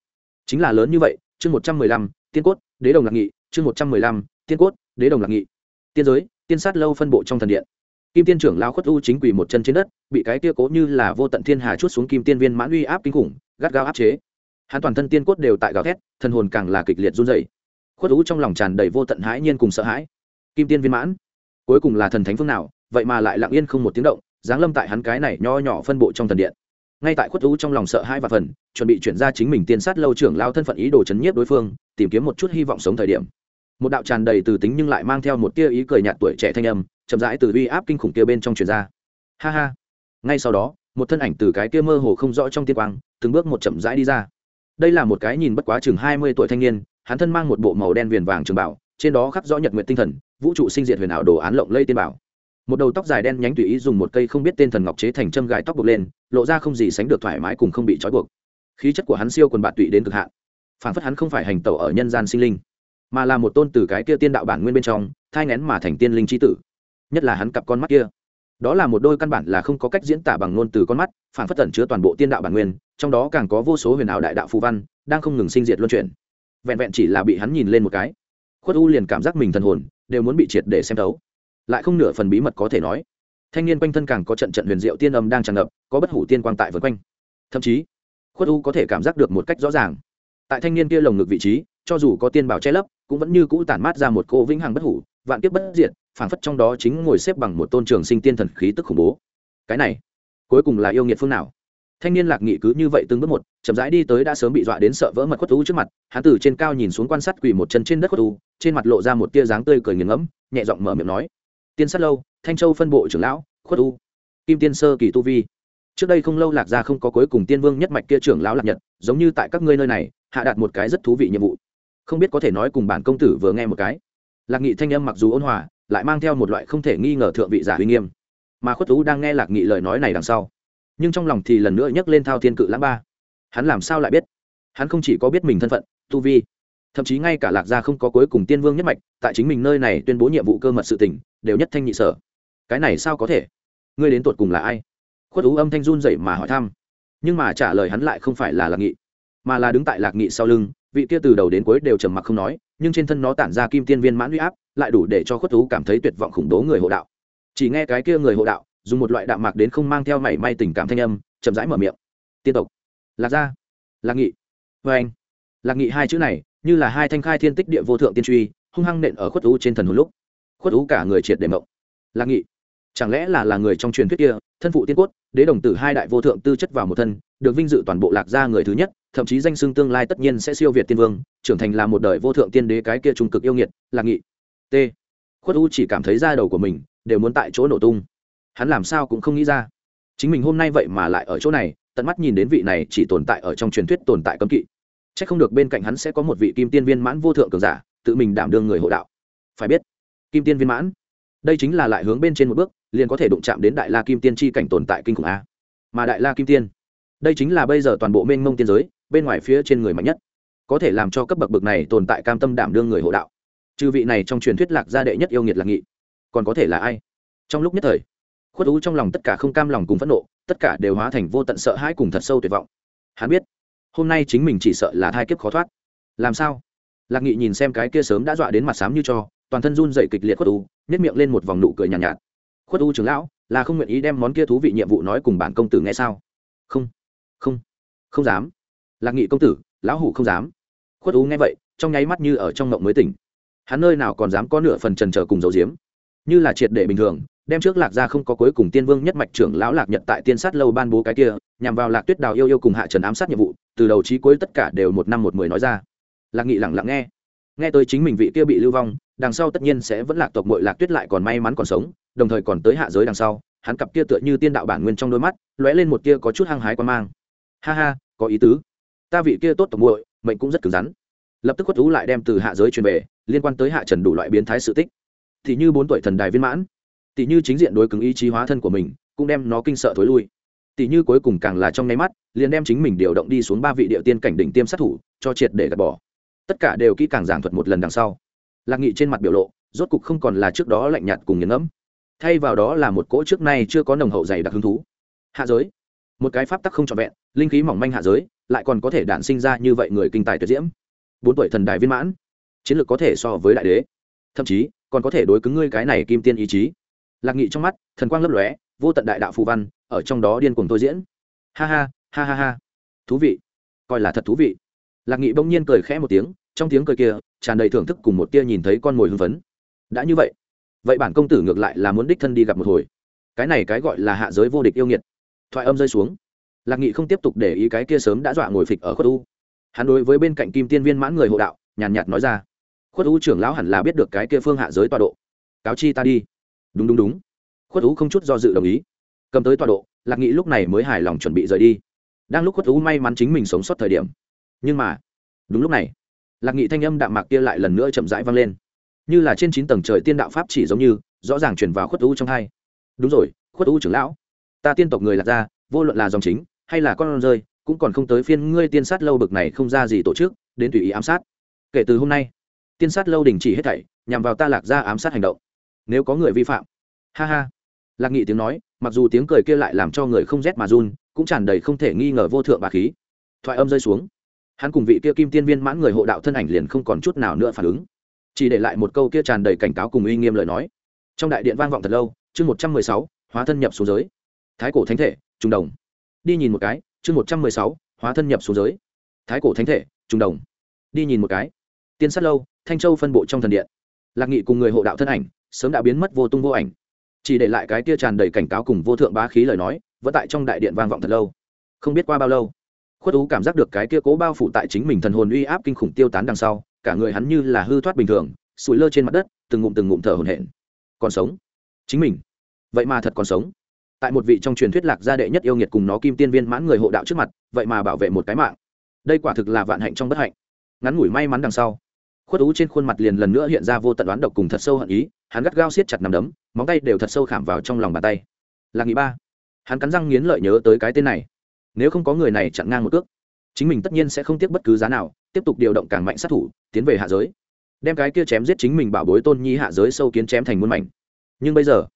chính là lớn như vậy chương một trăm mười lăm, tiên cốt, đế đồng lạc nghị, chương một trăm mười lăm, tiên cốt, đế đồng lạc nghị. Tiên giới, tiên sát lâu phân bộ trong thần điện. Kim tiên trưởng lao khuất u chính quỳ một chân trên đất, bị cái kia cố như là vô tận thiên hà chút xuống kim tiên viên mãn uy áp kinh khủng, gắt gao áp chế. Hắn toàn thân tiên cốt đều tại gào thét, thần hồn càng là kịch liệt run dày khuất u trong lòng tràn đầy vô tận hãi nhiên cùng sợ hãi. Kim tiên viên mãn, cuối cùng là thần thánh phương nào, vậy mà lại lặng yên không một tiếng động, giáng lâm tại hắn cái này nho nhỏ phân bộ trong thần điện ngay tại khuất u trong lòng sợ hai và phần, chuẩn bị chuyển ra chính mình tiên sát lâu trưởng lao thân phận ý đồ chấn nhiếp đối phương, tìm kiếm một chút hy vọng sống thời điểm. Một đạo tràn đầy từ tính nhưng lại mang theo một tia ý cười nhạt tuổi trẻ thanh âm, chậm rãi từ uy áp kinh khủng kia bên trong truyền ra. Ha ha. Ngay sau đó, một thân ảnh từ cái kia mơ hồ không rõ trong tiên quang, từng bước một chậm rãi đi ra. Đây là một cái nhìn bất quá chừng hai mươi tuổi thanh niên, hắn thân mang một bộ màu đen viền vàng trường bảo, trên đó khắc rõ nhật nguyện tinh thần, vũ trụ sinh diệt huyền ảo đồ án lộng lây tiên bảo một đầu tóc dài đen nhánh tùy ý dùng một cây không biết tên thần ngọc chế thành châm gài tóc buộc lên, lộ ra không gì sánh được thoải mái cùng không bị trói buộc. Khí chất của hắn siêu quần bạt tụy đến cực hạn. Phản phất hắn không phải hành tẩu ở nhân gian sinh linh, mà là một tôn từ cái kia tiên đạo bản nguyên bên trong, thai ngén mà thành tiên linh c tử. Nhất là hắn cặp con mắt kia. Đó là một đôi căn bản là không có cách diễn tả bằng ngôn từ con mắt, phản phất tẩn chứa toàn bộ tiên đạo bản nguyên, trong đó càng có vô số huyền ảo đại đạo phù văn, đang không ngừng sinh diệt luân chuyển. Vẹn vẹn chỉ là bị hắn nhìn lên một cái, khuất u liền cảm giác mình thần hồn đều muốn bị triệt để xem thấu lại không nửa phần bí mật có thể nói. Thanh niên quanh thân càng có trận trận huyền diệu tiên âm đang tràn ngập, có bất hủ tiên quang tại vân quanh. Thậm chí, khuất u có thể cảm giác được một cách rõ ràng. Tại thanh niên kia lồng ngực vị trí, cho dù có tiên bảo che lấp, cũng vẫn như cũ tản mát ra một cô vĩnh hằng bất hủ, vạn kiếp bất diệt, phảng phất trong đó chính ngồi xếp bằng một tôn trường sinh tiên thần khí tức khủng bố. Cái này, cuối cùng là yêu nghiệt phương nào? Thanh niên lạc nghị cứ như vậy từng bước một, chậm rãi đi tới đã sớm bị dọa đến sợ vỡ mật khuất u trước mặt, hắn từ trên cao nhìn xuống quan sát quỳ một chân trên đất khuất u, trên mặt lộ ra một tia dáng tươi cười nghiền ngẫm, nhẹ giọng mở miệng nói tiên sát lâu, thanh châu phân bộ trưởng lão, khuất u, kim tiên sơ kỳ tu vi. Trước đây không lâu lạc gia không có cuối cùng tiên vương nhất mạch kia trưởng lão lạc nhật, giống như tại các ngươi nơi này, hạ đạt một cái rất thú vị nhiệm vụ. Không biết có thể nói cùng bản công tử vừa nghe một cái. Lạc nghị thanh âm mặc dù ôn hòa, lại mang theo một loại không thể nghi ngờ thượng vị giả uy nghiêm. Mà khuất tú đang nghe lạc nghị lời nói này đằng sau, nhưng trong lòng thì lần nữa nhấc lên thao thiên cự lãng ba. Hắn làm sao lại biết? Hắn không chỉ có biết mình thân phận, tu vi thậm chí ngay cả lạc gia không có cuối cùng tiên vương nhất mạch, tại chính mình nơi này tuyên bố nhiệm vụ cơ mật sự tỉnh đều nhất thanh nhị sở. Cái này sao có thể? Ngươi đến tột cùng là ai? Khuất ú âm thanh run dậy mà hỏi thăm. Nhưng mà trả lời hắn lại không phải là lạc nghị, mà là đứng tại lạc nghị sau lưng, vị kia từ đầu đến cuối đều trầm mặc không nói, nhưng trên thân nó tản ra kim tiên viên mãn huy áp, lại đủ để cho khuất ú cảm thấy tuyệt vọng khủng bố người hộ đạo. Chỉ nghe cái kia người hộ đạo, dùng một loại đạm mạc đến không mang theo mảy may tình cảm thanh âm, chậm rãi mở miệng. Tiên tộc. Lạc gia. Lạc nghị. Vê anh lạc nghị hai chữ này như là hai thanh khai thiên tích địa vô thượng tiên truy, hung hăng nện ở khuất ú trên thần hồn lúc. Khuất ú cả người triệt để mộng. Lạc nghị, chẳng lẽ là là người trong truyền thuyết kia, thân phụ tiên cốt, đế đồng tử hai đại vô thượng tư chất vào một thân, được vinh dự toàn bộ lạc gia người thứ nhất, thậm chí danh xưng tương lai tất nhiên sẽ siêu việt tiên vương, trưởng thành là một đời vô thượng tiên đế cái kia trung cực yêu nghiệt, lạc nghị. T. Khuất u chỉ cảm thấy da đầu của mình đều muốn tại chỗ nổ tung. Hắn làm sao cũng không nghĩ ra. Chính mình hôm nay vậy mà lại ở chỗ này, tận mắt nhìn đến vị này chỉ tồn tại ở trong truyền thuyết tồn tại cấm kỵ c h ắ c không được bên cạnh hắn sẽ có một vị kim tiên viên mãn vô thượng cường giả, tự mình đảm đương người hộ đạo. Phải biết, kim tiên viên mãn, đây chính là lại hướng bên trên một bước, liền có thể đụng chạm đến đại la kim tiên tri cảnh tồn tại kinh khủng a. Mà đại la kim tiên, đây chính là bây giờ toàn bộ mênh mông tiên giới, bên ngoài phía trên người mạnh nhất, có thể làm cho cấp bậc bậc này tồn tại cam tâm đảm đương người hộ đạo. Trừ vị này trong truyền thuyết lạc gia đệ nhất yêu nghiệt lạc nghị, còn có thể là ai? Trong lúc nhất thời, khuất ú trong lòng tất cả không cam lòng cùng phẫn nộ, tất cả đều hóa thành vô tận sợ hãi cùng thật sâu tuyệt vọng. Hắn biết hôm nay chính mình chỉ sợ là thai kiếp khó thoát. Làm sao? Lạc nghị nhìn xem cái kia sớm đã dọa đến mặt xám như cho toàn thân run dậy kịch liệt khuất u nhét miệng lên một vòng nụ cười nhàn nhạt, nhạt. Khuất u trưởng lão là không nguyện ý đem món kia thú vị nhiệm vụ nói cùng bản công tử nghe sao? Không không không dám. Lạc nghị công tử lão hủ không dám. Khuất u nghe vậy trong nháy mắt như ở trong ngộng mới tỉnh. Hắn nơi nào còn dám có nửa phần trần trở cùng dấu diếm như là triệt để bình thường đem trước lạc ra không có cuối cùng tiên vương nhất mạch trưởng lão lạc nhật tại tiên sát lâu ban bố cái kia nhằm vào lạc tuyết đào yêu yêu cùng hạ trần ám sát nhiệm vụ từ đầu chí cuối tất cả đều một năm một mười nói ra. Lạc nghị lặng lặng nghe. Nghe tới chính mình vị kia bị lưu vong, đằng sau tất nhiên sẽ vẫn lạc tộc mội lạc tuyết lại còn may mắn còn sống, đồng thời còn tới hạ giới đằng sau, hắn cặp kia tựa như tiên đạo bản nguyên trong đôi mắt, lóe lên một kia có chút hăng hái quan mang. Ha ha, có ý tứ. Ta vị kia tốt tộc muội, mệnh cũng rất cứng rắn. Lập tức quất thú lại đem từ hạ giới truyền về, liên quan tới hạ trần đủ loại biến thái sự tích. Thì như bốn tuổi thần đài viên mãn. Tỷ như chính diện đối cứng ý chí hóa thân của mình, cũng đem nó kinh sợ thối lui. Tỷ như cuối cùng càng là trong nháy mắt liền đem chính mình điều động đi xuống ba vị địa tiên cảnh đỉnh tiêm sát thủ, cho triệt để gạt bỏ. Tất cả đều kỹ càng giảng thuật một lần đằng sau. Lạc nghị trên mặt biểu lộ, rốt cục không còn là trước đó lạnh nhạt cùng nghiền ngẫm. Thay vào đó là một cỗ trước nay chưa có nồng hậu dày đặc hứng thú. Hạ giới. Một cái pháp tắc không trọn vẹn, linh khí mỏng manh hạ giới, lại còn có thể đản sinh ra như vậy người kinh tài tuyệt diễm. Bốn tuổi thần đài viên mãn. Chiến lược có thể so với đại đế. Thậm chí, còn có thể đối cứng ngươi cái này kim tiên ý chí. Lạc nghị trong mắt, thần quang lấp lóe, vô tận đại đạo phù văn, ở trong đó điên cuồng tôi diễn. Ha ha ha ha ha. Thú vị. Coi là thật thú vị. Lạc nghị bỗng nhiên cười khẽ một tiếng, trong tiếng cười kia, tràn đầy thưởng thức cùng một tia nhìn thấy con mồi hưng phấn. Đã như vậy vậy bản công tử ngược lại là muốn đích thân đi gặp một hồi. Cái này cái gọi là hạ giới vô địch yêu nghiệt. Thoại âm rơi xuống. Lạc nghị không tiếp tục để ý cái kia sớm đã dọa ngồi phịch ở khuất u. Hắn đối với bên cạnh kim tiên viên mãn người hộ đạo, nhàn nhạt nói ra. Khuất u trưởng lão hẳn là biết được cái kia phương hạ giới tọa độ. Cáo chi ta đi. Đúng đúng đúng. Khuất u không chút do dự đồng ý. Cầm tới tọa độ, lạc nghị lúc này mới hài lòng chuẩn bị rời đi đang lúc khuất u may mắn chính mình sống sót thời điểm. Nhưng mà, đúng lúc này, lạc nghị thanh âm đạm mạc kia lại lần nữa chậm rãi vang lên. Như là trên chín tầng trời tiên đạo pháp chỉ giống như, rõ ràng chuyển vào khuất u trong hai. Đúng rồi, khuất u trưởng lão, ta tiên tộc người lạc ra vô luận là dòng chính, hay là con rơi, cũng còn không tới phiên ngươi tiên sát lâu bực này không ra gì tổ chức, đến tùy ý ám sát. Kể từ hôm nay, tiên sát lâu đình chỉ hết thảy, nhằm vào ta lạc ra ám sát hành động. Nếu có người vi phạm, ha ha. Lạc nghị tiếng nói, mặc dù tiếng cười kia lại làm cho người không rét mà run cũng tràn đầy không thể nghi ngờ vô thượng bà khí. Thoại âm rơi xuống. Hắn cùng vị kia kim tiên viên mãn người hộ đạo thân ảnh liền không còn chút nào nữa phản ứng. Chỉ để lại một câu kia tràn đầy cảnh cáo cùng uy nghiêm lời nói. Trong đại điện vang vọng thật lâu, chương một trăm mười sáu, hóa thân nhập xuống giới. Thái cổ thánh thể trung đồng. Đi nhìn một cái, chương một trăm mười sáu, hóa thân nhập xuống giới. Thái cổ thánh thể trung đồng. Đi nhìn một cái. Tiên sát lâu, thanh châu phân bộ trong thần điện. Lạc nghị cùng người hộ đạo thân ảnh, sớm đã biến mất vô tung vô ảnh. Chỉ để lại cái tia tràn đầy cảnh cáo cùng vô thượng bá khí lời nói vẫn tại trong đại điện vang vọng thật lâu. Không biết qua bao lâu, khuất ú cảm giác được cái kia cố bao phủ tại chính mình thần hồn uy áp kinh khủng tiêu tán đằng sau, cả người hắn như là hư thoát bình thường, sủi lơ trên mặt đất, từng ngụm từng ngụm thở hồn hển. Còn sống? Chính mình? Vậy mà thật còn sống. Tại một vị trong truyền thuyết lạc gia đệ nhất yêu nghiệt cùng nó kim tiên viên mãn người hộ đạo trước mặt, vậy mà bảo vệ một cái mạng. Đây quả thực là vạn hạnh trong bất hạnh. Ngắn ngủi may mắn đằng sau, khuất ú trên khuôn mặt liền lần nữa hiện ra vô tận đoán độc cùng thật sâu hận ý, hắn gắt gao siết chặt nằm đấm, móng tay đều thật sâu khảm vào trong lòng bàn tay. Lạc nghị ba hắn cắn răng nghiến lợi nhớ tới cái tên này. Nếu không có người này chặn ngang một cước, chính mình tất nhiên sẽ không tiếc bất cứ giá nào, tiếp tục điều động càng mạnh sát thủ, tiến về hạ giới. Đem cái kia chém giết chính mình bảo bối tôn nhi hạ giới sâu kiến chém thành muôn mảnh. Nhưng bây giờ,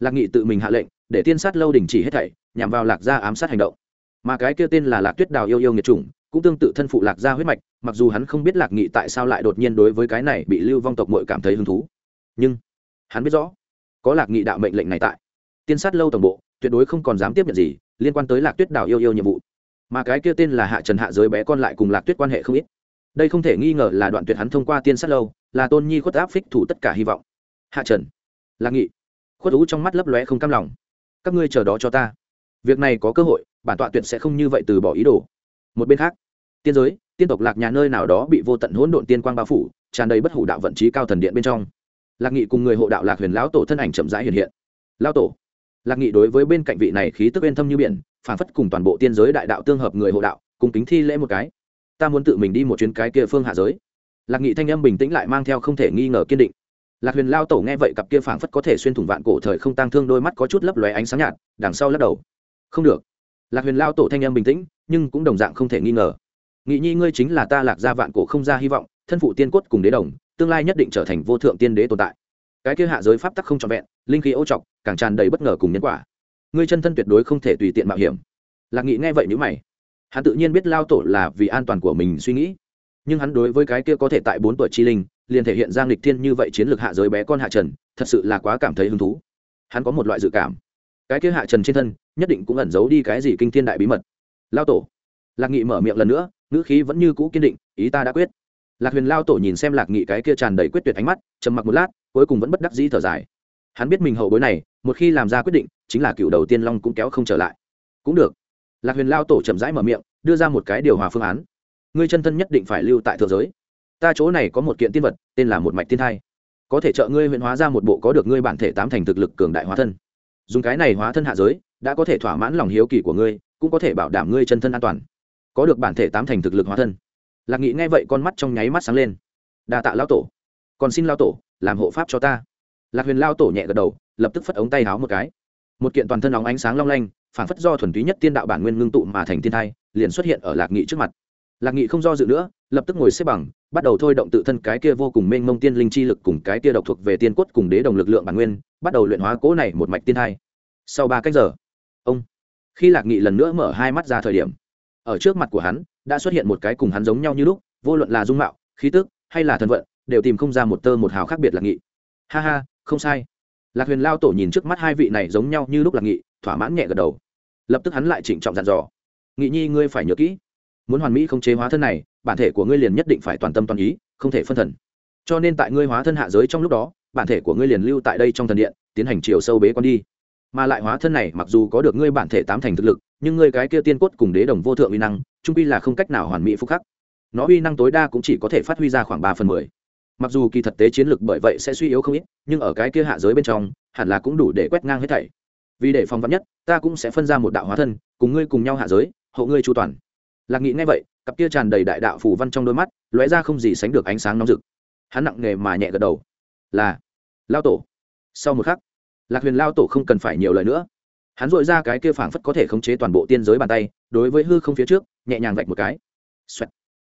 lạc nghị tự mình hạ lệnh, để tiên sát lâu đình chỉ hết thảy, nhằm vào lạc gia ám sát hành động. Mà cái kia tên là lạc tuyết đào yêu yêu nghiệt chủng, cũng tương tự thân phụ lạc gia huyết mạch, mặc dù hắn không biết lạc nghị tại sao lại đột nhiên đối với cái này bị lưu vong tộc mội cảm thấy hứng thú. Nhưng, hắn biết rõ, có lạc nghị đạo mệnh lệnh này tại. Tiên sát lâu tổng bộ tuyệt đối không còn dám tiếp nhận gì, liên quan tới lạc tuyết đào yêu yêu nhiệm vụ. Mà cái kia tên là hạ trần hạ giới bé con lại cùng lạc tuyết quan hệ không ít. Đây không thể nghi ngờ là đoạn tuyệt hắn thông qua tiên sát lâu, là tôn nhi khuất áp phích thủ tất cả hy vọng. Hạ trần, lạc nghị, khuất ú trong mắt lấp lóe không cam lòng. Các ngươi chờ đó cho ta. Việc này có cơ hội, bản tọa tuyệt sẽ không như vậy từ bỏ ý đồ. Một bên khác, tiên giới, tiên tộc lạc nhà nơi nào đó bị vô tận hỗn độn tiên quang bao phủ, tràn đầy bất hủ đạo vận trí cao thần điện bên trong. Lạc nghị cùng người hộ đạo lạc huyền lão tổ thân ảnh chậm rãi hiện hiện. Lao tổ lạc nghị đối với bên cạnh vị này khí tức bên thâm như biển, phản phất cùng toàn bộ tiên giới đại đạo tương hợp người hộ đạo, cùng kính thi lễ một cái. Ta muốn tự mình đi một chuyến cái kia phương hạ giới. Lạc nghị thanh âm bình tĩnh lại mang theo không thể nghi ngờ kiên định. Lạc huyền lao tổ nghe vậy cặp kia phảng phất có thể xuyên thủng vạn cổ thời không tăng thương đôi mắt có chút lấp lóe ánh sáng nhạt, đằng sau lắc đầu. Không được. Lạc huyền lao tổ thanh âm bình tĩnh, nhưng cũng đồng dạng không thể nghi ngờ. Nghị nhi ngươi chính là ta lạc gia vạn cổ không ra hy vọng, thân phụ tiên cốt cùng đế đồng, tương lai nhất định trở thành vô thượng tiên đế tồn tại. Cái kia hạ giới pháp tắc không trọn vẹn, linh khí ô trọc càng tràn đầy bất ngờ cùng nhân quả. Ngươi chân thân tuyệt đối không thể tùy tiện mạo hiểm. Lạc nghị nghe vậy nhữ mày. Hắn tự nhiên biết lao tổ là vì an toàn của mình suy nghĩ. Nhưng hắn đối với cái kia có thể tại bốn tuổi chi linh, liền thể hiện giang lịch thiên như vậy chiến lược hạ giới bé con hạ trần, thật sự là quá cảm thấy hứng thú. Hắn có một loại dự cảm. Cái kia hạ trần trên thân, nhất định cũng ẩn giấu đi cái gì kinh thiên đại bí mật. Lao tổ. Lạc nghị mở miệng lần nữa, ngữ khí vẫn như cũ kiên định, ý ta đã quyết. Lạc huyền lao tổ nhìn xem lạc nghị cái kia tràn đầy quyết tuyệt ánh mắt, trầm mặc một lát, cuối cùng vẫn bất đắc dĩ thở dài. Hắn biết mình hậu bối này một khi làm ra quyết định, chính là cựu đầu tiên long cũng kéo không trở lại. Cũng được. Lạc huyền lao tổ chậm rãi mở miệng, đưa ra một cái điều hòa phương án. Ngươi chân thân nhất định phải lưu tại thượng giới. Ta chỗ này có một kiện tiên vật, tên là một mạch tiên thai. Có thể trợ ngươi huyện hóa ra một bộ có được ngươi bản thể tám thành thực lực cường đại hóa thân. Dùng cái này hóa thân hạ giới, đã có thể thỏa mãn lòng hiếu kỳ của ngươi, cũng có thể bảo đảm ngươi chân thân an toàn. Có được bản thể tám thành thực lực hóa thân. Lạc nghị nghe vậy con mắt trong nháy mắt sáng lên. Đa tạ lao tổ. Còn xin lao tổ, làm hộ pháp cho ta. Lạc huyền lao tổ nhẹ gật đầu lập tức phất ống tay háo một cái. Một kiện toàn thân óng ánh sáng long lanh phản phất do thuần túy nhất tiên đạo bản nguyên ngưng tụ mà thành thiên thai, liền xuất hiện ở lạc nghị trước mặt. Lạc nghị không do dự nữa, lập tức ngồi xếp bằng, bắt đầu thôi động tự thân cái kia vô cùng mênh mông tiên linh chi lực cùng cái kia độc thuộc về tiên quất cùng đế đồng lực lượng bản nguyên, bắt đầu luyện hóa cố này một mạch tiên thai. Sau ba cách giờ, ông, khi lạc nghị lần nữa mở hai mắt ra thời điểm, ở trước mặt của hắn, đã xuất hiện một cái cùng hắn giống nhau như lúc, vô luận là dung mạo, khí tức, hay là thần vận đều tìm không ra một tơ một hào khác biệt lạc nghị. Ha ha, không sai lạc huyền lao tổ nhìn trước mắt hai vị này giống nhau như lúc lạc nghị, thỏa mãn nhẹ gật đầu. Lập tức hắn lại trịnh trọng dặn dò. Nghị nhi, ngươi phải nhớ kỹ, muốn hoàn mỹ không chế hóa thân này, bản thể của ngươi liền nhất định phải toàn tâm toàn ý, không thể phân thần. Cho nên tại ngươi hóa thân hạ giới trong lúc đó, bản thể của ngươi liền lưu tại đây trong thần điện, tiến hành chiều sâu bế con đi. Mà lại hóa thân này, mặc dù có được ngươi bản thể tám thành thực lực, nhưng ngươi cái kia tiên cốt cùng đế đồng vô thượng uy năng, trung quy là không cách nào hoàn mỹ phúc khắc. Nó uy năng tối đa cũng chỉ có thể phát huy ra khoảng ba phần mười mặc dù kỳ thật tế chiến lược bởi vậy sẽ suy yếu không ít, nhưng ở cái kia hạ giới bên trong, hẳn là cũng đủ để quét ngang hết thảy. Vì để phòng vắn nhất, ta cũng sẽ phân ra một đạo hóa thân, cùng ngươi cùng nhau hạ giới, hộ ngươi chu toàn. Lạc nghị ngay vậy, cặp kia tràn đầy đại đạo phù văn trong đôi mắt, lóe ra không gì sánh được ánh sáng nóng rực. Hắn nặng nghề mà nhẹ gật đầu. Là, lao tổ. Sau một khắc, lạc huyền lao tổ không cần phải nhiều lời nữa. Hắn dội ra cái kia phảng phất có thể khống chế toàn bộ tiên giới bàn tay, đối với hư không phía trước, nhẹ nhàng vạch một cái、Xoẹt.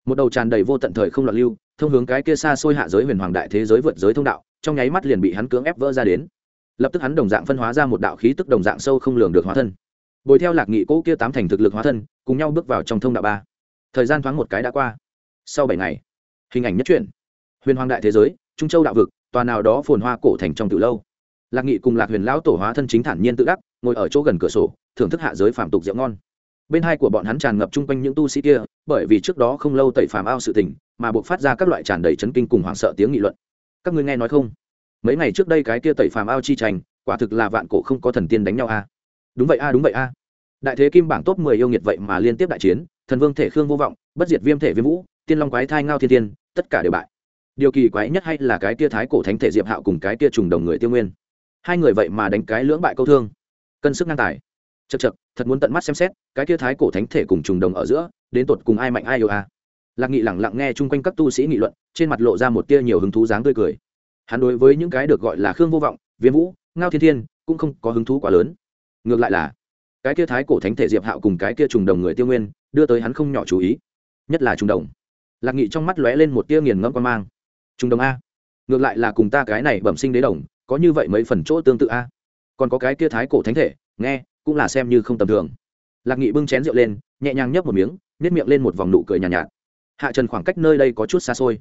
một đầu tràn đầy vô tận thời không loạn lưu thông hướng cái kia xa xôi hạ giới huyền hoàng đại thế giới vượt giới thông đạo, trong nháy mắt liền bị hắn cưỡng ép vỡ ra đến. Lập tức hắn đồng dạng phân hóa ra một đạo khí tức đồng dạng sâu không lường được hóa thân. Bồi theo lạc nghị cỗ kia tám thành thực lực hóa thân, cùng nhau bước vào trong thông đạo ba. Thời gian thoáng một cái đã qua. Sau bảy ngày, hình ảnh nhất truyện. Huyền hoàng đại thế giới, trung châu đạo vực, tòa nào đó phồn hoa cổ thành trong từ lâu. Lạc nghị cùng lạc huyền lão tổ hóa thân chính thản nhiên tự đắc, ngồi ở chỗ gần cửa sổ, thưởng thức hạ giới phạm tục rượu ngon. Bên hai của bọn hắn tràn ngập chung quanh những tu sĩ kia, bởi vì trước đó không lâu tẩy phàm ao sự tình mà buộc phát ra các loại tràn đầy chấn kinh cùng hoảng sợ tiếng nghị luận. Các ngươi nghe nói không? Mấy ngày trước đây cái kia tẩy phàm ao chi tranh quả thực là vạn cổ không có thần tiên đánh nhau a. À? đúng vậy a à, đúng vậy a. À. đại thế kim bảng top mười yêu nghiệt vậy mà liên tiếp đại chiến thần vương thể khương vô vọng bất diệt viêm thể viêm vũ tiên long quái thai ngao thiên tiên tất cả đều bại. Điều kỳ quái nhất hay là cái kia thái cổ thánh thể diệp hạo cùng cái kia trùng đồng người tiêu nguyên. Hai người vậy mà đánh cái lưỡng bại câu thương. Cân sức ngang tài. Chật chật thật muốn tận mắt xem xét cái kia thái cổ thánh thể cùng trùng đồng ở giữa đến tột cùng ai mạnh ai yêu a? Lạc nghị lẳng lặng nghe chung quanh các tu sĩ nghị luận trên mặt lộ ra một tia nhiều hứng thú dáng tươi cười. Hắn đối với những cái được gọi là khương vô vọng viêm vũ ngao thiên thiên cũng không có hứng thú quá lớn. Ngược lại là cái kia thái cổ thánh thể diệp hạo cùng cái kia trùng đồng người tiêu nguyên đưa tới hắn không nhỏ chú ý. Nhất là trùng đồng. Lạc nghị trong mắt lóe lên một tia nghiền ngẫm quan mang. Trùng đồng a. Ngược lại là cùng ta cái này bẩm sinh đế đồng có như vậy mấy phần chỗ tương tự a. Còn có cái kia thái cổ thánh thể nghe cũng là xem như không tầm thường. Lạc nghị bưng chén rượu lên nhẹ nhàng nhấp một miếng nếp miệng lên một vòng nụ cười nhàn nhạt, nhạt hạ trần khoảng cách nơi đây có chút xa xôi.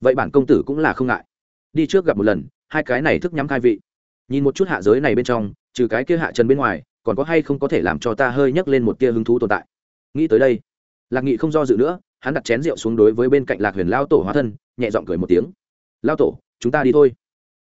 Vậy bản công tử cũng là không ngại. Đi trước gặp một lần, hai cái này thức nhắm khai vị. Nhìn một chút hạ giới này bên trong, trừ cái kia hạ trần bên ngoài, còn có hay không có thể làm cho ta hơi nhấc lên một tia hứng thú tồn tại? Nghĩ tới đây, lạc nghị không do dự nữa, hắn đặt chén rượu xuống đối với bên cạnh lạc huyền lao tổ hóa thân, nhẹ giọng cười một tiếng. Lao tổ, chúng ta đi thôi.